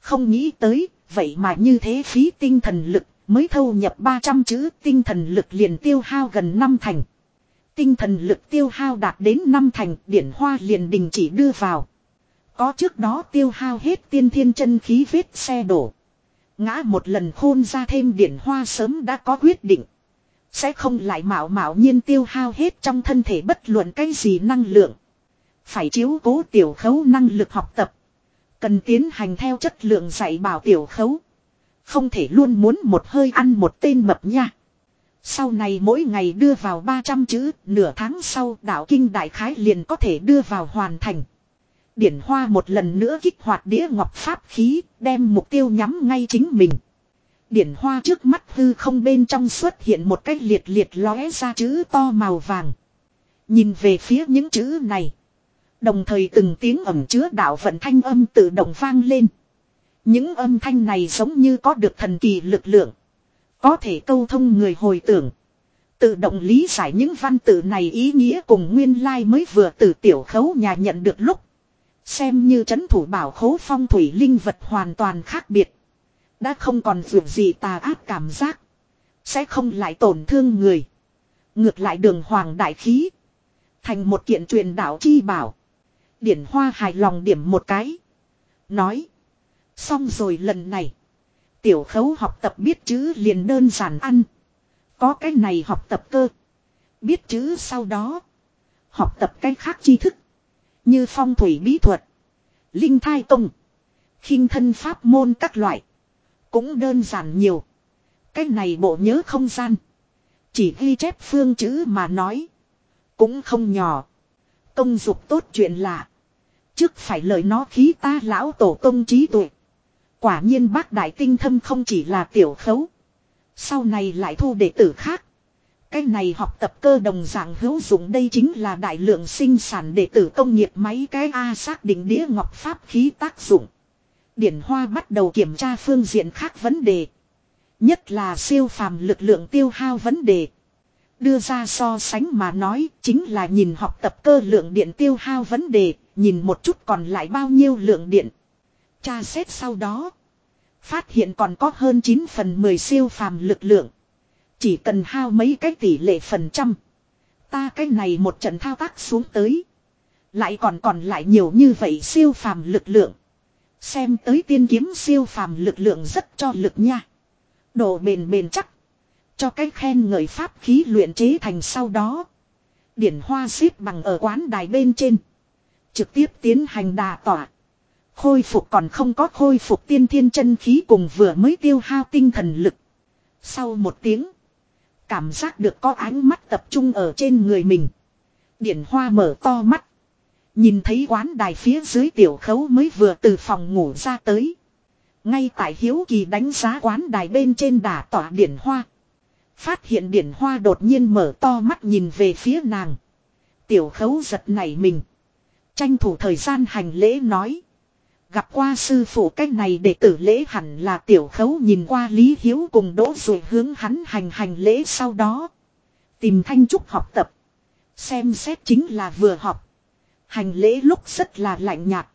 không nghĩ tới, vậy mà như thế phí tinh thần lực, mới thâu nhập 300 chữ tinh thần lực liền tiêu hao gần năm thành. Tinh thần lực tiêu hao đạt đến năm thành, điển hoa liền đình chỉ đưa vào. Có trước đó tiêu hao hết tiên thiên chân khí vết xe đổ. Ngã một lần khôn ra thêm điển hoa sớm đã có quyết định. Sẽ không lại mạo mạo nhiên tiêu hao hết trong thân thể bất luận cái gì năng lượng. Phải chiếu cố tiểu khấu năng lực học tập. Cần tiến hành theo chất lượng dạy bảo tiểu khấu. Không thể luôn muốn một hơi ăn một tên mập nha. Sau này mỗi ngày đưa vào 300 chữ, nửa tháng sau đạo kinh đại khái liền có thể đưa vào hoàn thành. Điển hoa một lần nữa kích hoạt đĩa ngọc pháp khí, đem mục tiêu nhắm ngay chính mình. Điển hoa trước mắt hư không bên trong xuất hiện một cái liệt liệt lóe ra chữ to màu vàng. Nhìn về phía những chữ này. Đồng thời từng tiếng ẩm chứa đạo vận thanh âm tự động vang lên. Những âm thanh này giống như có được thần kỳ lực lượng. Có thể câu thông người hồi tưởng. Tự động lý giải những văn tự này ý nghĩa cùng nguyên lai like mới vừa từ tiểu khấu nhà nhận được lúc. Xem như chấn thủ bảo khố phong thủy linh vật hoàn toàn khác biệt. Đã không còn vượt gì tà ác cảm giác. Sẽ không lại tổn thương người. Ngược lại đường hoàng đại khí. Thành một kiện truyền đạo chi bảo. Điển hoa hài lòng điểm một cái. Nói. Xong rồi lần này. Tiểu khấu học tập biết chữ liền đơn giản ăn. Có cái này học tập cơ. Biết chữ sau đó. Học tập cái khác tri thức. Như phong thủy bí thuật. Linh thai tông. khinh thân pháp môn các loại. Cũng đơn giản nhiều. Cái này bộ nhớ không gian. Chỉ ghi chép phương chữ mà nói. Cũng không nhỏ. Công dục tốt chuyện lạ. Trước phải lời nó khí ta lão tổ công trí tuệ. Quả nhiên bác đại tinh thâm không chỉ là tiểu khấu. Sau này lại thu đệ tử khác. Cái này học tập cơ đồng dạng hữu dụng đây chính là đại lượng sinh sản đệ tử công nghiệp máy cái A xác định đĩa ngọc pháp khí tác dụng. Điển Hoa bắt đầu kiểm tra phương diện khác vấn đề. Nhất là siêu phàm lực lượng tiêu hao vấn đề. Đưa ra so sánh mà nói chính là nhìn học tập cơ lượng điện tiêu hao vấn đề, nhìn một chút còn lại bao nhiêu lượng điện. Tra xét sau đó. Phát hiện còn có hơn 9 phần 10 siêu phàm lực lượng. Chỉ cần hao mấy cái tỷ lệ phần trăm. Ta cái này một trận thao tác xuống tới. Lại còn còn lại nhiều như vậy siêu phàm lực lượng. Xem tới tiên kiếm siêu phàm lực lượng rất cho lực nha. Độ bền bền chắc. Cho cái khen ngợi pháp khí luyện chế thành sau đó. Điển hoa xếp bằng ở quán đài bên trên. Trực tiếp tiến hành đà tỏa. Khôi phục còn không có khôi phục tiên thiên chân khí cùng vừa mới tiêu hao tinh thần lực. Sau một tiếng. Cảm giác được có ánh mắt tập trung ở trên người mình. Điển hoa mở to mắt. Nhìn thấy quán đài phía dưới tiểu khấu mới vừa từ phòng ngủ ra tới. Ngay tại hiếu kỳ đánh giá quán đài bên trên đà tỏa điển hoa. Phát hiện điển hoa đột nhiên mở to mắt nhìn về phía nàng. Tiểu khấu giật nảy mình. Tranh thủ thời gian hành lễ nói. Gặp qua sư phụ cách này để tử lễ hẳn là tiểu khấu nhìn qua Lý Hiếu cùng đỗ rồi hướng hắn hành hành lễ sau đó. Tìm thanh trúc học tập. Xem xét chính là vừa học. Hành lễ lúc rất là lạnh nhạt.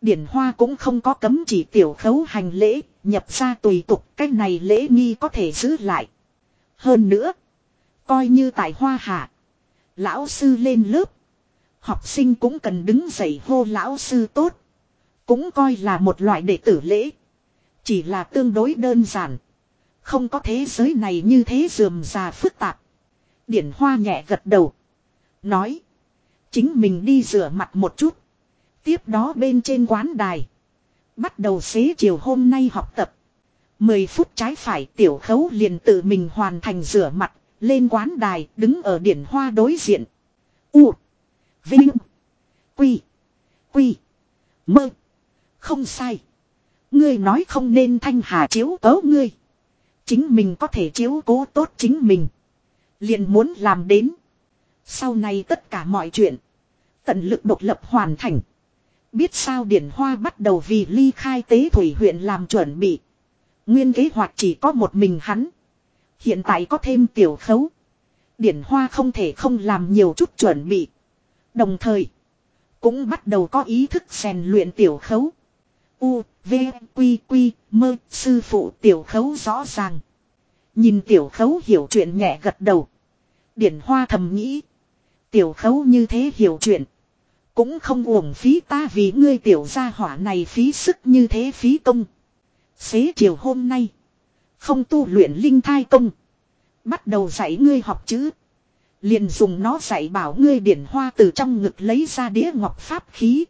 Điển Hoa cũng không có cấm chỉ tiểu khấu hành lễ, nhập ra tùy tục cái này lễ nghi có thể giữ lại. Hơn nữa, coi như tại Hoa Hạ, lão sư lên lớp, học sinh cũng cần đứng dậy hô lão sư tốt. Cũng coi là một loại đệ tử lễ. Chỉ là tương đối đơn giản. Không có thế giới này như thế dườm già phức tạp. Điển Hoa nhẹ gật đầu. Nói. Chính mình đi rửa mặt một chút. Tiếp đó bên trên quán đài. Bắt đầu xế chiều hôm nay học tập. 10 phút trái phải tiểu khấu liền tự mình hoàn thành rửa mặt. Lên quán đài, đứng ở điển hoa đối diện. U. Vinh. Quy. Quy. Mơ. Không sai. Ngươi nói không nên thanh hà chiếu cố ngươi. Chính mình có thể chiếu cố tốt chính mình. Liền muốn làm đến. Sau này tất cả mọi chuyện. Tận lực độc lập hoàn thành. Biết sao Điển Hoa bắt đầu vì ly khai tế thủy huyện làm chuẩn bị. Nguyên kế hoạch chỉ có một mình hắn. Hiện tại có thêm tiểu khấu. Điển Hoa không thể không làm nhiều chút chuẩn bị. Đồng thời. Cũng bắt đầu có ý thức rèn luyện tiểu khấu. U, V, Quy, Quy, mơ, sư phụ tiểu khấu rõ ràng. Nhìn tiểu khấu hiểu chuyện nhẹ gật đầu. Điển Hoa thầm nghĩ. Tiểu khấu như thế hiểu chuyện. Cũng không uổng phí ta vì ngươi tiểu gia hỏa này phí sức như thế phí công. Xế chiều hôm nay. Không tu luyện linh thai công. Bắt đầu dạy ngươi học chữ. Liền dùng nó dạy bảo ngươi điển hoa từ trong ngực lấy ra đĩa ngọc pháp khí.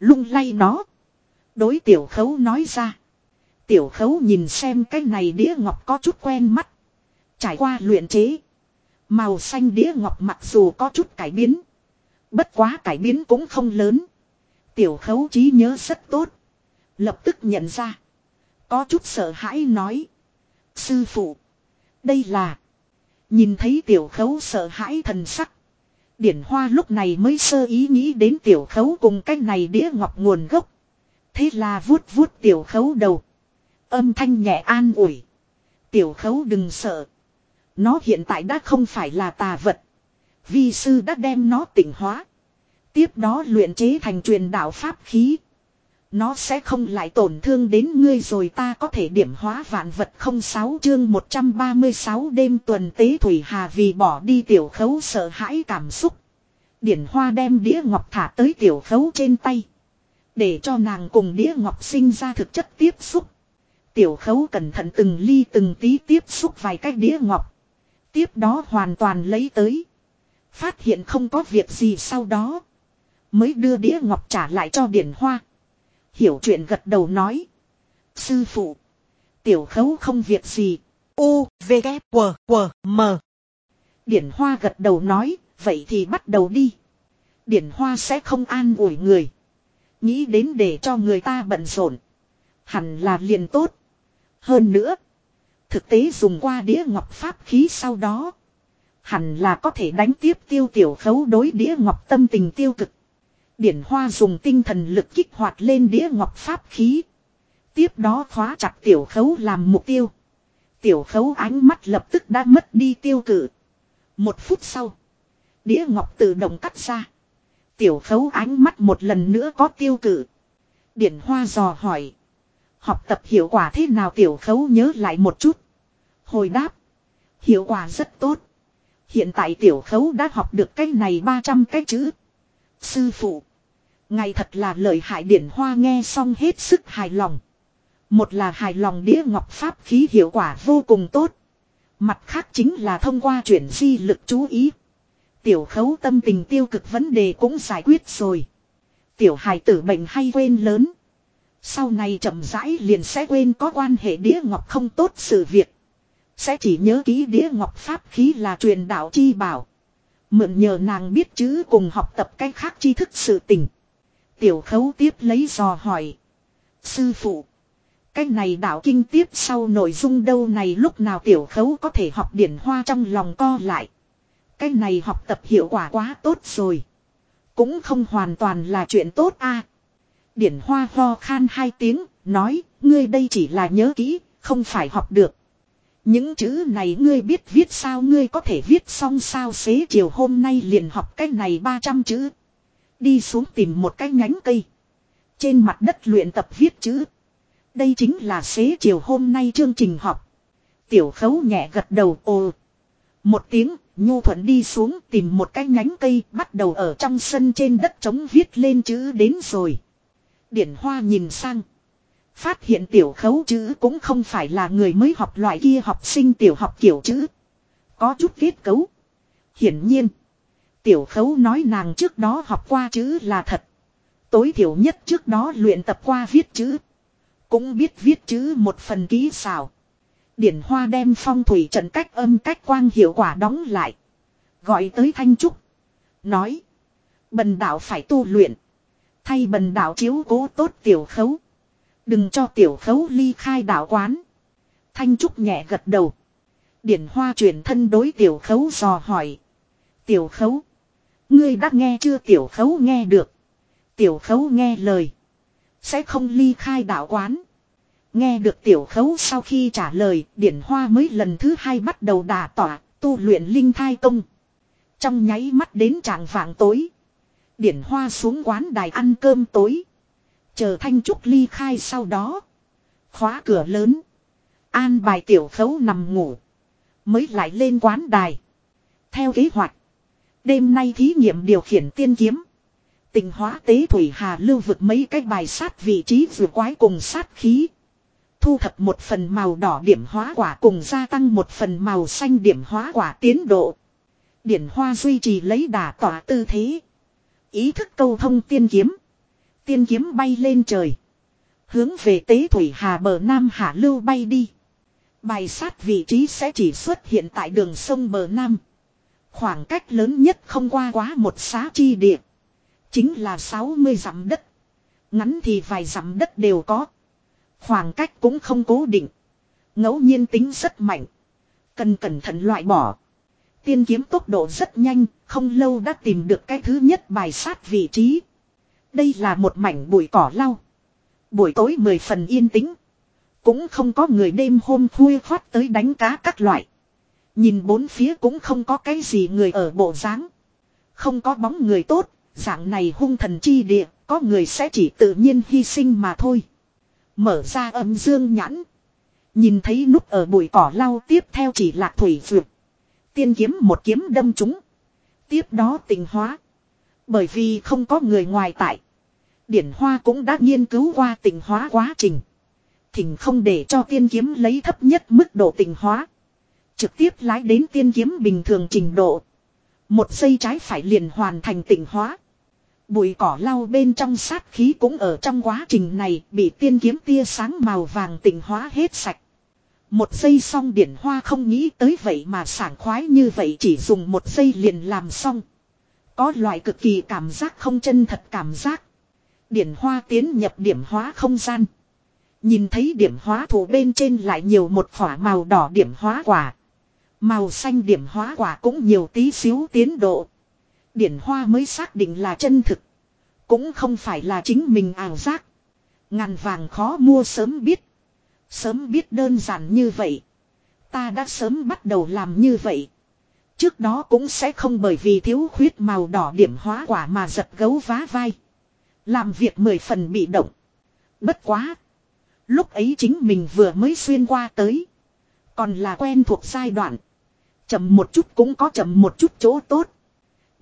Lung lay nó. Đối tiểu khấu nói ra. Tiểu khấu nhìn xem cái này đĩa ngọc có chút quen mắt. Trải qua luyện chế. Màu xanh đĩa ngọc mặc dù có chút cải biến. Bất quá cải biến cũng không lớn. Tiểu khấu trí nhớ rất tốt. Lập tức nhận ra. Có chút sợ hãi nói. Sư phụ. Đây là. Nhìn thấy tiểu khấu sợ hãi thần sắc. Điển hoa lúc này mới sơ ý nghĩ đến tiểu khấu cùng cái này đĩa ngọc nguồn gốc. Thế là vuốt vuốt tiểu khấu đầu. Âm thanh nhẹ an ủi. Tiểu khấu đừng sợ. Nó hiện tại đã không phải là tà vật. Vi sư đã đem nó tỉnh hóa. Tiếp đó luyện chế thành truyền đạo pháp khí. Nó sẽ không lại tổn thương đến ngươi rồi ta có thể điểm hóa vạn vật không sáu chương 136 đêm tuần tế Thủy Hà vì bỏ đi tiểu khấu sợ hãi cảm xúc. Điển hoa đem đĩa ngọc thả tới tiểu khấu trên tay. Để cho nàng cùng đĩa ngọc sinh ra thực chất tiếp xúc. Tiểu khấu cẩn thận từng ly từng tí tiếp xúc vài cái đĩa ngọc. Tiếp đó hoàn toàn lấy tới. Phát hiện không có việc gì sau đó. Mới đưa đĩa ngọc trả lại cho điển hoa. Hiểu chuyện gật đầu nói. Sư phụ. Tiểu khấu không việc gì. U, V, K, W, W, M. Điển hoa gật đầu nói. Vậy thì bắt đầu đi. Điển hoa sẽ không an ủi người. Nghĩ đến để cho người ta bận rộn. Hẳn là liền tốt. Hơn nữa. Thực tế dùng qua đĩa ngọc pháp khí sau đó. Hẳn là có thể đánh tiếp tiêu tiểu khấu đối đĩa ngọc tâm tình tiêu cực. Điển hoa dùng tinh thần lực kích hoạt lên đĩa ngọc pháp khí. Tiếp đó khóa chặt tiểu khấu làm mục tiêu. Tiểu khấu ánh mắt lập tức đã mất đi tiêu cự Một phút sau. Đĩa ngọc tự động cắt ra. Tiểu khấu ánh mắt một lần nữa có tiêu cự. Điển hoa dò hỏi. Học tập hiệu quả thế nào tiểu khấu nhớ lại một chút. Hồi đáp. Hiệu quả rất tốt. Hiện tại tiểu khấu đã học được cái này 300 cái chữ. Sư phụ. Ngày thật là lợi hại điển hoa nghe xong hết sức hài lòng. Một là hài lòng đĩa ngọc pháp khí hiệu quả vô cùng tốt. Mặt khác chính là thông qua chuyển di lực chú ý. Tiểu khấu tâm tình tiêu cực vấn đề cũng giải quyết rồi. Tiểu hài tử bệnh hay quên lớn. Sau này chậm rãi liền sẽ quên có quan hệ đĩa ngọc không tốt sự việc. Sẽ chỉ nhớ ký đĩa ngọc pháp khí là truyền đạo chi bảo. Mượn nhờ nàng biết chữ cùng học tập cách khác tri thức sự tình. Tiểu khấu tiếp lấy dò hỏi. Sư phụ. Cái này đạo kinh tiếp sau nội dung đâu này lúc nào tiểu khấu có thể học điển hoa trong lòng co lại. Cái này học tập hiệu quả quá tốt rồi. Cũng không hoàn toàn là chuyện tốt a. Điển hoa ho khan hai tiếng, nói, ngươi đây chỉ là nhớ kỹ, không phải học được. Những chữ này ngươi biết viết sao ngươi có thể viết xong sao xế chiều hôm nay liền học cái này 300 chữ. Đi xuống tìm một cái nhánh cây. Trên mặt đất luyện tập viết chữ. Đây chính là xế chiều hôm nay chương trình học. Tiểu khấu nhẹ gật đầu ồ. Một tiếng, nhu thuận đi xuống tìm một cái nhánh cây bắt đầu ở trong sân trên đất trống viết lên chữ đến rồi. Điển hoa nhìn sang. Phát hiện tiểu khấu chữ cũng không phải là người mới học loại kia học sinh tiểu học kiểu chữ. Có chút kết cấu. Hiển nhiên. Tiểu khấu nói nàng trước đó học qua chữ là thật. Tối thiểu nhất trước đó luyện tập qua viết chữ. Cũng biết viết chữ một phần ký xảo. Điển hoa đem phong thủy trận cách âm cách quang hiệu quả đóng lại. Gọi tới Thanh Trúc. Nói. Bần đạo phải tu luyện. Thay bần đạo chiếu cố tốt tiểu khấu. Đừng cho tiểu khấu ly khai đạo quán. Thanh Trúc nhẹ gật đầu. Điển hoa chuyển thân đối tiểu khấu dò hỏi. Tiểu khấu. Ngươi đã nghe chưa tiểu khấu nghe được. Tiểu khấu nghe lời. Sẽ không ly khai đạo quán. Nghe được tiểu khấu sau khi trả lời, điển hoa mới lần thứ hai bắt đầu đà tỏa, tu luyện linh thai công. Trong nháy mắt đến trạng vạng tối. Điển hoa xuống quán đài ăn cơm tối. Chờ Thanh Trúc ly khai sau đó. Khóa cửa lớn. An bài tiểu khấu nằm ngủ. Mới lại lên quán đài. Theo kế hoạch. Đêm nay thí nghiệm điều khiển tiên kiếm. Tình hóa tế thủy hà lưu vực mấy cái bài sát vị trí vừa quái cùng sát khí. Thu thập một phần màu đỏ điểm hóa quả cùng gia tăng một phần màu xanh điểm hóa quả tiến độ. Điển hoa duy trì lấy đà tỏa tư thế. Ý thức câu thông tiên kiếm. Tiên kiếm bay lên trời. Hướng về tế thủy hà bờ Nam Hạ Lưu bay đi. Bài sát vị trí sẽ chỉ xuất hiện tại đường sông bờ Nam. Khoảng cách lớn nhất không qua quá một xá chi địa. Chính là 60 dặm đất. Ngắn thì vài dặm đất đều có. Khoảng cách cũng không cố định. ngẫu nhiên tính rất mạnh. Cần cẩn thận loại bỏ. Tiên kiếm tốc độ rất nhanh, không lâu đã tìm được cái thứ nhất bài sát vị trí. Đây là một mảnh bụi cỏ lau. Buổi tối mười phần yên tĩnh. Cũng không có người đêm hôm khuya khoát tới đánh cá các loại. Nhìn bốn phía cũng không có cái gì người ở bộ dáng Không có bóng người tốt, dạng này hung thần chi địa, có người sẽ chỉ tự nhiên hy sinh mà thôi. Mở ra âm dương nhãn. Nhìn thấy nút ở bụi cỏ lau tiếp theo chỉ là thủy vượt. Tiên kiếm một kiếm đâm chúng. Tiếp đó tình hóa. Bởi vì không có người ngoài tại. Điển Hoa cũng đã nghiên cứu qua tình hóa quá trình. Thỉnh không để cho tiên kiếm lấy thấp nhất mức độ tình hóa. Trực tiếp lái đến tiên kiếm bình thường trình độ. Một giây trái phải liền hoàn thành tình hóa. Bụi cỏ lau bên trong sát khí cũng ở trong quá trình này, bị tiên kiếm tia sáng màu vàng tỉnh hóa hết sạch. Một giây xong điển hoa không nghĩ tới vậy mà sảng khoái như vậy chỉ dùng một giây liền làm xong. Có loại cực kỳ cảm giác không chân thật cảm giác. Điển hoa tiến nhập điểm hóa không gian. Nhìn thấy điểm hóa thủ bên trên lại nhiều một khỏa màu đỏ điểm hóa quả. Màu xanh điểm hóa quả cũng nhiều tí xíu tiến độ. Điển hoa mới xác định là chân thực. Cũng không phải là chính mình ảo giác. Ngàn vàng khó mua sớm biết. Sớm biết đơn giản như vậy. Ta đã sớm bắt đầu làm như vậy. Trước đó cũng sẽ không bởi vì thiếu khuyết màu đỏ điểm hóa quả mà giật gấu vá vai. Làm việc mười phần bị động. Bất quá. Lúc ấy chính mình vừa mới xuyên qua tới. Còn là quen thuộc giai đoạn. Chậm một chút cũng có chậm một chút chỗ tốt.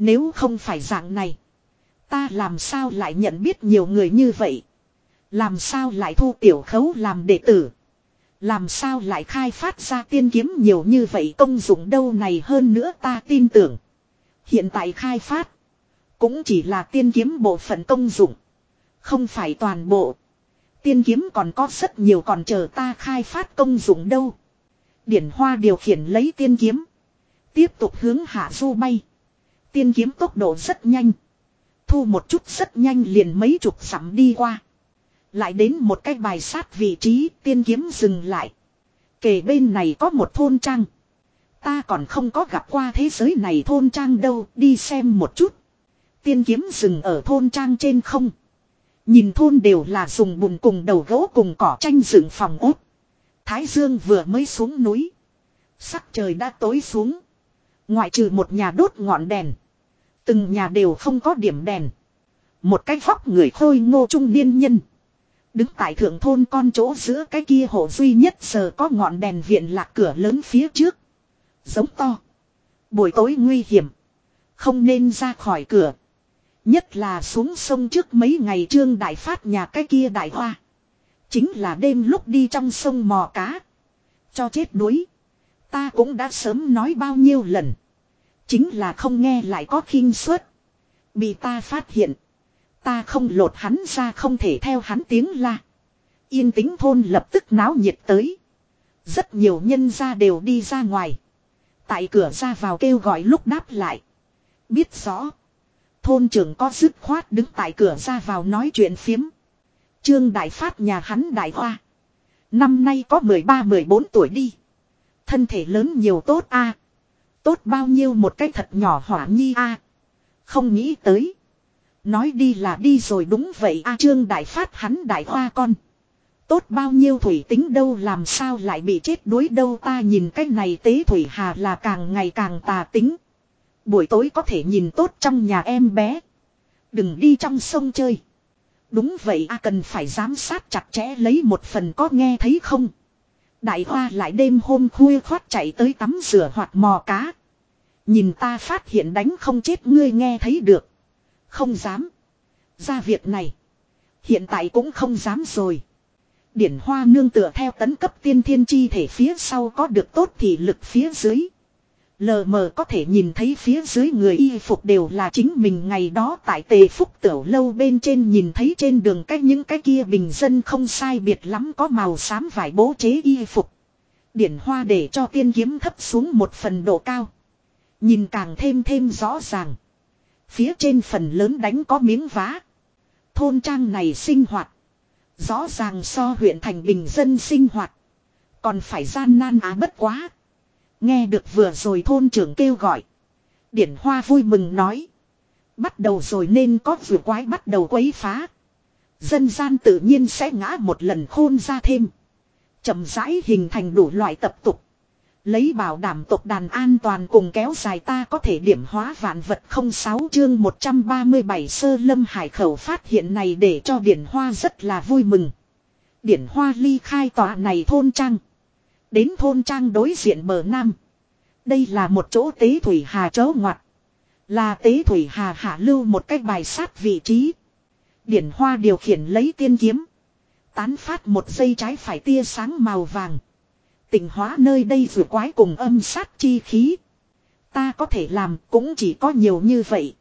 Nếu không phải dạng này. Ta làm sao lại nhận biết nhiều người như vậy. Làm sao lại thu tiểu khấu làm đệ tử. Làm sao lại khai phát ra tiên kiếm nhiều như vậy công dụng đâu này hơn nữa ta tin tưởng. Hiện tại khai phát. Cũng chỉ là tiên kiếm bộ phận công dụng. Không phải toàn bộ. Tiên kiếm còn có rất nhiều còn chờ ta khai phát công dụng đâu. Điển hoa điều khiển lấy tiên kiếm. Tiếp tục hướng hạ du bay. Tiên kiếm tốc độ rất nhanh. Thu một chút rất nhanh liền mấy chục sắm đi qua. Lại đến một cái bài sát vị trí tiên kiếm dừng lại. Kể bên này có một thôn trang. Ta còn không có gặp qua thế giới này thôn trang đâu, đi xem một chút. Tiên kiếm dừng ở thôn trang trên không. Nhìn thôn đều là dùng bùn cùng đầu gỗ cùng cỏ tranh dựng phòng ốt. Thái Dương vừa mới xuống núi. Sắc trời đã tối xuống. Ngoại trừ một nhà đốt ngọn đèn. Từng nhà đều không có điểm đèn. Một cái vóc người khôi ngô trung niên nhân. Đứng tại thượng thôn con chỗ giữa cái kia hộ duy nhất giờ có ngọn đèn viện lạc cửa lớn phía trước. Giống to. Buổi tối nguy hiểm. Không nên ra khỏi cửa. Nhất là xuống sông trước mấy ngày trương đại phát nhà cái kia đại hoa. Chính là đêm lúc đi trong sông mò cá. Cho chết đuối. Ta cũng đã sớm nói bao nhiêu lần. Chính là không nghe lại có khinh suất. Bị ta phát hiện. Ta không lột hắn ra không thể theo hắn tiếng la. Yên tĩnh thôn lập tức náo nhiệt tới. Rất nhiều nhân gia đều đi ra ngoài. Tại cửa ra vào kêu gọi lúc đáp lại. Biết rõ. Thôn trưởng có dứt khoát đứng tại cửa ra vào nói chuyện phiếm. Trương Đại Phát nhà hắn Đại Hoa. Năm nay có 13-14 tuổi đi. Thân thể lớn nhiều tốt a Tốt bao nhiêu một cái thật nhỏ hỏa nhi a Không nghĩ tới. Nói đi là đi rồi đúng vậy a Trương Đại Phát hắn Đại Hoa con. Tốt bao nhiêu thủy tính đâu làm sao lại bị chết đuối đâu ta nhìn cái này tế thủy hà là càng ngày càng tà tính. Buổi tối có thể nhìn tốt trong nhà em bé. Đừng đi trong sông chơi. Đúng vậy a cần phải giám sát chặt chẽ lấy một phần có nghe thấy không. Đại hoa lại đêm hôm khuya khoát chạy tới tắm rửa hoặc mò cá. Nhìn ta phát hiện đánh không chết ngươi nghe thấy được. Không dám. Ra việc này. Hiện tại cũng không dám rồi. Điển hoa nương tựa theo tấn cấp tiên thiên chi thể phía sau có được tốt thì lực phía dưới. Lờ mờ có thể nhìn thấy phía dưới người y phục đều là chính mình ngày đó tại tề phúc tiểu lâu bên trên nhìn thấy trên đường cách những cái kia bình dân không sai biệt lắm có màu xám vải bố chế y phục. Điển hoa để cho tiên kiếm thấp xuống một phần độ cao. Nhìn càng thêm thêm rõ ràng. Phía trên phần lớn đánh có miếng vá. Thôn trang này sinh hoạt. Rõ ràng so huyện thành bình dân sinh hoạt. Còn phải gian nan á bất quá. Nghe được vừa rồi thôn trưởng kêu gọi. Điển Hoa vui mừng nói. Bắt đầu rồi nên có vừa quái bắt đầu quấy phá. Dân gian tự nhiên sẽ ngã một lần khôn ra thêm. chậm rãi hình thành đủ loại tập tục. Lấy bảo đảm tộc đàn an toàn cùng kéo dài ta có thể điểm hóa vạn vật không sáu chương 137 sơ lâm hải khẩu phát hiện này để cho điển hoa rất là vui mừng. Điển hoa ly khai tòa này thôn trăng. Đến thôn trang đối diện bờ nam. Đây là một chỗ tế thủy hà chớ ngoặt. Là tế thủy hà hạ lưu một cách bài sát vị trí. Điển hoa điều khiển lấy tiên kiếm. Tán phát một dây trái phải tia sáng màu vàng. Tình hóa nơi đây vừa quái cùng âm sát chi khí. Ta có thể làm cũng chỉ có nhiều như vậy.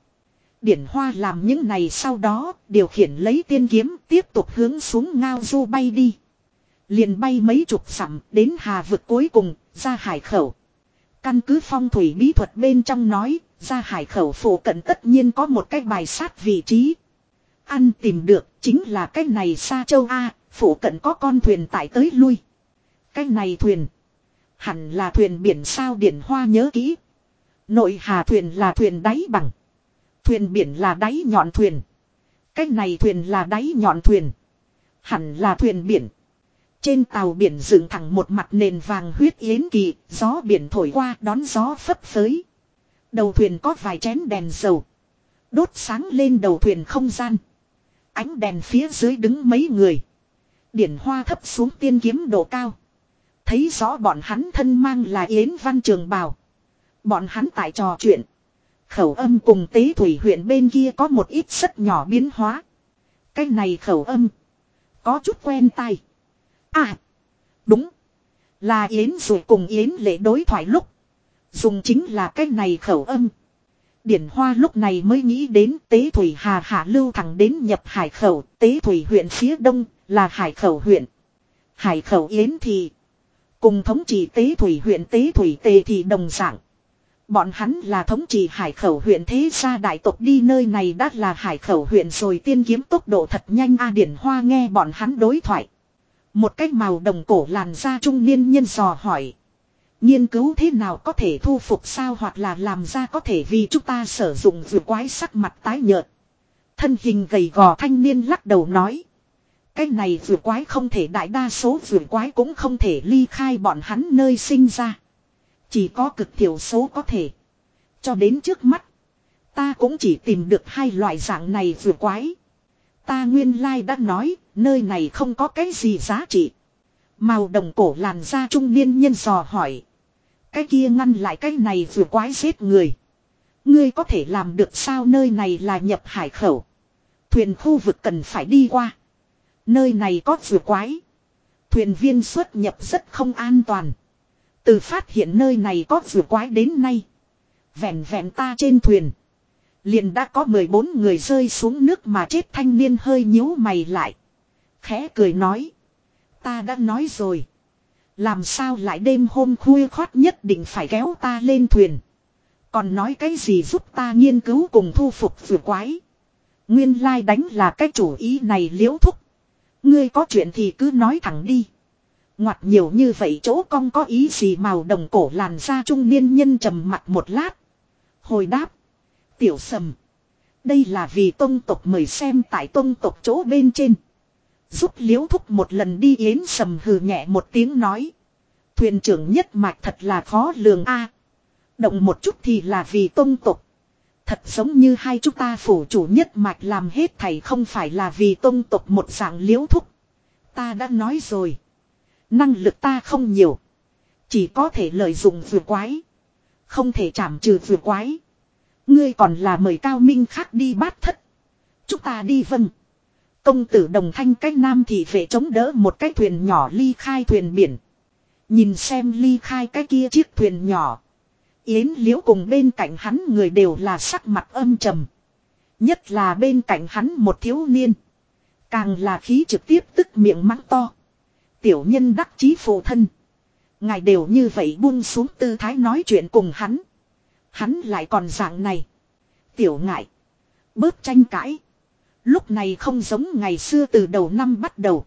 Điển hoa làm những này sau đó điều khiển lấy tiên kiếm tiếp tục hướng xuống ngao du bay đi. Liền bay mấy chục dặm đến hà vực cuối cùng ra hải khẩu. Căn cứ phong thủy bí thuật bên trong nói ra hải khẩu phủ cận tất nhiên có một cái bài sát vị trí. Ăn tìm được chính là cái này xa châu A, phủ cận có con thuyền tải tới lui. Cái này thuyền. Hẳn là thuyền biển sao điển hoa nhớ kỹ. Nội hà thuyền là thuyền đáy bằng. Thuyền biển là đáy nhọn thuyền. Cái này thuyền là đáy nhọn thuyền. Hẳn là thuyền biển. Trên tàu biển dựng thẳng một mặt nền vàng huyết yến kỳ, gió biển thổi qua đón gió phấp phới. Đầu thuyền có vài chén đèn dầu. Đốt sáng lên đầu thuyền không gian. Ánh đèn phía dưới đứng mấy người. Điển hoa thấp xuống tiên kiếm độ cao. Thấy rõ bọn hắn thân mang là Yến Văn Trường Bào. Bọn hắn tại trò chuyện. Khẩu âm cùng tế thủy huyện bên kia có một ít rất nhỏ biến hóa. Cái này khẩu âm. Có chút quen tai. À. Đúng. Là Yến rồi cùng Yến lệ đối thoại lúc. Dùng chính là cái này khẩu âm. Điển Hoa lúc này mới nghĩ đến Tế Thủy Hà Hạ Lưu thẳng đến nhập Hải Khẩu, Tế Thủy huyện phía đông là Hải Khẩu huyện. Hải Khẩu Yến thì Cùng thống trị tế thủy huyện tế thủy tề thì đồng dạng. Bọn hắn là thống trị hải khẩu huyện thế gia đại tộc đi nơi này đã là hải khẩu huyện rồi tiên kiếm tốc độ thật nhanh A Điển Hoa nghe bọn hắn đối thoại. Một cách màu đồng cổ làn da trung niên nhân dò hỏi. Nghiên cứu thế nào có thể thu phục sao hoặc là làm ra có thể vì chúng ta sử dụng vừa quái sắc mặt tái nhợt. Thân hình gầy gò thanh niên lắc đầu nói. Cái này vừa quái không thể đại đa số vừa quái cũng không thể ly khai bọn hắn nơi sinh ra. Chỉ có cực thiểu số có thể. Cho đến trước mắt. Ta cũng chỉ tìm được hai loại dạng này vừa quái. Ta nguyên lai đã nói, nơi này không có cái gì giá trị. Màu đồng cổ làn da trung niên nhân dò hỏi. Cái kia ngăn lại cái này vừa quái giết người. Ngươi có thể làm được sao nơi này là nhập hải khẩu. Thuyền khu vực cần phải đi qua. Nơi này có vừa quái. Thuyền viên xuất nhập rất không an toàn. Từ phát hiện nơi này có vừa quái đến nay. Vẹn vẹn ta trên thuyền. Liền đã có 14 người rơi xuống nước mà chết thanh niên hơi nhíu mày lại. Khẽ cười nói. Ta đã nói rồi. Làm sao lại đêm hôm khuya khoát nhất định phải kéo ta lên thuyền. Còn nói cái gì giúp ta nghiên cứu cùng thu phục vừa quái. Nguyên lai đánh là cái chủ ý này liễu thúc. Ngươi có chuyện thì cứ nói thẳng đi. Ngoặt nhiều như vậy chỗ cong có ý gì màu đồng cổ làn da trung niên nhân trầm mặt một lát. Hồi đáp. Tiểu sầm. Đây là vì tông tộc mời xem tại tông tộc chỗ bên trên. Giúp liễu thúc một lần đi yến sầm hừ nhẹ một tiếng nói. Thuyền trưởng nhất mạch thật là khó lường a. Động một chút thì là vì tôn tộc. Thật giống như hai chúng ta phủ chủ nhất mạch làm hết thầy không phải là vì tôn tộc một dạng liễu thúc. Ta đã nói rồi. Năng lực ta không nhiều. Chỉ có thể lợi dụng vừa quái. Không thể chảm trừ vừa quái. Ngươi còn là mời cao minh khác đi bát thất. Chúng ta đi vâng. Công tử đồng thanh cách nam thị vệ chống đỡ một cái thuyền nhỏ ly khai thuyền biển. Nhìn xem ly khai cái kia chiếc thuyền nhỏ. Yến liễu cùng bên cạnh hắn người đều là sắc mặt âm trầm. Nhất là bên cạnh hắn một thiếu niên. Càng là khí trực tiếp tức miệng mắng to. Tiểu nhân đắc chí phụ thân. Ngài đều như vậy buông xuống tư thái nói chuyện cùng hắn. Hắn lại còn dạng này. Tiểu ngại. Bớt tranh cãi. Lúc này không giống ngày xưa từ đầu năm bắt đầu.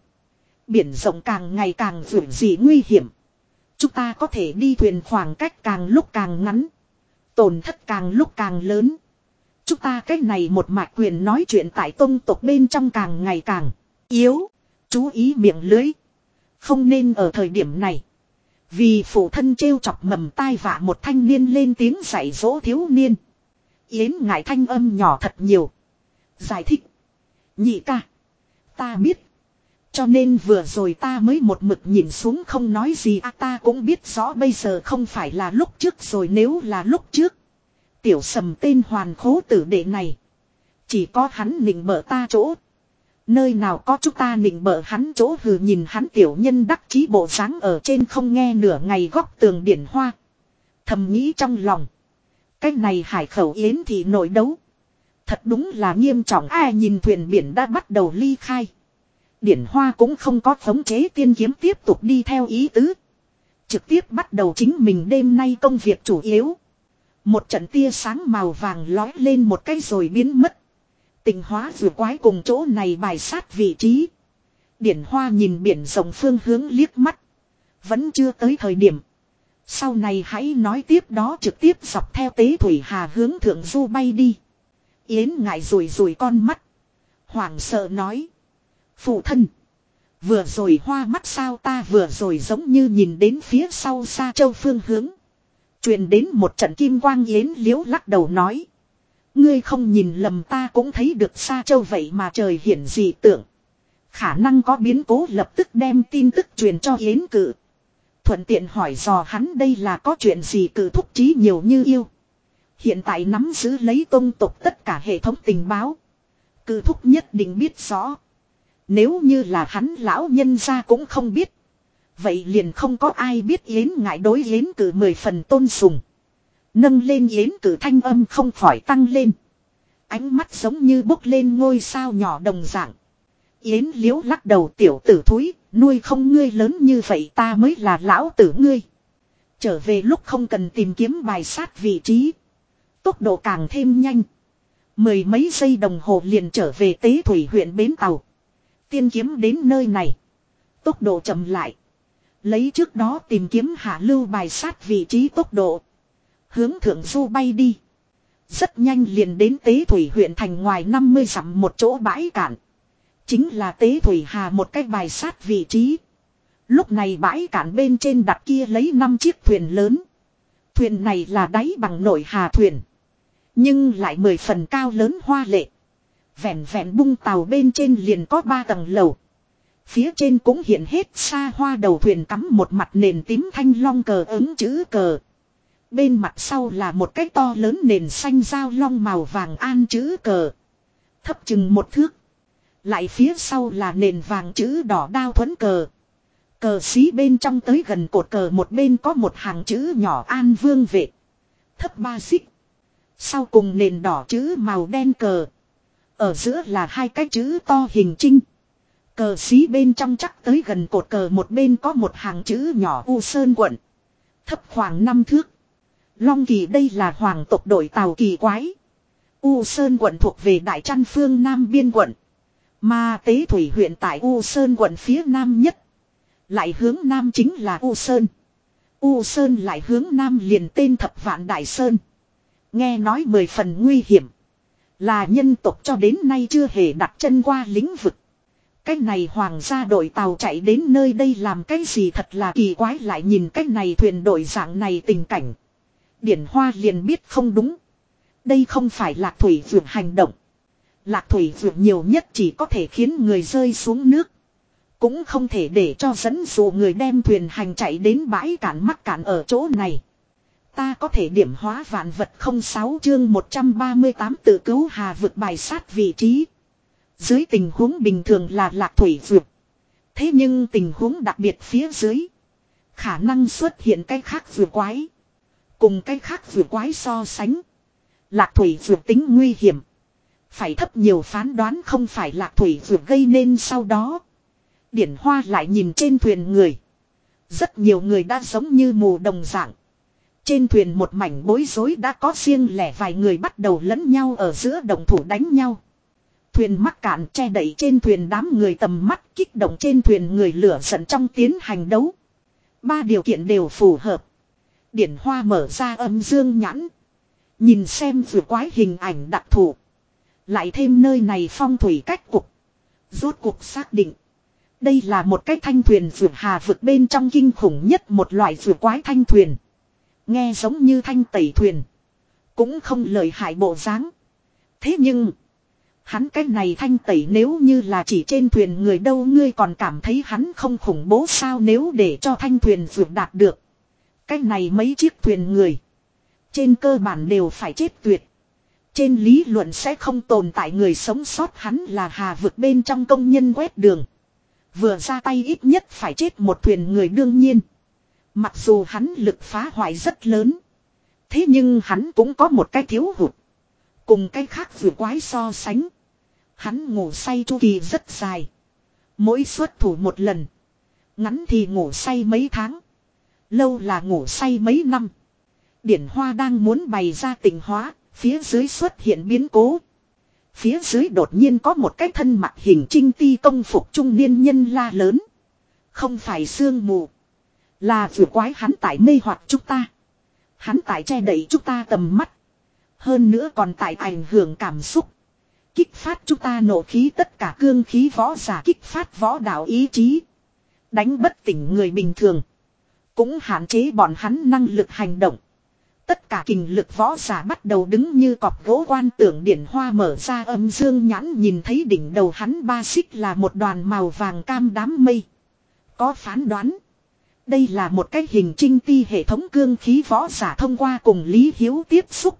Biển rộng càng ngày càng vượt dị nguy hiểm. Chúng ta có thể đi thuyền khoảng cách càng lúc càng ngắn. Tổn thất càng lúc càng lớn. Chúng ta cách này một mạch quyền nói chuyện tại tông tộc bên trong càng ngày càng yếu. Chú ý miệng lưới. Không nên ở thời điểm này. Vì phụ thân trêu chọc mầm tai vạ một thanh niên lên tiếng dạy dỗ thiếu niên. Yến ngại thanh âm nhỏ thật nhiều. Giải thích. Nhị ca. Ta biết. Cho nên vừa rồi ta mới một mực nhìn xuống không nói gì à ta cũng biết rõ bây giờ không phải là lúc trước rồi nếu là lúc trước. Tiểu sầm tên hoàn khố tử đệ này. Chỉ có hắn nịnh bợ ta chỗ. Nơi nào có chúng ta nịnh bợ hắn chỗ hừ nhìn hắn tiểu nhân đắc chí bộ dáng ở trên không nghe nửa ngày góc tường điển hoa. Thầm nghĩ trong lòng. Cái này hải khẩu yến thì nổi đấu. Thật đúng là nghiêm trọng ai nhìn thuyền biển đã bắt đầu ly khai. Điển hoa cũng không có khống chế tiên kiếm tiếp tục đi theo ý tứ. Trực tiếp bắt đầu chính mình đêm nay công việc chủ yếu. Một trận tia sáng màu vàng lói lên một cái rồi biến mất. Tình hóa vừa quái cùng chỗ này bài sát vị trí. Điển hoa nhìn biển rộng phương hướng liếc mắt. Vẫn chưa tới thời điểm. Sau này hãy nói tiếp đó trực tiếp dọc theo tế thủy hà hướng thượng du bay đi. Yến ngại rủi rủi con mắt. Hoàng sợ nói. Phụ thân. Vừa rồi hoa mắt sao ta vừa rồi giống như nhìn đến phía sau xa châu phương hướng. truyền đến một trận kim quang yến liễu lắc đầu nói. Ngươi không nhìn lầm ta cũng thấy được xa châu vậy mà trời hiển dị tưởng. Khả năng có biến cố lập tức đem tin tức truyền cho yến cự. Thuận tiện hỏi dò hắn đây là có chuyện gì cự thúc trí nhiều như yêu. Hiện tại nắm giữ lấy tôn tục tất cả hệ thống tình báo. Cư thúc nhất định biết rõ. Nếu như là hắn lão nhân ra cũng không biết. Vậy liền không có ai biết yến ngại đối yến cử mười phần tôn sùng. Nâng lên yến cử thanh âm không khỏi tăng lên. Ánh mắt giống như bốc lên ngôi sao nhỏ đồng dạng. Yến liễu lắc đầu tiểu tử thúi, nuôi không ngươi lớn như vậy ta mới là lão tử ngươi. Trở về lúc không cần tìm kiếm bài sát vị trí. Tốc độ càng thêm nhanh. Mười mấy giây đồng hồ liền trở về tế thủy huyện Bến Tàu. Tiên kiếm đến nơi này. Tốc độ chậm lại. Lấy trước đó tìm kiếm hạ lưu bài sát vị trí tốc độ. Hướng thượng du bay đi. Rất nhanh liền đến tế thủy huyện thành ngoài 50 dặm một chỗ bãi cạn. Chính là tế thủy hà một cách bài sát vị trí. Lúc này bãi cạn bên trên đặt kia lấy 5 chiếc thuyền lớn. Thuyền này là đáy bằng nổi hà thuyền. Nhưng lại mười phần cao lớn hoa lệ. Vẹn vẹn bung tàu bên trên liền có ba tầng lầu. Phía trên cũng hiện hết xa hoa đầu thuyền cắm một mặt nền tím thanh long cờ ứng chữ cờ. Bên mặt sau là một cái to lớn nền xanh dao long màu vàng an chữ cờ. Thấp chừng một thước. Lại phía sau là nền vàng chữ đỏ đao thuẫn cờ. Cờ xí bên trong tới gần cột cờ một bên có một hàng chữ nhỏ an vương vệ. Thấp ba xích. Sau cùng nền đỏ chữ màu đen cờ. Ở giữa là hai cái chữ to hình trinh. Cờ xí bên trong chắc tới gần cột cờ, một bên có một hàng chữ nhỏ U Sơn quận. Thấp khoảng năm thước. Long kỳ đây là hoàng tộc đội tàu kỳ quái. U Sơn quận thuộc về Đại Trăn phương Nam biên quận. Mà tế thủy huyện tại U Sơn quận phía Nam nhất. Lại hướng Nam chính là U Sơn. U Sơn lại hướng Nam liền tên thập vạn Đại Sơn. Nghe nói mười phần nguy hiểm. Là nhân tộc cho đến nay chưa hề đặt chân qua lĩnh vực. Cái này hoàng gia đội tàu chạy đến nơi đây làm cái gì thật là kỳ quái lại nhìn cái này thuyền đội dạng này tình cảnh. Điển hoa liền biết không đúng. Đây không phải lạc thủy vượt hành động. Lạc thủy vượt nhiều nhất chỉ có thể khiến người rơi xuống nước. Cũng không thể để cho dẫn dụ người đem thuyền hành chạy đến bãi cản mắc cản ở chỗ này. Ta có thể điểm hóa vạn vật không sáu chương 138 tự cứu hà vực bài sát vị trí. Dưới tình huống bình thường là lạc thủy vượt. Thế nhưng tình huống đặc biệt phía dưới. Khả năng xuất hiện cái khác vừa quái. Cùng cái khác vừa quái so sánh. Lạc thủy vượt tính nguy hiểm. Phải thấp nhiều phán đoán không phải lạc thủy vượt gây nên sau đó. Điển hoa lại nhìn trên thuyền người. Rất nhiều người đã giống như mù đồng dạng. Trên thuyền một mảnh bối rối đã có riêng lẻ vài người bắt đầu lẫn nhau ở giữa đồng thủ đánh nhau. Thuyền mắc cạn che đẩy trên thuyền đám người tầm mắt, kích động trên thuyền người lửa giận trong tiến hành đấu. Ba điều kiện đều phù hợp. Điển hoa mở ra âm dương nhãn. Nhìn xem vừa quái hình ảnh đặc thù. Lại thêm nơi này phong thủy cách cục. Rốt cuộc xác định. Đây là một cái thanh thuyền vượt hà vượt bên trong kinh khủng nhất một loại vượt quái thanh thuyền. Nghe giống như thanh tẩy thuyền. Cũng không lời hại bộ dáng. Thế nhưng. Hắn cái này thanh tẩy nếu như là chỉ trên thuyền người đâu ngươi còn cảm thấy hắn không khủng bố sao nếu để cho thanh thuyền vượt đạt được. Cái này mấy chiếc thuyền người. Trên cơ bản đều phải chết tuyệt. Trên lý luận sẽ không tồn tại người sống sót hắn là hà vực bên trong công nhân quét đường. Vừa ra tay ít nhất phải chết một thuyền người đương nhiên. Mặc dù hắn lực phá hoại rất lớn. Thế nhưng hắn cũng có một cái thiếu hụt. Cùng cái khác vừa quái so sánh. Hắn ngủ say chu kỳ rất dài. Mỗi xuất thủ một lần. Ngắn thì ngủ say mấy tháng. Lâu là ngủ say mấy năm. Điển Hoa đang muốn bày ra tình hóa. Phía dưới xuất hiện biến cố. Phía dưới đột nhiên có một cái thân mặt hình trinh ti công phục trung niên nhân la lớn. Không phải sương mù. Là vừa quái hắn tại mê hoặc chúng ta. Hắn tại che đậy chúng ta tầm mắt. Hơn nữa còn tại ảnh hưởng cảm xúc. Kích phát chúng ta nổ khí tất cả cương khí võ giả kích phát võ đạo ý chí. Đánh bất tỉnh người bình thường. Cũng hạn chế bọn hắn năng lực hành động. Tất cả kình lực võ giả bắt đầu đứng như cọp gỗ quan tưởng điển hoa mở ra âm dương nhãn nhìn thấy đỉnh đầu hắn ba xích là một đoàn màu vàng cam đám mây. Có phán đoán. Đây là một cái hình trinh ti hệ thống cương khí võ giả thông qua cùng Lý Hiếu tiếp xúc.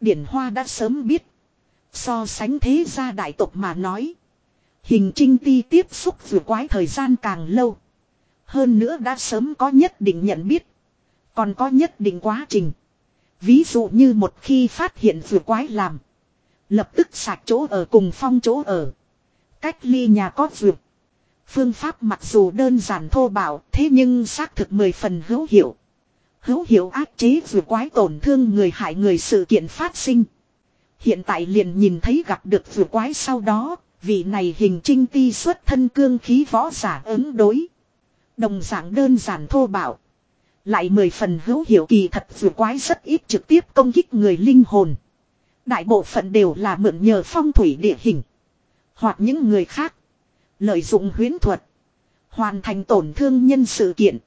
Điển Hoa đã sớm biết. So sánh thế gia đại tộc mà nói. Hình trinh ti tiếp xúc vừa quái thời gian càng lâu. Hơn nữa đã sớm có nhất định nhận biết. Còn có nhất định quá trình. Ví dụ như một khi phát hiện vừa quái làm. Lập tức sạc chỗ ở cùng phong chỗ ở. Cách ly nhà có vượt. Phương pháp mặc dù đơn giản thô bạo thế nhưng xác thực mười phần hữu hiệu. Hữu hiệu áp chế vừa quái tổn thương người hại người sự kiện phát sinh. Hiện tại liền nhìn thấy gặp được vừa quái sau đó, vị này hình trinh ti xuất thân cương khí võ giả ứng đối. Đồng dạng đơn giản thô bạo. Lại mười phần hữu hiệu kỳ thật vừa quái rất ít trực tiếp công kích người linh hồn. Đại bộ phận đều là mượn nhờ phong thủy địa hình. Hoặc những người khác. Lợi dụng huyến thuật. Hoàn thành tổn thương nhân sự kiện.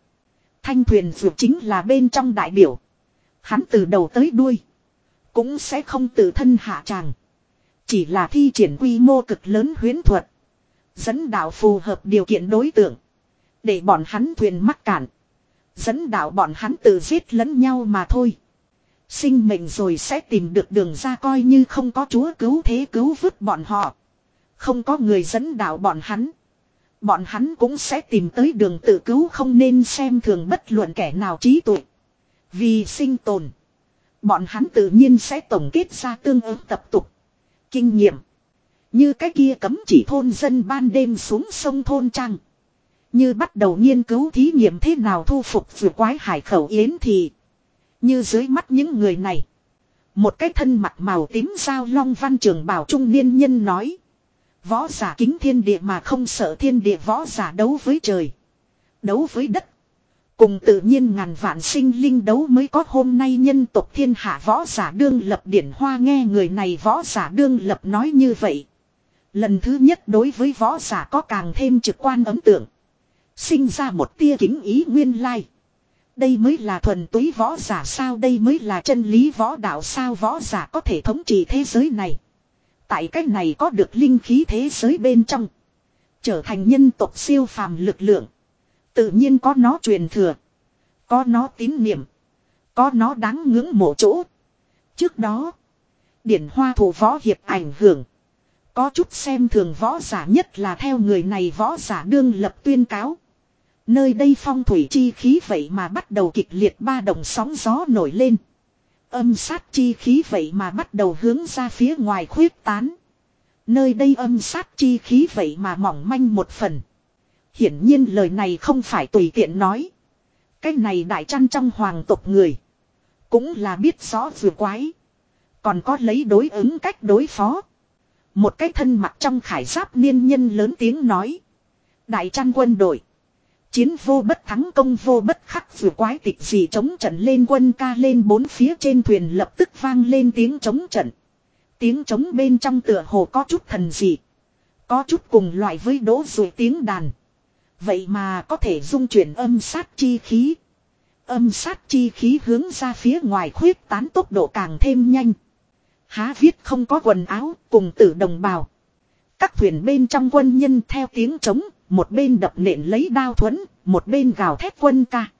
Thanh thuyền dù chính là bên trong đại biểu. Hắn từ đầu tới đuôi. Cũng sẽ không tự thân hạ tràng. Chỉ là thi triển quy mô cực lớn huyến thuật. Dẫn đạo phù hợp điều kiện đối tượng. Để bọn hắn thuyền mắc cạn. Dẫn đạo bọn hắn tự giết lẫn nhau mà thôi. Sinh mệnh rồi sẽ tìm được đường ra coi như không có chúa cứu thế cứu vứt bọn họ. Không có người dẫn đạo bọn hắn. Bọn hắn cũng sẽ tìm tới đường tự cứu không nên xem thường bất luận kẻ nào trí tuệ. Vì sinh tồn. Bọn hắn tự nhiên sẽ tổng kết ra tương ứng tập tục. Kinh nghiệm. Như cái kia cấm chỉ thôn dân ban đêm xuống sông thôn trăng. Như bắt đầu nghiên cứu thí nghiệm thế nào thu phục vừa quái hải khẩu yến thì. Như dưới mắt những người này. Một cái thân mặt màu tím sao long văn trường bảo trung niên nhân nói. Võ giả kính thiên địa mà không sợ thiên địa võ giả đấu với trời. Đấu với đất. Cùng tự nhiên ngàn vạn sinh linh đấu mới có hôm nay nhân tộc thiên hạ võ giả đương lập điển hoa nghe người này võ giả đương lập nói như vậy. Lần thứ nhất đối với võ giả có càng thêm trực quan ấn tượng. Sinh ra một tia kính ý nguyên lai. Đây mới là thuần túy võ giả sao, đây mới là chân lý võ đạo sao, võ giả có thể thống trị thế giới này. Tại cách này có được linh khí thế giới bên trong. Trở thành nhân tộc siêu phàm lực lượng. Tự nhiên có nó truyền thừa. Có nó tín niệm. Có nó đáng ngưỡng mộ chỗ. Trước đó. Điển hoa thủ võ hiệp ảnh hưởng. Có chút xem thường võ giả nhất là theo người này võ giả đương lập tuyên cáo. Nơi đây phong thủy chi khí vậy mà bắt đầu kịch liệt ba động sóng gió nổi lên. Âm sát chi khí vậy mà bắt đầu hướng ra phía ngoài khuyết tán. Nơi đây âm sát chi khí vậy mà mỏng manh một phần. Hiển nhiên lời này không phải tùy tiện nói. Cái này đại trăn trong hoàng tộc người. Cũng là biết rõ vừa quái. Còn có lấy đối ứng cách đối phó. Một cái thân mặt trong khải giáp niên nhân lớn tiếng nói. Đại trăn quân đội. Chiến vô bất thắng công vô bất khắc vừa quái tịch gì chống trận lên quân ca lên bốn phía trên thuyền lập tức vang lên tiếng chống trận. Tiếng chống bên trong tựa hồ có chút thần dị. Có chút cùng loại với đỗ rồi tiếng đàn. Vậy mà có thể dung chuyển âm sát chi khí. Âm sát chi khí hướng ra phía ngoài khuyết tán tốc độ càng thêm nhanh. Há viết không có quần áo cùng tử đồng bào. Các thuyền bên trong quân nhân theo tiếng trống, một bên đập nện lấy đao thuẫn, một bên gào thét quân ca.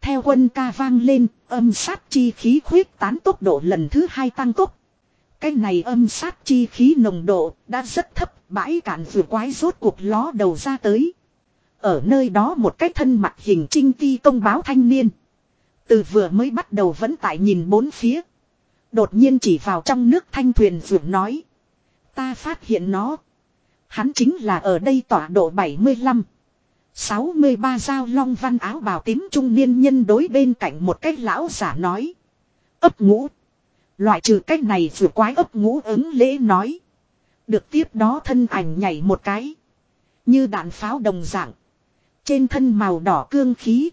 Theo quân ca vang lên, âm sát chi khí khuyết tán tốc độ lần thứ hai tăng tốc. Cái này âm sát chi khí nồng độ đã rất thấp, bãi cạn vừa quái rốt cuộc ló đầu ra tới. Ở nơi đó một cái thân mặt hình trinh ti công báo thanh niên. Từ vừa mới bắt đầu vẫn tại nhìn bốn phía. Đột nhiên chỉ vào trong nước thanh thuyền vượt nói. Ta phát hiện nó. Hắn chính là ở đây tọa độ 75. 63 giao long văn áo bào tím trung niên nhân đối bên cạnh một cái lão giả nói. Ấp ngũ. Loại trừ cách này vừa quái ấp ngũ ứng lễ nói. Được tiếp đó thân ảnh nhảy một cái. Như đạn pháo đồng dạng. Trên thân màu đỏ cương khí.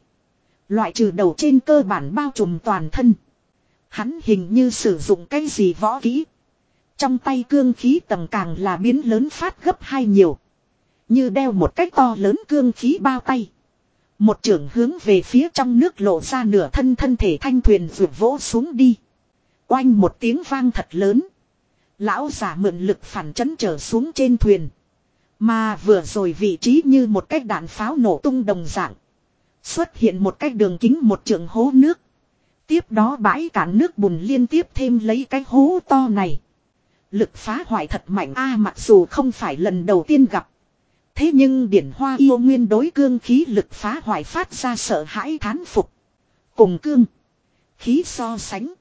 Loại trừ đầu trên cơ bản bao trùm toàn thân. Hắn hình như sử dụng cái gì võ kỹ. Trong tay cương khí tầng càng là biến lớn phát gấp hai nhiều. Như đeo một cách to lớn cương khí bao tay. Một trưởng hướng về phía trong nước lộ ra nửa thân thân thể thanh thuyền vượt vỗ xuống đi. Oanh một tiếng vang thật lớn. Lão giả mượn lực phản chấn trở xuống trên thuyền. Mà vừa rồi vị trí như một cái đạn pháo nổ tung đồng dạng. Xuất hiện một cái đường kính một trường hố nước. Tiếp đó bãi cạn nước bùn liên tiếp thêm lấy cái hố to này. Lực phá hoại thật mạnh a, mặc dù không phải lần đầu tiên gặp. Thế nhưng điển hoa yêu nguyên đối cương khí lực phá hoại phát ra sợ hãi thán phục. Cùng cương. Khí so sánh.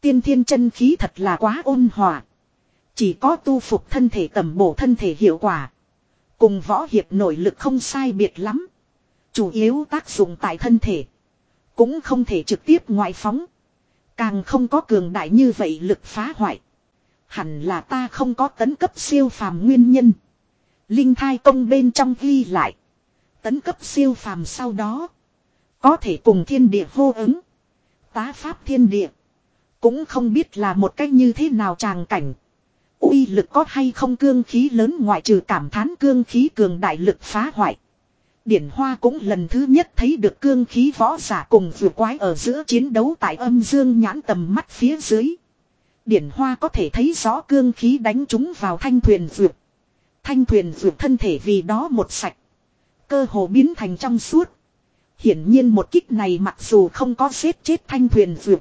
Tiên thiên chân khí thật là quá ôn hòa. Chỉ có tu phục thân thể tầm bổ thân thể hiệu quả. Cùng võ hiệp nội lực không sai biệt lắm. Chủ yếu tác dụng tại thân thể. Cũng không thể trực tiếp ngoại phóng. Càng không có cường đại như vậy lực phá hoại. Hẳn là ta không có tấn cấp siêu phàm nguyên nhân. Linh thai công bên trong ghi lại. Tấn cấp siêu phàm sau đó. Có thể cùng thiên địa hô ứng. Tá pháp thiên địa. Cũng không biết là một cách như thế nào tràng cảnh. uy lực có hay không cương khí lớn ngoại trừ cảm thán cương khí cường đại lực phá hoại. Điển Hoa cũng lần thứ nhất thấy được cương khí võ giả cùng vừa quái ở giữa chiến đấu tại âm dương nhãn tầm mắt phía dưới. Điển Hoa có thể thấy rõ cương khí đánh chúng vào thanh thuyền vượt. Thanh thuyền vượt thân thể vì đó một sạch. Cơ hồ biến thành trong suốt. Hiển nhiên một kích này mặc dù không có giết chết thanh thuyền vượt.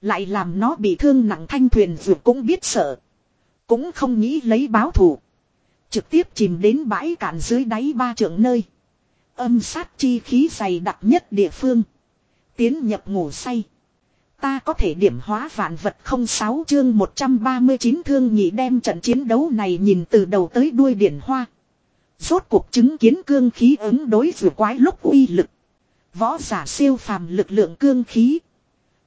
Lại làm nó bị thương nặng thanh thuyền vượt cũng biết sợ. Cũng không nghĩ lấy báo thù. Trực tiếp chìm đến bãi cạn dưới đáy ba trượng nơi. Âm sát chi khí dày đặc nhất địa phương. Tiến nhập ngủ say. Ta có thể điểm hóa vạn vật không sáu chương 139 thương nhị đem trận chiến đấu này nhìn từ đầu tới đuôi điển hoa. Rốt cuộc chứng kiến cương khí ứng đối vừa quái lúc uy lực. Võ giả siêu phàm lực lượng cương khí.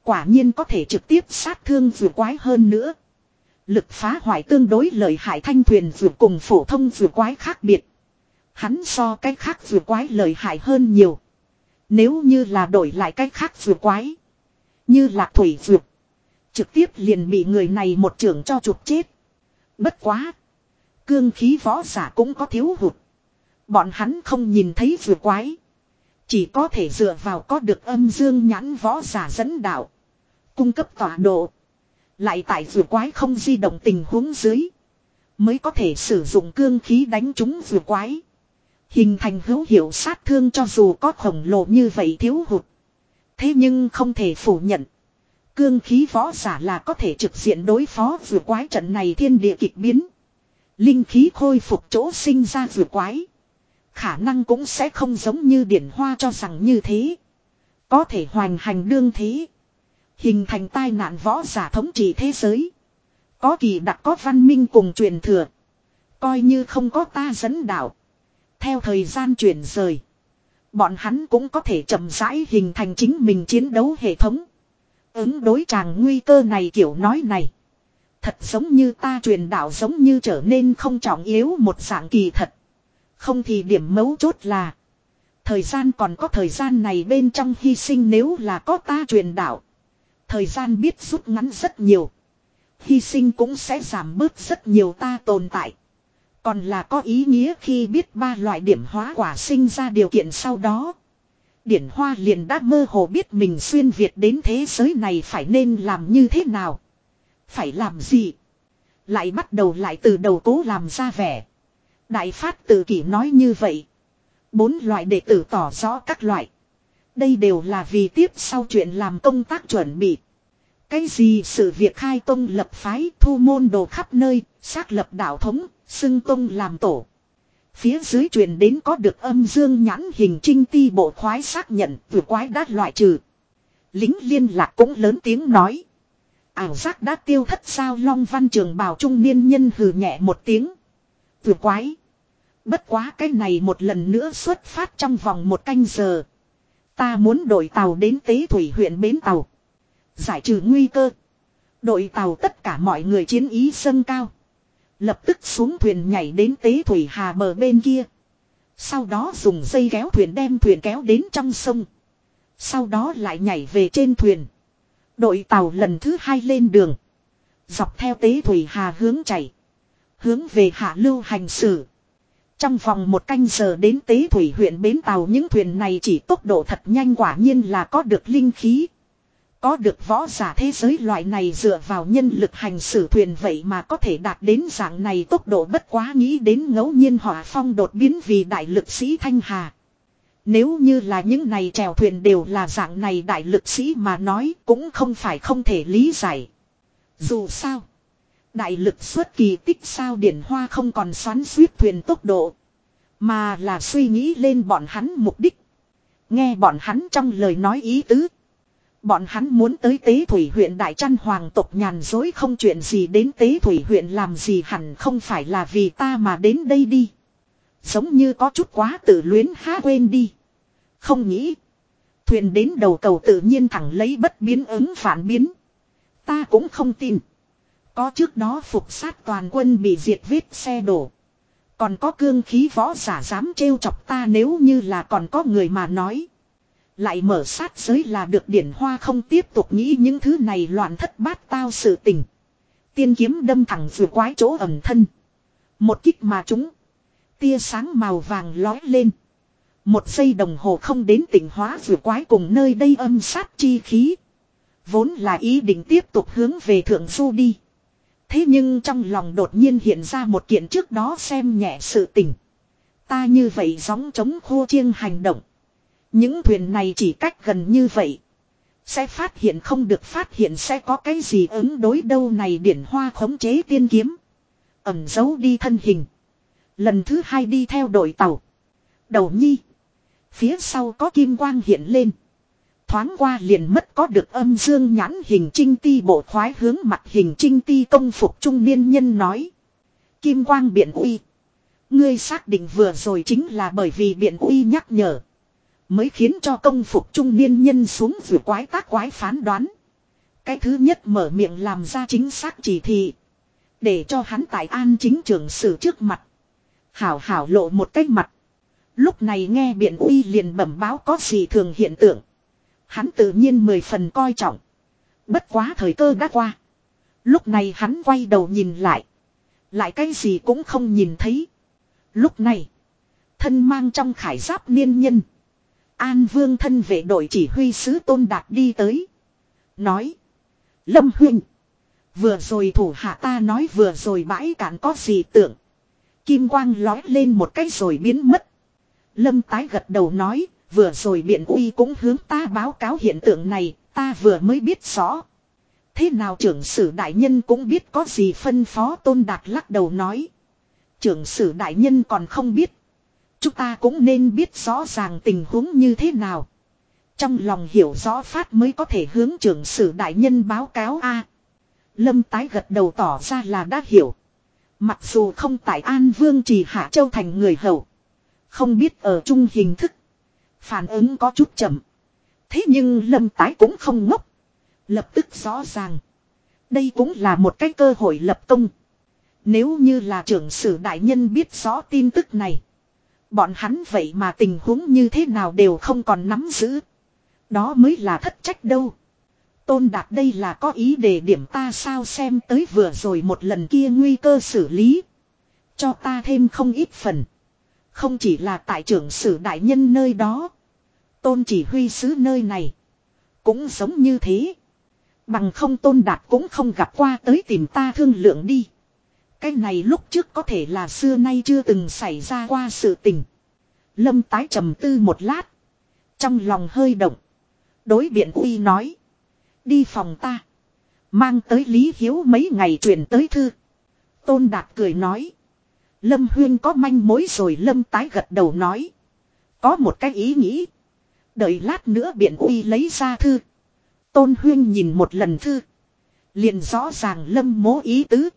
Quả nhiên có thể trực tiếp sát thương vừa quái hơn nữa. Lực phá hoại tương đối lợi hại thanh thuyền vừa cùng phổ thông vừa quái khác biệt. Hắn so cái khác vừa quái lợi hại hơn nhiều. Nếu như là đổi lại cái khác vừa quái. Như lạc thủy vượt. Trực tiếp liền bị người này một trưởng cho chụp chết. Bất quá. Cương khí võ giả cũng có thiếu hụt. Bọn hắn không nhìn thấy vừa quái. Chỉ có thể dựa vào có được âm dương nhãn võ giả dẫn đạo. Cung cấp tọa độ. Lại tại vừa quái không di động tình huống dưới. Mới có thể sử dụng cương khí đánh chúng vừa quái. Hình thành hữu hiệu sát thương cho dù có khổng lồ như vậy thiếu hụt. Thế nhưng không thể phủ nhận. Cương khí võ giả là có thể trực diện đối phó vừa quái trận này thiên địa kịch biến. Linh khí khôi phục chỗ sinh ra vừa quái. Khả năng cũng sẽ không giống như điển hoa cho rằng như thế. Có thể hoành hành đương thế. Hình thành tai nạn võ giả thống trị thế giới. Có kỳ đặc có văn minh cùng truyền thừa. Coi như không có ta dẫn đạo. Theo thời gian chuyển rời. Bọn hắn cũng có thể chậm rãi hình thành chính mình chiến đấu hệ thống. Ứng đối chàng nguy cơ này kiểu nói này. Thật giống như ta truyền đạo giống như trở nên không trọng yếu một dạng kỳ thật. Không thì điểm mấu chốt là. Thời gian còn có thời gian này bên trong hy sinh nếu là có ta truyền đạo. Thời gian biết rút ngắn rất nhiều. Hy sinh cũng sẽ giảm bớt rất nhiều ta tồn tại. Còn là có ý nghĩa khi biết ba loại điểm hóa quả sinh ra điều kiện sau đó. Điển Hoa liền đã mơ hồ biết mình xuyên Việt đến thế giới này phải nên làm như thế nào. Phải làm gì. Lại bắt đầu lại từ đầu cố làm ra vẻ. Đại Phát tự kỷ nói như vậy. Bốn loại đệ tử tỏ rõ các loại. Đây đều là vì tiếp sau chuyện làm công tác chuẩn bị. Cái gì sự việc khai tông lập phái thu môn đồ khắp nơi, xác lập đạo thống, xưng tông làm tổ. Phía dưới truyền đến có được âm dương nhãn hình trinh ti bộ khoái xác nhận, vừa quái đã loại trừ. Lính liên lạc cũng lớn tiếng nói. Ảo giác đã tiêu thất sao long văn trường bào trung niên nhân hừ nhẹ một tiếng. Vừa quái. Bất quá cái này một lần nữa xuất phát trong vòng một canh giờ. Ta muốn đổi tàu đến tế thủy huyện Bến Tàu. Giải trừ nguy cơ. Đội tàu tất cả mọi người chiến ý sân cao. Lập tức xuống thuyền nhảy đến tế thủy hà bờ bên kia. Sau đó dùng dây kéo thuyền đem thuyền kéo đến trong sông. Sau đó lại nhảy về trên thuyền. Đội tàu lần thứ hai lên đường. Dọc theo tế thủy hà hướng chảy. Hướng về hạ lưu hành xử. Trong vòng một canh giờ đến tế thủy huyện bến tàu những thuyền này chỉ tốc độ thật nhanh quả nhiên là có được linh khí. Có được võ giả thế giới loại này dựa vào nhân lực hành xử thuyền vậy mà có thể đạt đến dạng này tốc độ bất quá nghĩ đến ngẫu nhiên hỏa phong đột biến vì đại lực sĩ Thanh Hà. Nếu như là những này trèo thuyền đều là dạng này đại lực sĩ mà nói cũng không phải không thể lý giải. Dù sao, đại lực xuất kỳ tích sao điển hoa không còn xoắn suýt thuyền tốc độ, mà là suy nghĩ lên bọn hắn mục đích. Nghe bọn hắn trong lời nói ý tứ. Bọn hắn muốn tới tế thủy huyện Đại Trăn Hoàng tộc nhàn dối không chuyện gì đến tế thủy huyện làm gì hẳn không phải là vì ta mà đến đây đi. Giống như có chút quá tự luyến há quên đi. Không nghĩ. Thuyền đến đầu cầu tự nhiên thẳng lấy bất biến ứng phản biến. Ta cũng không tin. Có trước đó phục sát toàn quân bị diệt vết xe đổ. Còn có cương khí võ giả dám trêu chọc ta nếu như là còn có người mà nói. Lại mở sát giới là được điển hoa không tiếp tục nghĩ những thứ này loạn thất bát tao sự tình. Tiên kiếm đâm thẳng vừa quái chỗ ẩm thân. Một kích mà chúng. Tia sáng màu vàng lói lên. Một giây đồng hồ không đến tỉnh hóa vừa quái cùng nơi đây âm sát chi khí. Vốn là ý định tiếp tục hướng về thượng du đi. Thế nhưng trong lòng đột nhiên hiện ra một kiện trước đó xem nhẹ sự tình. Ta như vậy gióng chống khô chiêng hành động. Những thuyền này chỉ cách gần như vậy. Sẽ phát hiện không được phát hiện sẽ có cái gì ứng đối đâu này điển hoa khống chế tiên kiếm. Ẩm giấu đi thân hình. Lần thứ hai đi theo đội tàu. Đầu nhi. Phía sau có kim quang hiện lên. Thoáng qua liền mất có được âm dương nhãn hình trinh ti bộ khoái hướng mặt hình trinh ti công phục trung niên nhân nói. Kim quang biện uy. Ngươi xác định vừa rồi chính là bởi vì biện uy nhắc nhở. Mới khiến cho công phục trung niên nhân xuống vừa quái tác quái phán đoán. Cái thứ nhất mở miệng làm ra chính xác chỉ thị. Để cho hắn tại an chính trưởng xử trước mặt. Hảo hảo lộ một cách mặt. Lúc này nghe biện uy liền bẩm báo có gì thường hiện tượng. Hắn tự nhiên mười phần coi trọng. Bất quá thời cơ đã qua. Lúc này hắn quay đầu nhìn lại. Lại cái gì cũng không nhìn thấy. Lúc này. Thân mang trong khải giáp niên nhân. An vương thân vệ đội chỉ huy sứ tôn đạt đi tới. Nói. Lâm huynh. Vừa rồi thủ hạ ta nói vừa rồi bãi cạn có gì tưởng. Kim quang lói lên một cái rồi biến mất. Lâm tái gật đầu nói. Vừa rồi biện uy cũng hướng ta báo cáo hiện tượng này. Ta vừa mới biết rõ. Thế nào trưởng sử đại nhân cũng biết có gì phân phó tôn đạt lắc đầu nói. Trưởng sử đại nhân còn không biết. Chúng ta cũng nên biết rõ ràng tình huống như thế nào. Trong lòng hiểu rõ phát mới có thể hướng trưởng sử đại nhân báo cáo a. Lâm tái gật đầu tỏ ra là đã hiểu. Mặc dù không tại An Vương chỉ Hạ Châu thành người hầu. Không biết ở chung hình thức. Phản ứng có chút chậm. Thế nhưng lâm tái cũng không ngốc. Lập tức rõ ràng. Đây cũng là một cái cơ hội lập công. Nếu như là trưởng sử đại nhân biết rõ tin tức này. Bọn hắn vậy mà tình huống như thế nào đều không còn nắm giữ. Đó mới là thất trách đâu. Tôn Đạt đây là có ý để điểm ta sao xem tới vừa rồi một lần kia nguy cơ xử lý. Cho ta thêm không ít phần. Không chỉ là tại trưởng sử đại nhân nơi đó. Tôn chỉ huy sứ nơi này. Cũng giống như thế. Bằng không tôn đạt cũng không gặp qua tới tìm ta thương lượng đi. Cái này lúc trước có thể là xưa nay chưa từng xảy ra qua sự tình. Lâm tái trầm tư một lát. Trong lòng hơi động. Đối biện uy nói. Đi phòng ta. Mang tới Lý Hiếu mấy ngày truyền tới thư. Tôn Đạt cười nói. Lâm Huyên có manh mối rồi Lâm tái gật đầu nói. Có một cái ý nghĩ. Đợi lát nữa biện uy lấy ra thư. Tôn Huyên nhìn một lần thư. Liền rõ ràng Lâm mố ý tứ.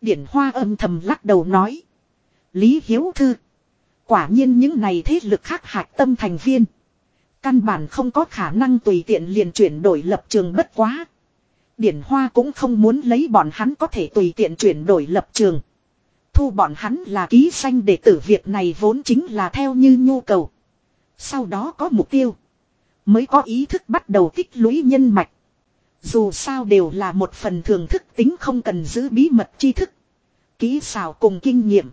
Điển Hoa âm thầm lắc đầu nói. Lý Hiếu thư. Quả nhiên những này thế lực khác hạch tâm thành viên. Căn bản không có khả năng tùy tiện liền chuyển đổi lập trường bất quá. Điển Hoa cũng không muốn lấy bọn hắn có thể tùy tiện chuyển đổi lập trường. Thu bọn hắn là ký sanh để tử việc này vốn chính là theo như nhu cầu. Sau đó có mục tiêu. Mới có ý thức bắt đầu tích lũy nhân mạch. Dù sao đều là một phần thưởng thức tính không cần giữ bí mật tri thức. Ký xào cùng kinh nghiệm.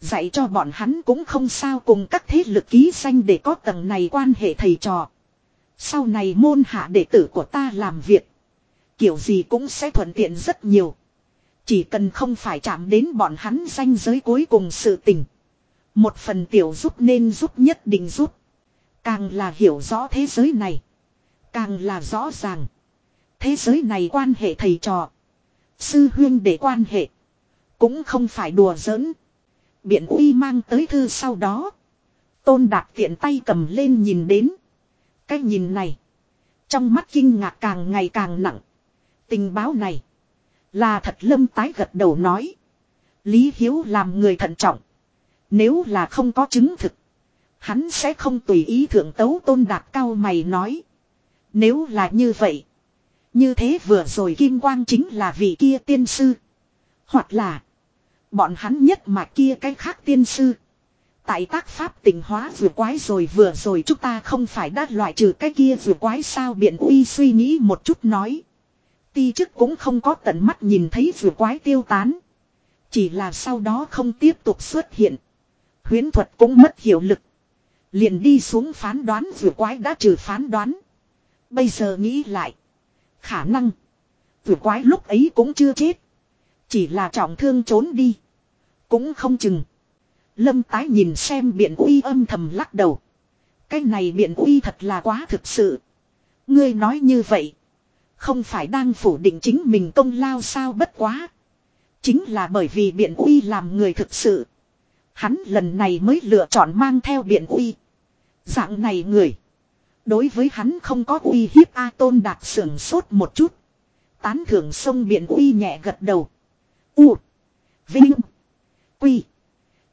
Dạy cho bọn hắn cũng không sao cùng các thế lực ký danh để có tầng này quan hệ thầy trò. Sau này môn hạ đệ tử của ta làm việc. Kiểu gì cũng sẽ thuận tiện rất nhiều. Chỉ cần không phải chạm đến bọn hắn danh giới cuối cùng sự tình. Một phần tiểu giúp nên giúp nhất định giúp. Càng là hiểu rõ thế giới này. Càng là rõ ràng. Thế giới này quan hệ thầy trò. Sư huyên để quan hệ. Cũng không phải đùa giỡn. Biện uy mang tới thư sau đó. Tôn đạt tiện tay cầm lên nhìn đến. Cái nhìn này. Trong mắt kinh ngạc càng ngày càng nặng. Tình báo này. Là thật lâm tái gật đầu nói. Lý Hiếu làm người thận trọng. Nếu là không có chứng thực. Hắn sẽ không tùy ý thượng tấu tôn đạt cao mày nói. Nếu là như vậy. Như thế vừa rồi Kim Quang chính là vị kia tiên sư. Hoặc là. Bọn hắn nhất mà kia cái khác tiên sư. Tại tác pháp tình hóa vừa quái rồi vừa rồi chúng ta không phải đã loại trừ cái kia vừa quái sao biện uy suy nghĩ một chút nói. Ti chức cũng không có tận mắt nhìn thấy vừa quái tiêu tán. Chỉ là sau đó không tiếp tục xuất hiện. Huyến thuật cũng mất hiệu lực. Liền đi xuống phán đoán vừa quái đã trừ phán đoán. Bây giờ nghĩ lại. Khả năng. Vừa quái lúc ấy cũng chưa chết. Chỉ là trọng thương trốn đi. Cũng không chừng. Lâm tái nhìn xem biện uy âm thầm lắc đầu. Cái này biện uy thật là quá thực sự. Ngươi nói như vậy. Không phải đang phủ định chính mình công lao sao bất quá. Chính là bởi vì biện uy làm người thực sự. Hắn lần này mới lựa chọn mang theo biện uy. Dạng này người. Đối với hắn không có uy hiếp A Tôn Đạt sưởng sốt một chút. Tán thưởng sông biện uy nhẹ gật đầu. U. Vinh. Quy.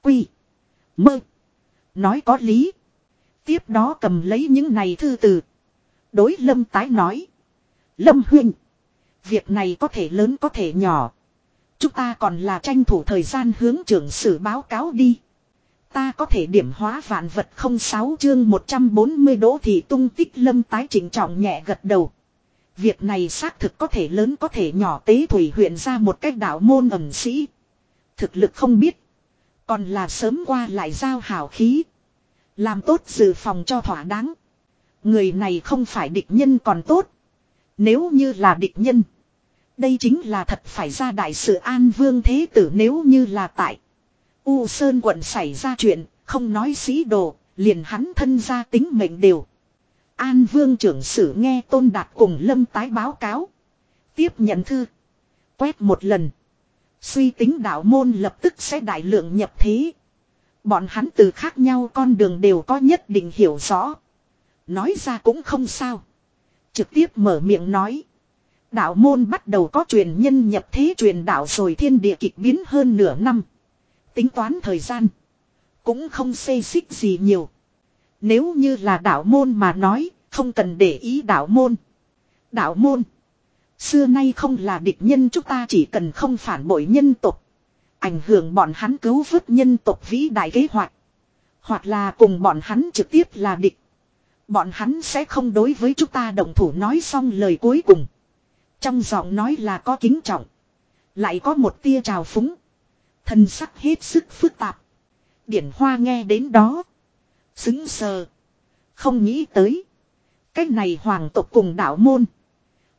Quy. Mơ. Nói có lý. Tiếp đó cầm lấy những này thư từ. Đối lâm tái nói. Lâm huynh. Việc này có thể lớn có thể nhỏ. Chúng ta còn là tranh thủ thời gian hướng trưởng sử báo cáo đi. Ta có thể điểm hóa vạn vật không sáu chương 140 đỗ thị tung tích lâm tái chỉnh trọng nhẹ gật đầu. Việc này xác thực có thể lớn có thể nhỏ tế thủy huyện ra một cách đạo môn ẩm sĩ. Thực lực không biết. Còn là sớm qua lại giao hảo khí. Làm tốt dự phòng cho thỏa đáng. Người này không phải địch nhân còn tốt. Nếu như là địch nhân. Đây chính là thật phải ra đại sự an vương thế tử nếu như là tại. U Sơn quận xảy ra chuyện, không nói sĩ đồ, liền hắn thân ra tính mệnh đều. An vương trưởng sử nghe tôn đạt cùng lâm tái báo cáo. Tiếp nhận thư. Quét một lần. Suy tính đạo môn lập tức sẽ đại lượng nhập thế. Bọn hắn từ khác nhau con đường đều có nhất định hiểu rõ. Nói ra cũng không sao. Trực tiếp mở miệng nói. Đạo môn bắt đầu có truyền nhân nhập thế truyền đạo rồi thiên địa kịch biến hơn nửa năm. Tính toán thời gian. Cũng không xê xích gì nhiều. Nếu như là đạo môn mà nói, không cần để ý đạo môn. Đạo môn. Xưa nay không là địch nhân chúng ta chỉ cần không phản bội nhân tục. Ảnh hưởng bọn hắn cứu vớt nhân tộc vĩ đại kế hoạch. Hoặc là cùng bọn hắn trực tiếp là địch. Bọn hắn sẽ không đối với chúng ta đồng thủ nói xong lời cuối cùng. Trong giọng nói là có kính trọng. Lại có một tia trào phúng. Thân sắc hết sức phức tạp. Điển hoa nghe đến đó. Xứng sờ. Không nghĩ tới. Cách này hoàng tộc cùng đạo môn.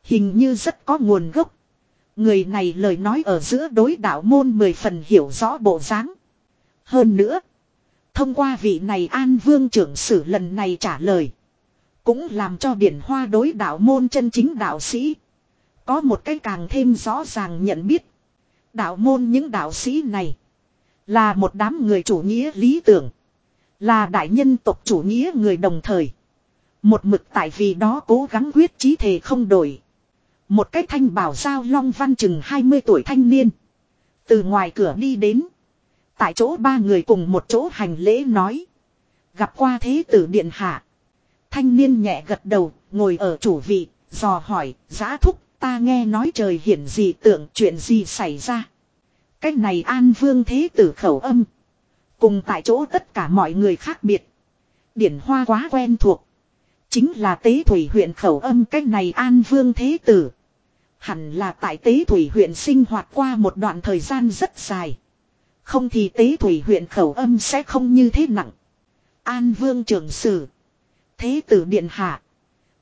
Hình như rất có nguồn gốc. Người này lời nói ở giữa đối đạo môn mười phần hiểu rõ bộ dáng. Hơn nữa. Thông qua vị này an vương trưởng sử lần này trả lời. Cũng làm cho điển hoa đối đạo môn chân chính đạo sĩ. Có một cái càng thêm rõ ràng nhận biết. Đạo môn những đạo sĩ này. Là một đám người chủ nghĩa lý tưởng. Là đại nhân tộc chủ nghĩa người đồng thời. Một mực tại vì đó cố gắng quyết chí thể không đổi. Một cái thanh bảo giao long văn chừng 20 tuổi thanh niên. Từ ngoài cửa đi đến. Tại chỗ ba người cùng một chỗ hành lễ nói. Gặp qua thế tử điện hạ. Thanh niên nhẹ gật đầu, ngồi ở chủ vị, dò hỏi, giã thúc, ta nghe nói trời hiển gì tượng chuyện gì xảy ra. Cách này an vương thế tử khẩu âm. Cùng tại chỗ tất cả mọi người khác biệt. Điển hoa quá quen thuộc. Chính là tế thủy huyện khẩu âm cách này an vương thế tử. Hẳn là tại tế thủy huyện sinh hoạt qua một đoạn thời gian rất dài. Không thì tế thủy huyện khẩu âm sẽ không như thế nặng. An vương trưởng sử. Thế tử điện hạ.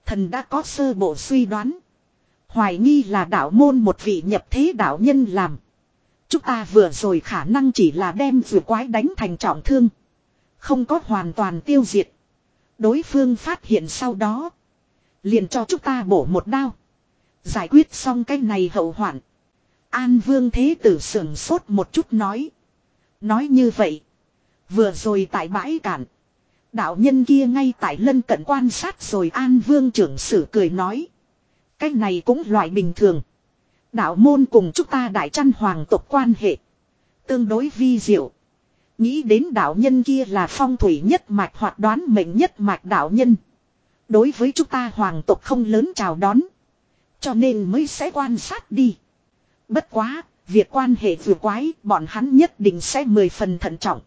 Thần đã có sơ bộ suy đoán. Hoài nghi là đạo môn một vị nhập thế đạo nhân làm. Chúng ta vừa rồi khả năng chỉ là đem vừa quái đánh thành trọng thương. Không có hoàn toàn tiêu diệt. Đối phương phát hiện sau đó. Liền cho chúng ta bổ một đao. Giải quyết xong cái này hậu hoạn. An vương thế tử sưởng sốt một chút nói. Nói như vậy. Vừa rồi tại bãi cản. Đạo nhân kia ngay tại lân cận quan sát rồi An vương trưởng sử cười nói. Cái này cũng loại bình thường. Đạo môn cùng chúng ta đại chăn hoàng tộc quan hệ. Tương đối vi diệu. Nghĩ đến đạo nhân kia là phong thủy nhất mạch hoặc đoán mệnh nhất mạch đạo nhân. Đối với chúng ta hoàng tộc không lớn chào đón. Cho nên mới sẽ quan sát đi. Bất quá, việc quan hệ vừa quái, bọn hắn nhất định sẽ mười phần thận trọng.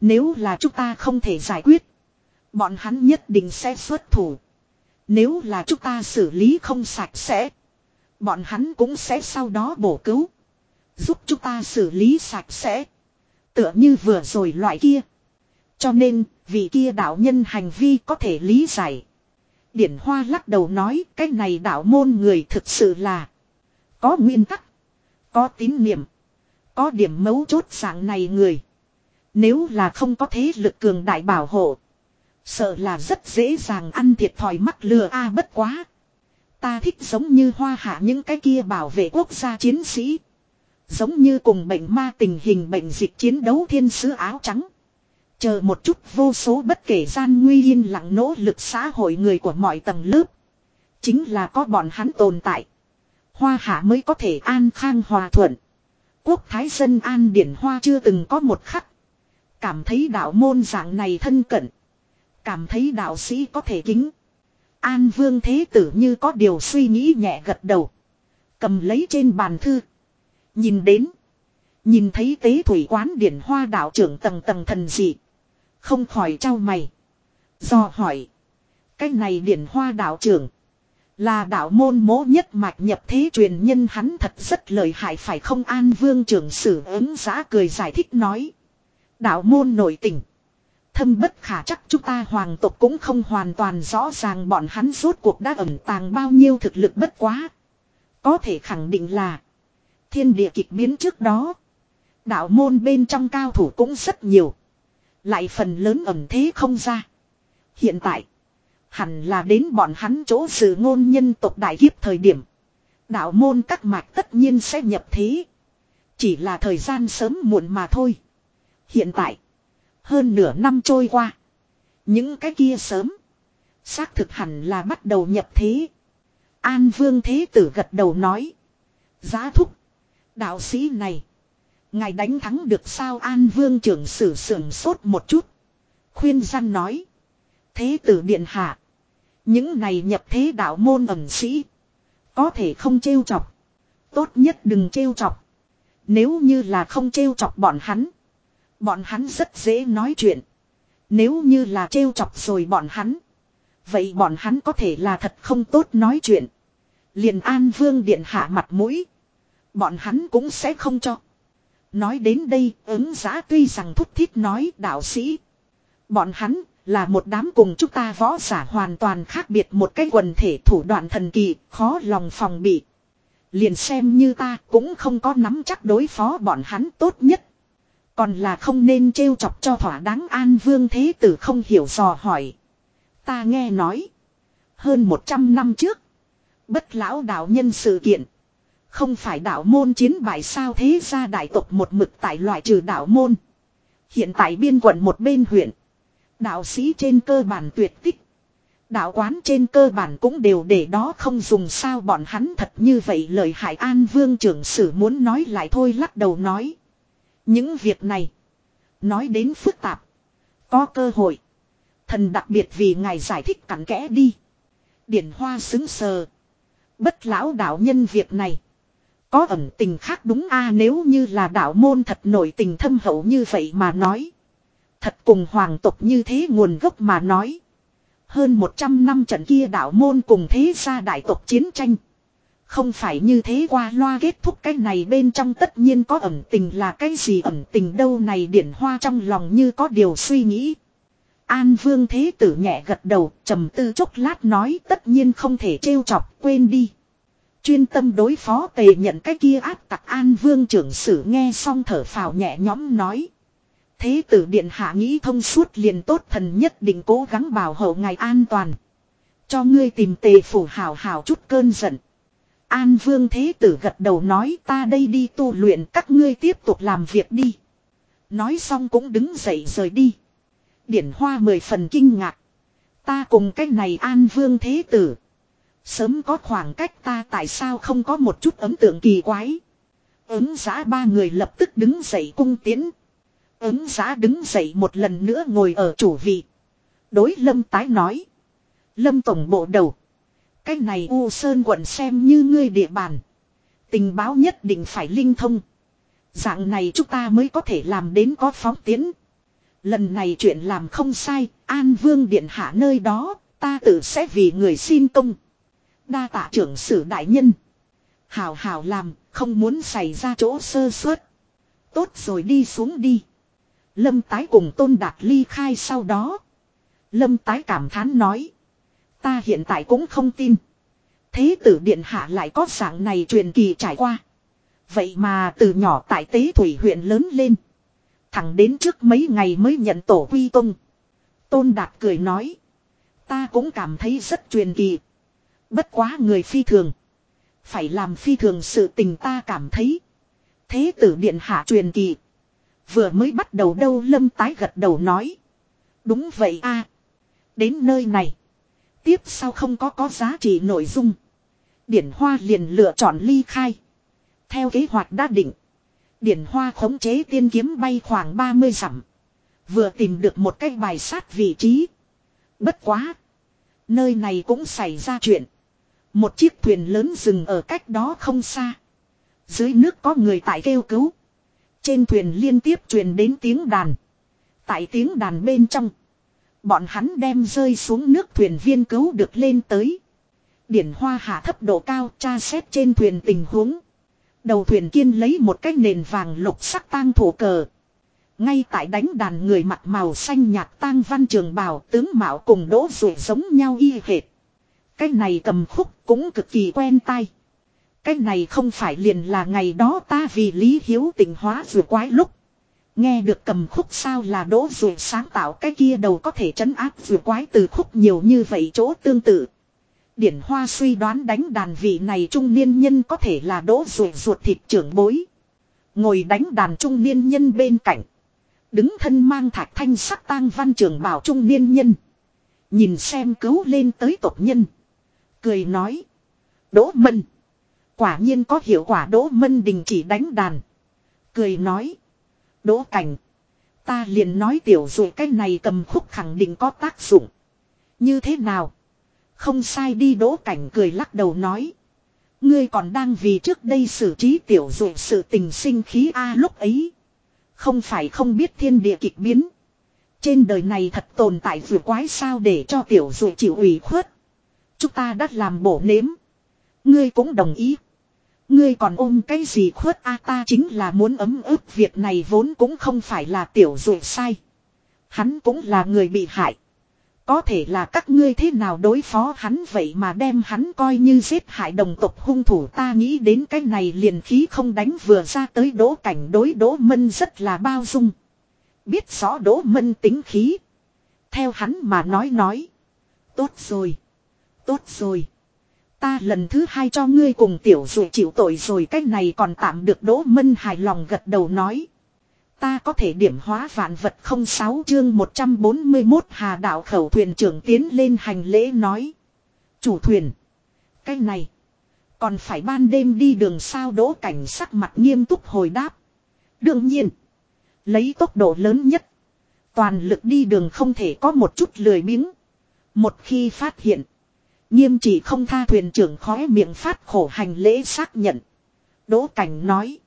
Nếu là chúng ta không thể giải quyết, bọn hắn nhất định sẽ xuất thủ. Nếu là chúng ta xử lý không sạch sẽ, bọn hắn cũng sẽ sau đó bổ cứu. Giúp chúng ta xử lý sạch sẽ. Tựa như vừa rồi loại kia. Cho nên, vị kia đạo nhân hành vi có thể lý giải. Điển Hoa lắc đầu nói cái này đạo môn người thực sự là có nguyên tắc, có tín niệm, có điểm mấu chốt dạng này người. Nếu là không có thế lực cường đại bảo hộ, sợ là rất dễ dàng ăn thiệt thòi mắc lừa a à bất quá. Ta thích giống như hoa hạ những cái kia bảo vệ quốc gia chiến sĩ. Giống như cùng bệnh ma tình hình bệnh dịch chiến đấu thiên sứ áo trắng. Chờ một chút vô số bất kể gian nguy yên lặng nỗ lực xã hội người của mọi tầng lớp. Chính là có bọn hắn tồn tại. Hoa hạ mới có thể an khang hòa thuận. Quốc thái dân an điển hoa chưa từng có một khắc. Cảm thấy đạo môn dạng này thân cận. Cảm thấy đạo sĩ có thể kính. An vương thế tử như có điều suy nghĩ nhẹ gật đầu. Cầm lấy trên bàn thư. Nhìn đến. Nhìn thấy tế thủy quán điển hoa đạo trưởng tầng tầng thần dị. Không khỏi trao mày. Do hỏi. Cái này điển hoa đạo trưởng. Là đạo môn mố nhất mạch nhập thế truyền nhân hắn thật rất lợi hại phải không an vương trưởng sử ứng giã cười giải thích nói. Đạo môn nổi tình. Thâm bất khả chắc chúng ta hoàng tộc cũng không hoàn toàn rõ ràng bọn hắn rốt cuộc đã ẩn tàng bao nhiêu thực lực bất quá. Có thể khẳng định là, thiên địa kịch biến trước đó. Đạo môn bên trong cao thủ cũng rất nhiều. Lại phần lớn ẩm thế không ra. Hiện tại. Hẳn là đến bọn hắn chỗ sự ngôn nhân tộc đại kiếp thời điểm. Đạo môn các mạch tất nhiên sẽ nhập thế. Chỉ là thời gian sớm muộn mà thôi. Hiện tại. Hơn nửa năm trôi qua. Những cái kia sớm. Xác thực hẳn là bắt đầu nhập thế. An Vương Thế Tử gật đầu nói. Giá thúc. Đạo sĩ này. Ngài đánh thắng được sao An Vương trưởng sử sưởng sốt một chút. Khuyên gian nói. Thế tử điện hạ. Những này nhập thế đạo môn ẩn sĩ. Có thể không trêu chọc. Tốt nhất đừng trêu chọc. Nếu như là không trêu chọc bọn hắn. Bọn hắn rất dễ nói chuyện. Nếu như là trêu chọc rồi bọn hắn. Vậy bọn hắn có thể là thật không tốt nói chuyện. Liền an vương điện hạ mặt mũi. Bọn hắn cũng sẽ không cho. Nói đến đây ứng giã tuy rằng thúc thiết nói đạo sĩ. Bọn hắn là một đám cùng chúng ta võ giả hoàn toàn khác biệt một cái quần thể thủ đoạn thần kỳ, khó lòng phòng bị. Liền xem như ta cũng không có nắm chắc đối phó bọn hắn tốt nhất. Còn là không nên trêu chọc cho thỏa đáng an vương thế tử không hiểu dò hỏi. Ta nghe nói. Hơn 100 năm trước. Bất lão đạo nhân sự kiện. Không phải đạo môn chiến bại sao thế ra đại tộc một mực tại loại trừ đạo môn. Hiện tại biên quận một bên huyện. Đạo sĩ trên cơ bản tuyệt tích. Đạo quán trên cơ bản cũng đều để đó không dùng sao bọn hắn thật như vậy lời hại an vương trưởng sử muốn nói lại thôi lắc đầu nói. Những việc này. Nói đến phức tạp. Có cơ hội. Thần đặc biệt vì ngài giải thích cặn kẽ đi. Điển hoa xứng sờ. Bất lão đạo nhân việc này. Có ẩn tình khác đúng a à, nếu như là đạo môn thật nổi tình thâm hậu như vậy mà nói. Thật cùng hoàng tộc như thế nguồn gốc mà nói. Hơn 100 năm trận kia đạo môn cùng thế gia đại tộc chiến tranh. Không phải như thế qua loa kết thúc cái này bên trong tất nhiên có ẩn tình là cái gì ẩn tình đâu này điển hoa trong lòng như có điều suy nghĩ. An vương thế tử nhẹ gật đầu, trầm tư chốc lát nói, tất nhiên không thể trêu chọc, quên đi. Chuyên tâm đối phó tề nhận cái kia áp tặc an vương trưởng sử nghe xong thở phào nhẹ nhõm nói. Thế tử điện hạ nghĩ thông suốt liền tốt thần nhất định cố gắng bảo hộ ngài an toàn. Cho ngươi tìm tề phủ hào hào chút cơn giận. An vương thế tử gật đầu nói, ta đây đi tu luyện, các ngươi tiếp tục làm việc đi. Nói xong cũng đứng dậy rời đi. Điển hoa mười phần kinh ngạc. Ta cùng cách này an vương thế tử. Sớm có khoảng cách, ta tại sao không có một chút ấn tượng kỳ quái. Ứng giã ba người lập tức đứng dậy cung tiến. Ứng giã đứng dậy một lần nữa ngồi ở chủ vị. Đối lâm tái nói. Lâm tổng bộ đầu. Cái này U Sơn quận xem như ngươi địa bàn. Tình báo nhất định phải linh thông. Dạng này chúng ta mới có thể làm đến có phóng tiến. Lần này chuyện làm không sai, An Vương Điện Hạ nơi đó, ta tự sẽ vì người xin công. Đa tạ trưởng sử đại nhân. Hào hào làm, không muốn xảy ra chỗ sơ suất. Tốt rồi đi xuống đi. Lâm tái cùng tôn đạt ly khai sau đó. Lâm tái cảm thán nói. Ta hiện tại cũng không tin. Thế tử điện hạ lại có dạng này truyền kỳ trải qua. Vậy mà từ nhỏ tại tế thủy huyện lớn lên. Thẳng đến trước mấy ngày mới nhận tổ quy công. Tôn Đạt cười nói. Ta cũng cảm thấy rất truyền kỳ. Bất quá người phi thường. Phải làm phi thường sự tình ta cảm thấy. Thế tử điện hạ truyền kỳ. Vừa mới bắt đầu đâu lâm tái gật đầu nói. Đúng vậy a Đến nơi này. Tiếp sau không có có giá trị nội dung. Điển Hoa liền lựa chọn ly khai. Theo kế hoạch đã định. Điển Hoa khống chế tiên kiếm bay khoảng 30 dặm. Vừa tìm được một cái bài sát vị trí. Bất quá. Nơi này cũng xảy ra chuyện. Một chiếc thuyền lớn dừng ở cách đó không xa. Dưới nước có người tại kêu cứu. Trên thuyền liên tiếp truyền đến tiếng đàn. Tại tiếng đàn bên trong. Bọn hắn đem rơi xuống nước thuyền viên cứu được lên tới. Điển hoa hạ thấp độ cao tra xét trên thuyền tình huống. Đầu thuyền kiên lấy một cái nền vàng lục sắc tang thổ cờ. Ngay tại đánh đàn người mặt màu xanh nhạt tang văn trường bào tướng mạo cùng đỗ rủi giống nhau y hệt. Cái này cầm khúc cũng cực kỳ quen tai. Cái này không phải liền là ngày đó ta vì lý hiếu tình hóa rủi quái lúc. Nghe được cầm khúc sao là đỗ rồi sáng tạo cái kia đầu có thể chấn áp dù quái từ khúc nhiều như vậy chỗ tương tự. Điển Hoa suy đoán đánh đàn vị này trung niên nhân có thể là đỗ dù ruột thịt trưởng bối. Ngồi đánh đàn trung niên nhân bên cạnh. Đứng thân mang thạch thanh sắc tang văn trường bảo trung niên nhân. Nhìn xem cứu lên tới tộc nhân. Cười nói. Đỗ Mân. Quả nhiên có hiệu quả Đỗ Mân đình chỉ đánh đàn. Cười nói. Đỗ Cảnh. Ta liền nói tiểu dụ cái này cầm khúc khẳng định có tác dụng. Như thế nào? Không sai đi Đỗ Cảnh cười lắc đầu nói. Ngươi còn đang vì trước đây xử trí tiểu dụ sự tình sinh khí a lúc ấy. Không phải không biết thiên địa kịch biến. Trên đời này thật tồn tại vừa quái sao để cho tiểu dụ chịu ủy khuất. Chúng ta đã làm bổ nếm. Ngươi cũng đồng ý. Ngươi còn ôm cái gì khuất a, ta chính là muốn ấm ức việc này vốn cũng không phải là tiểu dụ sai. Hắn cũng là người bị hại. Có thể là các ngươi thế nào đối phó hắn vậy mà đem hắn coi như giết hại đồng tộc hung thủ ta nghĩ đến cái này liền khí không đánh vừa ra tới đỗ cảnh đối đỗ mân rất là bao dung. Biết rõ đỗ mân tính khí. Theo hắn mà nói nói. Tốt rồi. Tốt rồi. Ta lần thứ hai cho ngươi cùng tiểu dụ chịu tội rồi, cái này còn tạm được đỗ mân hài lòng gật đầu nói. Ta có thể điểm hóa vạn vật không sáu chương 141 hà đạo khẩu thuyền trưởng tiến lên hành lễ nói. Chủ thuyền. Cái này. Còn phải ban đêm đi đường sao đỗ cảnh sắc mặt nghiêm túc hồi đáp. Đương nhiên. Lấy tốc độ lớn nhất. Toàn lực đi đường không thể có một chút lười biếng. Một khi phát hiện. Nghiêm chỉ không tha thuyền trưởng khóe miệng phát khổ hành lễ xác nhận. Đỗ cảnh nói.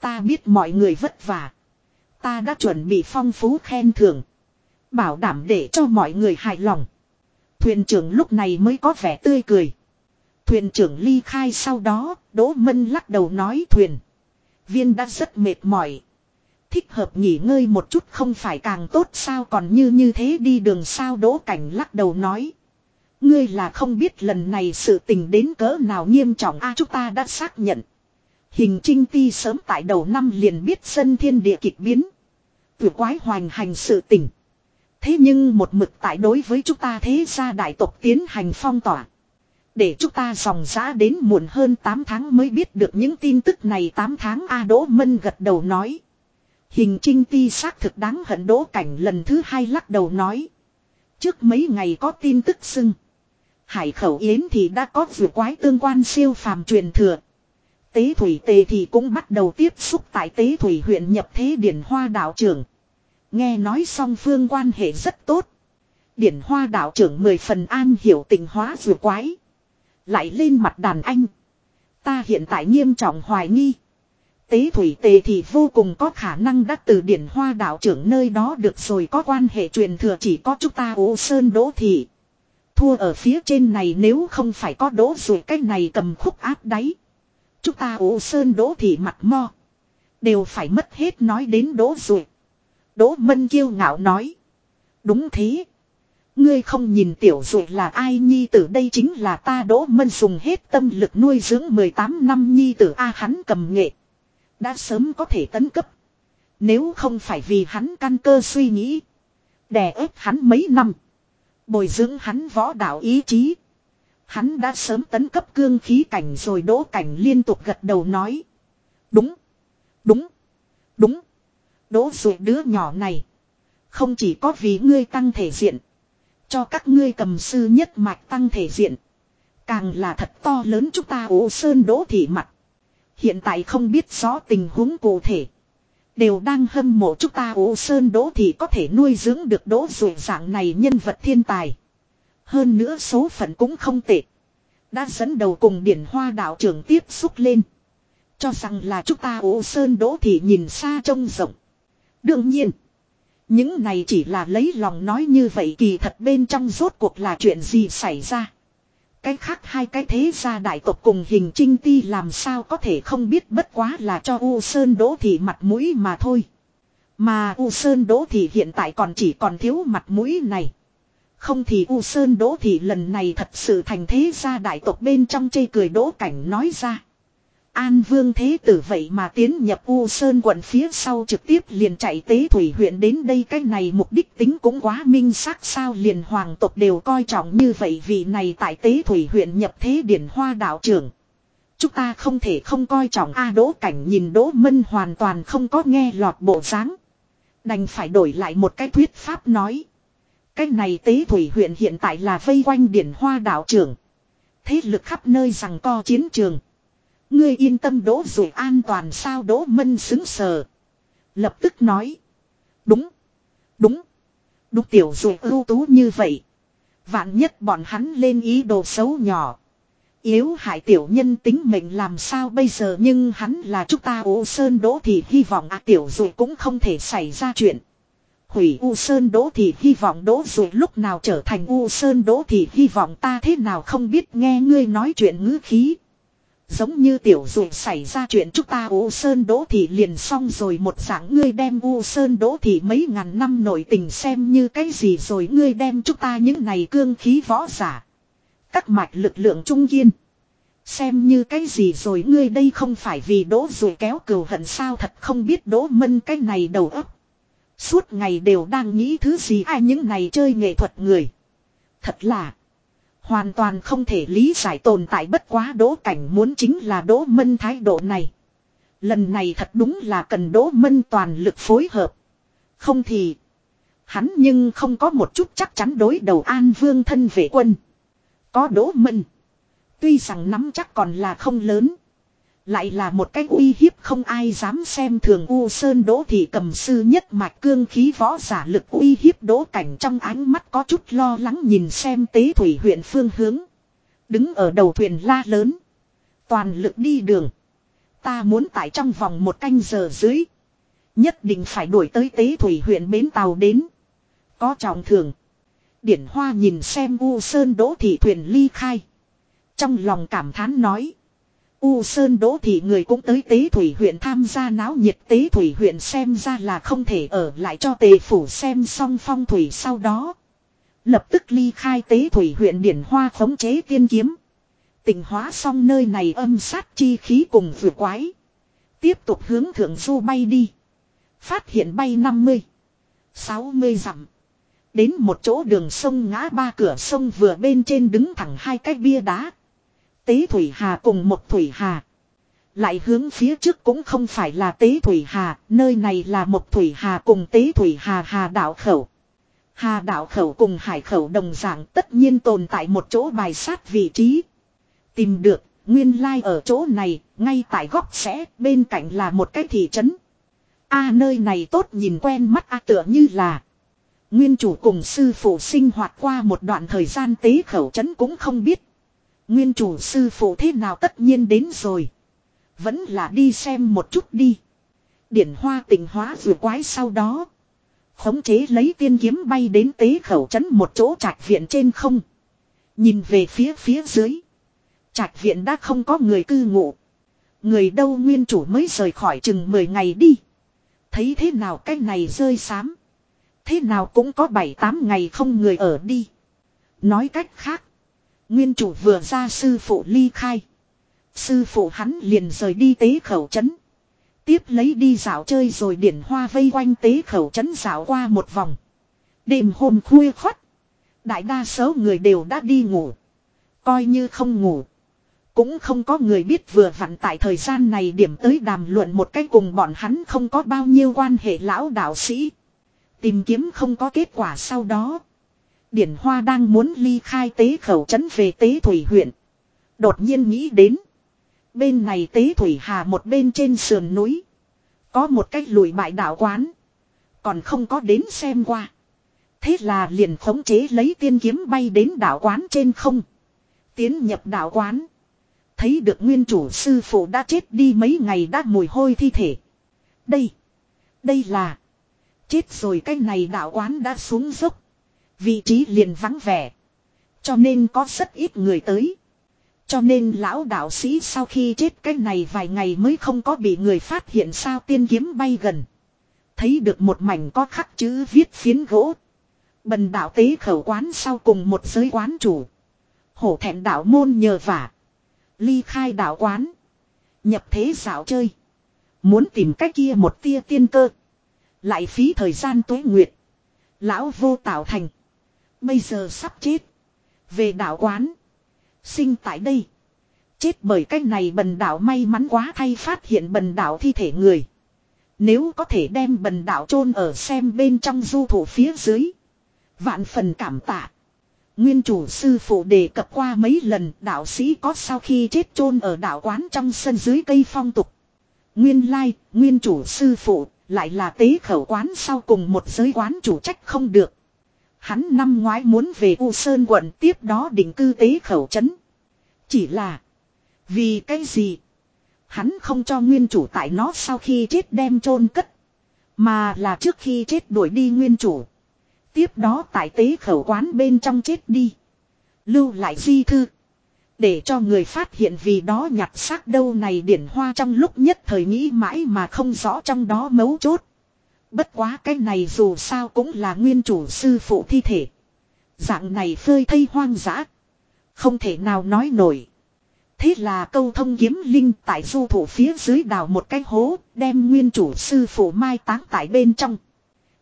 Ta biết mọi người vất vả. Ta đã chuẩn bị phong phú khen thưởng. Bảo đảm để cho mọi người hài lòng. Thuyền trưởng lúc này mới có vẻ tươi cười. Thuyền trưởng ly khai sau đó, Đỗ Mân lắc đầu nói thuyền. Viên đã rất mệt mỏi. Thích hợp nghỉ ngơi một chút không phải càng tốt sao còn như như thế đi đường sao Đỗ Cảnh lắc đầu nói. Ngươi là không biết lần này sự tình đến cỡ nào nghiêm trọng a, chúng ta đã xác nhận. Hình trinh ti sớm tại đầu năm liền biết sân thiên địa kịch biến. Tử quái hoành hành sự tình. Thế nhưng một mực tại đối với chúng ta thế gia đại tộc tiến hành phong tỏa. Để chúng ta dòng giã đến muộn hơn 8 tháng mới biết được những tin tức này 8 tháng A Đỗ Mân gật đầu nói. Hình trinh ti xác thực đáng hận Đỗ Cảnh lần thứ hai lắc đầu nói. Trước mấy ngày có tin tức xưng. Hải khẩu yến thì đã có vừa quái tương quan siêu phàm truyền thừa. Tế thủy tề thì cũng bắt đầu tiếp xúc tại tế thủy huyện nhập thế điển hoa đạo trưởng. Nghe nói song phương quan hệ rất tốt. Điển hoa đạo trưởng mười phần an hiểu tình hóa vừa quái. Lại lên mặt đàn anh. Ta hiện tại nghiêm trọng hoài nghi. Tế thủy tề thì vô cùng có khả năng đã từ điển hoa đạo trưởng nơi đó được rồi có quan hệ truyền thừa chỉ có chúng ta ố sơn đỗ thị. Thua ở phía trên này nếu không phải có đỗ rồi cái này cầm khúc áp đáy. Chúng ta ủ sơn đỗ thị mặt mo. Đều phải mất hết nói đến đỗ rồi. Đỗ mân kiêu ngạo nói. Đúng thế. Ngươi không nhìn tiểu dụ là ai nhi tử đây chính là ta đỗ mân dùng hết tâm lực nuôi dưỡng 18 năm nhi tử A hắn cầm nghệ. Đã sớm có thể tấn cấp. Nếu không phải vì hắn căn cơ suy nghĩ. Đè ép hắn mấy năm. Bồi dưỡng hắn võ đạo ý chí. Hắn đã sớm tấn cấp cương khí cảnh rồi đỗ cảnh liên tục gật đầu nói. Đúng. Đúng. Đúng. Đỗ dụ đứa nhỏ này. Không chỉ có vì ngươi tăng thể diện. Cho các ngươi cầm sư nhất mạch tăng thể diện. Càng là thật to lớn chúng ta ổ sơn đỗ thị mặt. Hiện tại không biết rõ tình huống cụ thể. Đều đang hâm mộ chúng ta ủ sơn đỗ thì có thể nuôi dưỡng được đỗ dụ dạng này nhân vật thiên tài. Hơn nữa số phận cũng không tệ. Đã dẫn đầu cùng điển hoa đạo trưởng tiếp xúc lên. Cho rằng là chúng ta ủ sơn đỗ thì nhìn xa trông rộng. Đương nhiên. Những này chỉ là lấy lòng nói như vậy kỳ thật bên trong rốt cuộc là chuyện gì xảy ra. Cái khác hai cái thế gia đại tộc cùng hình trinh ti làm sao có thể không biết bất quá là cho U Sơn Đỗ Thị mặt mũi mà thôi. Mà U Sơn Đỗ Thị hiện tại còn chỉ còn thiếu mặt mũi này. Không thì U Sơn Đỗ Thị lần này thật sự thành thế gia đại tộc bên trong chê cười đỗ cảnh nói ra. An Vương Thế Tử vậy mà tiến nhập U Sơn quận phía sau trực tiếp liền chạy tế thủy huyện đến đây cái này mục đích tính cũng quá minh xác sao liền hoàng tộc đều coi trọng như vậy vì này tại tế thủy huyện nhập thế điển hoa đạo trưởng. Chúng ta không thể không coi trọng A Đỗ Cảnh nhìn Đỗ Mân hoàn toàn không có nghe lọt bộ dáng Đành phải đổi lại một cái thuyết pháp nói. Cái này tế thủy huyện hiện tại là vây quanh điển hoa đạo trưởng. Thế lực khắp nơi rằng co chiến trường. Ngươi yên tâm đỗ rồi an toàn sao đỗ mân xứng sờ. Lập tức nói. Đúng. Đúng. Đúng tiểu rủi ưu tú như vậy. Vạn nhất bọn hắn lên ý đồ xấu nhỏ. Yếu hại tiểu nhân tính mệnh làm sao bây giờ nhưng hắn là chúng ta ô Sơn Đỗ thì hy vọng à tiểu rủi cũng không thể xảy ra chuyện. Hủy U Sơn Đỗ thì hy vọng Đỗ rồi lúc nào trở thành U Sơn Đỗ thì hy vọng ta thế nào không biết nghe ngươi nói chuyện ngữ khí. Giống như tiểu dụ xảy ra chuyện chúng ta U Sơn Đỗ thì liền xong rồi một dạng ngươi đem U Sơn Đỗ thì mấy ngàn năm nổi tình xem như cái gì rồi ngươi đem chúng ta những này cương khí võ giả. Các mạch lực lượng trung kiên. Xem như cái gì rồi ngươi đây không phải vì đỗ rồi kéo cừu hận sao thật không biết đỗ mân cái này đầu óc. Suốt ngày đều đang nghĩ thứ gì ai những này chơi nghệ thuật người. Thật là. Hoàn toàn không thể lý giải tồn tại bất quá đỗ cảnh muốn chính là đỗ mân thái độ này. Lần này thật đúng là cần đỗ mân toàn lực phối hợp. Không thì. Hắn nhưng không có một chút chắc chắn đối đầu an vương thân vệ quân. Có đỗ mân. Tuy rằng nắm chắc còn là không lớn. Lại là một cái uy hiếp không ai dám xem thường U Sơn Đỗ Thị cầm sư nhất mạch cương khí võ giả lực uy hiếp đỗ cảnh trong ánh mắt có chút lo lắng nhìn xem tế thủy huyện phương hướng. Đứng ở đầu thuyền la lớn. Toàn lực đi đường. Ta muốn tại trong vòng một canh giờ dưới. Nhất định phải đuổi tới tế thủy huyện bến tàu đến. Có trọng thường. Điển Hoa nhìn xem U Sơn Đỗ Thị thuyền ly khai. Trong lòng cảm thán nói. U Sơn Đỗ Thị người cũng tới Tế Thủy huyện tham gia náo nhiệt Tế Thủy huyện xem ra là không thể ở lại cho Tề Phủ xem xong phong thủy sau đó. Lập tức ly khai Tế Thủy huyện Điển Hoa khống chế tiên kiếm. Tình hóa xong nơi này âm sát chi khí cùng vừa quái. Tiếp tục hướng thượng du bay đi. Phát hiện bay 50. 60 dặm. Đến một chỗ đường sông ngã ba cửa sông vừa bên trên đứng thẳng hai cái bia đá. Tế Thủy Hà cùng một Thủy Hà. Lại hướng phía trước cũng không phải là Tế Thủy Hà, nơi này là một Thủy Hà cùng Tế Thủy Hà Hà đảo khẩu. Hà đảo khẩu cùng hải khẩu đồng dạng tất nhiên tồn tại một chỗ bài sát vị trí. Tìm được, nguyên lai like ở chỗ này, ngay tại góc sẽ, bên cạnh là một cái thị trấn. a nơi này tốt nhìn quen mắt a tựa như là. Nguyên chủ cùng sư phụ sinh hoạt qua một đoạn thời gian tế khẩu trấn cũng không biết. Nguyên chủ sư phụ thế nào tất nhiên đến rồi. Vẫn là đi xem một chút đi. Điển hoa tình hóa vừa quái sau đó. Khống chế lấy tiên kiếm bay đến tế khẩu trấn một chỗ trạch viện trên không. Nhìn về phía phía dưới. Trạch viện đã không có người cư ngụ. Người đâu nguyên chủ mới rời khỏi chừng 10 ngày đi. Thấy thế nào cái này rơi sám. Thế nào cũng có 7-8 ngày không người ở đi. Nói cách khác. Nguyên chủ vừa ra sư phụ ly khai. Sư phụ hắn liền rời đi tế khẩu trấn. Tiếp lấy đi dạo chơi rồi điển hoa vây quanh tế khẩu trấn dạo qua một vòng. Đêm hôm khuya khoắt. Đại đa số người đều đã đi ngủ. Coi như không ngủ. Cũng không có người biết vừa vặn tại thời gian này điểm tới đàm luận một cái cùng bọn hắn không có bao nhiêu quan hệ lão đạo sĩ. Tìm kiếm không có kết quả sau đó. Điển Hoa đang muốn ly khai tế khẩu trấn về tế thủy huyện. Đột nhiên nghĩ đến. Bên này tế thủy hà một bên trên sườn núi. Có một cái lùi bại đảo quán. Còn không có đến xem qua. Thế là liền khống chế lấy tiên kiếm bay đến đảo quán trên không. Tiến nhập đảo quán. Thấy được nguyên chủ sư phụ đã chết đi mấy ngày đã mùi hôi thi thể. Đây. Đây là. Chết rồi cái này đạo quán đã xuống dốc. Vị trí liền vắng vẻ. Cho nên có rất ít người tới. Cho nên lão đạo sĩ sau khi chết cái này vài ngày mới không có bị người phát hiện sao tiên kiếm bay gần. Thấy được một mảnh có khắc chữ viết phiến gỗ. Bần đạo tế khẩu quán sau cùng một giới quán chủ. Hổ thẹn đạo môn nhờ vả. Ly khai đạo quán. Nhập thế dạo chơi. Muốn tìm cách kia một tia tiên cơ. Lại phí thời gian tối nguyệt. Lão vô tạo thành. Bây giờ sắp chết. Về đạo quán. Sinh tại đây. Chết bởi cái này bần đạo may mắn quá thay phát hiện bần đạo thi thể người. Nếu có thể đem bần đạo chôn ở xem bên trong du thủ phía dưới. Vạn phần cảm tạ. Nguyên chủ sư phụ đề cập qua mấy lần đạo sĩ có sau khi chết chôn ở đạo quán trong sân dưới cây phong tục. Nguyên lai, nguyên chủ sư phụ, lại là tế khẩu quán sau cùng một giới quán chủ trách không được. Hắn năm ngoái muốn về U Sơn quận tiếp đó định cư tế khẩu chấn. Chỉ là, vì cái gì? Hắn không cho nguyên chủ tại nó sau khi chết đem chôn cất. Mà là trước khi chết đuổi đi nguyên chủ. Tiếp đó tại tế khẩu quán bên trong chết đi. Lưu lại di thư. Để cho người phát hiện vì đó nhặt xác đâu này điển hoa trong lúc nhất thời nghĩ mãi mà không rõ trong đó mấu chốt. Bất quá cái này dù sao cũng là nguyên chủ sư phụ thi thể. Dạng này phơi thây hoang dã. Không thể nào nói nổi. Thế là câu thông kiếm linh tại du thủ phía dưới đào một cái hố, đem nguyên chủ sư phụ mai táng tại bên trong.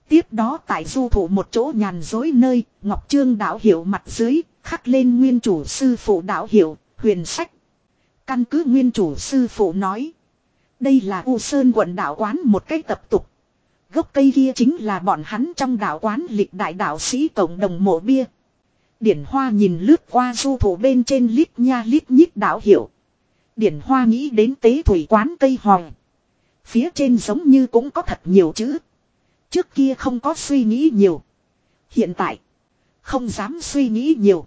Tiếp đó tại du thủ một chỗ nhàn dối nơi, Ngọc Trương đạo hiệu mặt dưới, khắc lên nguyên chủ sư phụ đạo hiệu, huyền sách. Căn cứ nguyên chủ sư phụ nói. Đây là U Sơn quận đạo quán một cái tập tục. Gốc cây kia chính là bọn hắn trong đạo quán lịch đại đạo sĩ cộng đồng mộ bia. Điển Hoa nhìn lướt qua du thủ bên trên lít nha lít nhít đạo hiệu. Điển Hoa nghĩ đến tế thủy quán cây hòi. Phía trên giống như cũng có thật nhiều chữ. Trước kia không có suy nghĩ nhiều. Hiện tại, không dám suy nghĩ nhiều.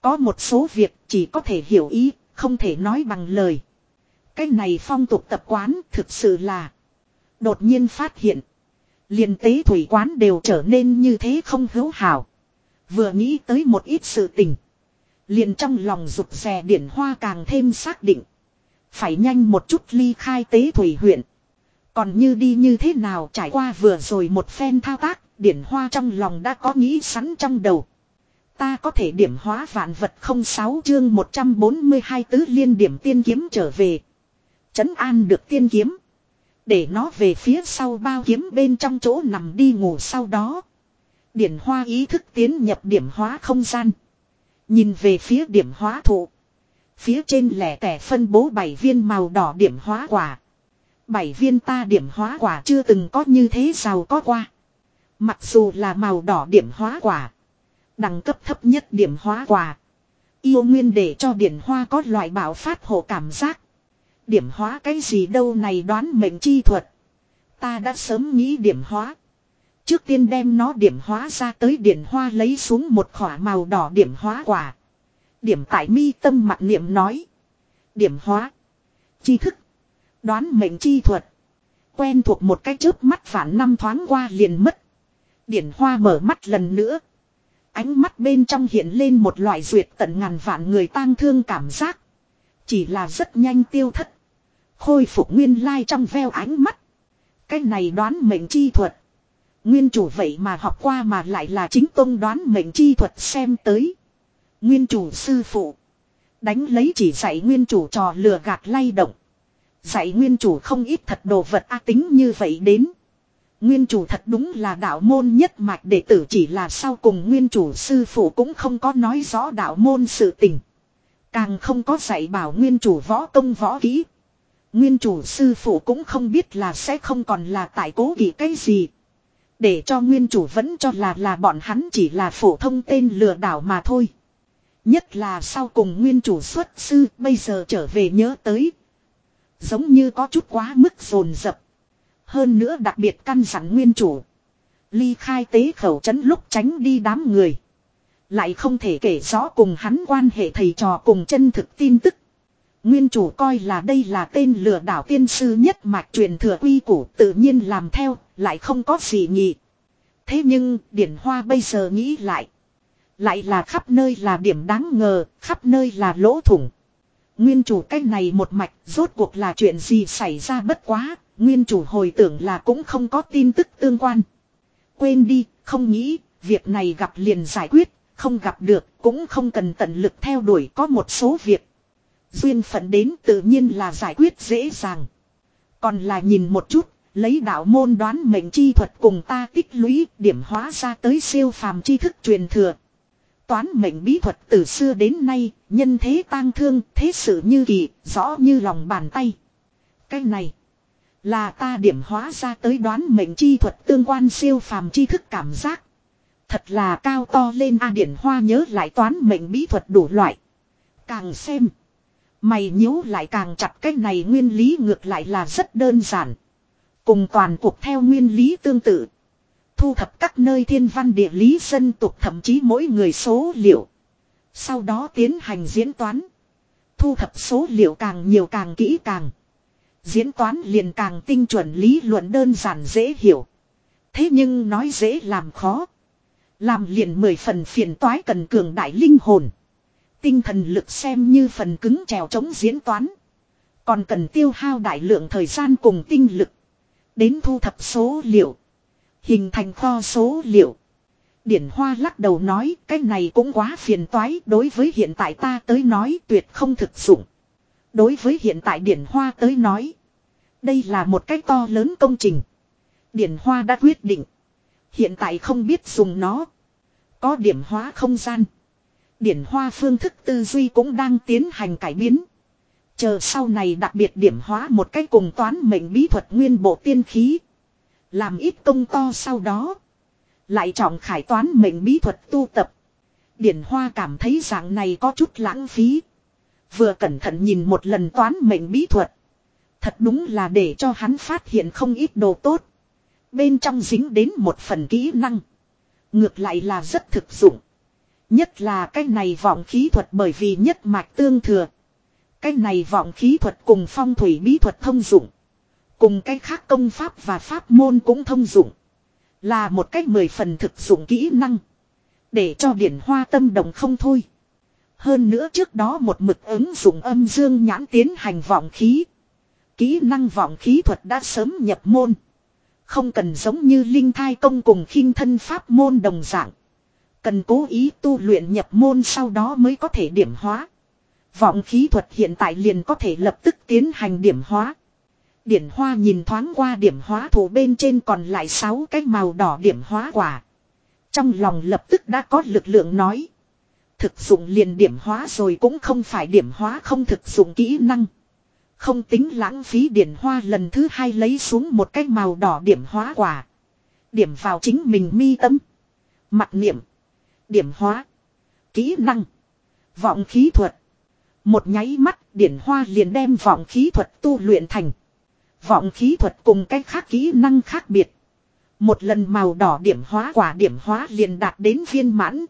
Có một số việc chỉ có thể hiểu ý, không thể nói bằng lời. Cái này phong tục tập quán thực sự là đột nhiên phát hiện liền tế thủy quán đều trở nên như thế không hữu hảo. Vừa nghĩ tới một ít sự tình. Liền trong lòng rụt rè điển hoa càng thêm xác định. Phải nhanh một chút ly khai tế thủy huyện. Còn như đi như thế nào trải qua vừa rồi một phen thao tác, điển hoa trong lòng đã có nghĩ sẵn trong đầu. Ta có thể điểm hóa vạn vật không sáu chương 142 tứ liên điểm tiên kiếm trở về. Chấn an được tiên kiếm. Để nó về phía sau bao kiếm bên trong chỗ nằm đi ngủ sau đó. Điển hoa ý thức tiến nhập điểm hóa không gian. Nhìn về phía điểm hóa thụ. Phía trên lẻ tẻ phân bố bảy viên màu đỏ điểm hóa quả. Bảy viên ta điểm hóa quả chưa từng có như thế giàu có qua. Mặc dù là màu đỏ điểm hóa quả. Đẳng cấp thấp nhất điểm hóa quả. Yêu nguyên để cho điển hoa có loại bảo phát hộ cảm giác. Điểm hóa cái gì đâu này đoán mệnh chi thuật. Ta đã sớm nghĩ điểm hóa. Trước tiên đem nó điểm hóa ra tới điển hoa lấy xuống một khỏa màu đỏ điểm hóa quả. Điểm tại mi tâm mặt niệm nói. Điểm hóa. Chi thức. Đoán mệnh chi thuật. Quen thuộc một cái chớp mắt phản năm thoáng qua liền mất. Điển hoa mở mắt lần nữa. Ánh mắt bên trong hiện lên một loại duyệt tận ngàn vạn người tang thương cảm giác. Chỉ là rất nhanh tiêu thất. Khôi phục nguyên lai trong veo ánh mắt. Cái này đoán mệnh chi thuật. Nguyên chủ vậy mà học qua mà lại là chính tông đoán mệnh chi thuật xem tới. Nguyên chủ sư phụ. Đánh lấy chỉ dạy nguyên chủ trò lừa gạt lay động. Dạy nguyên chủ không ít thật đồ vật a tính như vậy đến. Nguyên chủ thật đúng là đạo môn nhất mạch đệ tử chỉ là sau cùng nguyên chủ sư phụ cũng không có nói rõ đạo môn sự tình. Càng không có dạy bảo nguyên chủ võ công võ kỹ. Nguyên chủ sư phụ cũng không biết là sẽ không còn là tại cố kỵ cái gì. Để cho nguyên chủ vẫn cho là là bọn hắn chỉ là phổ thông tên lừa đảo mà thôi. Nhất là sau cùng nguyên chủ xuất sư, bây giờ trở về nhớ tới. Giống như có chút quá mức rồn rập. Hơn nữa đặc biệt căn dặn nguyên chủ. Ly khai tế khẩu chấn lúc tránh đi đám người. Lại không thể kể rõ cùng hắn quan hệ thầy trò cùng chân thực tin tức. Nguyên chủ coi là đây là tên lừa đảo tiên sư nhất mạch truyền thừa quy củ tự nhiên làm theo, lại không có gì nhỉ. Thế nhưng, điển hoa bây giờ nghĩ lại. Lại là khắp nơi là điểm đáng ngờ, khắp nơi là lỗ thủng. Nguyên chủ cách này một mạch, rốt cuộc là chuyện gì xảy ra bất quá, nguyên chủ hồi tưởng là cũng không có tin tức tương quan. Quên đi, không nghĩ, việc này gặp liền giải quyết, không gặp được, cũng không cần tận lực theo đuổi có một số việc. Duyên phận đến tự nhiên là giải quyết dễ dàng. Còn là nhìn một chút, lấy đạo môn đoán mệnh chi thuật cùng ta tích lũy điểm hóa ra tới siêu phàm chi thức truyền thừa. Toán mệnh bí thuật từ xưa đến nay, nhân thế tang thương, thế sự như kỳ, rõ như lòng bàn tay. Cái này, là ta điểm hóa ra tới đoán mệnh chi thuật tương quan siêu phàm chi thức cảm giác. Thật là cao to lên A Điển Hoa nhớ lại toán mệnh bí thuật đủ loại. Càng xem. Mày nhíu lại càng chặt cái này nguyên lý ngược lại là rất đơn giản. Cùng toàn cuộc theo nguyên lý tương tự. Thu thập các nơi thiên văn địa lý dân tục thậm chí mỗi người số liệu. Sau đó tiến hành diễn toán. Thu thập số liệu càng nhiều càng kỹ càng. Diễn toán liền càng tinh chuẩn lý luận đơn giản dễ hiểu. Thế nhưng nói dễ làm khó. Làm liền mười phần phiền toái cần cường đại linh hồn. Tinh thần lực xem như phần cứng trèo chống diễn toán. Còn cần tiêu hao đại lượng thời gian cùng tinh lực. Đến thu thập số liệu. Hình thành kho số liệu. Điển Hoa lắc đầu nói, cái này cũng quá phiền toái, đối với hiện tại ta tới nói tuyệt không thực dụng. Đối với hiện tại Điển Hoa tới nói. Đây là một cách to lớn công trình. Điển Hoa đã quyết định. Hiện tại không biết dùng nó. Có điểm hóa không gian. Điển Hoa phương thức tư duy cũng đang tiến hành cải biến. Chờ sau này đặc biệt điểm hóa một cách cùng toán mệnh bí thuật nguyên bộ tiên khí. Làm ít công to sau đó. Lại trọng khải toán mệnh bí thuật tu tập. Điển Hoa cảm thấy dạng này có chút lãng phí. Vừa cẩn thận nhìn một lần toán mệnh bí thuật. Thật đúng là để cho hắn phát hiện không ít đồ tốt. Bên trong dính đến một phần kỹ năng. Ngược lại là rất thực dụng. Nhất là cái này vọng khí thuật bởi vì nhất mạch tương thừa. Cái này vọng khí thuật cùng phong thủy bí thuật thông dụng. Cùng cái khác công pháp và pháp môn cũng thông dụng. Là một cách mười phần thực dụng kỹ năng. Để cho điển hoa tâm động không thôi. Hơn nữa trước đó một mực ứng dụng âm dương nhãn tiến hành vọng khí. Kỹ năng vọng khí thuật đã sớm nhập môn. Không cần giống như linh thai công cùng khinh thân pháp môn đồng dạng. Cần cố ý tu luyện nhập môn sau đó mới có thể điểm hóa. Vọng khí thuật hiện tại liền có thể lập tức tiến hành điểm hóa. Điển hoa nhìn thoáng qua điểm hóa thủ bên trên còn lại 6 cái màu đỏ điểm hóa quả. Trong lòng lập tức đã có lực lượng nói. Thực dụng liền điểm hóa rồi cũng không phải điểm hóa không thực dụng kỹ năng. Không tính lãng phí điển hoa lần thứ hai lấy xuống một cái màu đỏ điểm hóa quả. Điểm vào chính mình mi tâm. Mặt niệm. Điểm hóa. Kỹ năng. Vọng khí thuật. Một nháy mắt điển hoa liền đem vọng khí thuật tu luyện thành. Vọng khí thuật cùng cách khác kỹ năng khác biệt. Một lần màu đỏ điểm hóa quả điểm hóa liền đạt đến viên mãn.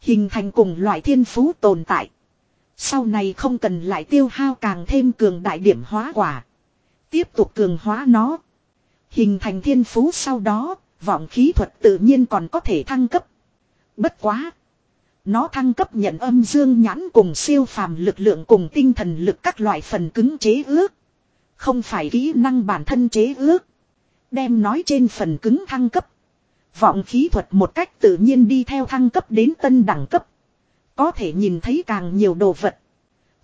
Hình thành cùng loại thiên phú tồn tại. Sau này không cần lại tiêu hao càng thêm cường đại điểm hóa quả. Tiếp tục cường hóa nó. Hình thành thiên phú sau đó, vọng khí thuật tự nhiên còn có thể thăng cấp. Bất quá. Nó thăng cấp nhận âm dương nhãn cùng siêu phàm lực lượng cùng tinh thần lực các loại phần cứng chế ước. Không phải kỹ năng bản thân chế ước. Đem nói trên phần cứng thăng cấp. Vọng khí thuật một cách tự nhiên đi theo thăng cấp đến tân đẳng cấp. Có thể nhìn thấy càng nhiều đồ vật.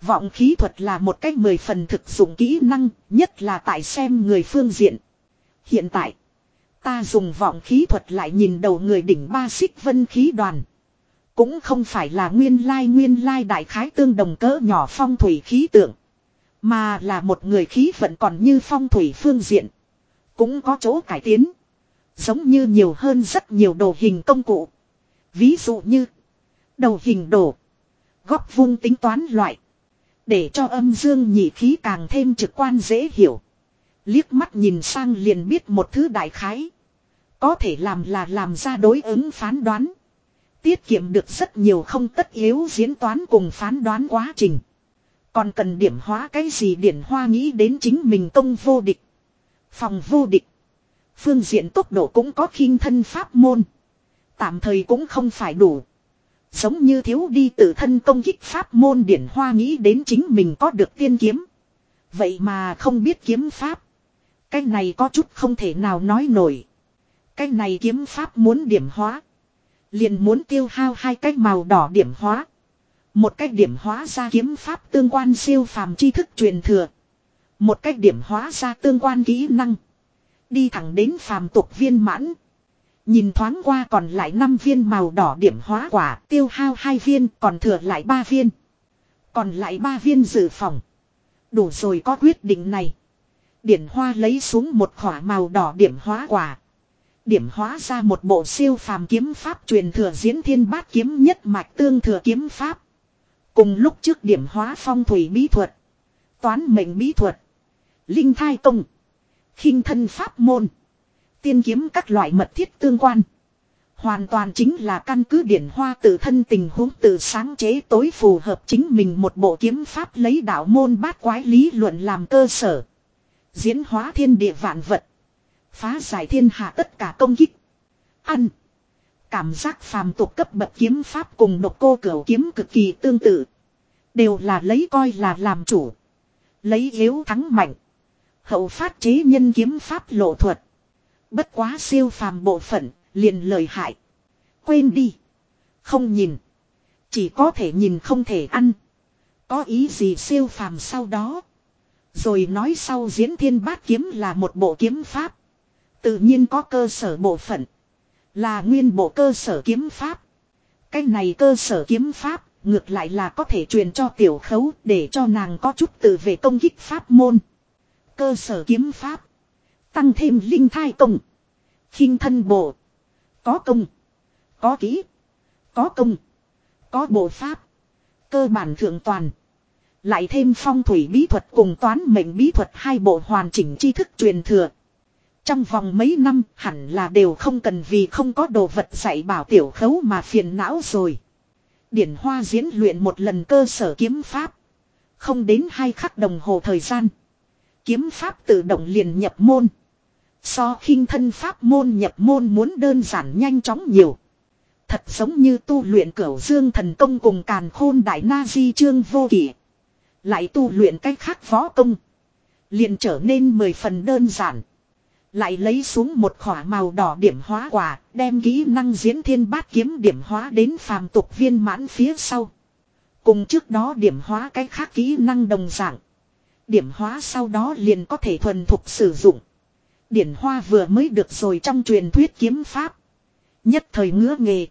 Vọng khí thuật là một cách mười phần thực dụng kỹ năng, nhất là tại xem người phương diện. Hiện tại, ta dùng vọng khí thuật lại nhìn đầu người đỉnh ba xích vân khí đoàn. Cũng không phải là nguyên lai nguyên lai đại khái tương đồng cỡ nhỏ phong thủy khí tượng. Mà là một người khí vận còn như phong thủy phương diện. Cũng có chỗ cải tiến. Giống như nhiều hơn rất nhiều đồ hình công cụ. Ví dụ như, đầu hình đồ. Góc vuông tính toán loại. Để cho âm dương nhị khí càng thêm trực quan dễ hiểu. Liếc mắt nhìn sang liền biết một thứ đại khái. Có thể làm là làm ra đối ứng phán đoán. Tiết kiệm được rất nhiều không tất yếu diễn toán cùng phán đoán quá trình. Còn cần điểm hóa cái gì điển hoa nghĩ đến chính mình công vô địch. Phòng vô địch. Phương diện tốc độ cũng có khinh thân pháp môn. Tạm thời cũng không phải đủ. Giống như thiếu đi tự thân công kích pháp môn điển hoa nghĩ đến chính mình có được tiên kiếm. Vậy mà không biết kiếm pháp. Cái này có chút không thể nào nói nổi. Cái này kiếm pháp muốn điểm hóa. Liền muốn tiêu hao hai cái màu đỏ điểm hóa. Một cách điểm hóa ra kiếm pháp tương quan siêu phàm tri thức truyền thừa. Một cách điểm hóa ra tương quan kỹ năng. Đi thẳng đến phàm tục viên mãn. Nhìn thoáng qua còn lại 5 viên màu đỏ điểm hóa quả tiêu hao 2 viên còn thừa lại 3 viên. Còn lại 3 viên dự phòng. Đủ rồi có quyết định này. Điển hoa lấy xuống một khỏa màu đỏ điểm hóa quả. Điểm hóa ra một bộ siêu phàm kiếm pháp truyền thừa diễn thiên bát kiếm nhất mạch tương thừa kiếm pháp. Cùng lúc trước điểm hóa phong thủy bí thuật. Toán mệnh bí thuật. Linh thai công. khinh thân pháp môn. Tiên kiếm các loại mật thiết tương quan. Hoàn toàn chính là căn cứ điển hoa tự thân tình huống từ sáng chế tối phù hợp chính mình một bộ kiếm pháp lấy đạo môn bát quái lý luận làm cơ sở. Diễn hóa thiên địa vạn vật. Phá giải thiên hạ tất cả công kích. Ăn. Cảm giác phàm tục cấp bậc kiếm pháp cùng độc cô cửu kiếm cực kỳ tương tự. Đều là lấy coi là làm chủ. Lấy yếu thắng mạnh. Hậu phát chế nhân kiếm pháp lộ thuật. Bất quá siêu phàm bộ phận, liền lời hại. Quên đi. Không nhìn. Chỉ có thể nhìn không thể ăn. Có ý gì siêu phàm sau đó. Rồi nói sau diễn thiên bát kiếm là một bộ kiếm pháp. Tự nhiên có cơ sở bộ phận. Là nguyên bộ cơ sở kiếm pháp. Cái này cơ sở kiếm pháp, ngược lại là có thể truyền cho tiểu khấu để cho nàng có chút tự về công kích pháp môn. Cơ sở kiếm pháp. Tăng thêm linh thai công. khinh thân bộ. Có công. Có kỹ. Có công. Có bộ pháp. Cơ bản thượng toàn. Lại thêm phong thủy bí thuật cùng toán mệnh bí thuật hai bộ hoàn chỉnh tri thức truyền thừa. Trong vòng mấy năm, hẳn là đều không cần vì không có đồ vật dạy bảo tiểu khấu mà phiền não rồi. Điển hoa diễn luyện một lần cơ sở kiếm pháp. Không đến hai khắc đồng hồ thời gian. Kiếm pháp tự động liền nhập môn. So khinh thân pháp môn nhập môn muốn đơn giản nhanh chóng nhiều. Thật giống như tu luyện cửu dương thần công cùng càn khôn đại na di chương vô kỷ. Lại tu luyện cách khác võ công. Liền trở nên mười phần đơn giản. Lại lấy xuống một khỏa màu đỏ điểm hóa quả, đem kỹ năng diễn thiên bát kiếm điểm hóa đến phàm tục viên mãn phía sau. Cùng trước đó điểm hóa cái khác kỹ năng đồng dạng. Điểm hóa sau đó liền có thể thuần thục sử dụng. Điển hoa vừa mới được rồi trong truyền thuyết kiếm pháp. Nhất thời ngứa nghề.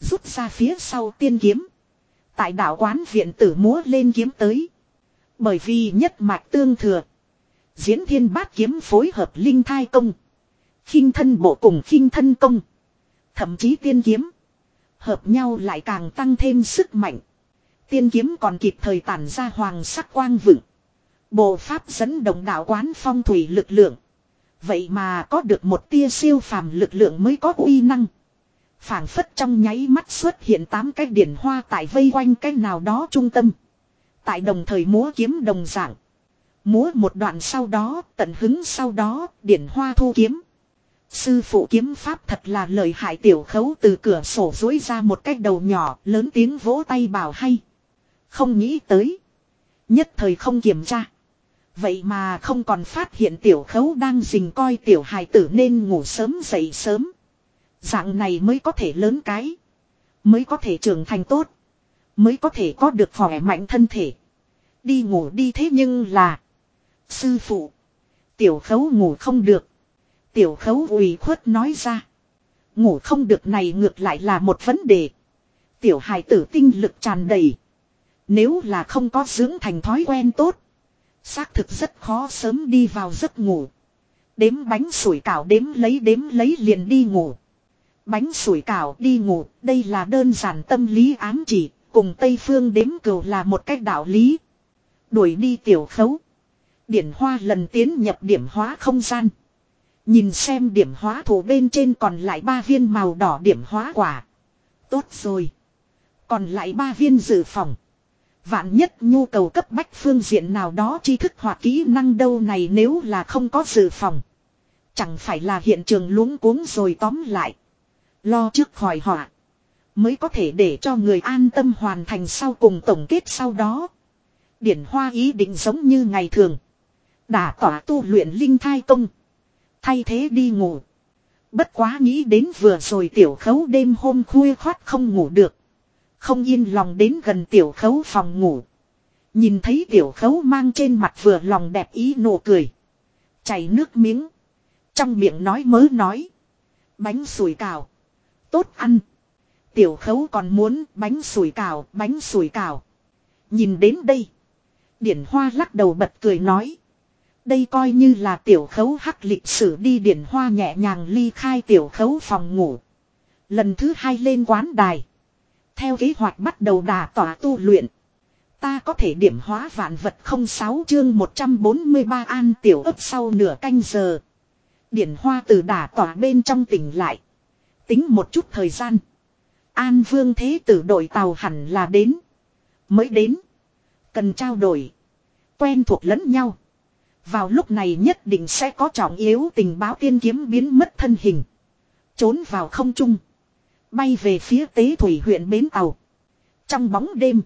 Rút ra phía sau tiên kiếm. Tại đạo quán viện tử múa lên kiếm tới. Bởi vì nhất mạch tương thừa. Diễn thiên bát kiếm phối hợp linh thai công. khinh thân bộ cùng khinh thân công. Thậm chí tiên kiếm. Hợp nhau lại càng tăng thêm sức mạnh. Tiên kiếm còn kịp thời tản ra hoàng sắc quang vựng. Bộ pháp dẫn động đạo quán phong thủy lực lượng. Vậy mà có được một tia siêu phàm lực lượng mới có uy năng. phảng phất trong nháy mắt xuất hiện tám cái điển hoa tại vây quanh cái nào đó trung tâm. Tại đồng thời múa kiếm đồng dạng. Múa một đoạn sau đó, tận hứng sau đó, điển hoa thu kiếm. Sư phụ kiếm pháp thật là lời hại tiểu khấu từ cửa sổ dối ra một cách đầu nhỏ, lớn tiếng vỗ tay bảo hay. Không nghĩ tới. Nhất thời không kiểm tra. Vậy mà không còn phát hiện tiểu khấu đang dình coi tiểu hài tử nên ngủ sớm dậy sớm. Dạng này mới có thể lớn cái. Mới có thể trưởng thành tốt. Mới có thể có được khỏe mạnh thân thể. Đi ngủ đi thế nhưng là. Sư phụ. Tiểu khấu ngủ không được. Tiểu khấu ủy khuất nói ra. Ngủ không được này ngược lại là một vấn đề. Tiểu hài tử tinh lực tràn đầy. Nếu là không có dưỡng thành thói quen tốt. Xác thực rất khó sớm đi vào giấc ngủ. Đếm bánh sủi cảo đếm lấy đếm lấy liền đi ngủ. Bánh sủi cảo đi ngủ, đây là đơn giản tâm lý ám chỉ, cùng Tây Phương đếm cừu là một cách đạo lý. Đuổi đi tiểu khấu. Điển hoa lần tiến nhập điểm hóa không gian. Nhìn xem điểm hóa thủ bên trên còn lại ba viên màu đỏ điểm hóa quả. Tốt rồi. Còn lại ba viên dự phòng. Vạn nhất nhu cầu cấp bách phương diện nào đó tri thức hoặc kỹ năng đâu này nếu là không có dự phòng. Chẳng phải là hiện trường luống cuống rồi tóm lại. Lo trước khỏi họa. Mới có thể để cho người an tâm hoàn thành sau cùng tổng kết sau đó. Điển hoa ý định giống như ngày thường. đã tỏa tu luyện linh thai công. Thay thế đi ngủ. Bất quá nghĩ đến vừa rồi tiểu khấu đêm hôm khuya khoát không ngủ được. Không yên lòng đến gần tiểu khấu phòng ngủ. Nhìn thấy tiểu khấu mang trên mặt vừa lòng đẹp ý nụ cười. Chảy nước miếng. Trong miệng nói mớ nói. Bánh sủi cảo. Tốt ăn. Tiểu khấu còn muốn bánh sủi cảo, bánh sủi cảo. Nhìn đến đây. Điển hoa lắc đầu bật cười nói. Đây coi như là tiểu khấu hắc lịch sử đi điển hoa nhẹ nhàng ly khai tiểu khấu phòng ngủ. Lần thứ hai lên quán đài. Theo kế hoạch bắt đầu đà tỏa tu luyện. Ta có thể điểm hóa vạn vật không sáu chương 143 an tiểu ấp sau nửa canh giờ. Điển hoa từ đà tỏa bên trong tỉnh lại. Tính một chút thời gian. An vương thế tử đội tàu hẳn là đến. Mới đến. Cần trao đổi. Quen thuộc lẫn nhau. Vào lúc này nhất định sẽ có trọng yếu tình báo tiên kiếm biến mất thân hình. Trốn vào không trung. Bay về phía tế thủy huyện Bến Tàu. Trong bóng đêm.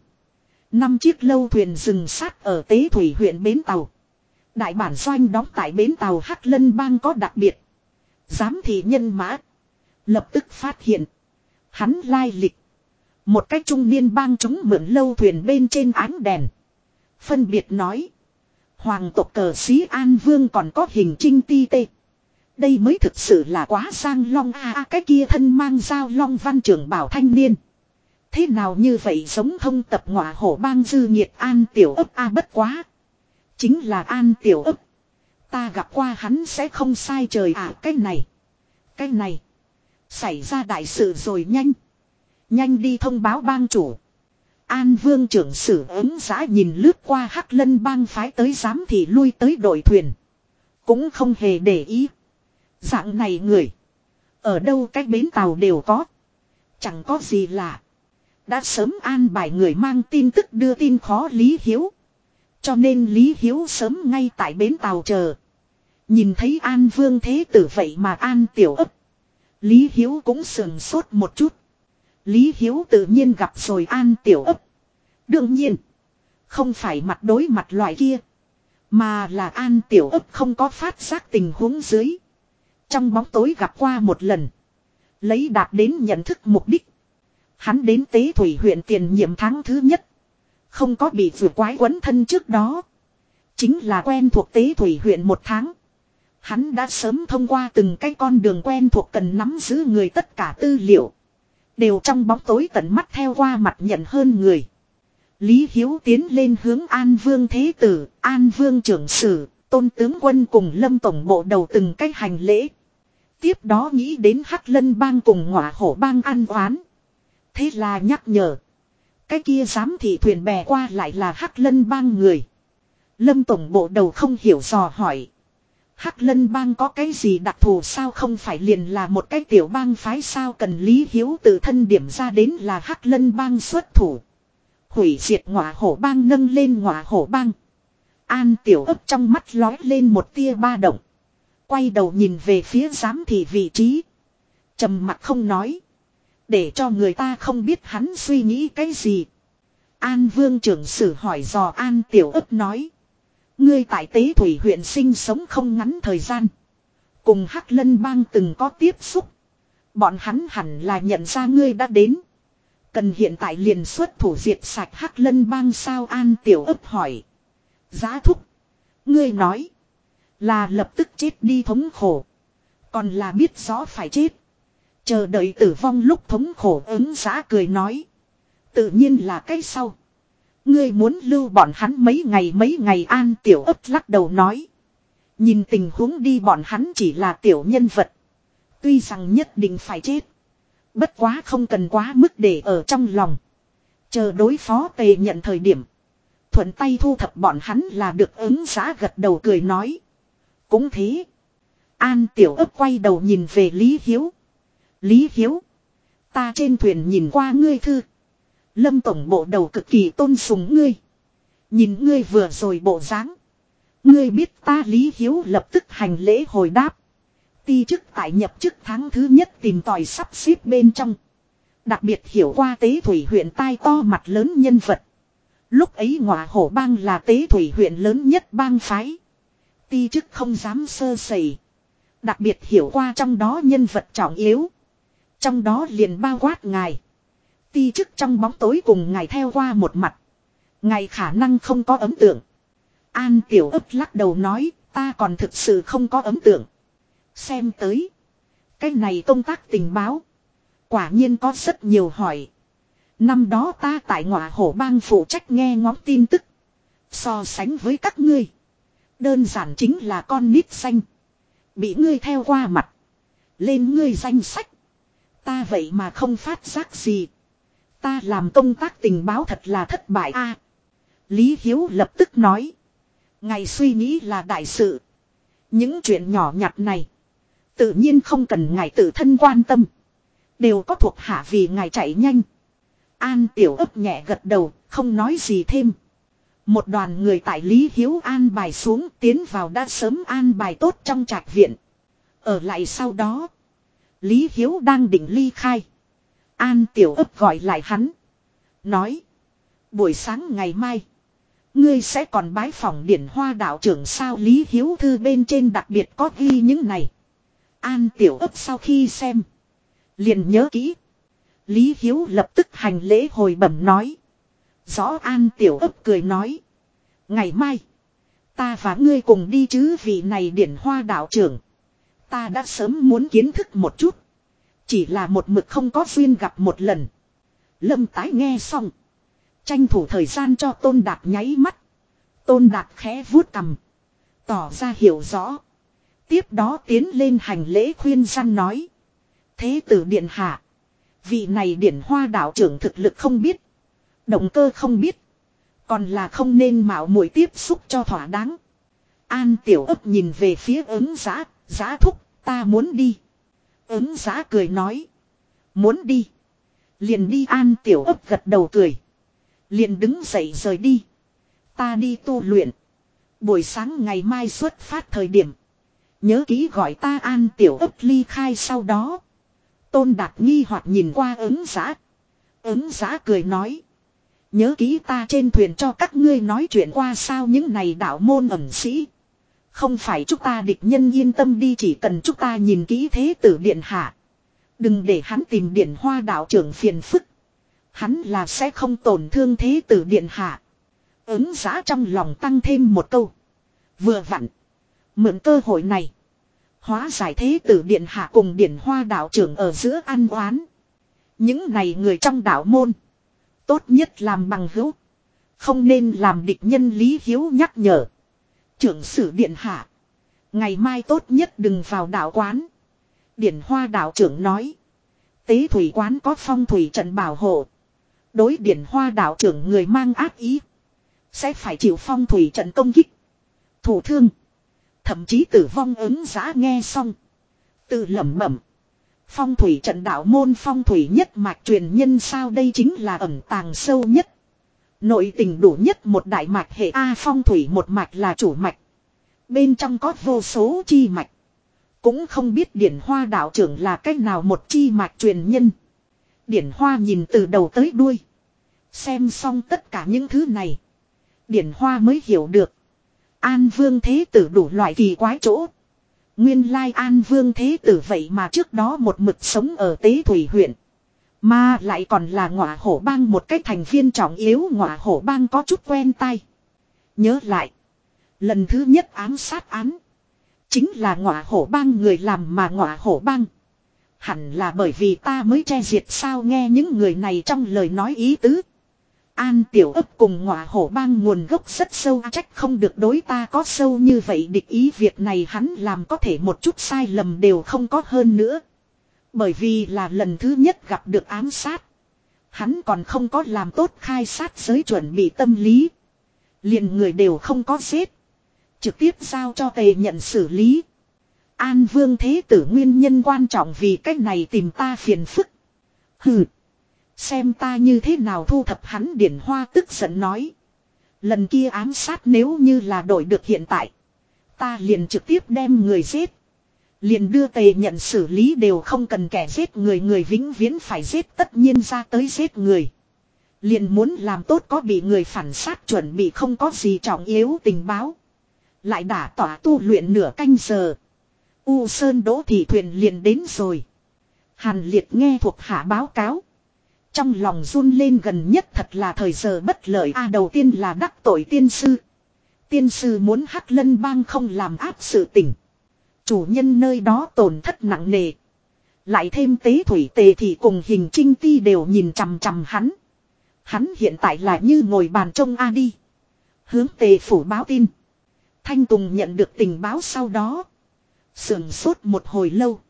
Năm chiếc lâu thuyền dừng sát ở tế thủy huyện Bến Tàu. Đại bản doanh đóng tại Bến Tàu Hắc Lân Bang có đặc biệt. Giám thị nhân mã. Lập tức phát hiện. Hắn lai lịch. Một cách trung niên bang chúng mượn lâu thuyền bên trên ánh đèn. Phân biệt nói. Hoàng tộc cờ sĩ An Vương còn có hình trinh ti tê. Đây mới thực sự là quá sang long a à, cái kia thân mang dao long văn trưởng bảo thanh niên. Thế nào như vậy giống thông tập ngọa hổ bang dư nhiệt an tiểu ấp a bất quá. Chính là an tiểu ấp. Ta gặp qua hắn sẽ không sai trời à cái này. Cái này. Xảy ra đại sự rồi nhanh. Nhanh đi thông báo bang chủ. An vương trưởng sử ứng giã nhìn lướt qua hắc lân bang phái tới giám thị lui tới đội thuyền. Cũng không hề để ý. Dạng này người. Ở đâu cách bến tàu đều có. Chẳng có gì lạ. Đã sớm an bài người mang tin tức đưa tin khó Lý Hiếu. Cho nên Lý Hiếu sớm ngay tại bến tàu chờ. Nhìn thấy An Vương Thế Tử vậy mà An Tiểu ấp. Lý Hiếu cũng sườn sốt một chút. Lý Hiếu tự nhiên gặp rồi An Tiểu ấp. Đương nhiên. Không phải mặt đối mặt loại kia. Mà là An Tiểu ấp không có phát giác tình huống dưới. Trong bóng tối gặp qua một lần. Lấy đạt đến nhận thức mục đích. Hắn đến tế thủy huyện tiền nhiệm tháng thứ nhất. Không có bị vừa quái quấn thân trước đó. Chính là quen thuộc tế thủy huyện một tháng. Hắn đã sớm thông qua từng cái con đường quen thuộc cần nắm giữ người tất cả tư liệu. Đều trong bóng tối tận mắt theo qua mặt nhận hơn người. Lý Hiếu tiến lên hướng An Vương Thế Tử, An Vương Trưởng Sử, Tôn Tướng Quân cùng Lâm Tổng Bộ đầu từng cách hành lễ. Tiếp đó nghĩ đến Hắc Lân Bang cùng ngọa hổ bang ăn oán. Thế là nhắc nhở. Cái kia dám thị thuyền bè qua lại là Hắc Lân Bang người. Lâm Tổng Bộ đầu không hiểu dò hỏi. Hắc Lân Bang có cái gì đặc thù sao không phải liền là một cái tiểu bang phái sao cần Lý Hiếu tự thân điểm ra đến là Hắc Lân Bang xuất thủ. Hủy diệt ngọa hổ bang, nâng lên ngọa hổ bang. An tiểu ấp trong mắt lói lên một tia ba động. Quay đầu nhìn về phía giám thị vị trí. trầm mặt không nói. Để cho người ta không biết hắn suy nghĩ cái gì. An vương trưởng sử hỏi dò An tiểu ấp nói. Ngươi tại tế thủy huyện sinh sống không ngắn thời gian. Cùng Hắc Lân bang từng có tiếp xúc. Bọn hắn hẳn là nhận ra ngươi đã đến. Cần hiện tại liền xuất thủ diệt sạch Hắc Lân bang sao An Tiểu ấp hỏi. Giá thúc. Ngươi nói. Là lập tức chết đi thống khổ. Còn là biết rõ phải chết. Chờ đợi tử vong lúc thống khổ ứng giá cười nói. Tự nhiên là cái sau. Ngươi muốn lưu bọn hắn mấy ngày mấy ngày an tiểu ấp lắc đầu nói. Nhìn tình huống đi bọn hắn chỉ là tiểu nhân vật. Tuy rằng nhất định phải chết. Bất quá không cần quá mức để ở trong lòng. Chờ đối phó tề nhận thời điểm. Thuận tay thu thập bọn hắn là được ứng giá gật đầu cười nói. Cũng thế. An tiểu ấp quay đầu nhìn về Lý Hiếu. Lý Hiếu. Ta trên thuyền nhìn qua ngươi thư. Lâm tổng bộ đầu cực kỳ tôn sùng ngươi. Nhìn ngươi vừa rồi bộ dáng. Ngươi biết ta Lý Hiếu lập tức hành lễ hồi đáp. Ti chức tại nhập chức tháng thứ nhất tìm tòi sắp xếp bên trong. Đặc biệt hiểu qua tế thủy huyện tai to mặt lớn nhân vật. Lúc ấy ngọa hổ bang là tế thủy huyện lớn nhất bang phái. Ti chức không dám sơ sẩy. Đặc biệt hiểu qua trong đó nhân vật trọng yếu. Trong đó liền bao quát ngài. Ti chức trong bóng tối cùng ngài theo qua một mặt. Ngài khả năng không có ấn tượng. An tiểu ấp lắc đầu nói, ta còn thực sự không có ấn tượng. Xem tới. Cái này công tác tình báo. Quả nhiên có rất nhiều hỏi. Năm đó ta tại ngọa hổ bang phụ trách nghe ngóng tin tức. So sánh với các ngươi. Đơn giản chính là con nít xanh. Bị ngươi theo qua mặt. Lên ngươi danh sách. Ta vậy mà không phát giác gì. Ta làm công tác tình báo thật là thất bại a. Lý Hiếu lập tức nói. Ngày suy nghĩ là đại sự. Những chuyện nhỏ nhặt này. Tự nhiên không cần ngài tự thân quan tâm. Đều có thuộc hạ vì ngài chạy nhanh. An tiểu ấp nhẹ gật đầu, không nói gì thêm. Một đoàn người tại Lý Hiếu an bài xuống tiến vào đã sớm an bài tốt trong trạch viện. Ở lại sau đó. Lý Hiếu đang định ly khai. An tiểu ấp gọi lại hắn. Nói. Buổi sáng ngày mai. Ngươi sẽ còn bái phòng điển hoa đạo trưởng sao Lý Hiếu thư bên trên đặc biệt có ghi những này. An tiểu ấp sau khi xem. Liền nhớ kỹ. Lý Hiếu lập tức hành lễ hồi bẩm nói. Rõ An tiểu ấp cười nói. Ngày mai. Ta và ngươi cùng đi chứ vị này điển hoa đạo trưởng. Ta đã sớm muốn kiến thức một chút. Chỉ là một mực không có duyên gặp một lần. Lâm tái nghe xong. Tranh thủ thời gian cho tôn đạt nháy mắt. Tôn đạt khẽ vuốt cầm. Tỏ ra hiểu rõ. Tiếp đó tiến lên hành lễ khuyên gian nói. Thế tử điện hạ. Vị này điển hoa đạo trưởng thực lực không biết. Động cơ không biết. Còn là không nên mạo muội tiếp xúc cho thỏa đáng. An tiểu ấp nhìn về phía ứng giã. Giã thúc, ta muốn đi. Ứng giã cười nói. Muốn đi. Liền đi an tiểu ấp gật đầu cười. Liền đứng dậy rời đi. Ta đi tu luyện. Buổi sáng ngày mai xuất phát thời điểm. Nhớ ký gọi ta an tiểu ấp ly khai sau đó. Tôn đạt nghi hoặc nhìn qua ứng giã. Ứng giã cười nói. Nhớ ký ta trên thuyền cho các ngươi nói chuyện qua sao những này đạo môn ẩn sĩ. Không phải chúng ta địch nhân yên tâm đi, chỉ cần chúng ta nhìn kỹ thế tử điện hạ. Đừng để hắn tìm điện hoa đạo trưởng phiền phức. Hắn là sẽ không tổn thương thế tử điện hạ. Ứng giã trong lòng tăng thêm một câu. Vừa vặn. Mượn cơ hội này. Hóa giải thế tử điện hạ cùng điện hoa đạo trưởng ở giữa ăn oán. Những này người trong đạo môn. Tốt nhất làm bằng hữu. Không nên làm địch nhân lý hiếu nhắc nhở. Trưởng sử điện hạ. Ngày mai tốt nhất đừng vào đạo quán. Điển hoa đạo trưởng nói. Tế thủy quán có phong thủy trận bảo hộ. Đối điển hoa đạo trưởng người mang ác ý. Sẽ phải chịu phong thủy trận công kích. Thủ thương. Thậm chí tử vong ứng giã nghe xong. Tự lẩm bẩm. Phong thủy trận đạo môn phong thủy nhất mạch truyền nhân sao đây chính là ẩn tàng sâu nhất. Nội tình đủ nhất một đại mạch hệ A phong thủy một mạch là chủ mạch. Bên trong có vô số chi mạch. Cũng không biết điển hoa đạo trưởng là cách nào một chi mạch truyền nhân. Điển hoa nhìn từ đầu tới đuôi. Xem xong tất cả những thứ này. Điển hoa mới hiểu được. An vương thế tử đủ loại kỳ quái chỗ. Nguyên lai an vương thế tử vậy mà trước đó một mực sống ở tế thủy huyện. Mà lại còn là ngọa hổ bang một cái thành viên trọng yếu ngọa hổ bang có chút quen tay. Nhớ lại. Lần thứ nhất ám sát án. Chính là ngọa hổ bang người làm mà ngọa hổ bang. Hẳn là bởi vì ta mới che diệt sao nghe những người này trong lời nói ý tứ. An tiểu ấp cùng ngọa hổ bang nguồn gốc rất sâu à, trách không được đối ta có sâu như vậy, địch ý việc này hắn làm có thể một chút sai lầm đều không có hơn nữa. Bởi vì là lần thứ nhất gặp được ám sát. Hắn còn không có làm tốt khai sát giới chuẩn bị tâm lý. liền người đều không có giết. Trực tiếp giao cho tề nhận xử lý. An vương thế tử nguyên nhân quan trọng vì cách này tìm ta phiền phức. Hừ. Xem ta như thế nào thu thập hắn điển hoa tức giận nói. Lần kia ám sát nếu như là đổi được hiện tại. Ta liền trực tiếp đem người giết. Liền đưa tề nhận xử lý đều không cần kẻ giết người người vĩnh viễn phải giết tất nhiên ra tới giết người. Liền muốn làm tốt có bị người phản sát chuẩn bị không có gì trọng yếu tình báo. Lại đả tỏa tu luyện nửa canh giờ. U Sơn Đỗ Thị Thuyền liền đến rồi. Hàn Liệt nghe thuộc hạ báo cáo. Trong lòng run lên gần nhất thật là thời giờ bất lợi a, đầu tiên là đắc tội tiên sư. Tiên sư muốn hắc lân bang không làm áp sự tình. Chủ nhân nơi đó tổn thất nặng nề. Lại thêm tế thủy tề thì cùng hình trinh ti đều nhìn chằm chằm hắn. Hắn hiện tại là như ngồi bàn trông A đi. Hướng tề phủ báo tin. Thanh Tùng nhận được tình báo sau đó. Sườn sốt một hồi lâu.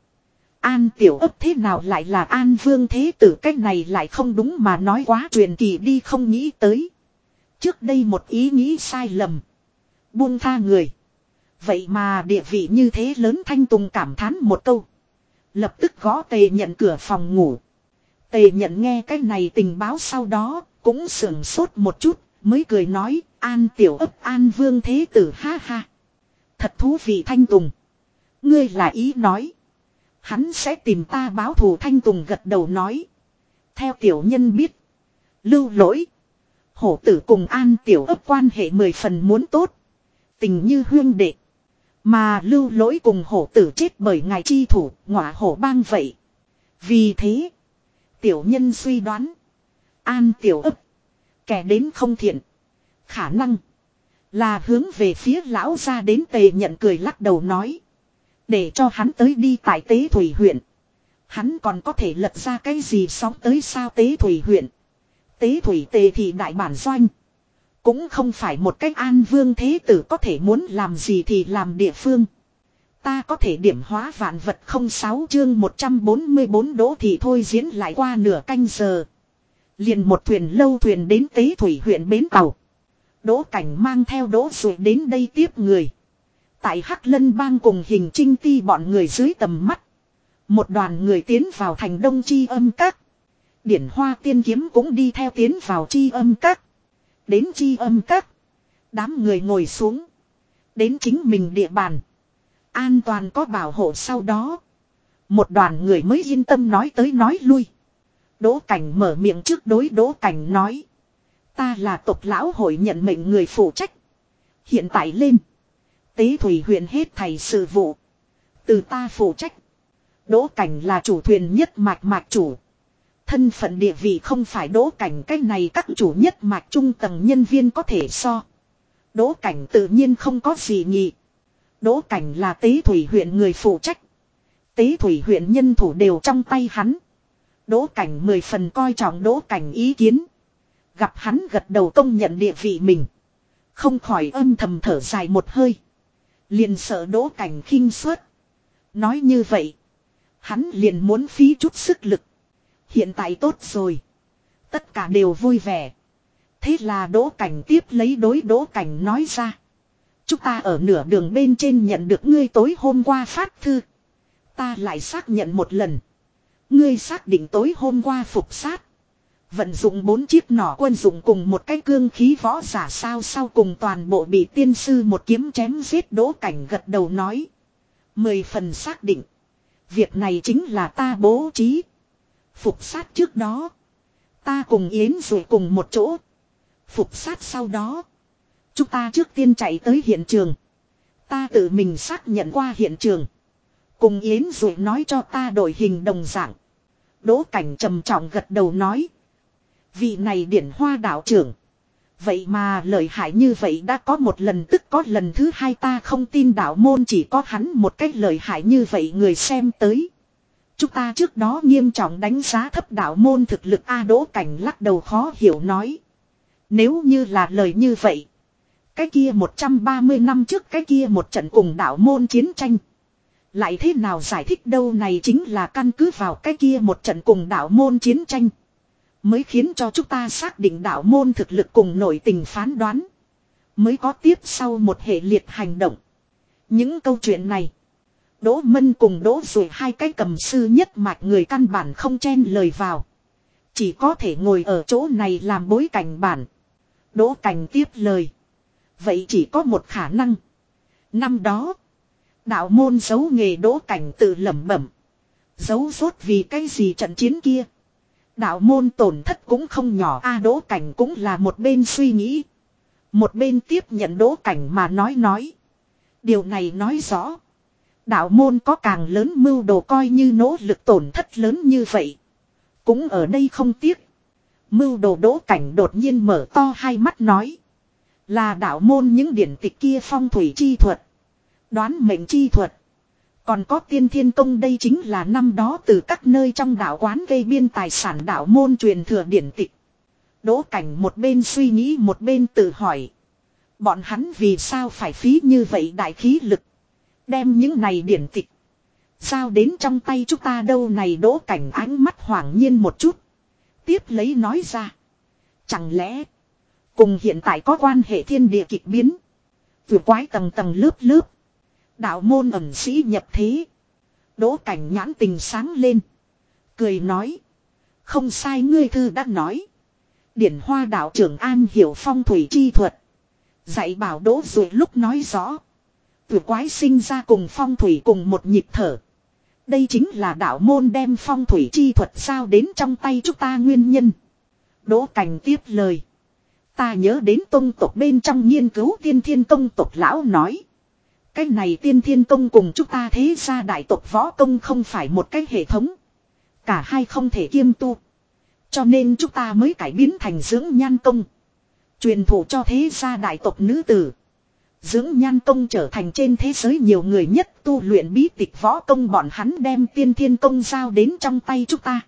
An tiểu ấp thế nào lại là an vương thế tử cách này lại không đúng mà nói quá truyền kỳ đi không nghĩ tới. Trước đây một ý nghĩ sai lầm. Buông tha người. Vậy mà địa vị như thế lớn Thanh Tùng cảm thán một câu. Lập tức gõ tề nhận cửa phòng ngủ. Tề nhận nghe cái này tình báo sau đó, cũng sưởng sốt một chút, mới cười nói, an tiểu ấp an vương thế tử ha ha. Thật thú vị Thanh Tùng. Ngươi là ý nói. Hắn sẽ tìm ta báo thù Thanh Tùng gật đầu nói. Theo tiểu nhân biết. Lưu lỗi. Hổ tử cùng an tiểu ấp quan hệ mười phần muốn tốt. Tình như huyên đệ. Mà lưu lỗi cùng hổ tử chết bởi ngài chi thủ, ngọa hổ bang vậy. Vì thế, tiểu nhân suy đoán, an tiểu ấp, kẻ đến không thiện, khả năng là hướng về phía lão ra đến tề nhận cười lắc đầu nói. Để cho hắn tới đi tại tế thủy huyện. Hắn còn có thể lật ra cái gì sóng tới sao tế thủy huyện. Tế thủy tề thì đại bản doanh. Cũng không phải một cách an vương thế tử có thể muốn làm gì thì làm địa phương. Ta có thể điểm hóa vạn vật không sáu chương 144 đỗ thì thôi diễn lại qua nửa canh giờ. Liền một thuyền lâu thuyền đến tế thủy huyện bến tàu. Đỗ cảnh mang theo đỗ rồi đến đây tiếp người. Tại Hắc Lân bang cùng hình trinh ti bọn người dưới tầm mắt. Một đoàn người tiến vào thành đông chi âm các. Điển hoa tiên kiếm cũng đi theo tiến vào chi âm các. Đến chi âm các. Đám người ngồi xuống. Đến chính mình địa bàn. An toàn có bảo hộ sau đó. Một đoàn người mới yên tâm nói tới nói lui. Đỗ Cảnh mở miệng trước đối Đỗ Cảnh nói. Ta là tộc lão hội nhận mệnh người phụ trách. Hiện tại lên. Tế thủy huyện hết thầy sự vụ. Từ ta phụ trách. Đỗ Cảnh là chủ thuyền nhất mạch mạch chủ. Thân phận địa vị không phải đỗ cảnh cái này các chủ nhất mạch trung tầng nhân viên có thể so. Đỗ cảnh tự nhiên không có gì nhị. Đỗ cảnh là tế thủy huyện người phụ trách. Tế thủy huyện nhân thủ đều trong tay hắn. Đỗ cảnh mười phần coi trọng đỗ cảnh ý kiến. Gặp hắn gật đầu công nhận địa vị mình. Không khỏi âm thầm thở dài một hơi. Liền sợ đỗ cảnh khinh suất. Nói như vậy. Hắn liền muốn phí chút sức lực. Hiện tại tốt rồi. Tất cả đều vui vẻ. Thế là đỗ cảnh tiếp lấy đối đỗ cảnh nói ra. Chúng ta ở nửa đường bên trên nhận được ngươi tối hôm qua phát thư. Ta lại xác nhận một lần. Ngươi xác định tối hôm qua phục sát. Vận dụng bốn chiếc nỏ quân dụng cùng một cái cương khí võ giả sao sau cùng toàn bộ bị tiên sư một kiếm chém giết đỗ cảnh gật đầu nói. Mười phần xác định. Việc này chính là ta bố trí. Phục sát trước đó. Ta cùng Yến rồi cùng một chỗ. Phục sát sau đó. Chúng ta trước tiên chạy tới hiện trường. Ta tự mình xác nhận qua hiện trường. Cùng Yến rồi nói cho ta đổi hình đồng dạng. Đỗ cảnh trầm trọng gật đầu nói. Vị này điển hoa đạo trưởng. Vậy mà lợi hại như vậy đã có một lần tức có lần thứ hai ta không tin đạo môn chỉ có hắn một cách lợi hại như vậy người xem tới. Chúng ta trước đó nghiêm trọng đánh giá thấp đạo môn thực lực A Đỗ Cảnh lắc đầu khó hiểu nói. Nếu như là lời như vậy. Cái kia 130 năm trước cái kia một trận cùng đạo môn chiến tranh. Lại thế nào giải thích đâu này chính là căn cứ vào cái kia một trận cùng đạo môn chiến tranh. Mới khiến cho chúng ta xác định đạo môn thực lực cùng nội tình phán đoán. Mới có tiếp sau một hệ liệt hành động. Những câu chuyện này. Đỗ Mân cùng Đỗ Rồi hai cái cầm sư nhất mạch người căn bản không chen lời vào. Chỉ có thể ngồi ở chỗ này làm bối cảnh bản. Đỗ Cảnh tiếp lời. Vậy chỉ có một khả năng. Năm đó. Đạo môn giấu nghề Đỗ Cảnh tự lẩm bẩm. Giấu rốt vì cái gì trận chiến kia. Đạo môn tổn thất cũng không nhỏ, a Đỗ Cảnh cũng là một bên suy nghĩ. Một bên tiếp nhận Đỗ Cảnh mà nói nói. Điều này nói rõ. Đạo môn có càng lớn mưu đồ coi như nỗ lực tổn thất lớn như vậy. Cũng ở đây không tiếc. Mưu đồ đỗ cảnh đột nhiên mở to hai mắt nói. Là đạo môn những điển tịch kia phong thủy chi thuật. Đoán mệnh chi thuật. Còn có tiên thiên công đây chính là năm đó từ các nơi trong đạo quán gây biên tài sản đạo môn truyền thừa điển tịch. Đỗ cảnh một bên suy nghĩ một bên tự hỏi. Bọn hắn vì sao phải phí như vậy đại khí lực. Đem những này điển tịch. Sao đến trong tay chúng ta đâu này đỗ cảnh ánh mắt hoảng nhiên một chút. Tiếp lấy nói ra. Chẳng lẽ. Cùng hiện tại có quan hệ thiên địa kịch biến. Vừa quái tầng tầng lớp lớp. Đạo môn ẩn sĩ nhập thế. Đỗ cảnh nhãn tình sáng lên. Cười nói. Không sai ngươi thư đã nói. Điển hoa đạo trưởng an hiểu phong thủy chi thuật. Dạy bảo đỗ rồi lúc nói rõ. Tử quái sinh ra cùng phong thủy cùng một nhịp thở. Đây chính là đạo môn đem phong thủy chi thuật sao đến trong tay chúng ta nguyên nhân. Đỗ cảnh tiếp lời. Ta nhớ đến tông tộc bên trong nghiên cứu tiên thiên công tộc lão nói. Cái này tiên thiên công cùng chúng ta thế ra đại tộc võ công không phải một cái hệ thống. Cả hai không thể kiêm tu. Cho nên chúng ta mới cải biến thành dưỡng nhan công. Truyền thụ cho thế gia đại tộc nữ tử. Dưỡng nhan công trở thành trên thế giới nhiều người nhất, tu luyện bí tịch võ công bọn hắn đem tiên thiên công giao đến trong tay chúng ta.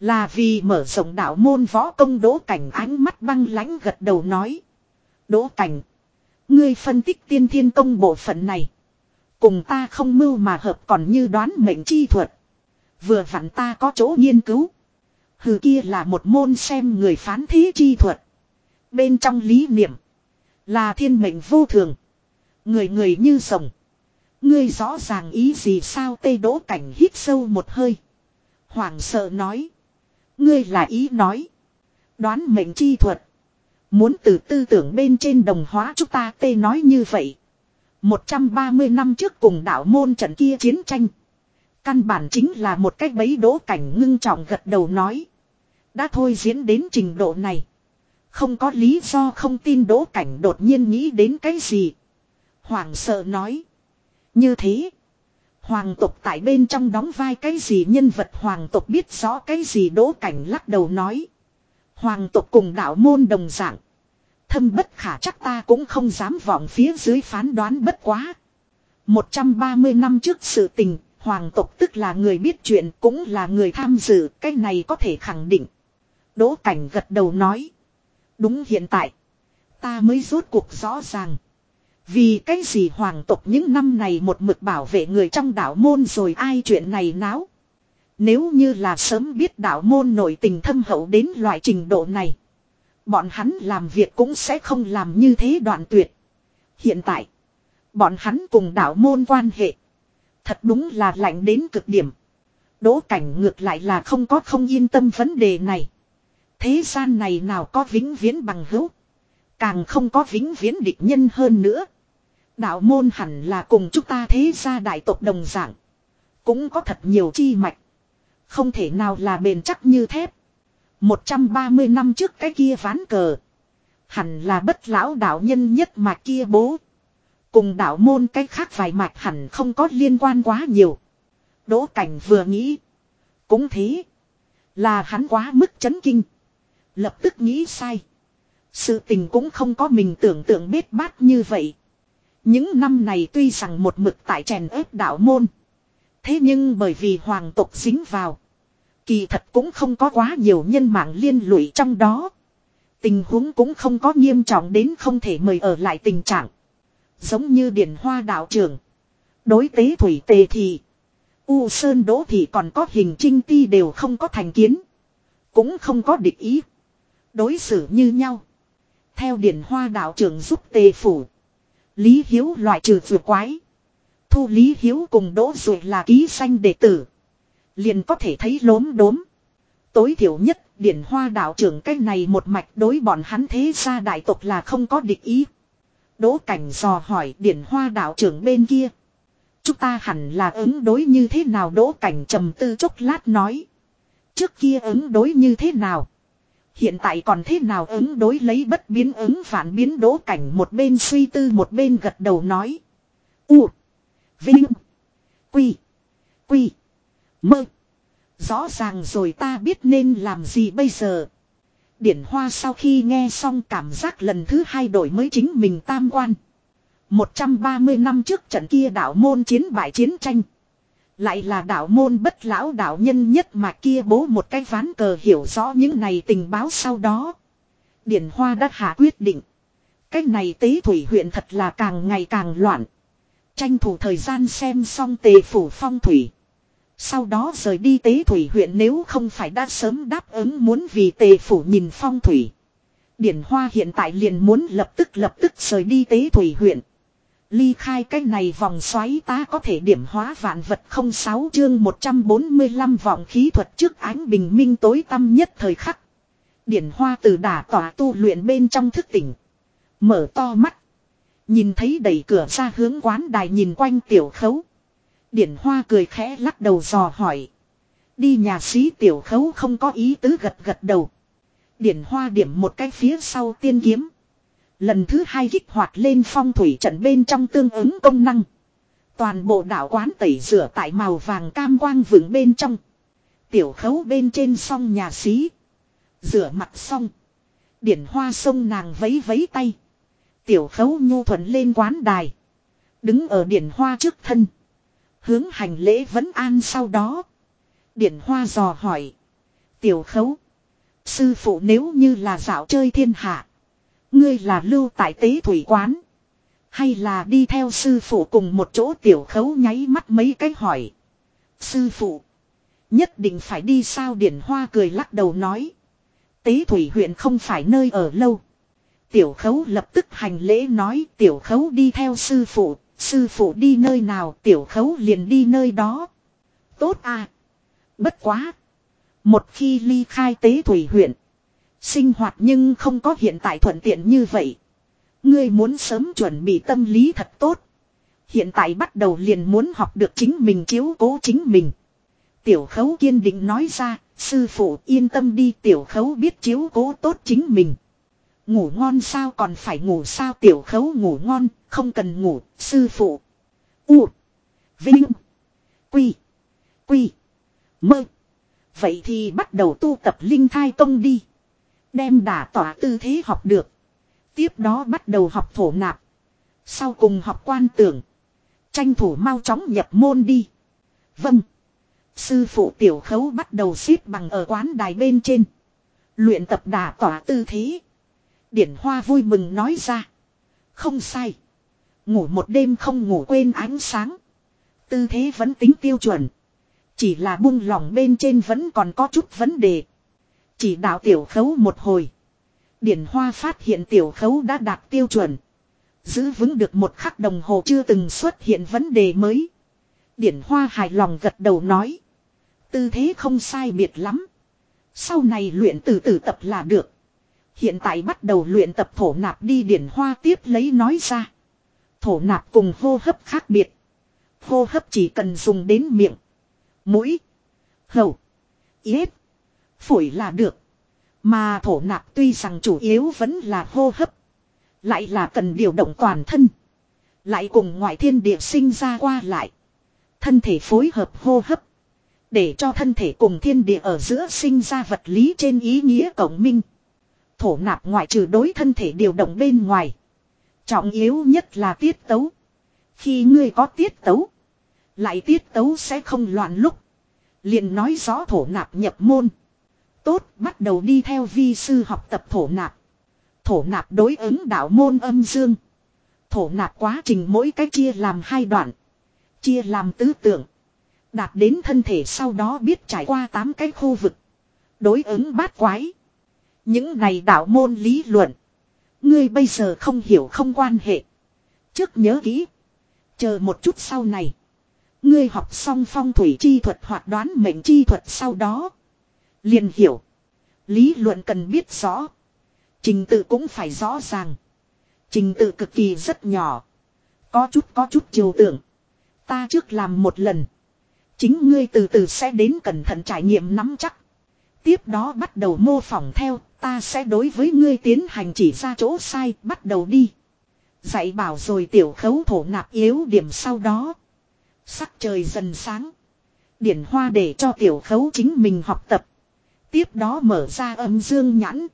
Là vì mở rộng đạo môn võ công, đỗ cảnh ánh mắt băng lãnh gật đầu nói. Đỗ cảnh. Ngươi phân tích tiên thiên công bộ phận này. Cùng ta không mưu mà hợp còn như đoán mệnh chi thuật. Vừa vặn ta có chỗ nghiên cứu. Hừ, kia là một môn xem người phán thí chi thuật. Bên trong lý niệm. Là thiên mệnh vô thường. Người người như rồng. Ngươi rõ ràng ý gì sao tê đỗ cảnh hít sâu một hơi. Hoàng sợ nói. Ngươi là ý nói. Đoán mệnh chi thuật. Muốn từ tư tưởng bên trên đồng hóa chúng ta tê nói như vậy. 130 năm trước cùng đạo môn trận kia chiến tranh. Căn bản chính là một cách bấy đỗ cảnh ngưng trọng gật đầu nói. Đã thôi diễn đến trình độ này. Không có lý do không tin đỗ cảnh đột nhiên nghĩ đến cái gì. Hoàng sợ nói. Như thế. Hoàng tộc tại bên trong đóng vai cái gì nhân vật hoàng tộc biết rõ cái gì đỗ cảnh lắc đầu nói. Hoàng tộc cùng đạo môn đồng dạng. Thâm bất khả chắc ta cũng không dám vọng phía dưới phán đoán bất quá. 130 năm trước sự tình, hoàng tộc tức là người biết chuyện cũng là người tham dự, cái này có thể khẳng định. Đỗ cảnh gật đầu nói. Đúng hiện tại. Ta mới rốt cuộc rõ ràng. Vì cái gì hoàng tộc những năm này một mực bảo vệ người trong đạo môn rồi ai chuyện này náo. Nếu như là sớm biết đạo môn nổi tình thâm hậu đến loại trình độ này. Bọn hắn làm việc cũng sẽ không làm như thế đoạn tuyệt. Hiện tại. Bọn hắn cùng đạo môn quan hệ. Thật đúng là lạnh đến cực điểm. Đỗ cảnh ngược lại là không có không yên tâm vấn đề này. Thế gian này nào có vĩnh viễn bằng hữu. Càng không có vĩnh viễn địch nhân hơn nữa. Đạo môn hẳn là cùng chúng ta thế gia đại tộc đồng dạng. Cũng có thật nhiều chi mạch. Không thể nào là bền chắc như thép. 130 năm trước cái kia ván cờ. Hẳn là bất lão đạo nhân nhất mạch kia bố. Cùng đạo môn cái khác vài mạch hẳn không có liên quan quá nhiều. Đỗ cảnh vừa nghĩ. Cũng thế. Là hắn quá mức chấn kinh. Lập tức nghĩ sai. Sự tình cũng không có mình tưởng tượng biết bát như vậy. Những năm này tuy rằng một mực tại chèn ép đạo môn. Thế nhưng bởi vì hoàng tộc dính vào. Kỳ thật cũng không có quá nhiều nhân mạng liên lụy trong đó. Tình huống cũng không có nghiêm trọng đến không thể mời ở lại tình trạng. Giống như điển hoa đạo trưởng. Đối tế thủy tề thì. U Sơn Đỗ thì còn có hình trinh ti đều không có thành kiến. Cũng không có địch ý. Đối xử như nhau. Theo điển hoa đạo trưởng giúp tề phủ. Lý Hiếu loại trừ vừa quái. Thu Lý Hiếu cùng Đỗ Dụ là ký sanh đệ tử. Liền có thể thấy lốm đốm. Tối thiểu nhất, điển hoa đạo trưởng cái này một mạch đối bọn hắn thế gia đại tộc là không có địch ý. Đỗ cảnh dò hỏi điển hoa đạo trưởng bên kia. Chúng ta hẳn là ứng đối như thế nào đỗ cảnh trầm tư chốc lát nói. Trước kia ứng đối như thế nào? Hiện tại còn thế nào ứng đối lấy bất biến ứng phản biến đỗ cảnh một bên suy tư một bên gật đầu nói. U. Vinh. Quy. Quy. Mơ. Rõ ràng rồi ta biết nên làm gì bây giờ. Điển Hoa sau khi nghe xong cảm giác lần thứ hai đổi mới chính mình tam quan. 130 năm trước trận kia đạo môn chiến bại chiến tranh. Lại là đạo môn bất lão đạo nhân nhất mà kia bố một cái ván cờ hiểu rõ những này tình báo sau đó. Điển Hoa đã hạ quyết định. cách này tế thủy huyện thật là càng ngày càng loạn. Tranh thủ thời gian xem xong tề phủ phong thủy. Sau đó rời đi tế thủy huyện nếu không phải đã sớm đáp ứng muốn vì tề phủ nhìn phong thủy. Điển Hoa hiện tại liền muốn lập tức lập tức rời đi tế thủy huyện. Ly khai cái này vòng xoáy ta có thể điểm hóa vạn vật không sáu chương 145 vòng khí thuật trước ánh bình minh tối tăm nhất thời khắc. Điển Hoa từ đả tỏa tu luyện bên trong thức tỉnh. Mở to mắt. Nhìn thấy đẩy cửa ra hướng quán đài nhìn quanh tiểu khấu. Điển Hoa cười khẽ lắc đầu dò hỏi. Đi nhà sĩ tiểu khấu không có ý tứ gật gật đầu. Điển Hoa điểm một cái phía sau tiên kiếm. Lần thứ hai kích hoạt lên phong thủy trận bên trong tương ứng công năng. Toàn bộ đảo quán tẩy rửa tại màu vàng cam quang vững bên trong. Tiểu khấu bên trên song nhà xí. Rửa mặt xong. Điển hoa sông nàng vấy vấy tay. Tiểu khấu nhu thuận lên quán đài. Đứng ở điển hoa trước thân. Hướng hành lễ vẫn an sau đó. Điển hoa dò hỏi. Tiểu khấu. Sư phụ nếu như là dạo chơi thiên hạ. Ngươi là lưu tại tế thủy quán. Hay là đi theo sư phụ cùng một chỗ tiểu khấu nháy mắt mấy cái hỏi. Sư phụ. Nhất định phải đi sao điển hoa cười lắc đầu nói. Tế thủy huyện không phải nơi ở lâu. Tiểu khấu lập tức hành lễ nói tiểu khấu đi theo sư phụ. Sư phụ đi nơi nào tiểu khấu liền đi nơi đó. Tốt à. Bất quá. Một khi ly khai tế thủy huyện. Sinh hoạt nhưng không có hiện tại thuận tiện như vậy. Ngươi muốn sớm chuẩn bị tâm lý thật tốt. Hiện tại bắt đầu liền muốn học được chính mình chiếu cố chính mình. Tiểu khấu kiên định nói ra, sư phụ yên tâm đi tiểu khấu biết chiếu cố tốt chính mình. Ngủ ngon sao còn phải ngủ sao tiểu khấu ngủ ngon, không cần ngủ, sư phụ. U. Vinh. Quy. Quy. Mơ. Vậy thì bắt đầu tu tập linh thai công đi. Đem đả tỏa tư thế học được. Tiếp đó bắt đầu học thổ nạp. Sau cùng học quan tưởng. Tranh thủ mau chóng nhập môn đi. Vâng. Sư phụ tiểu khấu bắt đầu xếp bằng ở quán đài bên trên. Luyện tập đả tỏa tư thế. Điển hoa vui mừng nói ra. Không sai. Ngủ một đêm không ngủ quên ánh sáng. Tư thế vẫn tính tiêu chuẩn. Chỉ là buông lỏng bên trên vẫn còn có chút vấn đề. Chỉ đạo tiểu khấu một hồi. Điển hoa phát hiện tiểu khấu đã đạt tiêu chuẩn. Giữ vững được một khắc đồng hồ chưa từng xuất hiện vấn đề mới. Điển hoa hài lòng gật đầu nói. Tư thế không sai biệt lắm. Sau này luyện từ từ tập là được. Hiện tại bắt đầu luyện tập thổ nạp đi điển hoa tiếp lấy nói ra. Thổ nạp cùng hô hấp khác biệt. Hô hấp chỉ cần dùng đến miệng, mũi, hầu, yết, phổi là được. Mà thổ nạp tuy rằng chủ yếu vẫn là hô hấp. Lại là cần điều động toàn thân. Lại cùng ngoại thiên địa sinh ra qua lại. Thân thể phối hợp hô hấp. Để cho thân thể cùng thiên địa ở giữa sinh ra vật lý trên ý nghĩa cộng minh. Thổ nạp ngoại trừ đối thân thể điều động bên ngoài. Trọng yếu nhất là tiết tấu. Khi ngươi có tiết tấu. Lại tiết tấu sẽ không loạn lúc. liền nói rõ thổ nạp nhập môn. Tốt, bắt đầu đi theo vi sư học tập thổ nạp. Thổ nạp đối ứng đạo môn âm dương. Thổ nạp quá trình mỗi cái chia làm hai đoạn. Chia làm tứ tượng. Đạt đến thân thể sau đó biết trải qua tám cái khu vực. Đối ứng bát quái. Những này đạo môn lý luận. Ngươi bây giờ không hiểu không quan hệ. Trước nhớ kỹ. Chờ một chút sau này. Ngươi học xong phong thủy chi thuật hoặc đoán mệnh chi thuật sau đó. Liền hiểu. Lý luận cần biết rõ. Trình tự cũng phải rõ ràng. Trình tự cực kỳ rất nhỏ. Có chút có chút chiều tưởng. Ta trước làm một lần. Chính ngươi từ từ sẽ đến cẩn thận trải nghiệm nắm chắc. Tiếp đó bắt đầu mô phỏng theo, ta sẽ đối với ngươi tiến hành chỉ ra chỗ sai, bắt đầu đi. Dạy bảo rồi tiểu khấu thổ nạp yếu điểm sau đó. Sắc trời dần sáng. Điển hoa để cho tiểu khấu chính mình học tập. Tiếp đó mở ra âm dương nhãn.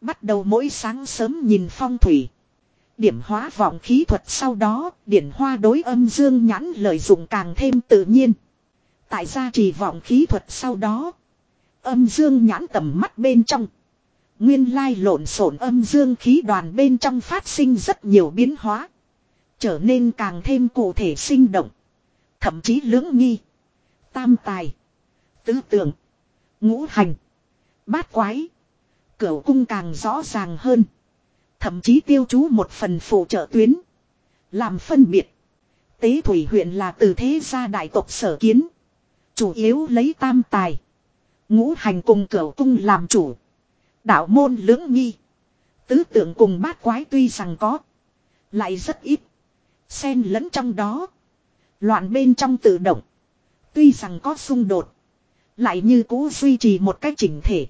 Bắt đầu mỗi sáng sớm nhìn phong thủy. Điểm hóa vọng khí thuật sau đó, điển hoa đối âm dương nhãn lợi dụng càng thêm tự nhiên. Tại gia trì vọng khí thuật sau đó. Âm dương nhãn tầm mắt bên trong. Nguyên lai lộn xộn âm dương khí đoàn bên trong phát sinh rất nhiều biến hóa. Trở nên càng thêm cụ thể sinh động. Thậm chí lưỡng nghi. Tam tài. Tứ tưởng Ngũ hành. Bát quái. Cửu cung càng rõ ràng hơn. Thậm chí tiêu chú một phần phụ trợ tuyến. Làm phân biệt. Tế thủy huyện là từ thế gia đại tộc sở kiến. Chủ yếu lấy tam tài. Ngũ hành cùng cửu cung làm chủ. Đạo môn lưỡng nghi. Tứ tượng cùng bát quái tuy rằng có. Lại rất ít. Xen lẫn trong đó. Loạn bên trong tự động. Tuy rằng có xung đột. Lại như cũ duy trì một cách chỉnh thể.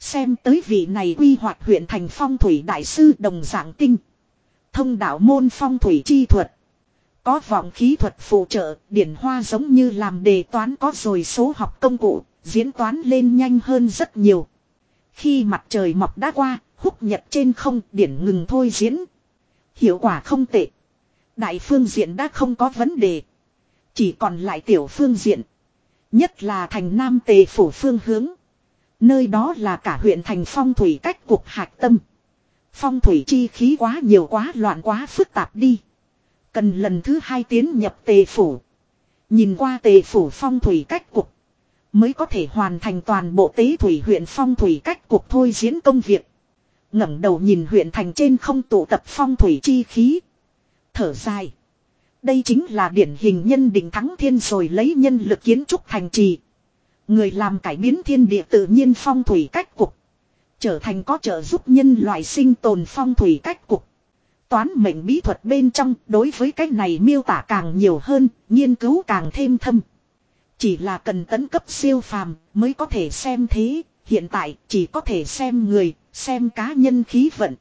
Xem tới vị này quy hoạch huyện thành phong thủy đại sư đồng dạng tinh. Thông đạo môn phong thủy chi thuật. Có vọng khí thuật phụ trợ, điển hoa giống như làm đề toán có rồi số học công cụ, diễn toán lên nhanh hơn rất nhiều. Khi mặt trời mọc đã qua, húc nhật trên không, điển ngừng thôi diễn. Hiệu quả không tệ. Đại phương diện đã không có vấn đề. Chỉ còn lại tiểu phương diện. Nhất là thành nam tề phủ phương hướng. Nơi đó là cả huyện thành phong thủy cách cục hạch tâm. Phong thủy chi khí quá nhiều quá loạn quá phức tạp đi. Cần lần thứ hai tiến nhập tề phủ. Nhìn qua tề phủ phong thủy cách cục. Mới có thể hoàn thành toàn bộ tế thủy huyện phong thủy cách cục thôi diễn công việc. ngẩng đầu nhìn huyện thành trên không tụ tập phong thủy chi khí. Thở dài. Đây chính là điển hình nhân định thắng thiên rồi lấy nhân lực kiến trúc thành trì. Người làm cải biến thiên địa tự nhiên phong thủy cách cục. Trở thành có trợ giúp nhân loại sinh tồn phong thủy cách cục. Toán mệnh bí thuật bên trong đối với cách này miêu tả càng nhiều hơn, nghiên cứu càng thêm thâm. Chỉ là cần tấn cấp siêu phàm mới có thể xem thế, hiện tại chỉ có thể xem người, xem cá nhân khí vận.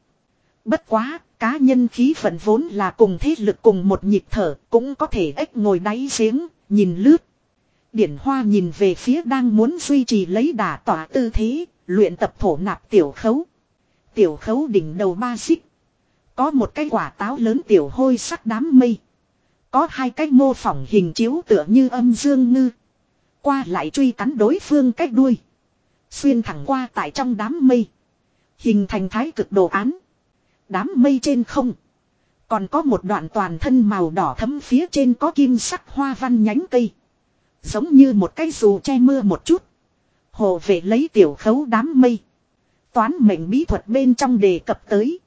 Bất quá, cá nhân khí vận vốn là cùng thế lực cùng một nhịp thở, cũng có thể ếch ngồi đáy giếng, nhìn lướt. Điển Hoa nhìn về phía đang muốn duy trì lấy đả tỏa tư thế, luyện tập thổ nạp tiểu khấu. Tiểu khấu đỉnh đầu ba xích. Có một cái quả táo lớn tiểu hôi sắc đám mây. Có hai cái mô phỏng hình chiếu tựa như âm dương ngư. Qua lại truy cắn đối phương cách đuôi. Xuyên thẳng qua tại trong đám mây. Hình thành thái cực đồ án. Đám mây trên không. Còn có một đoạn toàn thân màu đỏ thấm phía trên có kim sắc hoa văn nhánh cây. Giống như một cái dù che mưa một chút. Hồ vệ lấy tiểu khấu đám mây. Toán mệnh bí thuật bên trong đề cập tới.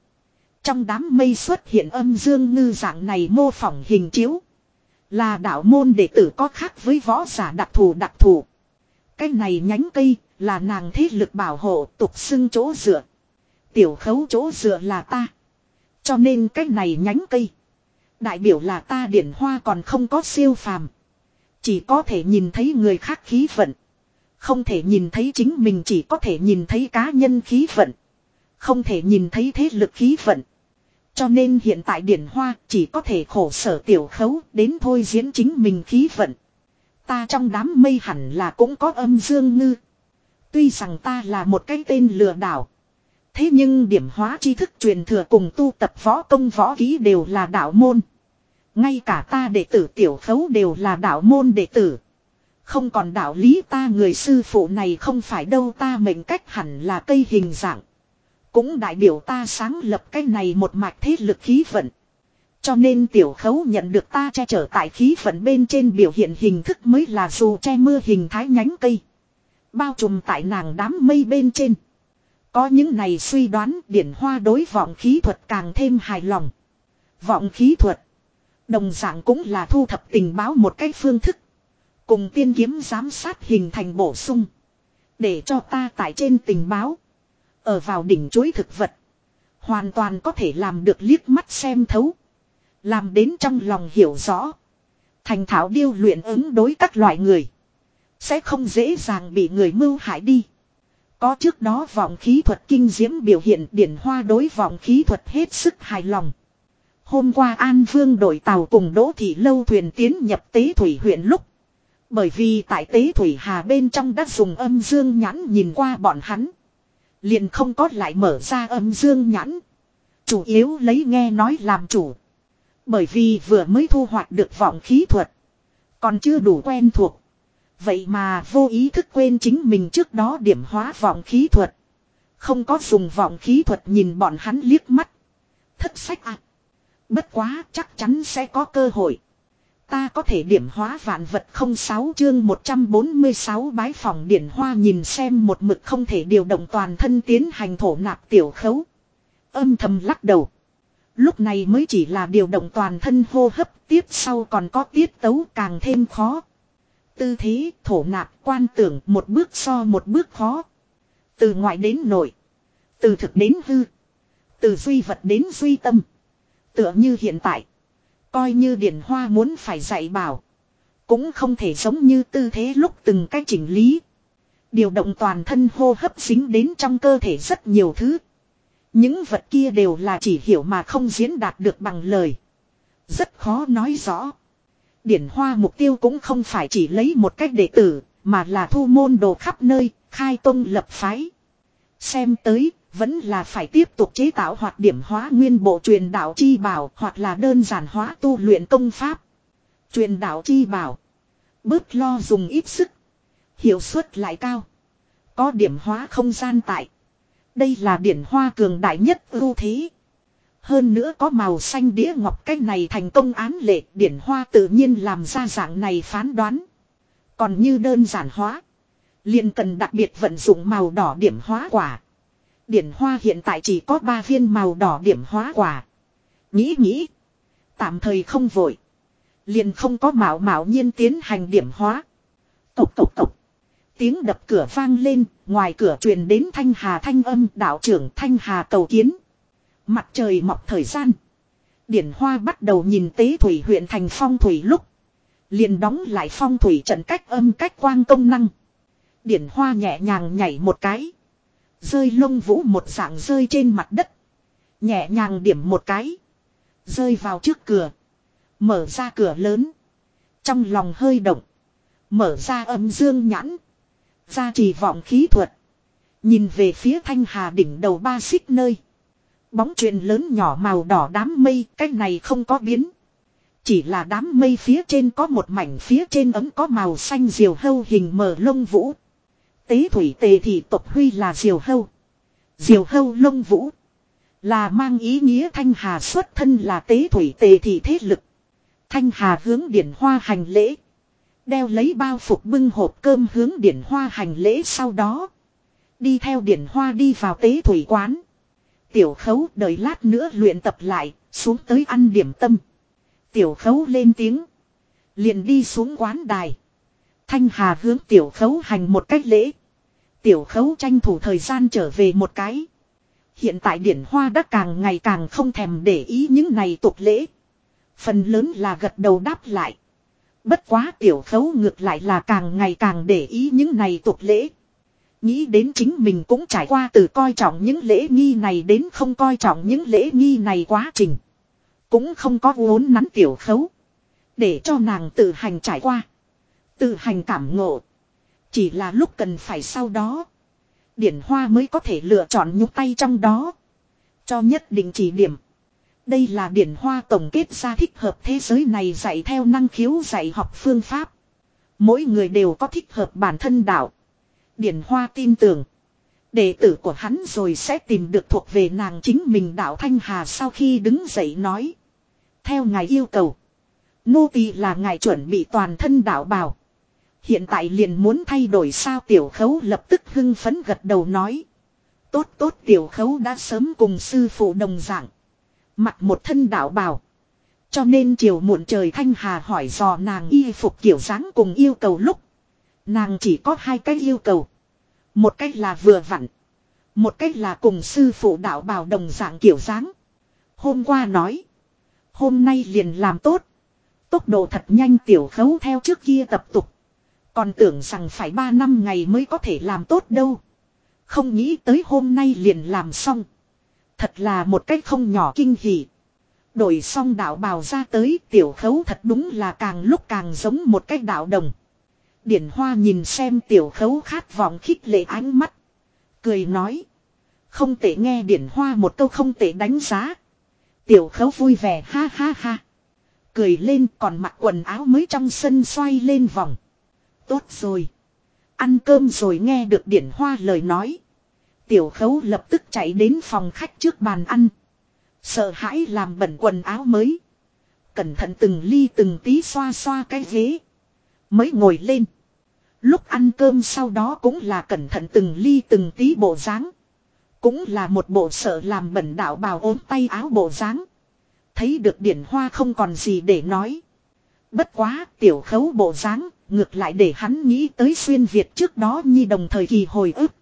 Trong đám mây xuất hiện âm dương ngư dạng này mô phỏng hình chiếu. Là đạo môn đệ tử có khác với võ giả đặc thù đặc thù. Cái này nhánh cây là nàng thế lực bảo hộ tục xưng chỗ dựa. Tiểu khấu chỗ dựa là ta. Cho nên cái này nhánh cây. Đại biểu là ta điển hoa còn không có siêu phàm. Chỉ có thể nhìn thấy người khác khí vận. Không thể nhìn thấy chính mình chỉ có thể nhìn thấy cá nhân khí vận. Không thể nhìn thấy thế lực khí vận. Cho nên hiện tại điển hoa chỉ có thể khổ sở tiểu khấu đến thôi diễn chính mình khí vận. Ta trong đám mây hẳn là cũng có âm dương ngư. Tuy rằng ta là một cái tên lừa đảo. Thế nhưng điểm hóa tri thức truyền thừa cùng tu tập võ công võ ký đều là đạo môn. Ngay cả ta đệ tử tiểu khấu đều là đạo môn đệ tử. Không còn đạo lý ta người sư phụ này không phải đâu, ta mệnh cách hẳn là cây hình dạng. Cũng đại biểu ta sáng lập cái này một mạch thế lực khí vận. Cho nên tiểu khấu nhận được ta che chở tại khí vận bên trên biểu hiện hình thức mới là dù che mưa hình thái nhánh cây. Bao trùm tại nàng đám mây bên trên. Có những này suy đoán điển hoa đối vọng khí thuật càng thêm hài lòng. Vọng khí thuật. Đồng dạng cũng là thu thập tình báo một cách phương thức. Cùng tiên kiếm giám sát hình thành bổ sung. Để cho ta tại trên tình báo. Ở vào đỉnh chuối thực vật. Hoàn toàn có thể làm được liếc mắt xem thấu. Làm đến trong lòng hiểu rõ. Thành thảo điêu luyện ứng đối các loại người. Sẽ không dễ dàng bị người mưu hại đi. Có trước đó vọng khí thuật kinh diễm biểu hiện điển hoa đối vọng khí thuật hết sức hài lòng. Hôm qua An Vương đội tàu cùng Đỗ Thị Lâu thuyền tiến nhập tế thủy huyện lúc. Bởi vì tại tế thủy hà bên trong đã dùng âm dương nhãn nhìn qua bọn hắn. Liền không có lại mở ra âm dương nhãn. Chủ yếu lấy nghe nói làm chủ. Bởi vì vừa mới thu hoạch được vọng khí thuật. Còn chưa đủ quen thuộc. Vậy mà vô ý thức quên chính mình trước đó điểm hóa vọng khí thuật. Không có dùng vọng khí thuật nhìn bọn hắn liếc mắt. Thất sách ạ. Bất quá chắc chắn sẽ có cơ hội. Ta có thể điểm hóa vạn vật không sáu chương 146 bái phòng điển hoa nhìn xem một mực không thể điều động toàn thân tiến hành thổ nạp tiểu khấu. Âm thầm lắc đầu. Lúc này mới chỉ là điều động toàn thân hô hấp, tiếp sau còn có tiết tấu càng thêm khó. Tư thế, thổ nạp quan tưởng một bước so một bước khó. Từ ngoại đến nội. Từ thực đến hư. Từ duy vật đến duy tâm. Tựa như hiện tại. Coi như điển hoa muốn phải dạy bảo. Cũng không thể giống như tư thế lúc từng cách chỉnh lý. Điều động toàn thân hô hấp dính đến trong cơ thể rất nhiều thứ. Những vật kia đều là chỉ hiểu mà không diễn đạt được bằng lời. Rất khó nói rõ. Điển hoa mục tiêu cũng không phải chỉ lấy một cách đệ tử, mà là thu môn đồ khắp nơi, khai tông lập phái. Xem tới, vẫn là phải tiếp tục chế tạo hoặc điểm hóa nguyên bộ truyền đạo chi bảo hoặc là đơn giản hóa tu luyện công pháp. Truyền đạo chi bảo. Bớt lo dùng ít sức. Hiệu suất lại cao. Có điểm hóa không gian tại. Đây là điển hoa cường đại nhất ưu thế. Hơn nữa có màu xanh đĩa ngọc cách này thành công án lệ điển hoa tự nhiên làm ra dạng này phán đoán. Còn như đơn giản hóa. liền cần đặc biệt vận dụng màu đỏ điểm hóa quả. Điển hoa hiện tại chỉ có 3 viên màu đỏ điểm hóa quả. Nghĩ nghĩ. Tạm thời không vội. Liền không có mạo mạo nhiên tiến hành điểm hóa. Cộc cộc cộc. Tiếng đập cửa vang lên, ngoài cửa truyền đến thanh hà thanh âm đạo trưởng thanh hà cầu kiến. Mặt trời mọc thời gian. Điển hoa bắt đầu nhìn tế thủy huyện thành phong thủy lúc. Liền đóng lại phong thủy trận cách âm cách quang công năng. Điển hoa nhẹ nhàng nhảy một cái. Rơi lông vũ một dạng rơi trên mặt đất. Nhẹ nhàng điểm một cái. Rơi vào trước cửa. Mở ra cửa lớn. Trong lòng hơi động. Mở ra âm dương nhãn. Ra trì vọng khí thuật. Nhìn về phía thanh hà đỉnh đầu ba xích nơi. Bóng truyền lớn nhỏ màu đỏ đám mây, cái này không có biến. Chỉ là đám mây phía trên có một mảnh phía trên ấm có màu xanh diều hâu hình mờ lông vũ. Tế thủy tề thị tộc huy là diều hâu. Diều hâu lông vũ. Là mang ý nghĩa thanh hà xuất thân là tế thủy tề thị thế lực. Thanh hà hướng điển hoa hành lễ. Đeo lấy bao phục bưng hộp cơm hướng điển hoa hành lễ sau đó. Đi theo điển hoa đi vào tế thủy quán. Tiểu khấu đợi lát nữa luyện tập lại, xuống tới ăn điểm tâm. Tiểu khấu lên tiếng. Liền đi xuống quán đài. Thanh Hà hướng tiểu khấu hành một cách lễ. Tiểu khấu tranh thủ thời gian trở về một cái. Hiện tại điển hoa đã càng ngày càng không thèm để ý những này tục lễ. Phần lớn là gật đầu đáp lại. Bất quá tiểu khấu ngược lại là càng ngày càng để ý những này tục lễ. Nghĩ đến chính mình cũng trải qua từ coi trọng những lễ nghi này đến không coi trọng những lễ nghi này quá trình. Cũng không có vốn nắn tiểu khấu. Để cho nàng tự hành trải qua. Tự hành cảm ngộ. Chỉ là lúc cần phải sau đó. Điển hoa mới có thể lựa chọn nhúc tay trong đó. Cho nhất định chỉ điểm. Đây là điển hoa tổng kết ra thích hợp thế giới này dạy theo năng khiếu dạy học phương pháp. Mỗi người đều có thích hợp bản thân đạo. Điển hoa tin tưởng. Đệ tử của hắn rồi sẽ tìm được thuộc về nàng chính mình đạo Thanh Hà sau khi đứng dậy nói. Theo ngài yêu cầu. Nô tỳ là ngài chuẩn bị toàn thân đạo bào. Hiện tại liền muốn thay đổi sao tiểu khấu lập tức hưng phấn gật đầu nói. Tốt tốt tiểu khấu đã sớm cùng sư phụ đồng dạng. Mặc một thân đạo bào. Cho nên chiều muộn trời Thanh Hà hỏi dò nàng y phục kiểu dáng cùng yêu cầu lúc. Nàng chỉ có hai cái yêu cầu. Một cách là vừa vặn. Một cách là cùng sư phụ đạo bảo đồng dạng kiểu dáng. Hôm qua nói. Hôm nay liền làm tốt. Tốc độ thật nhanh tiểu khấu theo trước kia tập tục. Còn tưởng rằng phải ba năm ngày mới có thể làm tốt đâu. Không nghĩ tới hôm nay liền làm xong. Thật là một cách không nhỏ kinh hỉ. Đổi xong đạo bào ra tới tiểu khấu thật đúng là càng lúc càng giống một cách đạo đồng. Điển Hoa nhìn xem tiểu khấu khát vọng khích lệ ánh mắt. Cười nói. Không thể nghe Điển Hoa một câu không thể đánh giá. Tiểu khấu vui vẻ, ha ha ha. Cười lên, còn mặc quần áo mới trong sân xoay lên vòng. Tốt rồi. Ăn cơm rồi nghe được điển hoa lời nói. Tiểu khấu lập tức chạy đến phòng khách trước bàn ăn. Sợ hãi làm bẩn quần áo mới. Cẩn thận từng ly từng tí xoa xoa cái ghế. Mới ngồi lên. Lúc ăn cơm sau đó cũng là cẩn thận từng ly từng tí bộ dáng. Cũng là một bộ sợ làm bẩn đạo bào ốm tay áo bộ dáng. Thấy được điển hoa không còn gì để nói. Bất quá tiểu khấu bộ dáng, ngược lại để hắn nghĩ tới xuyên Việt trước đó nhi đồng thời kỳ hồi ức.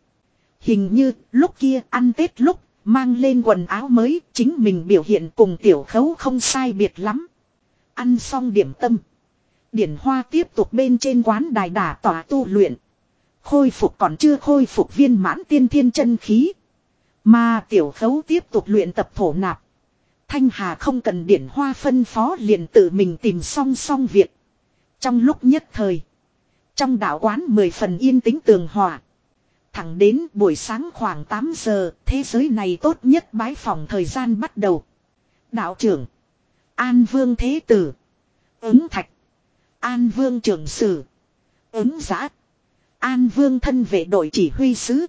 Hình như lúc kia ăn Tết lúc, mang lên quần áo mới, chính mình biểu hiện cùng tiểu khấu không sai biệt lắm. Ăn xong điểm tâm. Điển hoa tiếp tục bên trên quán đài đả tỏa tu luyện. Khôi phục còn chưa khôi phục viên mãn tiên thiên chân khí. Mà tiểu khấu tiếp tục luyện tập thổ nạp. Thanh Hà không cần điển hoa phân phó liền tự mình tìm song song việc. Trong lúc nhất thời. Trong đạo quán mười phần yên tĩnh tường hòa. Thẳng đến buổi sáng khoảng 8 giờ, thế giới này tốt nhất bái phòng thời gian bắt đầu. Đạo trưởng. An Vương Thế Tử. Ứng Thạch. An Vương Trưởng Sử. Ứng Giã. An Vương thân vệ đội chỉ huy sứ.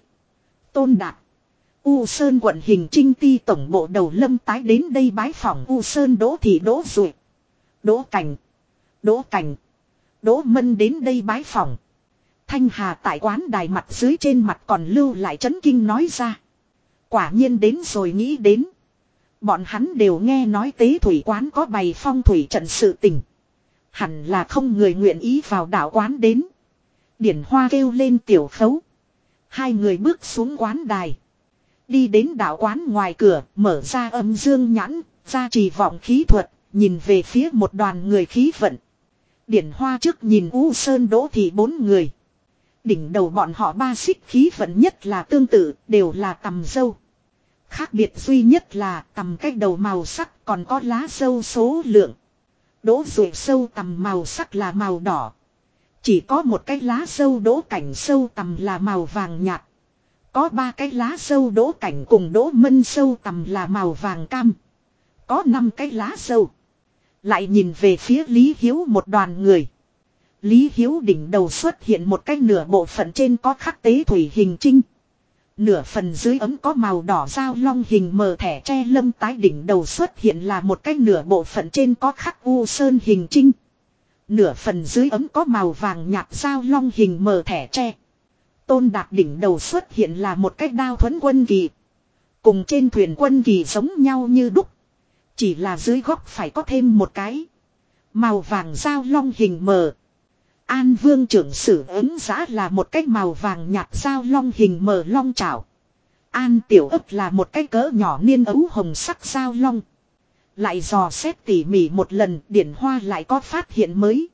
Tôn Đạt. U Sơn quận hình trinh ti tổng bộ đầu lâm tái đến đây bái phòng U Sơn đỗ thị đỗ ruột. Đỗ cảnh. Đỗ cảnh. Đỗ mân đến đây bái phòng. Thanh Hà tại quán đài mặt dưới trên mặt còn lưu lại chấn kinh nói ra. Quả nhiên đến rồi nghĩ đến. Bọn hắn đều nghe nói tế thủy quán có bày phong thủy trận sự tình. Hẳn là không người nguyện ý vào đảo quán đến. Điển hoa kêu lên tiểu khấu. Hai người bước xuống quán đài. Đi đến đảo quán ngoài cửa, mở ra âm dương nhãn, ra trì vọng khí thuật, nhìn về phía một đoàn người khí vận. Điển hoa trước nhìn U Sơn Đỗ Thị bốn người. Đỉnh đầu bọn họ ba xích khí vận nhất là tương tự, đều là tầm dâu. Khác biệt duy nhất là tầm cách đầu màu sắc còn có lá sâu số lượng. Đỗ ruột sâu tầm màu sắc là màu đỏ. Chỉ có một cái lá sâu đỗ cảnh sâu tầm là màu vàng nhạt. Có ba cái lá sâu đỗ cảnh cùng đỗ mân sâu tầm là màu vàng cam. Có năm cái lá sâu. Lại nhìn về phía Lý Hiếu một đoàn người. Lý Hiếu đỉnh đầu xuất hiện một cái nửa bộ phận trên có khắc tế thủy hình trinh. Nửa phần dưới ấm có màu đỏ dao long hình mờ thẻ tre lâm tái đỉnh đầu xuất hiện là một cái nửa bộ phận trên có khắc u sơn hình trinh. Nửa phần dưới ấm có màu vàng nhạt dao long hình mờ thẻ tre. Tôn đạt đỉnh đầu xuất hiện là một cái đao thuẫn quân kỳ. Cùng trên thuyền quân kỳ giống nhau như đúc. Chỉ là dưới góc phải có thêm một cái. Màu vàng dao long hình mờ. An vương trưởng sử ứng giã là một cái màu vàng nhạt dao long hình mờ long chảo. An tiểu ấp là một cái cỡ nhỏ niên ấu hồng sắc dao long. Lại dò xét tỉ mỉ một lần, điển hoa lại có phát hiện mới.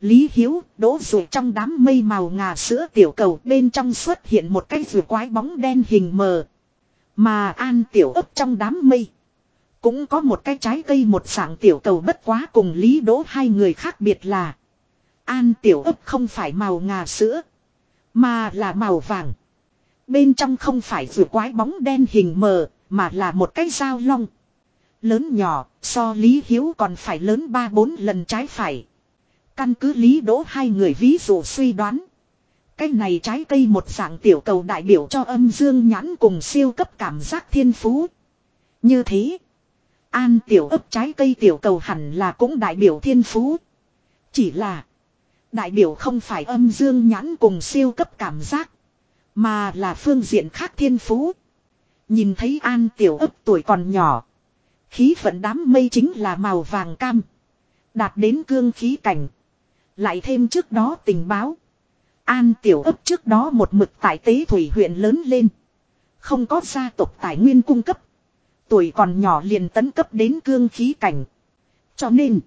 Lý Hiếu, đỗ rụi trong đám mây màu ngà sữa tiểu cầu bên trong xuất hiện một cái rùi quái bóng đen hình mờ. Mà an tiểu ấp trong đám mây. Cũng có một cái trái cây một dạng tiểu cầu bất quá cùng Lý Đỗ hai người khác biệt là. An tiểu ấp không phải màu ngà sữa. Mà là màu vàng. Bên trong không phải vừa quái bóng đen hình mờ. Mà là một cái dao long. Lớn nhỏ, so Lý Hiếu còn phải lớn ba bốn lần trái phải. Căn cứ Lý Đỗ hai người ví dụ suy đoán. Cái này trái cây một dạng tiểu cầu đại biểu cho âm dương nhãn cùng siêu cấp cảm giác thiên phú. Như thế. An tiểu ấp trái cây tiểu cầu hẳn là cũng đại biểu thiên phú. Chỉ là. Đại biểu không phải âm dương nhãn cùng siêu cấp cảm giác. Mà là phương diện khác thiên phú. Nhìn thấy an tiểu ấp tuổi còn nhỏ. Khí vận đám mây chính là màu vàng cam. Đạt đến cương khí cảnh. Lại thêm trước đó tình báo. An tiểu ấp trước đó một mực tại tế thủy huyện lớn lên. Không có gia tộc tài nguyên cung cấp. Tuổi còn nhỏ liền tấn cấp đến cương khí cảnh. Cho nên.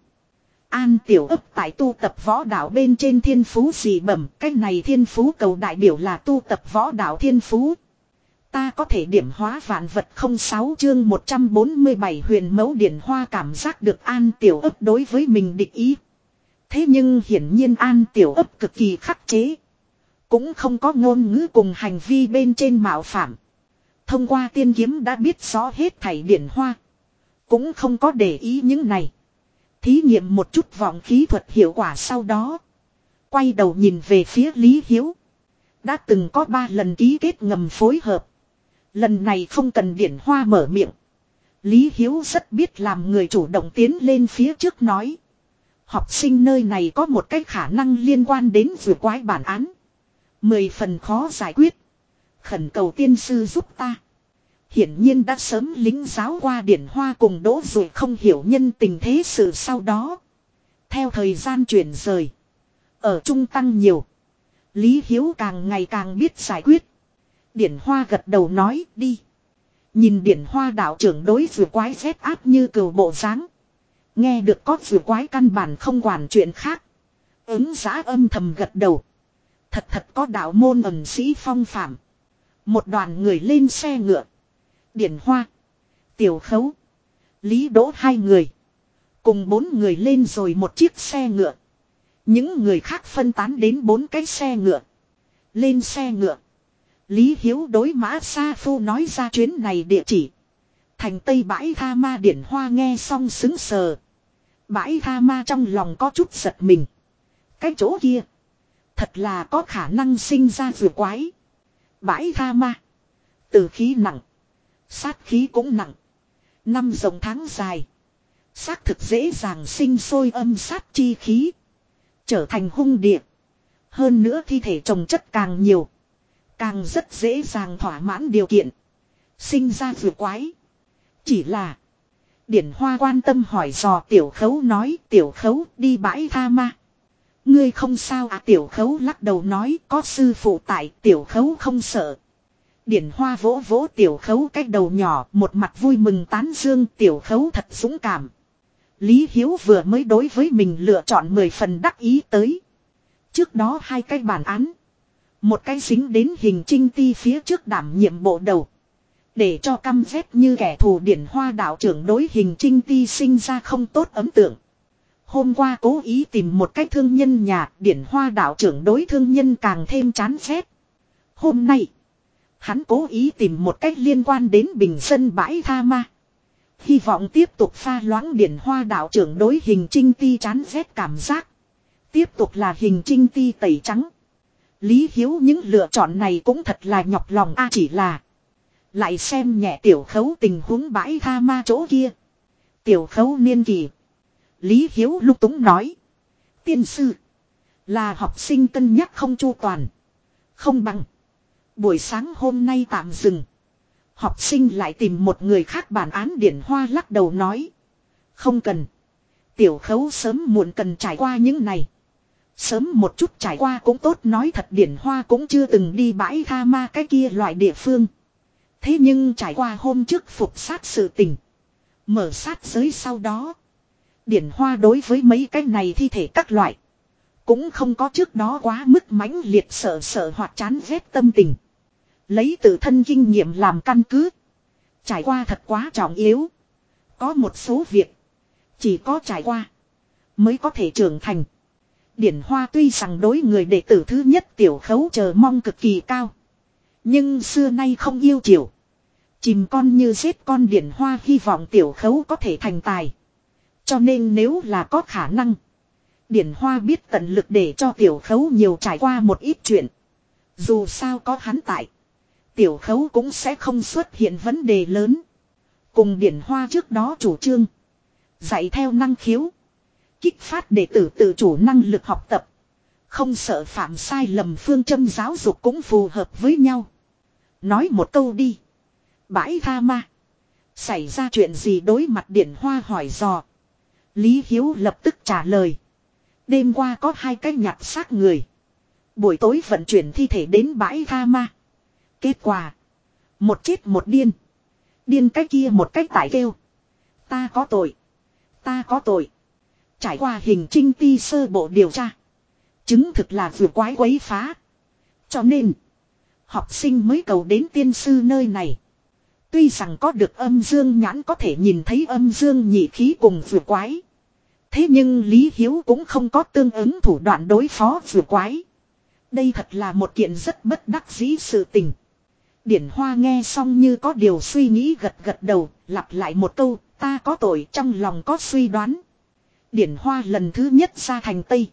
An tiểu ấp tại tu tập võ đạo bên trên thiên phú gì bẩm. Cái này thiên phú cầu đại biểu là tu tập võ đạo thiên phú. Ta có thể điểm hóa vạn vật không sáu chương 147 huyền mẫu điển hoa cảm giác được an tiểu ấp đối với mình địch ý. Thế nhưng hiển nhiên an tiểu ấp cực kỳ khắc chế. Cũng không có ngôn ngữ cùng hành vi bên trên mạo phạm. Thông qua tiên kiếm đã biết rõ hết thảy điển hoa. Cũng không có để ý những này. Thí nghiệm một chút vọng khí thuật hiệu quả sau đó. Quay đầu nhìn về phía Lý Hiếu. Đã từng có ba lần ký kết ngầm phối hợp. Lần này không cần điển hoa mở miệng. Lý Hiếu rất biết làm người chủ động tiến lên phía trước nói. Học sinh nơi này có một cái khả năng liên quan đến vừa quái bản án. Mười phần khó giải quyết. Khẩn cầu tiên sư giúp ta. Hiển nhiên đã sớm lính giáo qua điển hoa cùng đỗ rồi không hiểu nhân tình thế sự sau đó. Theo thời gian chuyển rời. Ở trung tăng nhiều. Lý Hiếu càng ngày càng biết giải quyết. Điển hoa gật đầu nói, đi. Nhìn điển hoa đạo trưởng đối vừa quái rét áp như cừu bộ dáng, Nghe được có vừa quái căn bản không quản chuyện khác. Ứng giã âm thầm gật đầu. Thật thật có đạo môn ẩn sĩ phong phạm. Một đoàn người lên xe ngựa. Điển hoa. Tiểu khấu. Lý đỗ hai người. Cùng bốn người lên rồi một chiếc xe ngựa. Những người khác phân tán đến bốn cái xe ngựa. Lên xe ngựa. Lý Hiếu đối mã Sa Phu nói ra chuyến này địa chỉ. Thành Tây bãi tha ma điển hoa nghe xong xứng sờ. Bãi tha ma trong lòng có chút giật mình. Cái chỗ kia. Thật là có khả năng sinh ra vừa quái. Bãi tha ma. Từ khí nặng. Sát khí cũng nặng. Năm rồng tháng dài. Xác thực dễ dàng sinh sôi âm sát chi khí. Trở thành hung địa. Hơn nữa thi thể trồng chất càng nhiều. Càng rất dễ dàng thỏa mãn điều kiện. Sinh ra vừa quái. Chỉ là. Điển Hoa quan tâm hỏi dò tiểu khấu nói, tiểu khấu, đi bãi tha ma. Ngươi không sao à tiểu khấu lắc đầu nói, có sư phụ tại, tiểu khấu không sợ. Điển Hoa vỗ vỗ tiểu khấu cách đầu nhỏ một mặt vui mừng tán dương tiểu khấu thật dũng cảm. Lý Hiếu vừa mới đối với mình lựa chọn 10 phần đắc ý tới. Trước đó hai cái bản án. Một cái dính đến hình trinh ti phía trước đảm nhiệm bộ đầu. Để cho căm ghét như kẻ thù điển hoa đạo trưởng đối hình trinh ti sinh ra không tốt ấn tượng. Hôm qua cố ý tìm một cách thương nhân nhà điển hoa đạo trưởng đối thương nhân càng thêm chán ghét. Hôm nay, hắn cố ý tìm một cách liên quan đến bình sân bãi tha ma. Hy vọng tiếp tục pha loãng điển hoa đạo trưởng đối hình trinh ti chán rét cảm giác. Tiếp tục là hình trinh ti tẩy trắng. Lý Hiếu những lựa chọn này cũng thật là nhọc lòng a chỉ là. Lại xem nhẹ tiểu khấu tình huống bãi tha ma chỗ kia. Tiểu khấu niên kỳ. Lý Hiếu lúc túng nói. Tiên sư. Là học sinh cân nhắc không chu toàn. Không bằng. Buổi sáng hôm nay tạm dừng. Học sinh lại tìm một người khác bản án điển hoa lắc đầu nói. Không cần. Tiểu khấu sớm muộn cần trải qua những này. Sớm một chút trải qua cũng tốt nói thật điển hoa cũng chưa từng đi bãi tha ma cái kia loại địa phương. Thế nhưng trải qua hôm trước phục sát sự tình. Mở sát giới sau đó. Điển hoa đối với mấy cái này thi thể các loại. Cũng không có trước đó quá mức mãnh liệt sợ sợ hoặc chán ghét tâm tình. Lấy tự thân kinh nghiệm làm căn cứ. Trải qua thật quá trọng yếu. Có một số việc. Chỉ có trải qua. Mới có thể trưởng thành. Điển Hoa tuy rằng đối người đệ tử thứ nhất tiểu khấu chờ mong cực kỳ cao. Nhưng xưa nay không yêu chiều. Chìm con như giết con Điển Hoa hy vọng tiểu khấu có thể thành tài. Cho nên nếu là có khả năng. Điển Hoa biết tận lực để cho tiểu khấu nhiều trải qua một ít chuyện. Dù sao có hắn tại. Tiểu khấu cũng sẽ không xuất hiện vấn đề lớn. Cùng Điển Hoa trước đó chủ trương. Dạy theo năng khiếu. Kích phát đệ tử tự chủ năng lực học tập. Không sợ phạm sai lầm phương châm giáo dục cũng phù hợp với nhau. Nói một câu đi. Bãi tha ma. Xảy ra chuyện gì đối mặt điển hoa hỏi dò. Lý Hiếu lập tức trả lời. Đêm qua có hai cái nhặt xác người. Buổi tối vận chuyển thi thể đến bãi tha ma. Kết quả. Một chết một điên. Điên cái kia một cách tải kêu. Ta có tội. Ta có tội. Trải qua hình trinh ti sơ bộ điều tra. Chứng thực là vừa quái quấy phá. Cho nên. Học sinh mới cầu đến tiên sư nơi này. Tuy rằng có được âm dương nhãn có thể nhìn thấy âm dương nhị khí cùng vừa quái. Thế nhưng Lý Hiếu cũng không có tương ứng thủ đoạn đối phó vừa quái. Đây thật là một kiện rất bất đắc dĩ sự tình. Điển Hoa nghe xong như có điều suy nghĩ gật gật đầu, lặp lại một câu, ta có tội trong lòng có suy đoán. Điển Hoa lần thứ nhất ra thành Tây.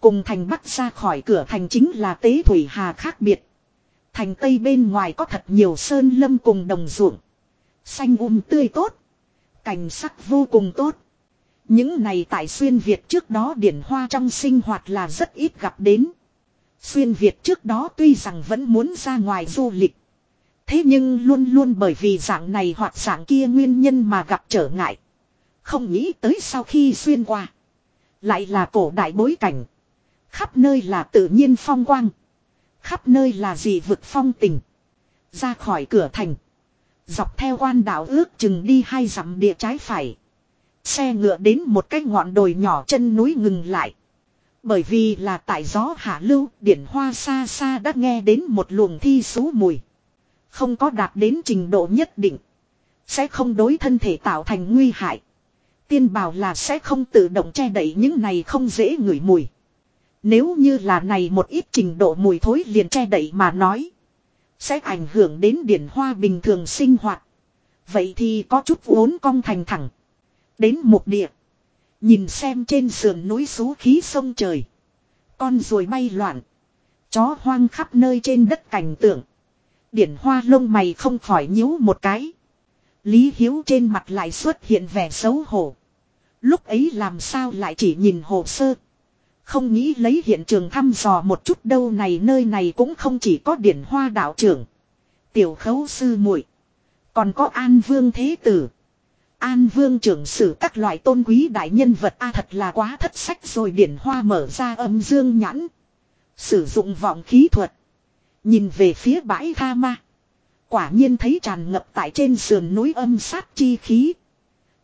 Cùng thành bắc ra khỏi cửa thành chính là tế thủy hà khác biệt. Thành tây bên ngoài có thật nhiều sơn lâm cùng đồng ruộng. Xanh um tươi tốt. Cảnh sắc vô cùng tốt. Những này tại xuyên Việt trước đó điển hoa trong sinh hoạt là rất ít gặp đến. Xuyên Việt trước đó tuy rằng vẫn muốn ra ngoài du lịch. Thế nhưng luôn luôn bởi vì dạng này hoặc dạng kia nguyên nhân mà gặp trở ngại. Không nghĩ tới sau khi xuyên qua. Lại là cổ đại bối cảnh. Khắp nơi là tự nhiên phong quang. Khắp nơi là gì vực phong tình. Ra khỏi cửa thành. Dọc theo quan đảo ước chừng đi hai dặm địa trái phải. Xe ngựa đến một cái ngọn đồi nhỏ chân núi ngừng lại. Bởi vì là tại gió hạ lưu, điển hoa xa xa đã nghe đến một luồng thi sú mùi. Không có đạt đến trình độ nhất định. Sẽ không đối thân thể tạo thành nguy hại. Tiên bảo là sẽ không tự động che đậy những này không dễ ngửi mùi. Nếu như là này một ít trình độ mùi thối liền che đậy mà nói. Sẽ ảnh hưởng đến điển hoa bình thường sinh hoạt. Vậy thì có chút uốn cong thành thẳng. Đến một địa. Nhìn xem trên sườn núi xú khí sông trời. Con ruồi bay loạn. Chó hoang khắp nơi trên đất cảnh tượng. Điển hoa lông mày không khỏi nhíu một cái. Lý Hiếu trên mặt lại xuất hiện vẻ xấu hổ. Lúc ấy làm sao lại chỉ nhìn hồ sơ. Không nghĩ lấy hiện trường thăm dò một chút đâu này nơi này cũng không chỉ có điển hoa đạo trưởng. Tiểu khấu sư muội, Còn có an vương thế tử. An vương trưởng sử các loại tôn quý đại nhân vật, a thật là quá thất sách rồi điển hoa mở ra âm dương nhãn. Sử dụng vọng khí thuật. Nhìn về phía bãi tha ma. Quả nhiên thấy tràn ngập tại trên sườn núi âm sát chi khí.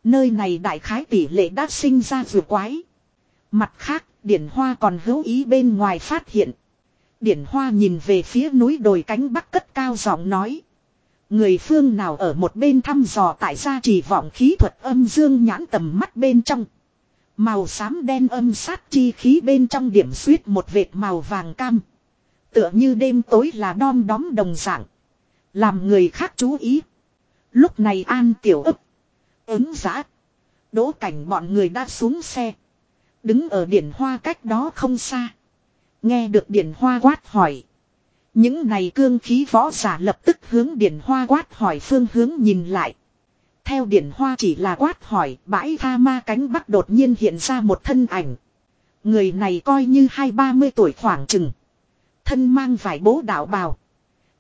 Nơi này đại khái tỷ lệ đã sinh ra vừa quái. Mặt khác, điển hoa còn hữu ý bên ngoài phát hiện. Điển hoa nhìn về phía núi đồi cánh bắc cất cao giọng nói. Người phương nào ở một bên thăm dò tại gia trì vọng khí thuật âm dương nhãn tầm mắt bên trong. Màu xám đen âm sát chi khí bên trong điểm suyết một vệt màu vàng cam. Tựa như đêm tối là đom đóm đồng dạng. Làm người khác chú ý. Lúc này an tiểu ức. Ứng giã. Đỗ cảnh bọn người đã xuống xe. Đứng ở điển hoa cách đó không xa. Nghe được điển hoa quát hỏi. Những này cương khí võ giả lập tức hướng điển hoa quát hỏi phương hướng nhìn lại. Theo điển hoa chỉ là quát hỏi, bãi tha ma cánh bắc đột nhiên hiện ra một thân ảnh. Người này coi như hai ba mươi tuổi khoảng chừng. Thân mang vải bố đạo bào.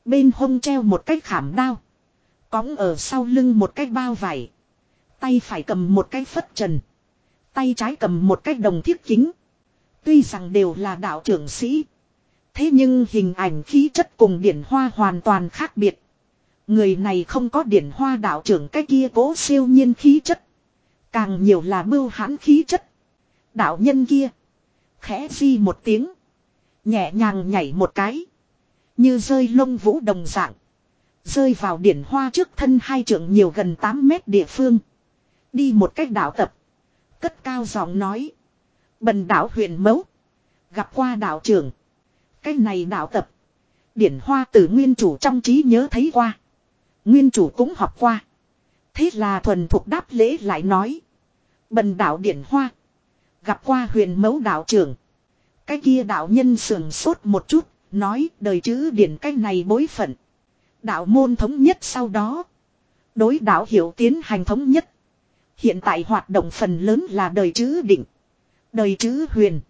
Bên hông treo một cái khảm đao. Cóng ở sau lưng một cái bao vải. Tay phải cầm một cái phất trần. Tay trái cầm một cái đồng thiết kính. Tuy rằng đều là đạo trưởng sĩ. Thế nhưng hình ảnh khí chất cùng điển hoa hoàn toàn khác biệt. Người này không có điển hoa đạo trưởng cái kia cố siêu nhiên khí chất. Càng nhiều là bưu hãn khí chất. Đạo nhân kia. Khẽ di một tiếng. Nhẹ nhàng nhảy một cái. Như rơi lông vũ đồng dạng. Rơi vào điển hoa trước thân hai trưởng nhiều gần 8 mét địa phương. Đi một cách đảo tập. Cất cao giọng nói. Bần đảo huyền mẫu. Gặp qua đảo trưởng. Cái này đảo tập. Điển hoa từ nguyên chủ trong trí nhớ thấy qua. Nguyên chủ cũng học qua. Thế là thuần thuộc đáp lễ lại nói. Bần đảo điển hoa. Gặp qua huyền mẫu đảo trưởng. Cái kia đạo nhân sườn sốt một chút. Nói đời chữ điển cái này bối phận. Đạo môn thống nhất sau đó. Đối đạo hiểu tiến hành thống nhất. Hiện tại hoạt động phần lớn là đời chữ định. Đời chữ huyền.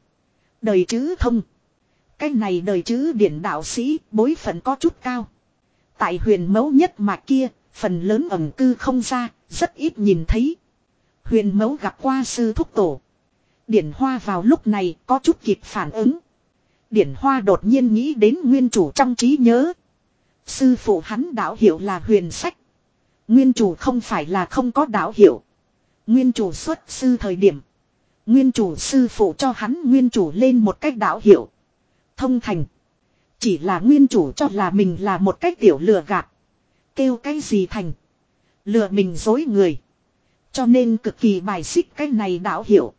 Đời chữ thông. Cái này đời chữ điển đạo sĩ bối phận có chút cao. Tại huyền mẫu nhất mà kia, phần lớn ẩm cư không ra, rất ít nhìn thấy. Huyền mẫu gặp qua sư thúc tổ. Điển hoa vào lúc này có chút kịp phản ứng. Điển hoa đột nhiên nghĩ đến nguyên chủ trong trí nhớ. Sư phụ hắn đạo hiệu là huyền sách. Nguyên chủ không phải là không có đạo hiệu. Nguyên chủ xuất sư thời điểm. Nguyên chủ sư phụ cho hắn nguyên chủ lên một cách đạo hiệu. Thông thành. Chỉ là nguyên chủ cho là mình là một cách tiểu lừa gạt. Kêu cái gì thành. Lừa mình dối người. Cho nên cực kỳ bài xích cái này đạo hiệu.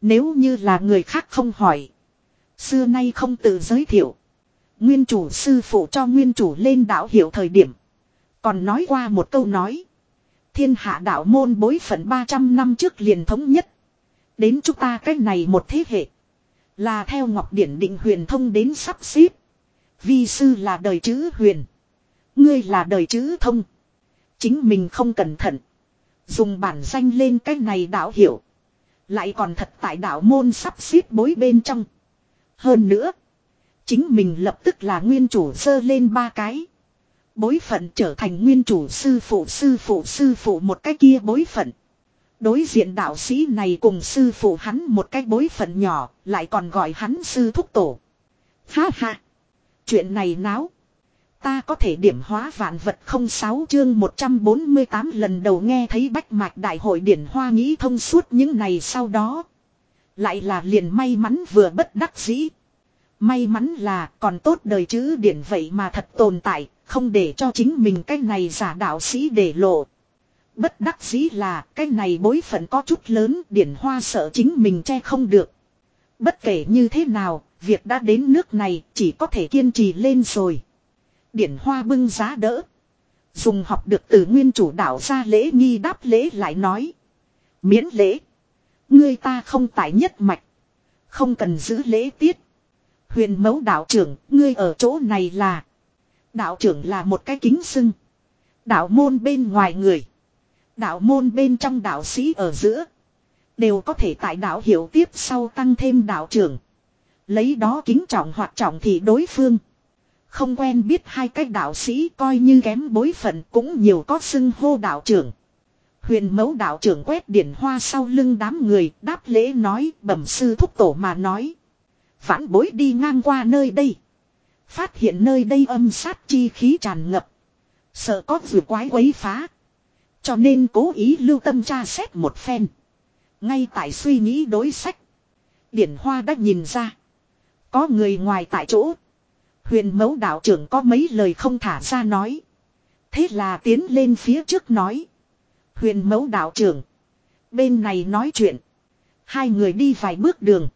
Nếu như là người khác không hỏi. Xưa nay không tự giới thiệu. Nguyên chủ sư phụ cho nguyên chủ lên đạo hiểu thời điểm. Còn nói qua một câu nói. Thiên hạ đạo môn bối phận 300 năm trước liền thống nhất. Đến chúng ta cái này một thế hệ. Là theo Ngọc Điển định huyền thông đến sắp xếp. Vi sư là đời chữ huyền. Ngươi là đời chữ thông. Chính mình không cẩn thận. Dùng bản danh lên cái này đạo hiểu. Lại còn thật tại đạo môn sắp xếp bối bên trong. Hơn nữa. Chính mình lập tức là nguyên chủ sơ lên ba cái. Bối phận trở thành nguyên chủ sư phụ sư phụ sư phụ một cái kia bối phận. Đối diện đạo sĩ này cùng sư phụ hắn một cái bối phận nhỏ, lại còn gọi hắn sư thúc tổ. Ha ha! Chuyện này náo. Ta có thể điểm hóa vạn vật không sáu chương 148 lần đầu nghe thấy bách mạch đại hội điển hoa nghĩ thông suốt những này sau đó. Lại là liền may mắn vừa bất đắc dĩ. May mắn là còn tốt đời chữ điển vậy mà thật tồn tại, không để cho chính mình cái này giả đạo sĩ để lộ. Bất đắc dĩ là cái này bối phận có chút lớn điển hoa sợ chính mình che không được. Bất kể như thế nào, việc đã đến nước này chỉ có thể kiên trì lên rồi. Điển hoa bưng giá đỡ. Dùng học được từ nguyên chủ đạo ra lễ nghi đáp lễ lại nói. Miễn lễ. Ngươi ta không tải nhất mạch. Không cần giữ lễ tiết. Huyền mẫu đạo trưởng, ngươi ở chỗ này là. Đạo trưởng là một cái kính sưng. Đạo môn bên ngoài người. Đạo môn bên trong đạo sĩ ở giữa. Đều có thể tại đạo hiểu tiếp sau tăng thêm đạo trưởng. Lấy đó kính trọng hoặc trọng thì đối phương. Không quen biết hai cái đạo sĩ coi như kém bối phận cũng nhiều có xưng hô đạo trưởng. Huyền mẫu đạo trưởng quét điển hoa sau lưng đám người, đáp lễ nói, bẩm sư thúc tổ mà nói. Vãn bối đi ngang qua nơi đây. Phát hiện nơi đây âm sát chi khí tràn ngập. Sợ có vừa quái quấy phá. Cho nên cố ý lưu tâm tra xét một phen. Ngay tại suy nghĩ đối sách. Điển Hoa đã nhìn ra. Có người ngoài tại chỗ. Huyền mẫu đạo trưởng có mấy lời không thả ra nói. Thế là tiến lên phía trước nói. Huyền mẫu đạo trưởng. Bên này nói chuyện. Hai người đi vài bước đường.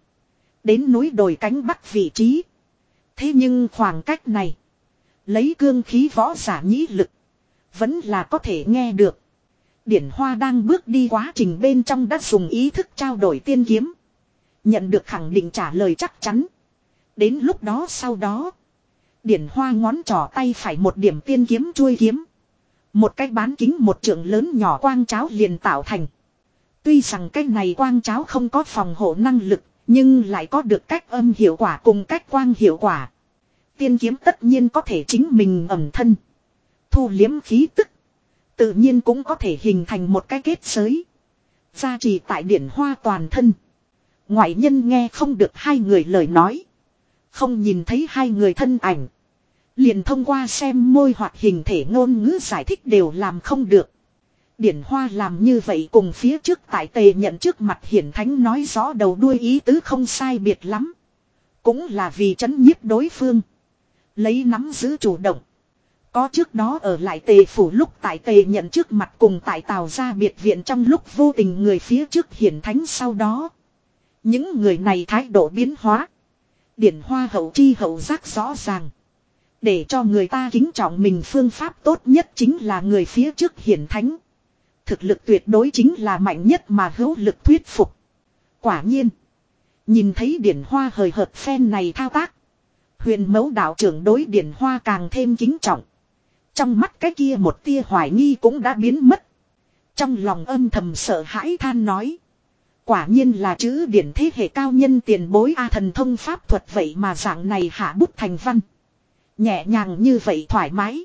Đến núi đồi cánh bắc vị trí. Thế nhưng khoảng cách này. Lấy cương khí võ giả nhĩ lực. Vẫn là có thể nghe được. Điển Hoa đang bước đi quá trình bên trong đã dùng ý thức trao đổi tiên kiếm. Nhận được khẳng định trả lời chắc chắn. Đến lúc đó sau đó. Điển Hoa ngón trỏ tay phải một điểm tiên kiếm chuôi kiếm. Một cái bán kính một trượng lớn nhỏ quang cháo liền tạo thành. Tuy rằng cái này quang cháo không có phòng hộ năng lực, nhưng lại có được cách âm hiệu quả cùng cách quang hiệu quả. Tiên kiếm tất nhiên có thể chính mình ẩm thân. Thu liếm khí tức. Tự nhiên cũng có thể hình thành một cái kết giới. Gia trì tại điển hoa toàn thân. Ngoại nhân nghe không được hai người lời nói. Không nhìn thấy hai người thân ảnh. Liền thông qua xem môi hoặc hình thể ngôn ngữ giải thích đều làm không được. Điển Hoa làm như vậy cùng phía trước tại tề nhận trước mặt hiển thánh nói rõ đầu đuôi ý tứ không sai biệt lắm. Cũng là vì chấn nhiếp đối phương. Lấy nắm giữ chủ động. Có trước đó ở lại tề phủ lúc tại tề nhận trước mặt cùng tại tàu ra biệt viện trong lúc vô tình người phía trước hiển thánh sau đó. Những người này thái độ biến hóa. Điển hoa hậu chi hậu giác rõ ràng. Để cho người ta kính trọng mình phương pháp tốt nhất chính là người phía trước hiển thánh. Thực lực tuyệt đối chính là mạnh nhất mà hữu lực thuyết phục. Quả nhiên. Nhìn thấy điển hoa hời hợt phen này thao tác. Huyền mẫu đạo trưởng đối điển hoa càng thêm kính trọng. Trong mắt cái kia một tia hoài nghi cũng đã biến mất. Trong lòng âm thầm sợ hãi than nói. Quả nhiên là chữ điển thế hệ cao nhân tiền bối A thần thông pháp thuật vậy mà dạng này hạ bút thành văn. Nhẹ nhàng như vậy thoải mái.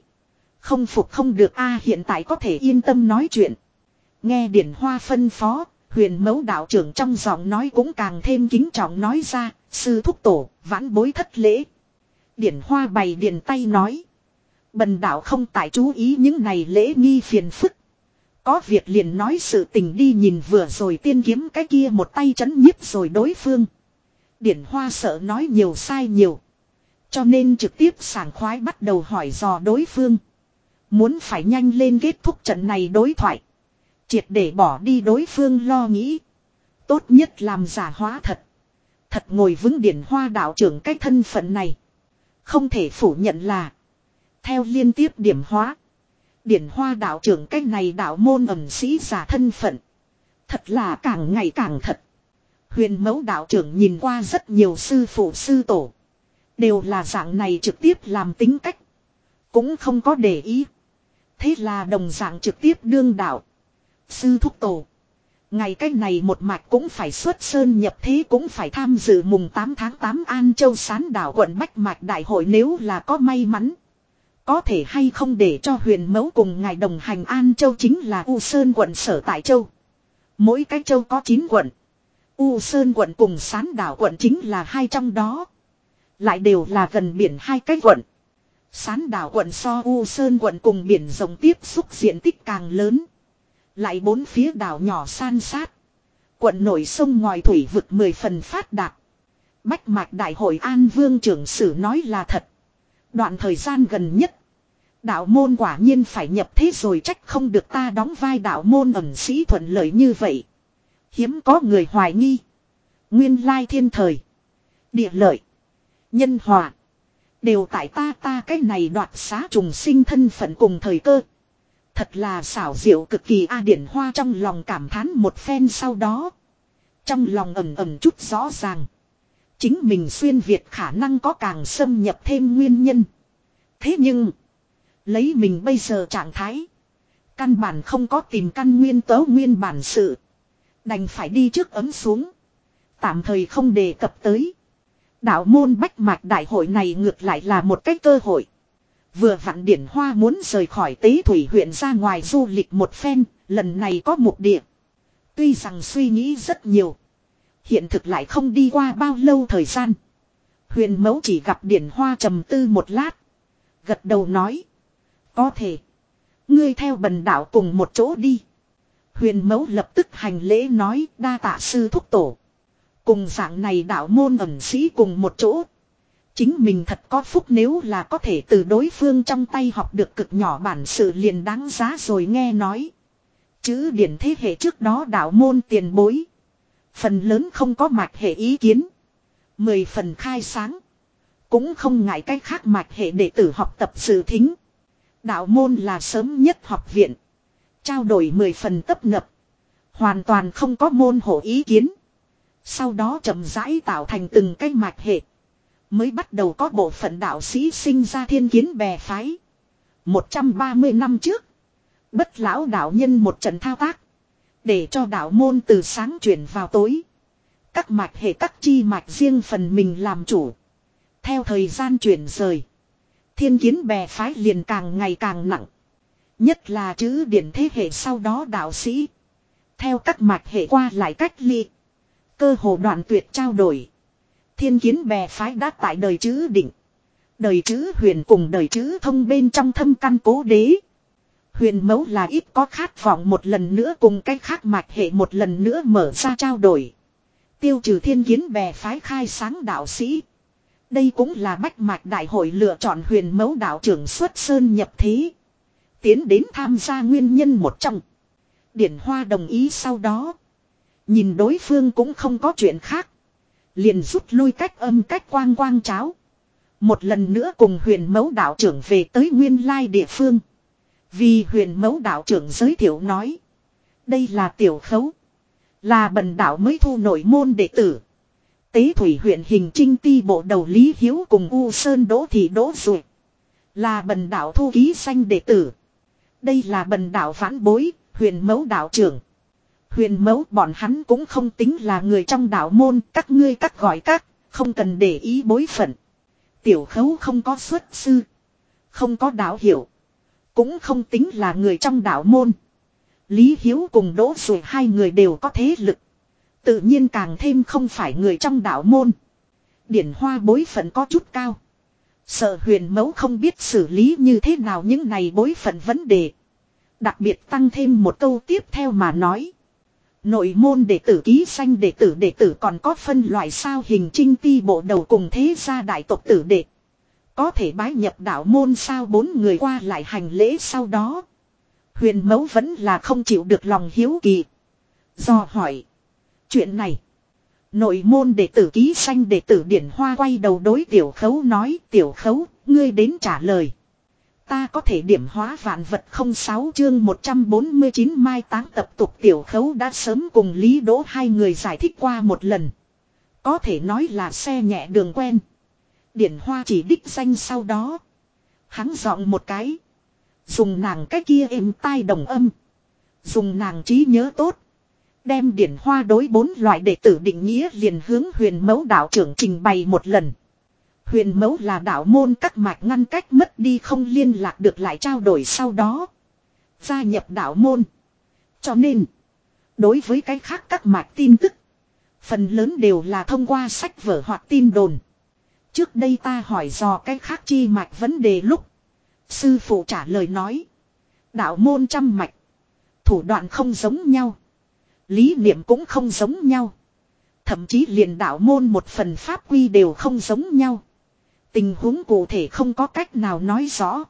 Không phục không được A à, hiện tại có thể yên tâm nói chuyện. Nghe điển hoa phân phó, huyền mẫu đạo trưởng trong giọng nói cũng càng thêm kính trọng nói ra, sư thúc tổ, vãn bối thất lễ. Điển hoa bày điển tay nói. Bần đạo không tại chú ý những này lễ nghi phiền phức. Có việc liền nói sự tình đi nhìn vừa rồi tiên kiếm cái kia một tay chấn nhiếp rồi đối phương. Điển hoa sợ nói nhiều sai nhiều. Cho nên trực tiếp sảng khoái bắt đầu hỏi dò đối phương. Muốn phải nhanh lên kết thúc trận này đối thoại. Triệt để bỏ đi đối phương lo nghĩ. Tốt nhất làm giả hóa thật. Thật ngồi vững điển hoa đạo trưởng cái thân phận này. Không thể phủ nhận là. Theo liên tiếp điểm hóa. Điển hoa đạo trưởng cái này đạo môn ẩm sĩ giả thân phận. Thật là càng ngày càng thật. Huyền mẫu đạo trưởng nhìn qua rất nhiều sư phụ sư tổ. Đều là dạng này trực tiếp làm tính cách. Cũng không có để ý. Thế là đồng dạng trực tiếp đương đạo. Sư thúc tổ. Ngày cách này một mạch cũng phải xuất sơn nhập thế cũng phải tham dự mùng 8 tháng 8 An Châu Sán đảo quận Bách Mạch Đại hội nếu là có may mắn. Có thể hay không để cho huyền mẫu cùng ngài đồng hành An Châu chính là U Sơn quận sở tại Châu. Mỗi cái châu có 9 quận. U Sơn quận cùng Sán đảo quận chính là hai trong đó. Lại đều là gần biển hai cái quận. Sán đảo quận so U Sơn quận cùng biển rộng tiếp xúc diện tích càng lớn. Lại bốn phía đảo nhỏ san sát. Quận nổi sông ngoài thủy vực mười phần phát đạt. Bách mạch đại hội An Vương trưởng sử nói là thật. Đoạn thời gian gần nhất. Đạo môn quả nhiên phải nhập thế rồi trách không được ta đóng vai đạo môn ẩn sĩ thuận lợi như vậy. Hiếm có người hoài nghi. Nguyên lai thiên thời. Địa lợi. Nhân hòa. Đều tại ta ta cái này đoạt xá trùng sinh thân phận cùng thời cơ. Thật là xảo diệu cực kỳ A điển hoa trong lòng cảm thán một phen sau đó. Trong lòng ẩm ẩm chút rõ ràng. Chính mình xuyên Việt khả năng có càng xâm nhập thêm nguyên nhân. Thế nhưng. Lấy mình bây giờ trạng thái. Căn bản không có tìm căn nguyên tớ nguyên bản sự. Đành phải đi trước ấm xuống. Tạm thời không đề cập tới. Đạo môn bách mạch đại hội này ngược lại là một cái cơ hội. Vừa vặn điển hoa muốn rời khỏi tế thủy huyện ra ngoài du lịch một phen, lần này có mục địa. Tuy rằng suy nghĩ rất nhiều. Hiện thực lại không đi qua bao lâu thời gian. Huyền mẫu chỉ gặp điển hoa trầm tư một lát. Gật đầu nói. Có thể. Ngươi theo bần đạo cùng một chỗ đi. Huyền mẫu lập tức hành lễ nói đa tạ sư thúc tổ. Cùng dạng này đạo môn ẩn sĩ cùng một chỗ. Chính mình thật có phúc nếu là có thể từ đối phương trong tay học được cực nhỏ bản sự liền đáng giá rồi nghe nói. Chữ điển thế hệ trước đó đạo môn tiền bối. Phần lớn không có mạch hệ ý kiến. Mười phần khai sáng. Cũng không ngại cách khác mạch hệ đệ tử học tập sự thính. Đạo môn là sớm nhất học viện. Trao đổi mười phần tấp nập. Hoàn toàn không có môn hộ ý kiến. Sau đó chậm rãi tạo thành từng cái mạch hệ. Mới bắt đầu có bộ phận đạo sĩ sinh ra thiên kiến bè phái. 130 năm trước. Bất lão đạo nhân một trận thao tác. Để cho đạo môn từ sáng chuyển vào tối. Các mạch hệ các chi mạch riêng phần mình làm chủ. Theo thời gian chuyển rời. Thiên kiến bè phái liền càng ngày càng nặng. Nhất là chữ điển thế hệ sau đó đạo sĩ. Theo các mạch hệ qua lại cách ly. Cơ hồ đoạn tuyệt trao đổi. Thiên kiến bè phái đã tại đời chữ định. Đời chữ huyền cùng đời chữ thông bên trong thâm căn cố đế. Huyền mẫu là ít có khát vọng một lần nữa cùng cách khác mạch hệ một lần nữa mở ra trao đổi. Tiêu trừ thiên kiến bè phái khai sáng đạo sĩ. Đây cũng là bách mạch đại hội lựa chọn huyền mẫu đạo trưởng xuất sơn nhập thế. Tiến đến tham gia nguyên nhân một trong. Điển Hoa đồng ý sau đó. Nhìn đối phương cũng không có chuyện khác. Liền rút lui cách âm cách quang quang cháo. Một lần nữa cùng huyền mẫu đạo trưởng về tới nguyên lai địa phương. Vì huyền mẫu đạo trưởng giới thiệu nói. Đây là tiểu khấu. Là bần đạo mới thu nổi môn đệ tử. Tế thủy huyện hình trinh ti bộ đầu Lý Hiếu cùng U Sơn Đỗ Thị Đỗ Dụ. Là bần đạo thu ký danh đệ tử. Đây là bần đạo phản bối, huyền mẫu đạo trưởng. Huyền mẫu bọn hắn cũng không tính là người trong đạo môn, các ngươi các gọi các, không cần để ý bối phận. Tiểu khấu không có xuất sư, không có đạo hiểu, cũng không tính là người trong đạo môn. Lý Hiếu cùng Đỗ Rồi hai người đều có thế lực. Tự nhiên càng thêm không phải người trong đạo môn. Điển hoa bối phận có chút cao. Sợ huyền mẫu không biết xử lý như thế nào những này bối phận vấn đề. Đặc biệt tăng thêm một câu tiếp theo mà nói. Nội môn đệ tử ký sanh đệ tử đệ tử còn có phân loại sao hình trinh ti bộ đầu cùng thế gia đại tộc tử đệ. Có thể bái nhập đạo môn sao bốn người qua lại hành lễ sau đó. Huyền mẫu vẫn là không chịu được lòng hiếu kỳ. Do hỏi. Chuyện này. Nội môn đệ tử ký sanh đệ tử điển hoa quay đầu đối tiểu khấu nói tiểu khấu, ngươi đến trả lời. Ta có thể điểm hóa vạn vật không sáu chương 149 mai táng tập tục tiểu khấu đã sớm cùng Lý Đỗ hai người giải thích qua một lần. Có thể nói là xe nhẹ đường quen. Điển hoa chỉ đích danh sau đó. Hắn dọn một cái. Dùng nàng cái kia êm tai đồng âm. Dùng nàng trí nhớ tốt. Đem điển hoa đối bốn loại đệ tử định nghĩa liền hướng huyền mẫu đạo trưởng trình bày một lần. Huyền mẫu là đạo môn, các mạch ngăn cách mất đi không liên lạc được lại trao đổi sau đó. Gia nhập đạo môn. Cho nên. Đối với cái khác các mạch tin tức. Phần lớn đều là thông qua sách vở hoặc tin đồn. Trước đây ta hỏi dò cái khác chi mạch vấn đề lúc. Sư phụ trả lời nói. Đạo môn trăm mạch. Thủ đoạn không giống nhau. Lý niệm cũng không giống nhau. Thậm chí liền đạo môn một phần pháp quy đều không giống nhau. Tình huống cụ thể không có cách nào nói rõ.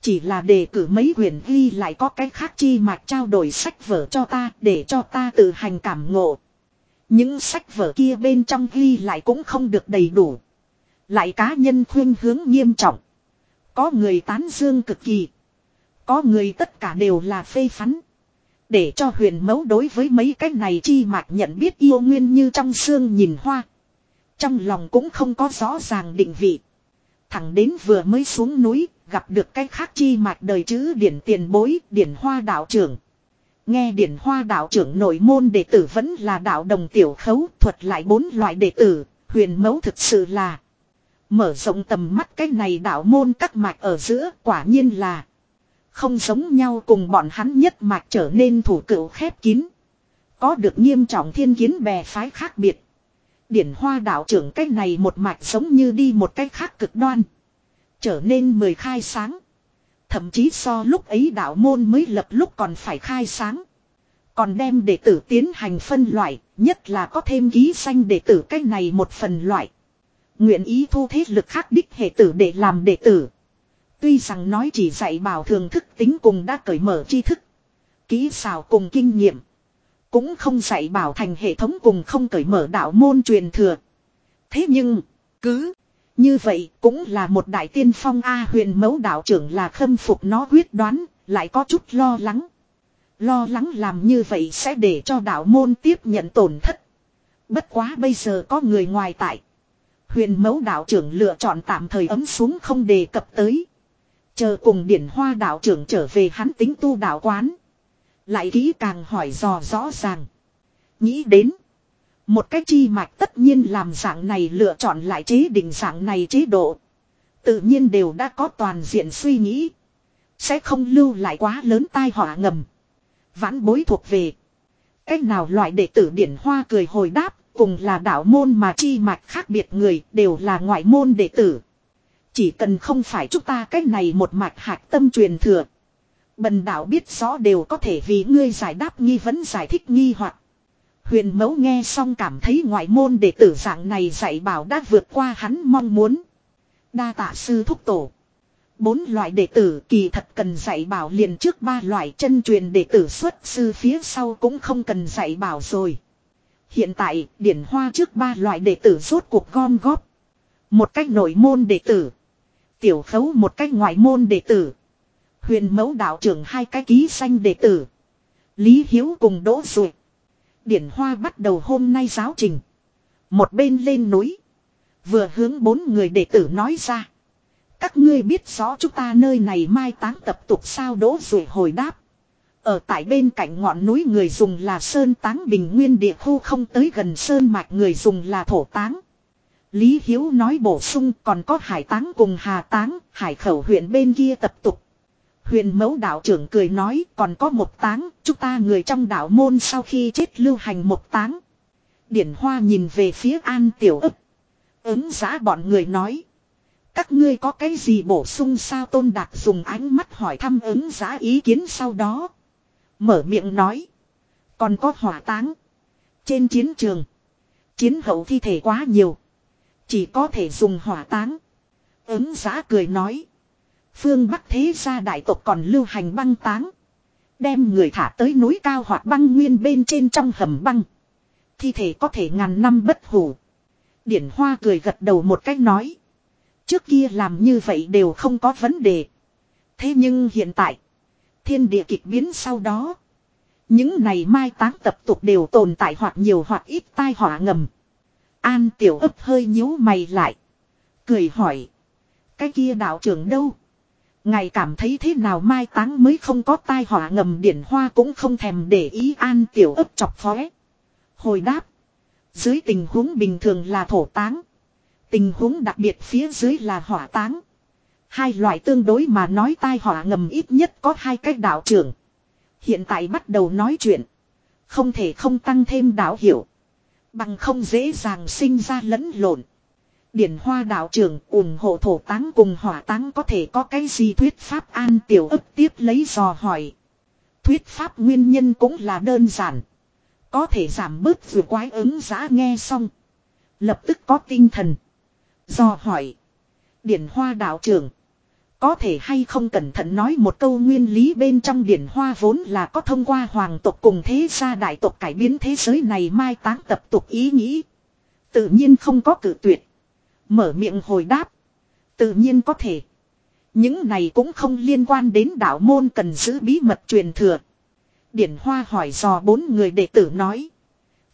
Chỉ là đề cử mấy quyển ghi lại có cái khác chi mạch trao đổi sách vở cho ta để cho ta tự hành cảm ngộ. Những sách vở kia bên trong ghi lại cũng không được đầy đủ. Lại cá nhân khuyên hướng nghiêm trọng. Có người tán dương cực kỳ. Có người tất cả đều là phê phán. Để cho huyền mẫu đối với mấy cái này chi mạch nhận biết yêu nguyên như trong xương nhìn hoa. Trong lòng cũng không có rõ ràng định vị. Thẳng đến vừa mới xuống núi, gặp được cái khác chi mạch đời chữ điển tiền bối, điển hoa đạo trưởng. Nghe điển hoa đạo trưởng nội môn đệ tử vẫn là đạo đồng tiểu khấu thuật lại bốn loại đệ tử, huyền mẫu thực sự là mở rộng tầm mắt cái này đạo môn các mạch ở giữa quả nhiên là không giống nhau cùng bọn hắn nhất mạch trở nên thủ cựu khép kín. Có được nghiêm trọng thiên kiến bè phái khác biệt. Điển hoa đạo trưởng cái này một mạch giống như đi một cách khác cực đoan. Trở nên mười khai sáng. Thậm chí so lúc ấy đạo môn mới lập lúc còn phải khai sáng. Còn đem đệ tử tiến hành phân loại, nhất là có thêm ký danh đệ tử cái này một phần loại. Nguyện ý thu thế lực khác đích hệ tử để làm đệ tử. Tuy rằng nói chỉ dạy bảo thường thức tính cùng đã cởi mở tri thức. Ký xào cùng kinh nghiệm. Cũng không dạy bảo thành hệ thống cùng không cởi mở đạo môn truyền thừa. Thế nhưng, cứ như vậy cũng là một đại tiên phong A huyền mẫu đạo trưởng là khâm phục nó quyết đoán, lại có chút lo lắng. Lo lắng làm như vậy sẽ để cho đạo môn tiếp nhận tổn thất. Bất quá bây giờ có người ngoài tại. Huyền mẫu đạo trưởng lựa chọn tạm thời ấm xuống không đề cập tới. Chờ cùng điển hoa đạo trưởng trở về hắn tính tu đạo quán. Lại kỹ càng hỏi dò rõ ràng. Nghĩ đến. Một cách chi mạch tất nhiên làm dạng này lựa chọn lại chế định dạng này chế độ. Tự nhiên đều đã có toàn diện suy nghĩ. Sẽ không lưu lại quá lớn tai họa ngầm. Vãn bối thuộc về. Cách nào loại đệ tử điển hoa cười hồi đáp. Cùng là đạo môn mà chi mạch khác biệt người, đều là ngoại môn đệ tử. Chỉ cần không phải chúng ta cách này một mạch hạc tâm truyền thừa. Bần đạo biết rõ đều có thể vì ngươi giải đáp nghi vấn giải thích nghi hoặc Huyền mẫu nghe xong cảm thấy ngoại môn đệ tử dạng này dạy bảo đã vượt qua hắn mong muốn. Đa tạ sư thúc tổ. Bốn loại đệ tử kỳ thật cần dạy bảo liền trước ba loại chân truyền đệ tử xuất sư phía sau cũng không cần dạy bảo rồi. Hiện tại, điển hoa trước ba loại đệ tử rốt cuộc gom góp. Một cách nội môn đệ tử. Tiểu khấu một cách ngoại môn đệ tử. Huyền mẫu đạo trưởng hai cái ký xanh đệ tử. Lý Hiếu cùng Đỗ Duệ. Điển Hoa bắt đầu hôm nay giáo trình. Một bên lên núi. Vừa hướng bốn người đệ tử nói ra. Các ngươi biết rõ chúng ta nơi này mai táng tập tục sao Đỗ Duệ hồi đáp. Ở tại bên cạnh ngọn núi người dùng là sơn táng bình nguyên địa khu không tới gần sơn mạch người dùng là thổ táng. Lý Hiếu nói bổ sung còn có hải táng cùng hà táng, hải khẩu huyện bên kia tập tục. Huyền mẫu đạo trưởng cười nói còn có một táng, chúng ta người trong đạo môn sau khi chết lưu hành một táng. Điển Hoa nhìn về phía An Tiểu ức. Ứng giã bọn người nói. Các ngươi có cái gì bổ sung sao tôn đạt dùng ánh mắt hỏi thăm ứng giã ý kiến sau đó. Mở miệng nói. Còn có hỏa táng. Trên chiến trường. Chiến hậu thi thể quá nhiều. Chỉ có thể dùng hỏa táng. Ứng giã cười nói. Phương Bắc thế gia đại tộc còn lưu hành băng táng. Đem người thả tới núi cao hoặc băng nguyên bên trên trong hầm băng. Thi thể có thể ngàn năm bất hủ. Điển Hoa cười gật đầu một cách nói. Trước kia làm như vậy đều không có vấn đề. Thế nhưng hiện tại, thiên địa kịch biến sau đó. Những này mai táng tập tục đều tồn tại hoặc nhiều hoặc ít tai họa ngầm. An tiểu ấp hơi nhíu mày lại. Cười hỏi. Cái kia đạo trưởng đâu? Ngài cảm thấy thế nào mai táng mới không có tai họa ngầm điển hoa cũng không thèm để ý an tiểu ấp chọc phóe. Hồi đáp. Dưới tình huống bình thường là thổ táng. Tình huống đặc biệt phía dưới là hỏa táng. Hai loại tương đối mà nói tai họa ngầm ít nhất có hai cách đạo trưởng. Hiện tại bắt đầu nói chuyện. Không thể không tăng thêm đạo hiểu. Bằng không dễ dàng sinh ra lẫn lộn. Điển hoa đạo trưởng ủng hộ thổ táng cùng hỏa táng có thể có cái gì thuyết pháp an tiểu ấp tiếp lấy dò hỏi. Thuyết pháp nguyên nhân cũng là đơn giản. Có thể giảm bớt vừa quái ứng giã nghe xong. Lập tức có tinh thần. Do hỏi. Điển hoa đạo trưởng. Có thể hay không cẩn thận nói một câu nguyên lý bên trong điển hoa vốn là có thông qua hoàng tộc cùng thế gia đại tộc cải biến thế giới này mai táng tập tục ý nghĩ. Tự nhiên không có cử tuyệt. Mở miệng hồi đáp. Tự nhiên có thể. Những này cũng không liên quan đến đạo môn cần giữ bí mật truyền thừa. Điển Hoa hỏi dò bốn người đệ tử nói.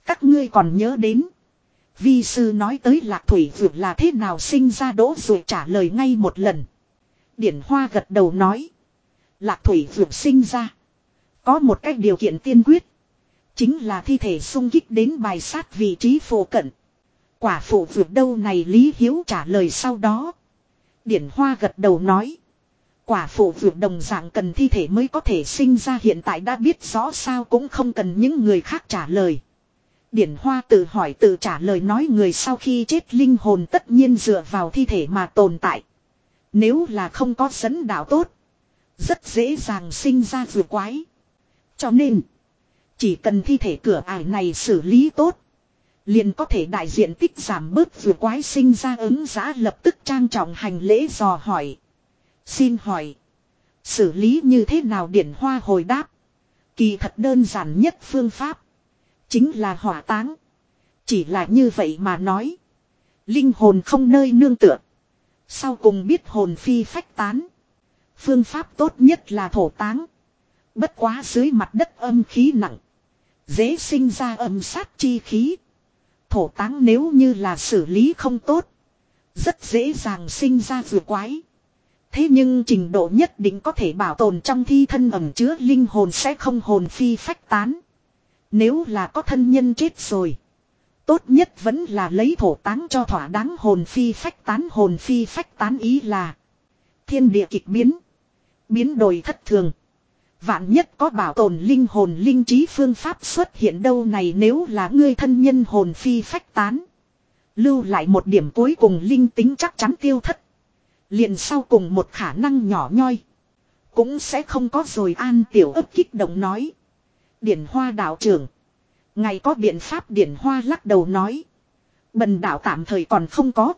Các ngươi còn nhớ đến. Vi sư nói tới lạc thủy vượt là thế nào sinh ra đỗ rồi trả lời ngay một lần. Điển Hoa gật đầu nói. Lạc thủy vượt sinh ra. Có một cách điều kiện tiên quyết. Chính là thi thể sung kích đến bài sát vị trí phổ cận. Quả phụ vượt đâu này Lý Hiếu trả lời sau đó. Điển Hoa gật đầu nói. Quả phụ vượt đồng dạng cần thi thể mới có thể sinh ra hiện tại đã biết rõ sao cũng không cần những người khác trả lời. Điển Hoa tự hỏi tự trả lời nói người sau khi chết linh hồn tất nhiên dựa vào thi thể mà tồn tại. Nếu là không có dẫn đạo tốt. Rất dễ dàng sinh ra vừa quái. Cho nên. Chỉ cần thi thể cửa ải này xử lý tốt. Liền có thể đại diện tích giảm bớt vừa quái sinh ra ứng giã lập tức trang trọng hành lễ dò hỏi. Xin hỏi. Xử lý như thế nào điển hoa hồi đáp. Kỳ thật đơn giản nhất phương pháp. Chính là hỏa táng. Chỉ là như vậy mà nói. Linh hồn không nơi nương tựa. Sau cùng biết hồn phi phách tán. Phương pháp tốt nhất là thổ táng. Bất quá dưới mặt đất âm khí nặng. Dễ sinh ra âm sát chi khí. Thổ táng nếu như là xử lý không tốt. Rất dễ dàng sinh ra vừa quái. Thế nhưng trình độ nhất định có thể bảo tồn trong thi thân ẩm chứa linh hồn sẽ không hồn phi phách tán. Nếu là có thân nhân chết rồi. Tốt nhất vẫn là lấy thổ táng cho thỏa đáng hồn phi phách tán hồn phi phách tán ý là. Thiên địa kịch biến. Biến đổi thất thường. Vạn nhất có bảo tồn linh hồn linh trí phương pháp xuất hiện đâu này nếu là ngươi thân nhân hồn phi phách tán. Lưu lại một điểm cuối cùng linh tính chắc chắn tiêu thất. liền sau cùng một khả năng nhỏ nhoi. Cũng sẽ không có rồi an tiểu ấp kích động nói. Điển hoa đạo trưởng. Ngày có biện pháp điển hoa lắc đầu nói. Bần đạo tạm thời còn không có.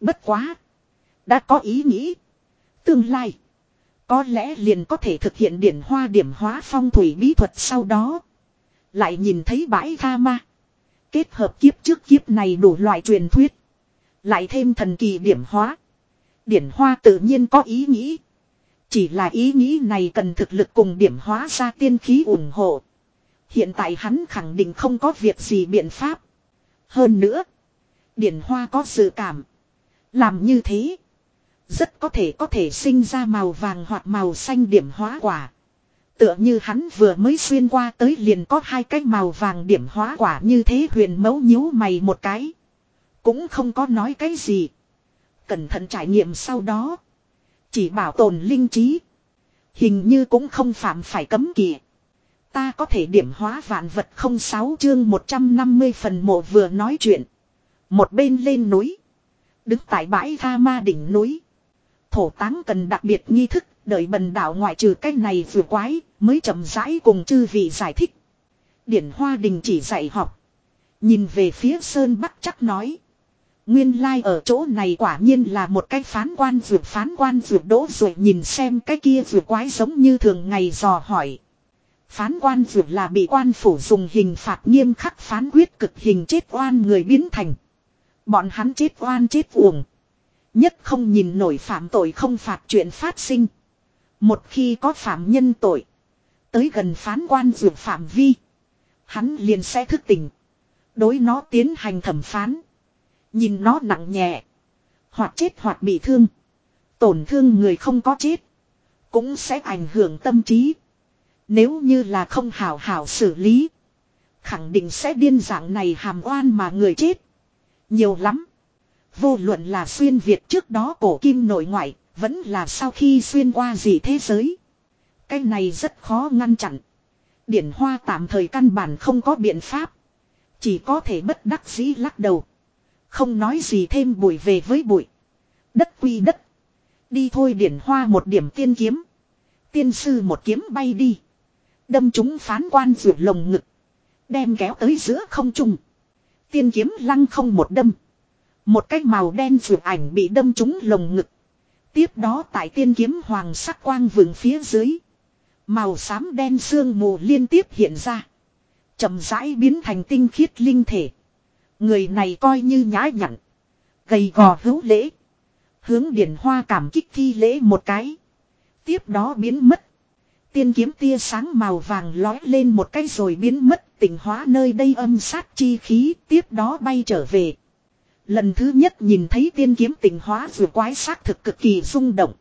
Bất quá. Đã có ý nghĩ. Tương lai. Có lẽ liền có thể thực hiện điển hoa điểm hóa phong thủy bí thuật sau đó. Lại nhìn thấy bãi tha ma. Kết hợp kiếp trước kiếp này đủ loại truyền thuyết. Lại thêm thần kỳ điểm hóa. Điển hoa tự nhiên có ý nghĩ. Chỉ là ý nghĩ này cần thực lực cùng điểm hóa ra tiên khí ủng hộ. Hiện tại hắn khẳng định không có việc gì biện pháp. Hơn nữa. Điển hoa có sự cảm. Làm như thế. Rất có thể có thể sinh ra màu vàng hoặc màu xanh điểm hóa quả. Tựa như hắn vừa mới xuyên qua tới liền có hai cái màu vàng điểm hóa quả như thế huyền mấu nhíu mày một cái. Cũng không có nói cái gì. Cẩn thận trải nghiệm sau đó. Chỉ bảo tồn linh trí. Hình như cũng không phạm phải cấm kỵ. Ta có thể điểm hóa vạn vật không sáu chương 150 phần mộ vừa nói chuyện. Một bên lên núi. Đứng tại bãi tha ma đỉnh núi. Thổ táng cần đặc biệt nghi thức, đợi bần đảo ngoại trừ cái này vừa quái, mới chậm rãi cùng chư vị giải thích. Điển Hoa Đình chỉ dạy học. Nhìn về phía Sơn Bắc chắc nói. Nguyên lai like ở chỗ này quả nhiên là một cái phán quan vượt phán quan vượt đỗ rồi nhìn xem cái kia vượt quái giống như thường ngày dò hỏi. Phán quan vượt là bị quan phủ dùng hình phạt nghiêm khắc phán quyết cực hình chết oan người biến thành. Bọn hắn chết oan chết uổng. Nhất không nhìn nổi phạm tội không phạt chuyện phát sinh. Một khi có phạm nhân tội. Tới gần phán quan dược phạm vi. Hắn liền sẽ thức tỉnh. Đối nó tiến hành thẩm phán. Nhìn nó nặng nhẹ. Hoặc chết hoặc bị thương. Tổn thương người không có chết. Cũng sẽ ảnh hưởng tâm trí. Nếu như là không hảo hảo xử lý. Khẳng định sẽ điên dạng này hàm oan mà người chết. Nhiều lắm. Vô luận là xuyên Việt trước đó cổ kim nội ngoại. Vẫn là sau khi xuyên qua gì thế giới. Cái này rất khó ngăn chặn. Điển hoa tạm thời căn bản không có biện pháp. Chỉ có thể bất đắc dĩ lắc đầu. Không nói gì thêm bụi về với bụi. Đất quy đất. Đi thôi điển hoa một điểm tiên kiếm. Tiên sư một kiếm bay đi. Đâm chúng phán quan ruột lồng ngực. Đem kéo tới giữa không trung. Tiên kiếm lăng không một đâm. Một cái màu đen vượt ảnh bị đâm trúng lồng ngực. Tiếp đó tại tiên kiếm hoàng sắc quang vườn phía dưới. Màu xám đen sương mù liên tiếp hiện ra. chậm rãi biến thành tinh khiết linh thể. Người này coi như nhã nhặn. Gầy gò hữu lễ. Hướng điển hoa cảm kích thi lễ một cái. Tiếp đó biến mất. Tiên kiếm tia sáng màu vàng lói lên một cái rồi biến mất tỉnh hóa nơi đây âm sát chi khí tiếp đó bay trở về. Lần thứ nhất nhìn thấy tiên kiếm tình hóa dù quái xác thực cực kỳ rung động.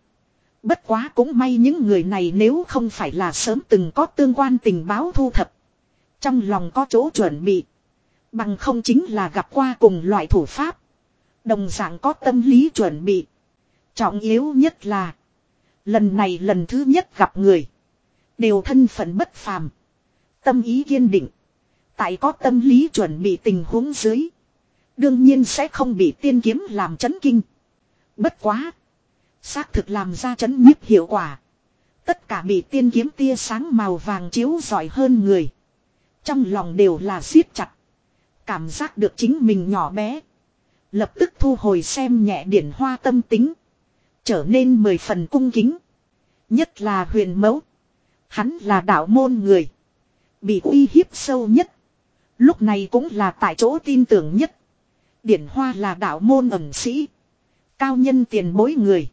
Bất quá cũng may những người này nếu không phải là sớm từng có tương quan tình báo thu thập. Trong lòng có chỗ chuẩn bị. Bằng không chính là gặp qua cùng loại thủ pháp. Đồng dạng có tâm lý chuẩn bị. Trọng yếu nhất là. Lần này lần thứ nhất gặp người. Đều thân phận bất phàm. Tâm ý kiên định. Tại có tâm lý chuẩn bị tình huống dưới. Đương nhiên sẽ không bị tiên kiếm làm chấn kinh. Bất quá. Xác thực làm ra chấn nhiếp hiệu quả. Tất cả bị tiên kiếm tia sáng màu vàng chiếu giỏi hơn người. Trong lòng đều là siết chặt. Cảm giác được chính mình nhỏ bé. Lập tức thu hồi xem nhẹ điển hoa tâm tính. Trở nên mười phần cung kính. Nhất là huyền mẫu. Hắn là đạo môn người. Bị uy hiếp sâu nhất. Lúc này cũng là tại chỗ tin tưởng nhất. Điển hoa là đạo môn ẩn sĩ. Cao nhân tiền bối người.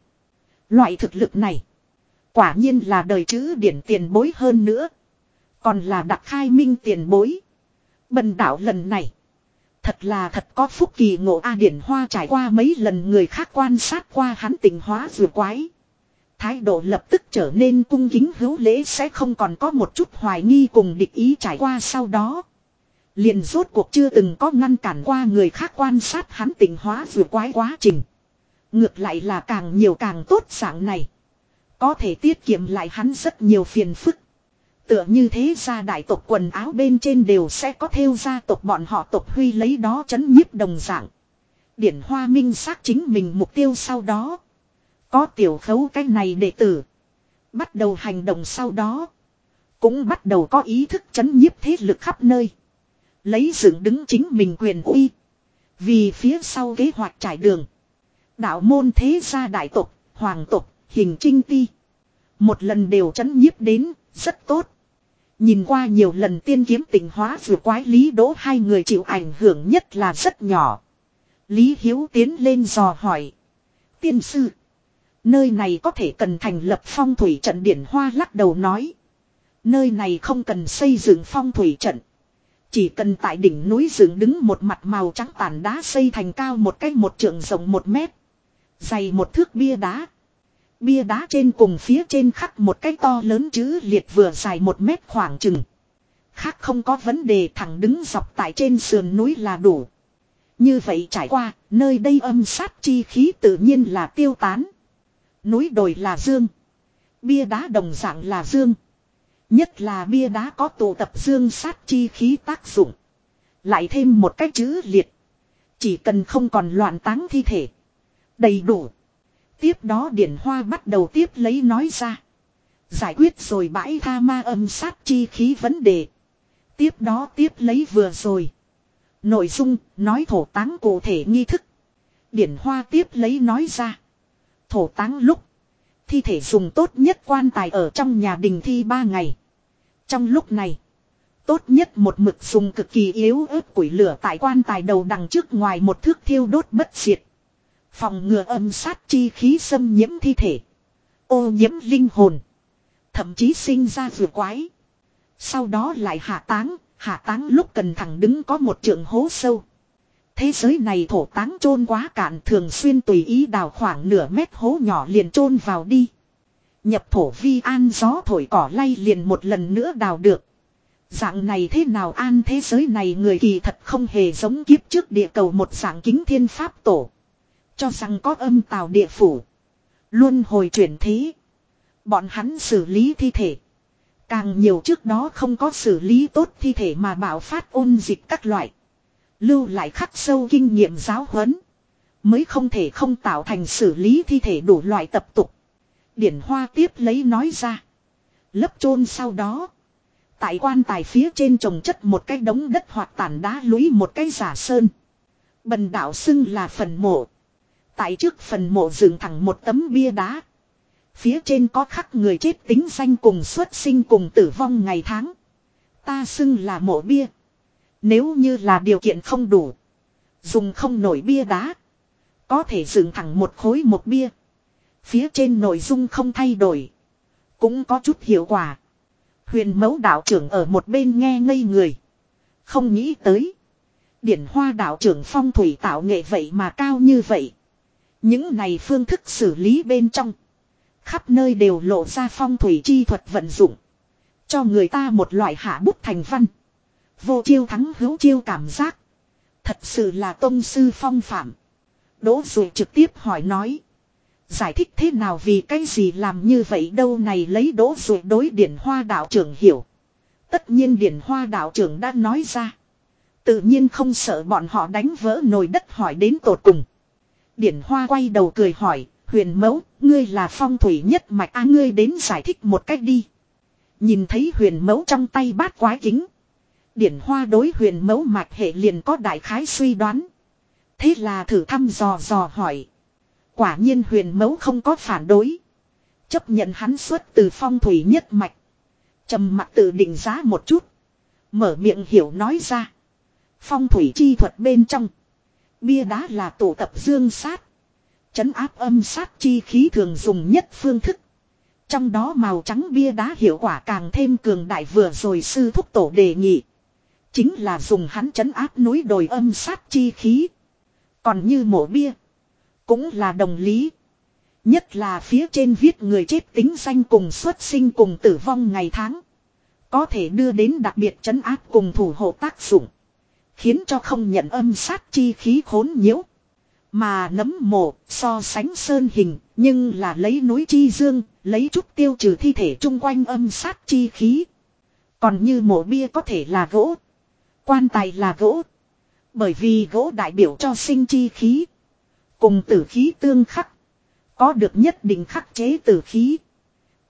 Loại thực lực này. Quả nhiên là đời chữ điển tiền bối hơn nữa. Còn là đặc khai minh tiền bối. Bần đạo lần này. Thật là thật có phúc kỳ ngộ A điển hoa trải qua mấy lần người khác quan sát qua hắn tình hóa vừa quái. Thái độ lập tức trở nên cung kính hữu lễ sẽ không còn có một chút hoài nghi cùng địch ý trải qua sau đó. Liền rốt cuộc chưa từng có ngăn cản qua người khác quan sát hắn tình hóa vừa quái quá trình. Ngược lại là càng nhiều càng tốt dạng này. Có thể tiết kiệm lại hắn rất nhiều phiền phức. Tựa như thế gia đại tộc quần áo bên trên đều sẽ có theo gia tộc bọn họ tộc huy lấy đó chấn nhiếp đồng dạng. Điển hoa minh xác chính mình mục tiêu sau đó. Có tiểu khấu cái này đệ tử. Bắt đầu hành động sau đó. Cũng bắt đầu có ý thức chấn nhiếp thế lực khắp nơi. Lấy dựng đứng chính mình quyền uy. Vì phía sau kế hoạch trải đường. Đạo môn thế gia đại tộc, hoàng tộc, hình trinh ti. Một lần đều chấn nhiếp đến, rất tốt. Nhìn qua nhiều lần tiên kiếm tình hóa vừa quái Lý Đỗ hai người chịu ảnh hưởng nhất là rất nhỏ. Lý Hiếu tiến lên dò hỏi. Tiên sư. Nơi này có thể cần thành lập phong thủy trận điển hoa lắc đầu nói. Nơi này không cần xây dựng phong thủy trận. Chỉ cần tại đỉnh núi dựng đứng một mặt màu trắng tàn đá xây thành cao một cách một trượng rộng một mét. Dày một thước bia đá. Bia đá trên cùng phía trên khắc một cái to lớn chữ liệt vừa dài một mét khoảng chừng. Khác không có vấn đề thẳng đứng dọc tại trên sườn núi là đủ. Như vậy trải qua, nơi đây âm sát chi khí tự nhiên là tiêu tán. Núi đồi là dương. Bia đá đồng dạng là dương. Nhất là bia đá có tụ tập dương sát chi khí tác dụng. Lại thêm một cách chữ liệt. Chỉ cần không còn loạn táng thi thể. Đầy đủ. Tiếp đó điển hoa bắt đầu tiếp lấy nói ra. Giải quyết rồi bãi tha ma âm sát chi khí vấn đề. Tiếp đó tiếp lấy vừa rồi. Nội dung nói thổ táng cụ thể nghi thức. Điển hoa tiếp lấy nói ra. Thổ táng lúc. Thi thể dùng tốt nhất quan tài ở trong nhà đình thi ba ngày. Trong lúc này. Tốt nhất một mực dùng cực kỳ yếu ớt củi lửa tại quan tài đầu đằng trước ngoài một thước thiêu đốt bất diệt. Phòng ngừa âm sát chi khí xâm nhiễm thi thể. Ô nhiễm linh hồn. Thậm chí sinh ra vừa quái. Sau đó lại hạ táng, hạ táng lúc cần thẳng đứng có một trường hố sâu. Thế giới này thổ táng chôn quá cạn thường xuyên tùy ý đào khoảng nửa mét hố nhỏ liền chôn vào đi. Nhập thổ vi an gió thổi cỏ lay liền một lần nữa đào được. Dạng này thế nào an thế giới này người kỳ thật không hề giống kiếp trước địa cầu một dạng kính thiên pháp tổ. Cho rằng có âm tào địa phủ. Luôn hồi chuyển thế. Bọn hắn xử lý thi thể. Càng nhiều trước đó không có xử lý tốt thi thể mà bảo phát ôn dịch các loại. Lưu lại khắc sâu kinh nghiệm giáo huấn. Mới không thể không tạo thành xử lý thi thể đủ loại tập tục. Điển Hoa tiếp lấy nói ra. Lấp chôn sau đó. Tại quan tài phía trên trồng chất một cái đống đất hoặc tàn đá lũy một cái giả sơn. Bần đạo xưng là phần mộ. Tại trước phần mộ dựng thẳng một tấm bia đá. Phía trên có khắc người chết tính danh cùng xuất sinh cùng tử vong ngày tháng. Ta xưng là mộ bia. Nếu như là điều kiện không đủ. Dùng không nổi bia đá. Có thể dựng thẳng một khối một bia. Phía trên nội dung không thay đổi. Cũng có chút hiệu quả. Huyền mẫu đạo trưởng ở một bên nghe ngây người. Không nghĩ tới. Điển hoa đạo trưởng phong thủy tạo nghệ vậy mà cao như vậy. Những này phương thức xử lý bên trong. Khắp nơi đều lộ ra phong thủy chi thuật vận dụng. Cho người ta một loại hạ bút thành văn. Vô chiêu thắng hữu chiêu cảm giác. Thật sự là tôn sư phong phạm. Đỗ Dụ trực tiếp hỏi nói. Giải thích thế nào vì cái gì làm như vậy đâu này lấy đỗ Dụ đối điển hoa đạo trưởng hiểu. Tất nhiên điển hoa đạo trưởng đã nói ra. Tự nhiên không sợ bọn họ đánh vỡ nồi đất hỏi đến tột cùng. Điển hoa quay đầu cười hỏi, huyền mẫu, ngươi là phong thủy nhất mạch a ngươi đến giải thích một cách đi. Nhìn thấy huyền mẫu trong tay bát quái kính. Điển hoa đối huyền mẫu mạch hệ liền có đại khái suy đoán. Thế là thử thăm dò dò hỏi. Quả nhiên huyền mẫu không có phản đối. Chấp nhận hắn xuất từ phong thủy nhất mạch. trầm mặt tự định giá một chút. Mở miệng hiểu nói ra. Phong thủy chi thuật bên trong. Bia đá là tụ tập dương sát. Chấn áp âm sát chi khí thường dùng nhất phương thức. Trong đó màu trắng bia đá hiệu quả càng thêm cường đại vừa rồi sư thúc tổ đề nghị. Chính là dùng hắn chấn áp núi đồi âm sát chi khí. Còn như mổ bia. Cũng là đồng lý. Nhất là phía trên viết người chết tính danh cùng xuất sinh cùng tử vong ngày tháng. Có thể đưa đến đặc biệt chấn áp cùng thủ hộ tác dụng. Khiến cho không nhận âm sát chi khí khốn nhiễu. Mà nấm mộ so sánh sơn hình nhưng là lấy núi chi dương, lấy chút tiêu trừ thi thể chung quanh âm sát chi khí. Còn như mộ bia có thể là gỗ. Quan tài là gỗ. Bởi vì gỗ đại biểu cho sinh chi khí. Cùng tử khí tương khắc. Có được nhất định khắc chế tử khí.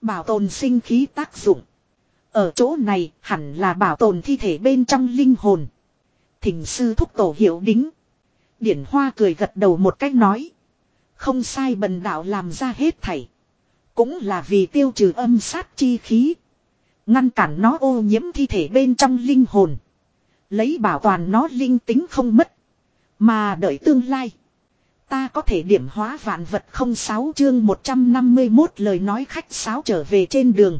Bảo tồn sinh khí tác dụng. Ở chỗ này hẳn là bảo tồn thi thể bên trong linh hồn. Thỉnh sư thúc tổ hiểu đính. Điển Hoa cười gật đầu một cách nói. Không sai bần đạo làm ra hết thảy. Cũng là vì tiêu trừ âm sát chi khí. Ngăn cản nó ô nhiễm thi thể bên trong linh hồn. Lấy bảo toàn nó linh tính không mất. Mà đợi tương lai. Ta có thể điểm hóa vạn vật không sáu chương 151 lời nói khách sáo trở về trên đường.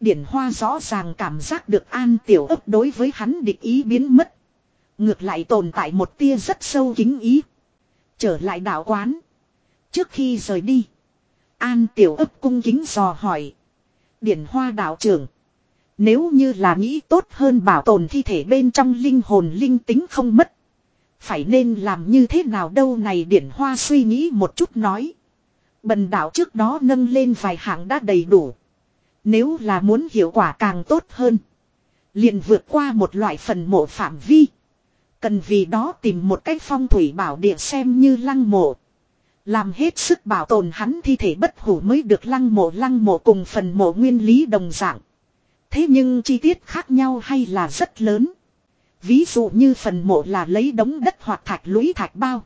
Điển Hoa rõ ràng cảm giác được an tiểu ấp đối với hắn địch ý biến mất. Ngược lại tồn tại một tia rất sâu kính ý. Trở lại đạo quán. Trước khi rời đi. An tiểu ấp cung kính dò hỏi. Điển hoa đạo trưởng. Nếu như là nghĩ tốt hơn bảo tồn thi thể bên trong linh hồn linh tính không mất. Phải nên làm như thế nào đâu này điển hoa suy nghĩ một chút nói. Bần đạo trước đó nâng lên vài hạng đã đầy đủ. Nếu là muốn hiệu quả càng tốt hơn. liền vượt qua một loại phần mộ phạm vi. Cần vì đó tìm một cách phong thủy bảo địa xem như lăng mộ. Làm hết sức bảo tồn hắn thi thể bất hủ mới được lăng mộ lăng mộ cùng phần mộ nguyên lý đồng dạng. Thế nhưng chi tiết khác nhau hay là rất lớn. Ví dụ như phần mộ là lấy đống đất hoặc thạch lũy thạch bao.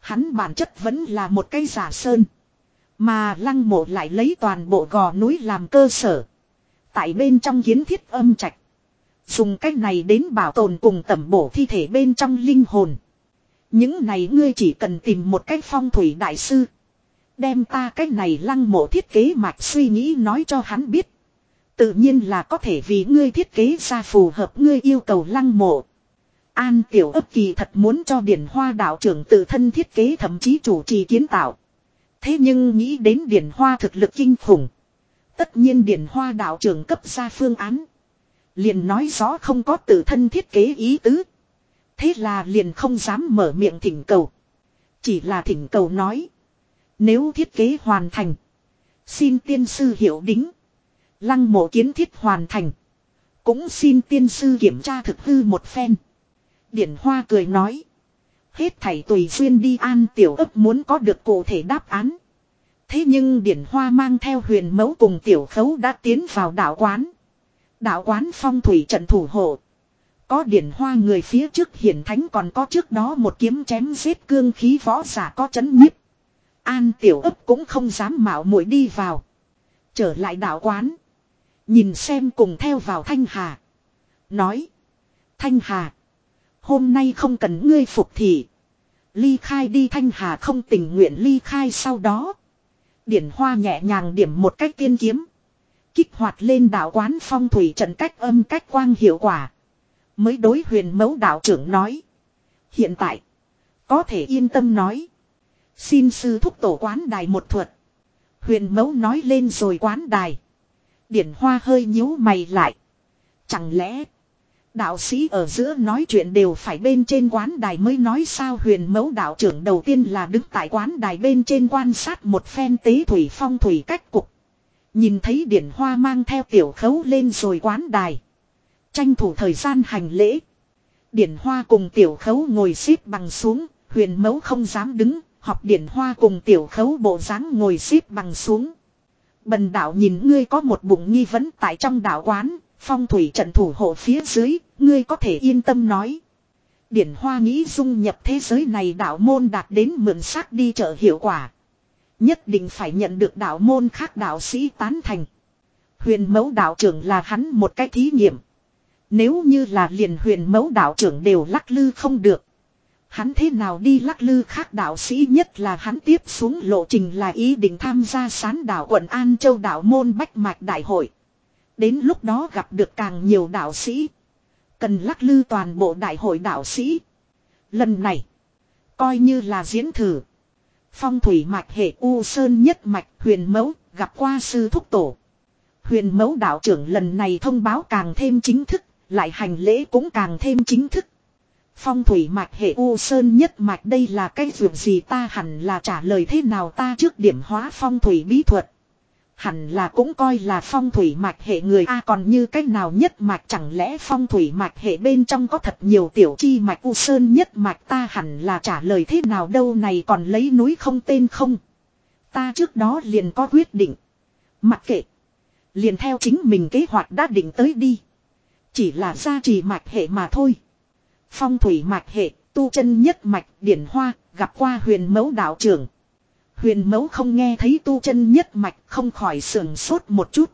Hắn bản chất vẫn là một cây giả sơn. Mà lăng mộ lại lấy toàn bộ gò núi làm cơ sở. Tại bên trong kiến thiết âm trạch. Dùng cách này đến bảo tồn cùng tẩm bổ thi thể bên trong linh hồn. Những này ngươi chỉ cần tìm một cách phong thủy đại sư. Đem ta cách này lăng mộ thiết kế mạch suy nghĩ nói cho hắn biết. Tự nhiên là có thể vì ngươi thiết kế ra phù hợp ngươi yêu cầu lăng mộ. An tiểu ấp kỳ thật muốn cho điển hoa đạo trưởng tự thân thiết kế thậm chí chủ trì kiến tạo. Thế nhưng nghĩ đến điển hoa thực lực kinh khủng. Tất nhiên điển hoa đạo trưởng cấp ra phương án. Liền nói rõ không có tự thân thiết kế ý tứ. Thế là liền không dám mở miệng thỉnh cầu. Chỉ là thỉnh cầu nói. Nếu thiết kế hoàn thành. Xin tiên sư hiểu đính. Lăng mộ kiến thiết hoàn thành. Cũng xin tiên sư kiểm tra thực hư một phen. Điển Hoa cười nói. Hết thảy tùy duyên đi an tiểu ấp muốn có được cụ thể đáp án. Thế nhưng Điển Hoa mang theo huyền mẫu cùng tiểu khấu đã tiến vào đảo quán. Đảo quán phong thủy trận thủ hộ. Có Điển Hoa người phía trước hiển thánh còn có trước đó một kiếm chém giết cương khí võ giả có chấn nhiếp. An tiểu ấp cũng không dám mạo muội đi vào. Trở lại đảo quán. Nhìn xem cùng theo vào Thanh Hà. Nói. Thanh Hà. Hôm nay không cần ngươi phục thì. Ly khai đi Thanh Hà không tình nguyện ly khai sau đó. Điển hoa nhẹ nhàng điểm một cách tiên kiếm. Kích hoạt lên đạo quán phong thủy trận cách âm cách quang hiệu quả. Mới đối huyền mẫu đạo trưởng nói. Hiện tại. Có thể yên tâm nói. Xin sư thúc tổ quán đài một thuật. Huyền mẫu nói lên rồi quán đài. Điển hoa hơi nhíu mày lại. Chẳng lẽ. Đạo sĩ ở giữa nói chuyện đều phải bên trên quán đài mới nói sao huyền mẫu đạo trưởng đầu tiên là đứng tại quán đài bên trên quan sát một phen tế thủy phong thủy cách cục. Nhìn thấy điển hoa mang theo tiểu khấu lên rồi quán đài. Tranh thủ thời gian hành lễ. Điển hoa cùng tiểu khấu ngồi xếp bằng xuống, huyền mẫu không dám đứng, học điển hoa cùng tiểu khấu bộ dáng ngồi xếp bằng xuống. Bần đạo nhìn ngươi có một bụng nghi vấn tại trong đạo quán, phong thủy trận thủ hộ phía dưới, ngươi có thể yên tâm nói. Điển Hoa nghĩ dung nhập thế giới này đạo môn đạt đến mượn xác đi chợ hiệu quả. Nhất định phải nhận được đạo môn khác đạo sĩ tán thành. Huyền mẫu đạo trưởng là hắn một cái thí nghiệm. Nếu như là liền huyền mẫu đạo trưởng đều lắc lư không được. Hắn thế nào đi lắc lư khác đạo sĩ nhất là hắn tiếp xuống lộ trình là ý định tham gia sán đạo quận An Châu đạo môn Bách Mạch Đại hội. Đến lúc đó gặp được càng nhiều đạo sĩ. Cần lắc lư toàn bộ đại hội đạo sĩ. Lần này. Coi như là diễn thử. Phong thủy mạch hệ U Sơn nhất mạch huyền mẫu gặp qua sư thúc tổ. Huyền mẫu đạo trưởng lần này thông báo càng thêm chính thức. Lại hành lễ cũng càng thêm chính thức. Phong thủy mạch hệ U Sơn nhất mạch đây là cái việc gì ta hẳn là trả lời thế nào ta trước điểm hóa phong thủy bí thuật. Hẳn là cũng coi là phong thủy mạch hệ người a còn như cách nào nhất mạch chẳng lẽ phong thủy mạch hệ bên trong có thật nhiều tiểu chi mạch u sơn nhất mạch ta hẳn là trả lời thế nào đâu này còn lấy núi không tên không. Ta trước đó liền có quyết định. Mặc kệ. Liền theo chính mình kế hoạch đã định tới đi. Chỉ là gia trì mạch hệ mà thôi. Phong thủy mạch hệ, tu chân nhất mạch, điển hoa, gặp qua huyền mẫu đạo trưởng. Huyền mẫu không nghe thấy tu chân nhất mạch không khỏi sườn sốt một chút.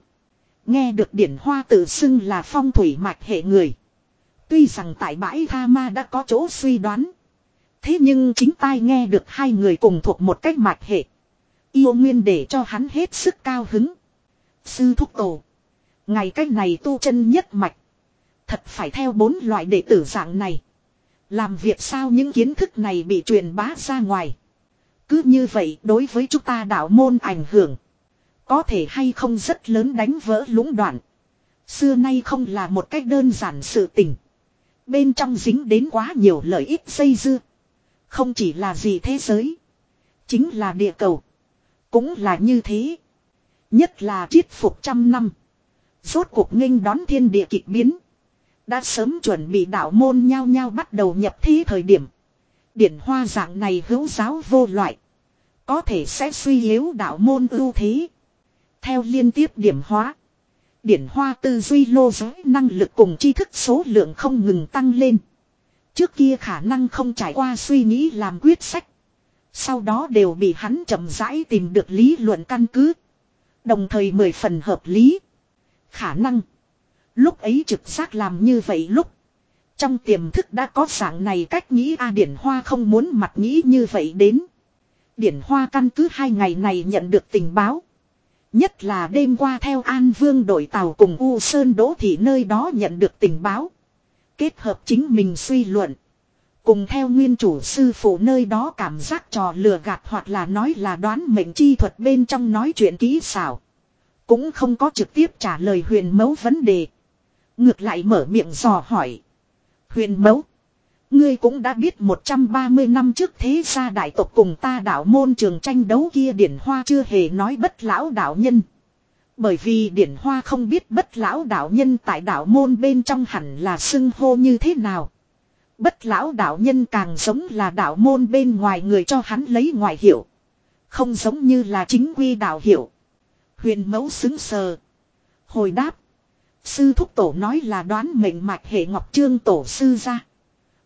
Nghe được điển hoa tự xưng là phong thủy mạch hệ người. Tuy rằng tại bãi tha ma đã có chỗ suy đoán. Thế nhưng chính tai nghe được hai người cùng thuộc một cách mạch hệ. Yêu nguyên để cho hắn hết sức cao hứng. Sư thúc tổ. Ngày cách này tu chân nhất mạch. Thật phải theo bốn loại đệ tử dạng này. Làm việc sao những kiến thức này bị truyền bá ra ngoài. Cứ như vậy đối với chúng ta đạo môn ảnh hưởng. Có thể hay không rất lớn đánh vỡ lũng đoạn. Xưa nay không là một cách đơn giản sự tình. Bên trong dính đến quá nhiều lợi ích xây dưa. Không chỉ là gì thế giới. Chính là địa cầu. Cũng là như thế. Nhất là triết phục trăm năm. Rốt cuộc nghênh đón thiên địa kịch biến. Đã sớm chuẩn bị đạo môn nhau nhau bắt đầu nhập thi thời điểm. Điển hoa dạng này hữu giáo vô loại. Có thể sẽ suy yếu đạo môn ưu thế. Theo liên tiếp điểm hóa. Điển hoa tư duy lô giới năng lực cùng tri thức số lượng không ngừng tăng lên. Trước kia khả năng không trải qua suy nghĩ làm quyết sách. Sau đó đều bị hắn chậm rãi tìm được lý luận căn cứ. Đồng thời mười phần hợp lý. Khả năng. Lúc ấy trực giác làm như vậy lúc. Trong tiềm thức đã có dạng này cách nghĩ A Điển Hoa không muốn mặt nghĩ như vậy đến. Điển Hoa căn cứ hai ngày này nhận được tình báo. Nhất là đêm qua theo An Vương đội tàu cùng U Sơn Đỗ Thị nơi đó nhận được tình báo. Kết hợp chính mình suy luận. Cùng theo nguyên chủ sư phụ nơi đó cảm giác trò lừa gạt hoặc là nói là đoán mệnh chi thuật bên trong nói chuyện kỹ xảo. Cũng không có trực tiếp trả lời huyền mấu vấn đề. Ngược lại mở miệng dò hỏi. Huyền mẫu, Ngươi cũng đã biết 130 năm trước thế gia đại tộc cùng ta đạo môn trường tranh đấu kia điển hoa chưa hề nói bất lão đạo nhân. Bởi vì điển hoa không biết bất lão đạo nhân tại đạo môn bên trong hẳn là xưng hô như thế nào. Bất lão đạo nhân càng giống là đạo môn bên ngoài người cho hắn lấy ngoại hiệu. Không giống như là chính quy đạo hiệu. Huyền mẫu xứng sờ. Hồi đáp. Sư thúc tổ nói là đoán mệnh mạch hệ ngọc trương tổ sư ra.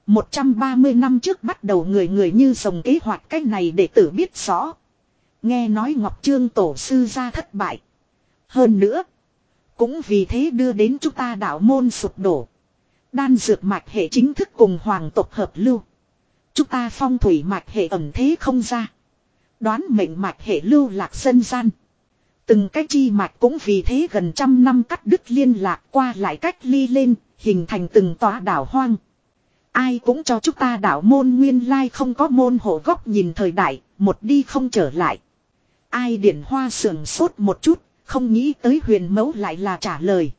130 năm trước bắt đầu người người như dòng kế hoạch cách này để tử biết rõ. Nghe nói Ngọc Trương tổ sư ra thất bại. Hơn nữa. Cũng vì thế đưa đến chúng ta đạo môn sụp đổ. Đan dược mạch hệ chính thức cùng hoàng tộc hợp lưu. Chúng ta phong thủy mạch hệ ẩm thế không ra. Đoán mệnh mạch hệ lưu lạc dân gian. Từng cái chi mạch cũng vì thế gần trăm năm cắt đứt liên lạc qua lại cách ly lên, hình thành từng tòa đảo hoang. Ai cũng cho chúng ta đảo môn nguyên lai không có môn hộ góc nhìn thời đại, một đi không trở lại. Ai điển hoa sườn sốt một chút, không nghĩ tới huyền mẫu lại là trả lời.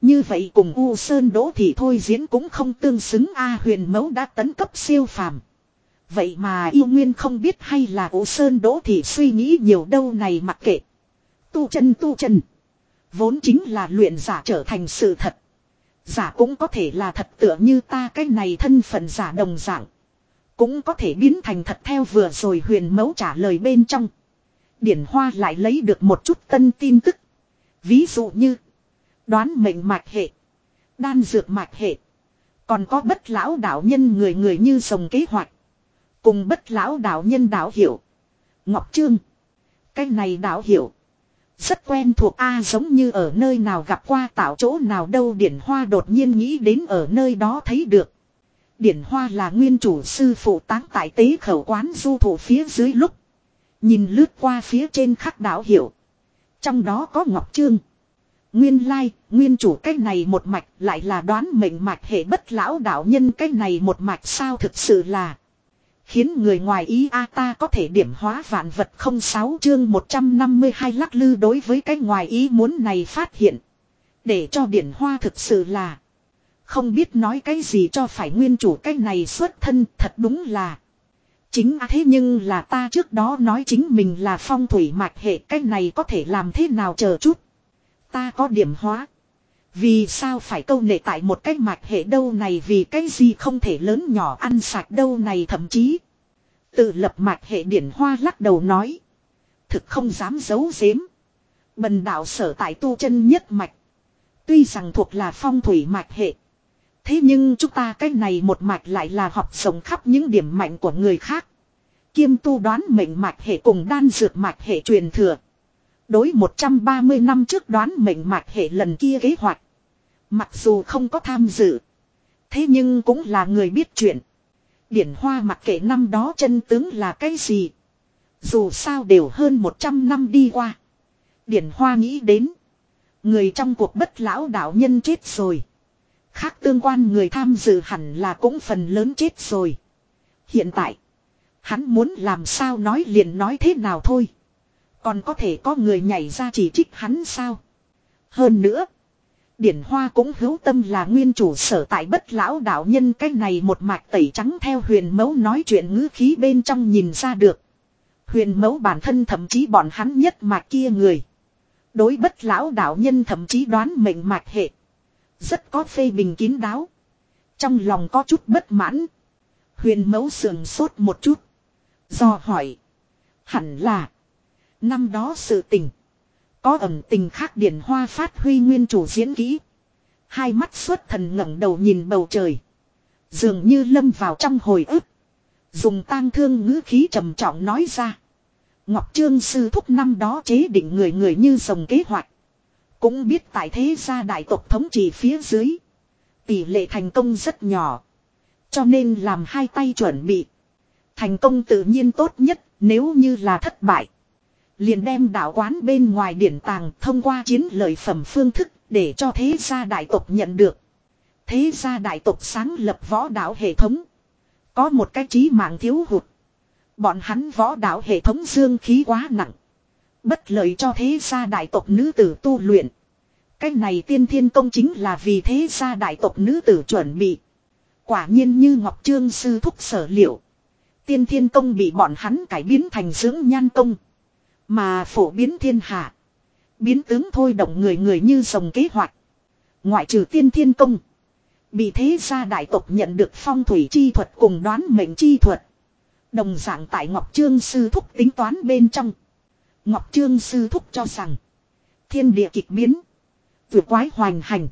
Như vậy cùng U Sơn Đỗ thì thôi diễn cũng không tương xứng A huyền mẫu đã tấn cấp siêu phàm. Vậy mà yêu nguyên không biết hay là U Sơn Đỗ thì suy nghĩ nhiều đâu này mặc kệ. Tu chân tu chân. Vốn chính là luyện giả trở thành sự thật. Giả cũng có thể là thật tựa như ta cái này thân phận giả đồng dạng. Cũng có thể biến thành thật theo vừa rồi huyền mẫu trả lời bên trong. Điển Hoa lại lấy được một chút tân tin tức. Ví dụ như. Đoán mệnh mạch hệ. Đan dược mạch hệ. Còn có bất lão đạo nhân người người như sồng kế hoạch. Cùng bất lão đạo nhân đạo hiểu. Ngọc Trương. Cái này đạo hiểu. Rất quen thuộc A giống như ở nơi nào gặp qua tạo chỗ nào đâu Điển Hoa đột nhiên nghĩ đến ở nơi đó thấy được. Điển Hoa là nguyên chủ sư phụ táng tại tế khẩu quán du thủ phía dưới lúc. Nhìn lướt qua phía trên khắc đảo hiểu. Trong đó có Ngọc Trương. Nguyên lai, nguyên chủ cái này một mạch lại là đoán mệnh mạch hệ bất lão đạo nhân cái này một mạch sao thực sự là. Khiến người ngoài ý a ta có thể điểm hóa vạn vật không sáu chương 152 lắc lư đối với cái ngoài ý muốn này phát hiện. Để cho điển hoa thực sự là. Không biết nói cái gì cho phải nguyên chủ cái này xuất thân thật đúng là. Chính thế nhưng là ta trước đó nói chính mình là phong thủy mạch hệ cái này có thể làm thế nào chờ chút. Ta có điểm hóa. Vì sao phải câu nệ tại một cái mạch hệ đâu này vì cái gì không thể lớn nhỏ ăn sạch đâu này thậm chí. Tự lập mạch hệ điển hoa lắc đầu nói. Thực không dám giấu giếm. Bần đạo sở tại tu chân nhất mạch. Tuy rằng thuộc là phong thủy mạch hệ. Thế nhưng chúng ta cái này một mạch lại là học sống khắp những điểm mạnh của người khác. Kiêm tu đoán mệnh mạch hệ cùng đan dược mạch hệ truyền thừa. Đối 130 năm trước đoán mệnh mạch hệ lần kia kế hoạch. Mặc dù không có tham dự. Thế nhưng cũng là người biết chuyện. Điển hoa mặc kệ năm đó chân tướng là cái gì. Dù sao đều hơn 100 năm đi qua. Điển hoa nghĩ đến. Người trong cuộc bất lão đạo nhân chết rồi. Khác tương quan người tham dự hẳn là cũng phần lớn chết rồi. Hiện tại. Hắn muốn làm sao nói liền nói thế nào thôi. Còn có thể có người nhảy ra chỉ trích hắn sao. Hơn nữa. Điển Hoa cũng hữu tâm là nguyên chủ sở tại bất lão đạo nhân, cái này một mạch tẩy trắng theo huyền mẫu nói chuyện ngữ khí bên trong nhìn ra được. Huyền mẫu bản thân thậm chí bọn hắn nhất mạch kia người. Đối bất lão đạo nhân thậm chí đoán mệnh mạch hệ. Rất có phê bình kín đáo. Trong lòng có chút bất mãn. Huyền mẫu sườn sốt một chút. Do hỏi. Hẳn là. Năm đó sự tình. Có ẩm tình khác điển hoa phát huy nguyên chủ diễn kỹ. Hai mắt suốt thần ngẩng đầu nhìn bầu trời. Dường như lâm vào trong hồi ức. Dùng tang thương ngữ khí trầm trọng nói ra. Ngọc Trương sư thúc năm đó chế định người người như dòng kế hoạch. Cũng biết tại thế gia đại tộc thống trị phía dưới. Tỷ lệ thành công rất nhỏ. Cho nên làm hai tay chuẩn bị. Thành công tự nhiên tốt nhất nếu như là thất bại. Liền đem đạo quán bên ngoài điển tàng thông qua chiến lợi phẩm phương thức để cho thế gia đại tộc nhận được. Thế gia đại tộc sáng lập võ đạo hệ thống. Có một cái trí mạng thiếu hụt. Bọn hắn võ đạo hệ thống dương khí quá nặng. Bất lợi cho thế gia đại tộc nữ tử tu luyện. Cái này tiên thiên công chính là vì thế gia đại tộc nữ tử chuẩn bị. Quả nhiên như Ngọc Trương sư thúc sở liệu. Tiên thiên công bị bọn hắn cải biến thành dưỡng nhan công. Mà phổ biến thiên hạ. Biến tướng thôi động người người như dòng kế hoạch. Ngoại trừ tiên thiên công. Bị thế gia đại tộc nhận được phong thủy chi thuật cùng đoán mệnh chi thuật. Đồng dạng tại Ngọc Trương Sư Thúc tính toán bên trong. Ngọc Trương Sư Thúc cho rằng. Thiên địa kịch biến. Vượt quái hoành hành.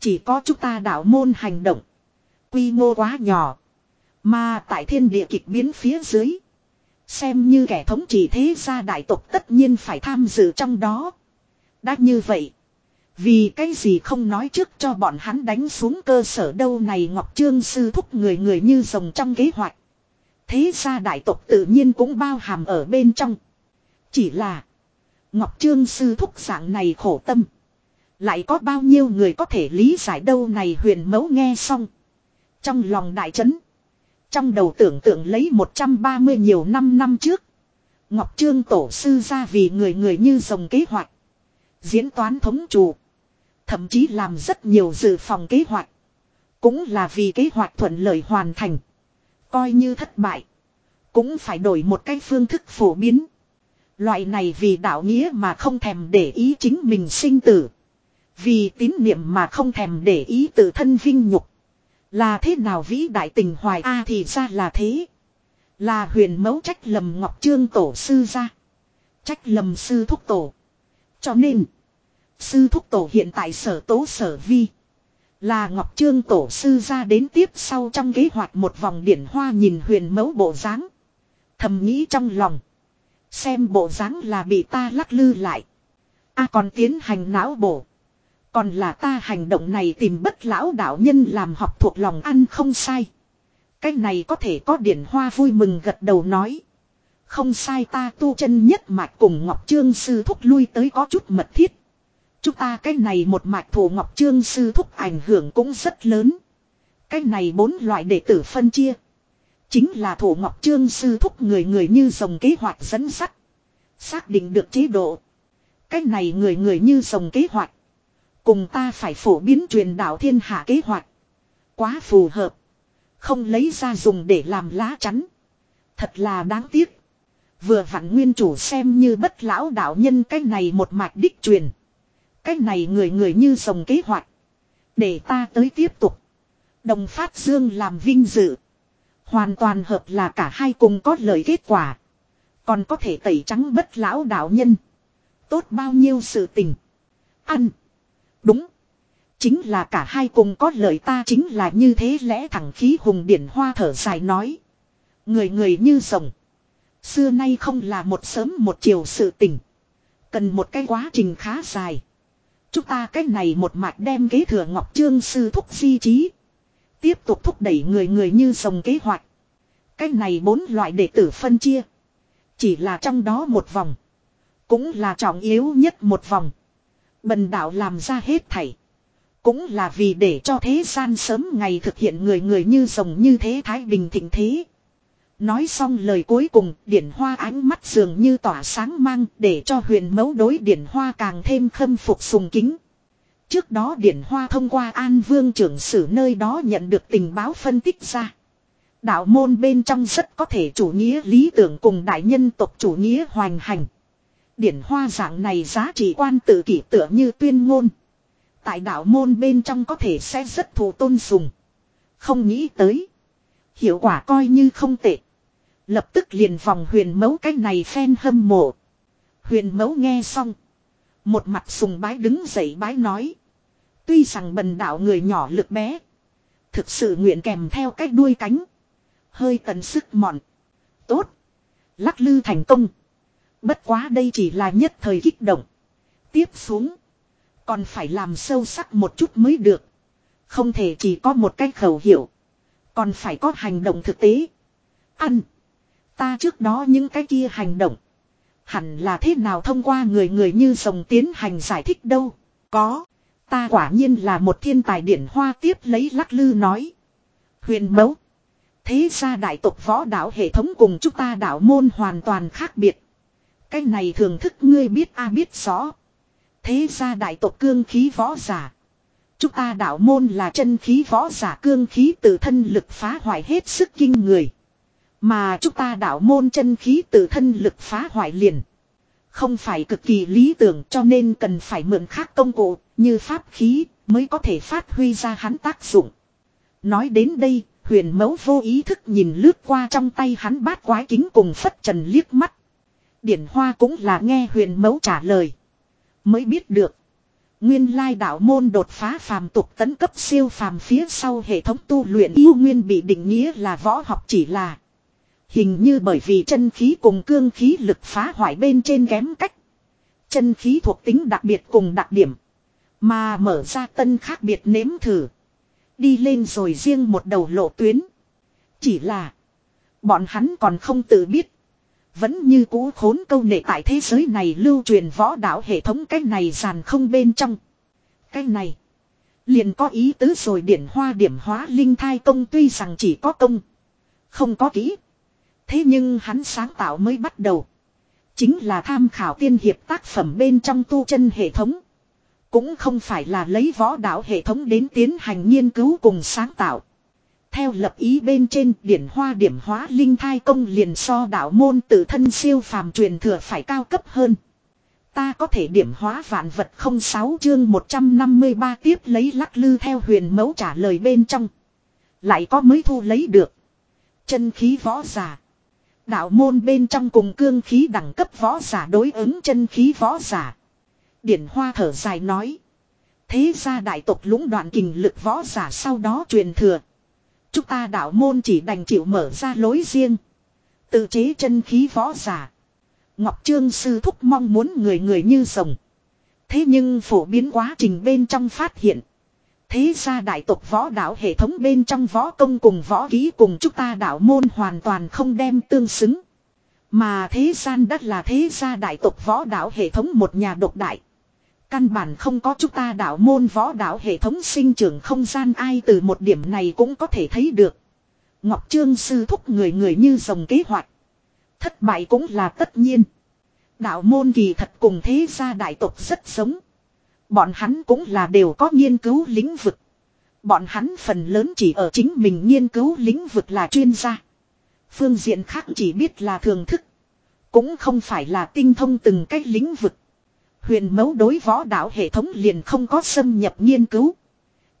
Chỉ có chúng ta đạo môn hành động. Quy mô quá nhỏ. Mà tại thiên địa kịch biến phía dưới. Xem như kẻ thống trị thế gia đại tộc tất nhiên phải tham dự trong đó. Đã như vậy. Vì cái gì không nói trước cho bọn hắn đánh xuống cơ sở đâu này Ngọc Trương sư thúc người người như rồng trong kế hoạch. Thế gia đại tộc tự nhiên cũng bao hàm ở bên trong. Chỉ là. Ngọc Trương sư thúc dạng này khổ tâm. Lại có bao nhiêu người có thể lý giải đâu này huyền mẫu nghe xong. Trong lòng đại chấn. Trong đầu tưởng tượng lấy 130 nhiều năm năm trước. Ngọc Trương tổ sư ra vì người người như dòng kế hoạch. Diễn toán thống chủ. Thậm chí làm rất nhiều dự phòng kế hoạch. Cũng là vì kế hoạch thuận lợi hoàn thành. Coi như thất bại. Cũng phải đổi một cái phương thức phổ biến. Loại này vì đạo nghĩa mà không thèm để ý chính mình sinh tử. Vì tín niệm mà không thèm để ý tự thân vinh nhục. Là thế nào vĩ đại tình hoài a thì ra là thế. Là huyền mẫu trách lầm Ngọc Trương tổ sư ra. Trách lầm sư thúc tổ. Cho nên. Sư thúc tổ hiện tại sở tố sở vi. Là Ngọc Trương tổ sư ra đến tiếp sau trong kế hoạch một vòng điển hoa nhìn huyền mẫu bộ dáng Thầm nghĩ trong lòng. Xem bộ dáng là bị ta lắc lư lại. a còn tiến hành não bổ. Còn là ta hành động này tìm bất lão đạo nhân làm học thuộc lòng ăn không sai. Cái này có thể có điển hoa vui mừng gật đầu nói. Không sai ta tu chân nhất mạch cùng Ngọc Trương sư thúc lui tới có chút mật thiết. Chúng ta cái này một mạch thủ Ngọc Trương sư thúc ảnh hưởng cũng rất lớn. Cái này bốn loại đệ tử phân chia. Chính là thủ Ngọc Trương sư thúc người người như dòng kế hoạch dẫn sắt. Xác định được chế độ. Cái này người người như dòng kế hoạch. Cùng ta phải phổ biến truyền đạo thiên hạ kế hoạch. Quá phù hợp. Không lấy ra dùng để làm lá chắn. Thật là đáng tiếc. Vừa vặn nguyên chủ xem như bất lão đạo nhân cái này một mạch đích truyền. Cái này người người như dòng kế hoạch. Để ta tới tiếp tục. Đồng phát dương làm vinh dự. Hoàn toàn hợp là cả hai cùng có lợi kết quả. Còn có thể tẩy trắng bất lão đạo nhân. Tốt bao nhiêu sự tình. Ăn. Đúng. Chính là cả hai cùng có lợi ta chính là như thế lẽ thẳng khí hùng điển hoa thở dài nói. Người người như rồng. Xưa nay không là một sớm một chiều sự tình. Cần một cái quá trình khá dài. Chúng ta cái này một mạch đem kế thừa Ngọc Trương sư thúc di trí. Tiếp tục thúc đẩy người người như rồng kế hoạch. Cái này bốn loại đệ tử phân chia. Chỉ là trong đó một vòng. Cũng là trọng yếu nhất một vòng. Bần đạo làm ra hết thảy. Cũng là vì để cho thế gian sớm ngày thực hiện người người như rồng như thế thái bình thịnh thế. Nói xong lời cuối cùng, điển hoa ánh mắt dường như tỏa sáng mang để cho huyền mấu đối điển hoa càng thêm khâm phục sùng kính. Trước đó điển hoa thông qua an vương trưởng sử nơi đó nhận được tình báo phân tích ra. Đạo môn bên trong rất có thể chủ nghĩa lý tưởng cùng đại nhân tộc chủ nghĩa hoành hành. Điển hoa dạng này giá trị quan tự kỷ tựa như tuyên ngôn. Tại đạo môn bên trong có thể sẽ rất thù tôn sùng. Không nghĩ tới. Hiệu quả coi như không tệ. Lập tức liền vòng huyền mấu cái này phen hâm mộ. Huyền mấu nghe xong. Một mặt sùng bái đứng dậy bái nói. Tuy rằng bần đạo người nhỏ lực bé. Thực sự nguyện kèm theo cách đuôi cánh. Hơi tần sức mọn. Tốt. Lắc lư thành công. Bất quá đây chỉ là nhất thời kích động. Tiếp xuống. Còn phải làm sâu sắc một chút mới được. Không thể chỉ có một cách khẩu hiệu. Còn phải có hành động thực tế. Ăn. Ta trước đó những cái kia hành động. Hẳn là thế nào thông qua người người như sồng tiến hành giải thích đâu. Có. Ta quả nhiên là một thiên tài điển hoa tiếp lấy lắc lư nói. Huyền mẫu. Thế ra đại tộc võ đạo hệ thống cùng chúng ta đạo môn hoàn toàn khác biệt. Cái này thường thức ngươi biết a biết rõ. Thế ra đại tộc cương khí võ giả. Chúng ta đạo môn là chân khí võ giả cương khí tự thân lực phá hoại hết sức kinh người. Mà chúng ta đạo môn chân khí tự thân lực phá hoại liền. Không phải cực kỳ lý tưởng cho nên cần phải mượn khác công cụ như pháp khí mới có thể phát huy ra hắn tác dụng. Nói đến đây, huyền mẫu vô ý thức nhìn lướt qua trong tay hắn bát quái kính cùng phất trần liếc mắt. Điển hoa cũng là nghe huyền mẫu trả lời. Mới biết được. Nguyên lai đạo môn đột phá phàm tục tấn cấp siêu phàm phía sau hệ thống tu luyện yêu nguyên bị định nghĩa là võ học chỉ là. Hình như bởi vì chân khí cùng cương khí lực phá hoại bên trên kém cách. Chân khí thuộc tính đặc biệt cùng đặc điểm. Mà mở ra tân khác biệt nếm thử. Đi lên rồi riêng một đầu lộ tuyến. Chỉ là. Bọn hắn còn không tự biết. Vẫn như cũ khốn câu nệ tại thế giới này lưu truyền võ đạo hệ thống cái này giàn không bên trong. Cái này. Liền có ý tứ rồi điển hoa điểm hóa linh thai công tuy rằng chỉ có công. Không có kỹ. Thế nhưng hắn sáng tạo mới bắt đầu. Chính là tham khảo tiên hiệp tác phẩm bên trong tu chân hệ thống. Cũng không phải là lấy võ đạo hệ thống đến tiến hành nghiên cứu cùng sáng tạo. Theo lập ý bên trên, điển hoa điểm hóa linh thai công liền so đạo môn tự thân siêu phàm truyền thừa phải cao cấp hơn. Ta có thể điểm hóa vạn vật không sáu chương 153 tiếp lấy lắc lư theo huyền mẫu trả lời bên trong. Lại có mới thu lấy được. Chân khí võ giả. Đạo môn bên trong cùng cương khí đẳng cấp võ giả đối ứng chân khí võ giả. Điển hoa thở dài nói. Thế ra đại tộc lũng đoạn kình lực võ giả sau đó truyền thừa. Chúng ta đạo môn chỉ đành chịu mở ra lối riêng. Tự chế chân khí võ giả. Ngọc Trương Sư Thúc mong muốn người người như rồng. Thế nhưng phổ biến quá trình bên trong phát hiện. Thế ra đại tộc võ đạo hệ thống bên trong võ công cùng võ ký cùng chúng ta đạo môn hoàn toàn không đem tương xứng. Mà thế gian đất là thế gia đại tộc võ đạo hệ thống một nhà độc đại. Căn bản không có chúng ta đạo môn võ đạo hệ thống sinh trưởng không gian ai từ một điểm này cũng có thể thấy được. Ngọc Trương sư thúc người người như dòng kế hoạch. Thất bại cũng là tất nhiên. Đạo môn kỳ thật cùng thế gia đại tộc rất giống. Bọn hắn cũng là đều có nghiên cứu lĩnh vực. Bọn hắn phần lớn chỉ ở chính mình nghiên cứu lĩnh vực là chuyên gia. Phương diện khác chỉ biết là thường thức. Cũng không phải là tinh thông từng cách lĩnh vực. Huyền mẫu đối võ đạo hệ thống liền không có xâm nhập nghiên cứu.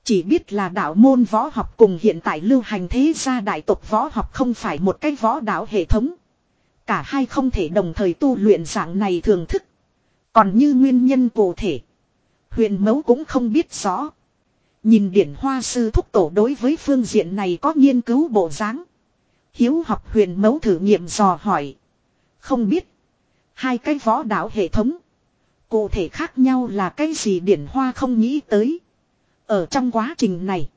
Chỉ biết là đạo môn võ học cùng hiện tại lưu hành thế gia đại tộc võ học không phải một cái võ đạo hệ thống. Cả hai không thể đồng thời tu luyện dạng này thường thức. Còn như nguyên nhân cụ thể. Huyền mẫu cũng không biết rõ. Nhìn điển hoa sư thúc tổ đối với phương diện này có nghiên cứu bộ dáng. Hiếu học huyền mẫu thử nghiệm dò hỏi. Không biết. Hai cái võ đạo hệ thống. Cụ thể khác nhau là cái gì điển hoa không nghĩ tới. Ở trong quá trình này.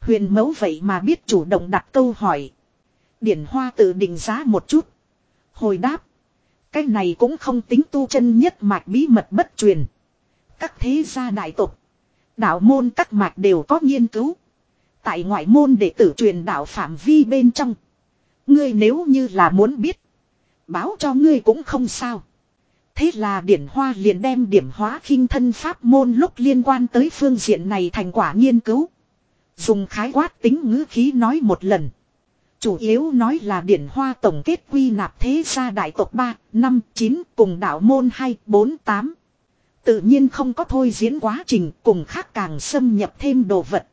Huyền mẫu vậy mà biết chủ động đặt câu hỏi. Điển hoa tự định giá một chút. Hồi đáp. Cái này cũng không tính tu chân nhất mạch bí mật bất truyền. Các thế gia đại tộc, Đạo môn các mạch đều có nghiên cứu. Tại ngoại môn đệ tử truyền đạo phạm vi bên trong. Ngươi nếu như là muốn biết. Báo cho ngươi cũng không sao. Thế là điển hoa liền đem điểm hóa khinh thân pháp môn lúc liên quan tới phương diện này thành quả nghiên cứu. Dùng khái quát tính ngữ khí nói một lần. Chủ yếu nói là điển hoa tổng kết quy nạp thế gia đại tộc 3, 5, 9 cùng đạo môn 2, 4, 8. Tự nhiên không có thôi diễn quá trình cùng khác càng xâm nhập thêm đồ vật.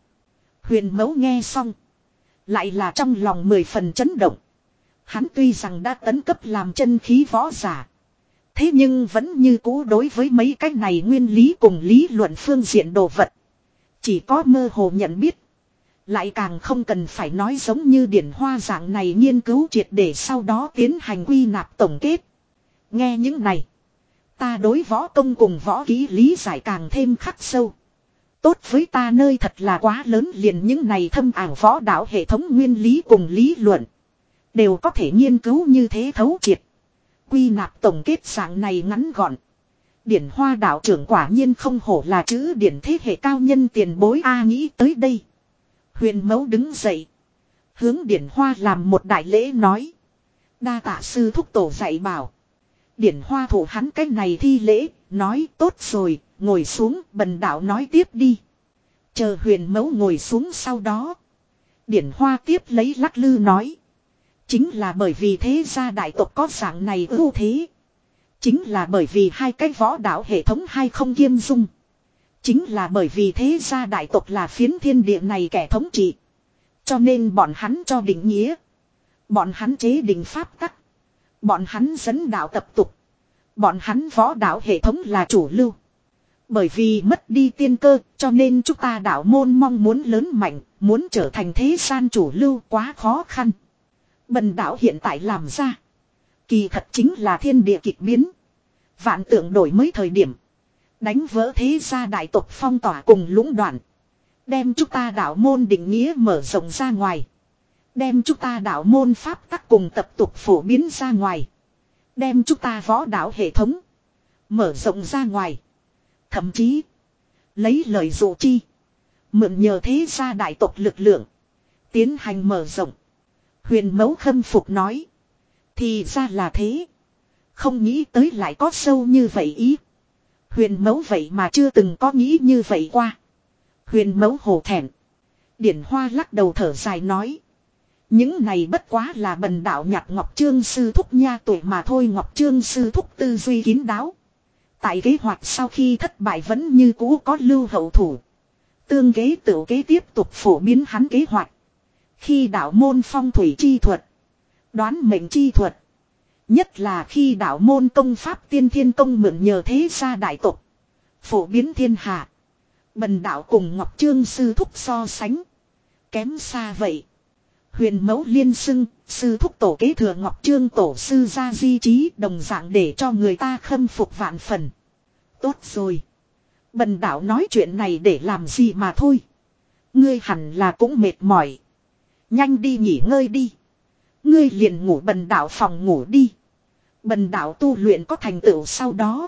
Huyền mẫu nghe xong. Lại là trong lòng mười phần chấn động. Hắn tuy rằng đã tấn cấp làm chân khí võ giả. Thế nhưng vẫn như cũ đối với mấy cái này nguyên lý cùng lý luận phương diện đồ vật. Chỉ có mơ hồ nhận biết. Lại càng không cần phải nói giống như điển hoa dạng này nghiên cứu triệt để sau đó tiến hành quy nạp tổng kết. Nghe những này. Ta đối võ công cùng võ ký lý giải càng thêm khắc sâu. Tốt với ta nơi thật là quá lớn liền những này thâm ảo võ đạo hệ thống nguyên lý cùng lý luận. Đều có thể nghiên cứu như thế thấu triệt. Quy nạp tổng kết dạng này ngắn gọn. Điển hoa đạo trưởng quả nhiên không hổ là chữ điển thế hệ cao nhân tiền bối A nghĩ tới đây. Huyền mẫu đứng dậy. Hướng điển hoa làm một đại lễ nói. Đa tạ sư thúc tổ dạy bảo. Điển hoa thủ hắn cái này thi lễ, nói tốt rồi, ngồi xuống, bần đạo nói tiếp đi. Chờ huyền mẫu ngồi xuống sau đó. Điển hoa tiếp lấy lắc lư nói. Chính là bởi vì thế gia đại tộc có dạng này ưu thế. Chính là bởi vì hai cái võ đạo hệ thống hai không kiêm dung. Chính là bởi vì thế gia đại tộc là phiến thiên địa này kẻ thống trị. Cho nên bọn hắn cho định nghĩa. Bọn hắn chế định pháp tắc. Bọn hắn dẫn đạo tập tục. Bọn hắn võ đạo hệ thống là chủ lưu. Bởi vì mất đi tiên cơ cho nên chúng ta đạo môn mong muốn lớn mạnh, muốn trở thành thế gian chủ lưu quá khó khăn. Bần đạo hiện tại làm ra. Kỳ thật chính là thiên địa kịch biến. Vạn tượng đổi mới thời điểm. Đánh vỡ thế gia đại tộc phong tỏa cùng lũng đoạn. Đem chúng ta đạo môn định nghĩa mở rộng ra ngoài. Đem chúng ta đạo môn pháp tắc cùng tập tục phổ biến ra ngoài. Đem chúng ta võ đạo hệ thống. Mở rộng ra ngoài. Thậm chí. Lấy lời dụ chi. Mượn nhờ thế gia đại tộc lực lượng. Tiến hành mở rộng. Huyền mẫu khâm phục nói. Thì ra là thế. Không nghĩ tới lại có sâu như vậy ý. Huyền mẫu vậy mà chưa từng có nghĩ như vậy qua. Huyền mẫu hổ thẹn. Điển hoa lắc đầu thở dài nói. Những này bất quá là bần đạo nhặt Ngọc Trương sư thúc nha tuổi mà thôi Ngọc Trương sư thúc tư duy kín đáo. Tại kế hoạch sau khi thất bại vẫn như cũ có lưu hậu thủ. Tương kế tự kế tiếp tục phổ biến hắn kế hoạch. Khi đạo môn phong thủy chi thuật. Đoán mệnh chi thuật. Nhất là khi đạo môn công pháp tiên thiên công mượn nhờ thế gia đại tộc Phổ biến thiên hạ. Bần đạo cùng Ngọc Trương sư thúc so sánh. Kém xa vậy. Huyền mẫu liên xưng, sư thúc tổ kế thừa Ngọc Trương tổ sư ra di trí đồng dạng để cho người ta khâm phục vạn phần. Tốt rồi. Bần đạo nói chuyện này để làm gì mà thôi. Ngươi hẳn là cũng mệt mỏi. Nhanh đi nghỉ ngơi đi. Ngươi liền ngủ bần đạo phòng ngủ đi. Bần đạo tu luyện có thành tựu sau đó.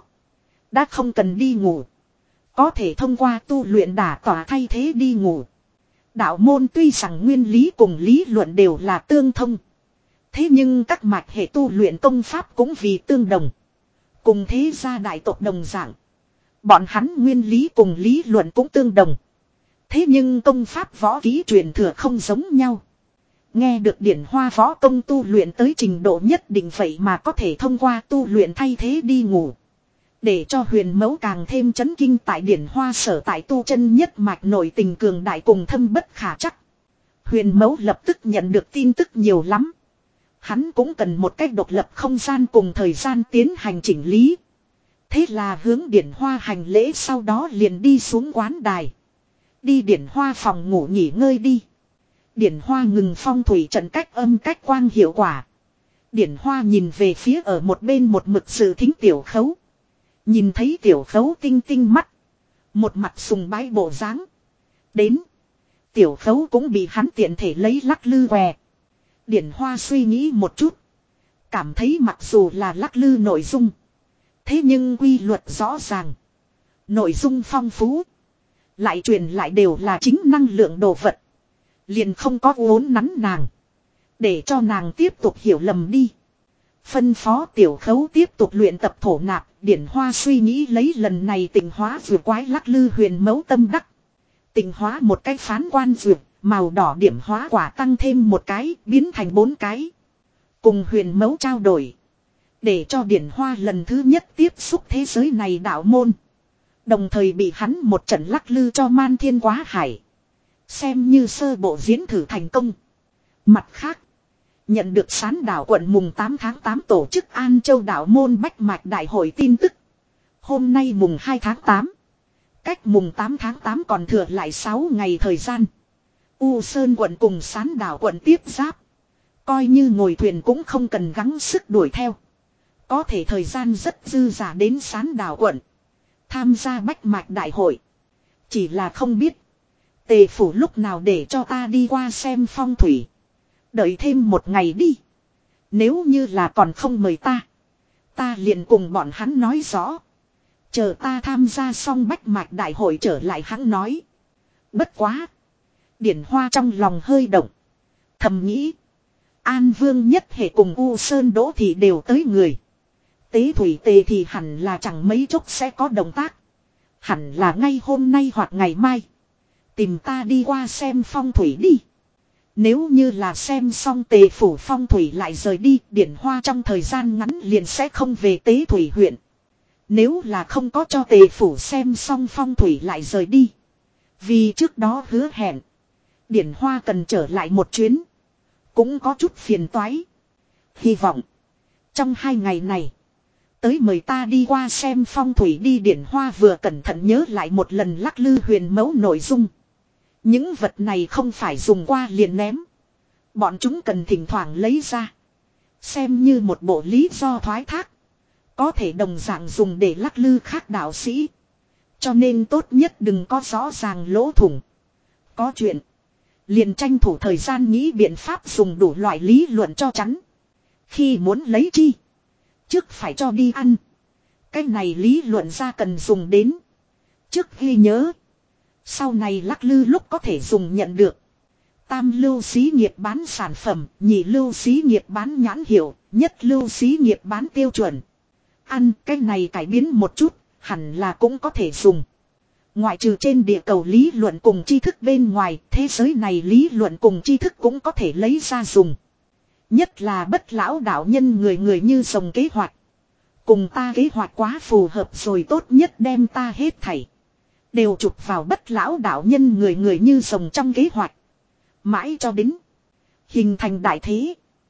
Đã không cần đi ngủ. Có thể thông qua tu luyện đả tỏa thay thế đi ngủ. Đạo môn tuy rằng nguyên lý cùng lý luận đều là tương thông. Thế nhưng các mạch hệ tu luyện công pháp cũng vì tương đồng. Cùng thế gia đại tộc đồng dạng. Bọn hắn nguyên lý cùng lý luận cũng tương đồng. Thế nhưng công pháp võ ký truyền thừa không giống nhau. Nghe được điển hoa võ công tu luyện tới trình độ nhất định vậy mà có thể thông qua tu luyện thay thế đi ngủ. Để cho huyền mẫu càng thêm chấn kinh tại điển hoa sở tại tu chân nhất mạch nổi tình cường đại cùng thâm bất khả chắc. Huyền mẫu lập tức nhận được tin tức nhiều lắm. Hắn cũng cần một cách độc lập không gian cùng thời gian tiến hành chỉnh lý. Thế là hướng điển hoa hành lễ sau đó liền đi xuống quán đài. Đi điển hoa phòng ngủ nghỉ ngơi đi. Điển hoa ngừng phong thủy trận cách âm cách quang hiệu quả. Điển hoa nhìn về phía ở một bên một mực sự thính tiểu khấu. Nhìn thấy tiểu khấu tinh tinh mắt. Một mặt sùng bái bộ dáng Đến. Tiểu khấu cũng bị hắn tiện thể lấy lắc lư què. Điển hoa suy nghĩ một chút. Cảm thấy mặc dù là lắc lư nội dung. Thế nhưng quy luật rõ ràng. Nội dung phong phú. Lại truyền lại đều là chính năng lượng đồ vật. Liền không có uốn nắn nàng. Để cho nàng tiếp tục hiểu lầm đi. Phân phó tiểu khấu tiếp tục luyện tập thổ nạp. Điển hoa suy nghĩ lấy lần này tình hóa vừa quái lắc lư huyền mẫu tâm đắc. Tình hóa một cái phán quan dược. Màu đỏ điểm hóa quả tăng thêm một cái, biến thành bốn cái. Cùng huyền mẫu trao đổi. Để cho điển hoa lần thứ nhất tiếp xúc thế giới này đạo môn. Đồng thời bị hắn một trận lắc lư cho man thiên quá hải. Xem như sơ bộ diễn thử thành công. Mặt khác. Nhận được sán đảo quận mùng 8 tháng 8 tổ chức An Châu đảo môn Bách Mạch Đại hội tin tức. Hôm nay mùng 2 tháng 8. Cách mùng 8 tháng 8 còn thừa lại 6 ngày thời gian. U Sơn quận cùng sán đảo quận tiếp giáp. Coi như ngồi thuyền cũng không cần gắng sức đuổi theo. Có thể thời gian rất dư giả đến sán đảo quận. Tham gia bách mạch đại hội. Chỉ là không biết. Tề phủ lúc nào để cho ta đi qua xem phong thủy. Đợi thêm một ngày đi. Nếu như là còn không mời ta. Ta liền cùng bọn hắn nói rõ. Chờ ta tham gia xong bách mạch đại hội trở lại hắn nói. Bất quá. Điển hoa trong lòng hơi động. Thầm nghĩ. An vương nhất hệ cùng U Sơn Đỗ thì đều tới người. Tế thủy tề thì hẳn là chẳng mấy chốc sẽ có động tác. Hẳn là ngay hôm nay hoặc ngày mai. Tìm ta đi qua xem phong thủy đi. Nếu như là xem xong tề phủ phong thủy lại rời đi, điển hoa trong thời gian ngắn liền sẽ không về tế thủy huyện. Nếu là không có cho tề phủ xem xong phong thủy lại rời đi. Vì trước đó hứa hẹn. Điển hoa cần trở lại một chuyến. Cũng có chút phiền toái. Hy vọng. Trong hai ngày này. Tới mời ta đi qua xem phong thủy đi điển hoa vừa cẩn thận nhớ lại một lần lắc lư huyền mẫu nội dung. Những vật này không phải dùng qua liền ném. Bọn chúng cần thỉnh thoảng lấy ra. Xem như một bộ lý do thoái thác. Có thể đồng dạng dùng để lắc lư khác đạo sĩ. Cho nên tốt nhất đừng có rõ ràng lỗ thủng. Có chuyện. Liền tranh thủ thời gian nghĩ biện pháp dùng đủ loại lý luận cho chắn. Khi muốn lấy chi. Trước phải cho đi ăn. Cái này lý luận ra cần dùng đến. Trước ghi nhớ. Sau này lắc lư lúc có thể dùng nhận được. Tam lưu xí nghiệp bán sản phẩm, nhị lưu xí nghiệp bán nhãn hiệu, nhất lưu xí nghiệp bán tiêu chuẩn. Ăn cái này cải biến một chút, hẳn là cũng có thể dùng. Ngoại trừ trên địa cầu lý luận cùng tri thức bên ngoài, thế giới này lý luận cùng tri thức cũng có thể lấy ra dùng. Nhất là bất lão đạo nhân người người như dòng kế hoạch. Cùng ta kế hoạch quá phù hợp rồi tốt nhất đem ta hết thảy. Đều chụp vào bất lão đạo nhân người người như rồng trong kế hoạch. Mãi cho đến. Hình thành đại thế.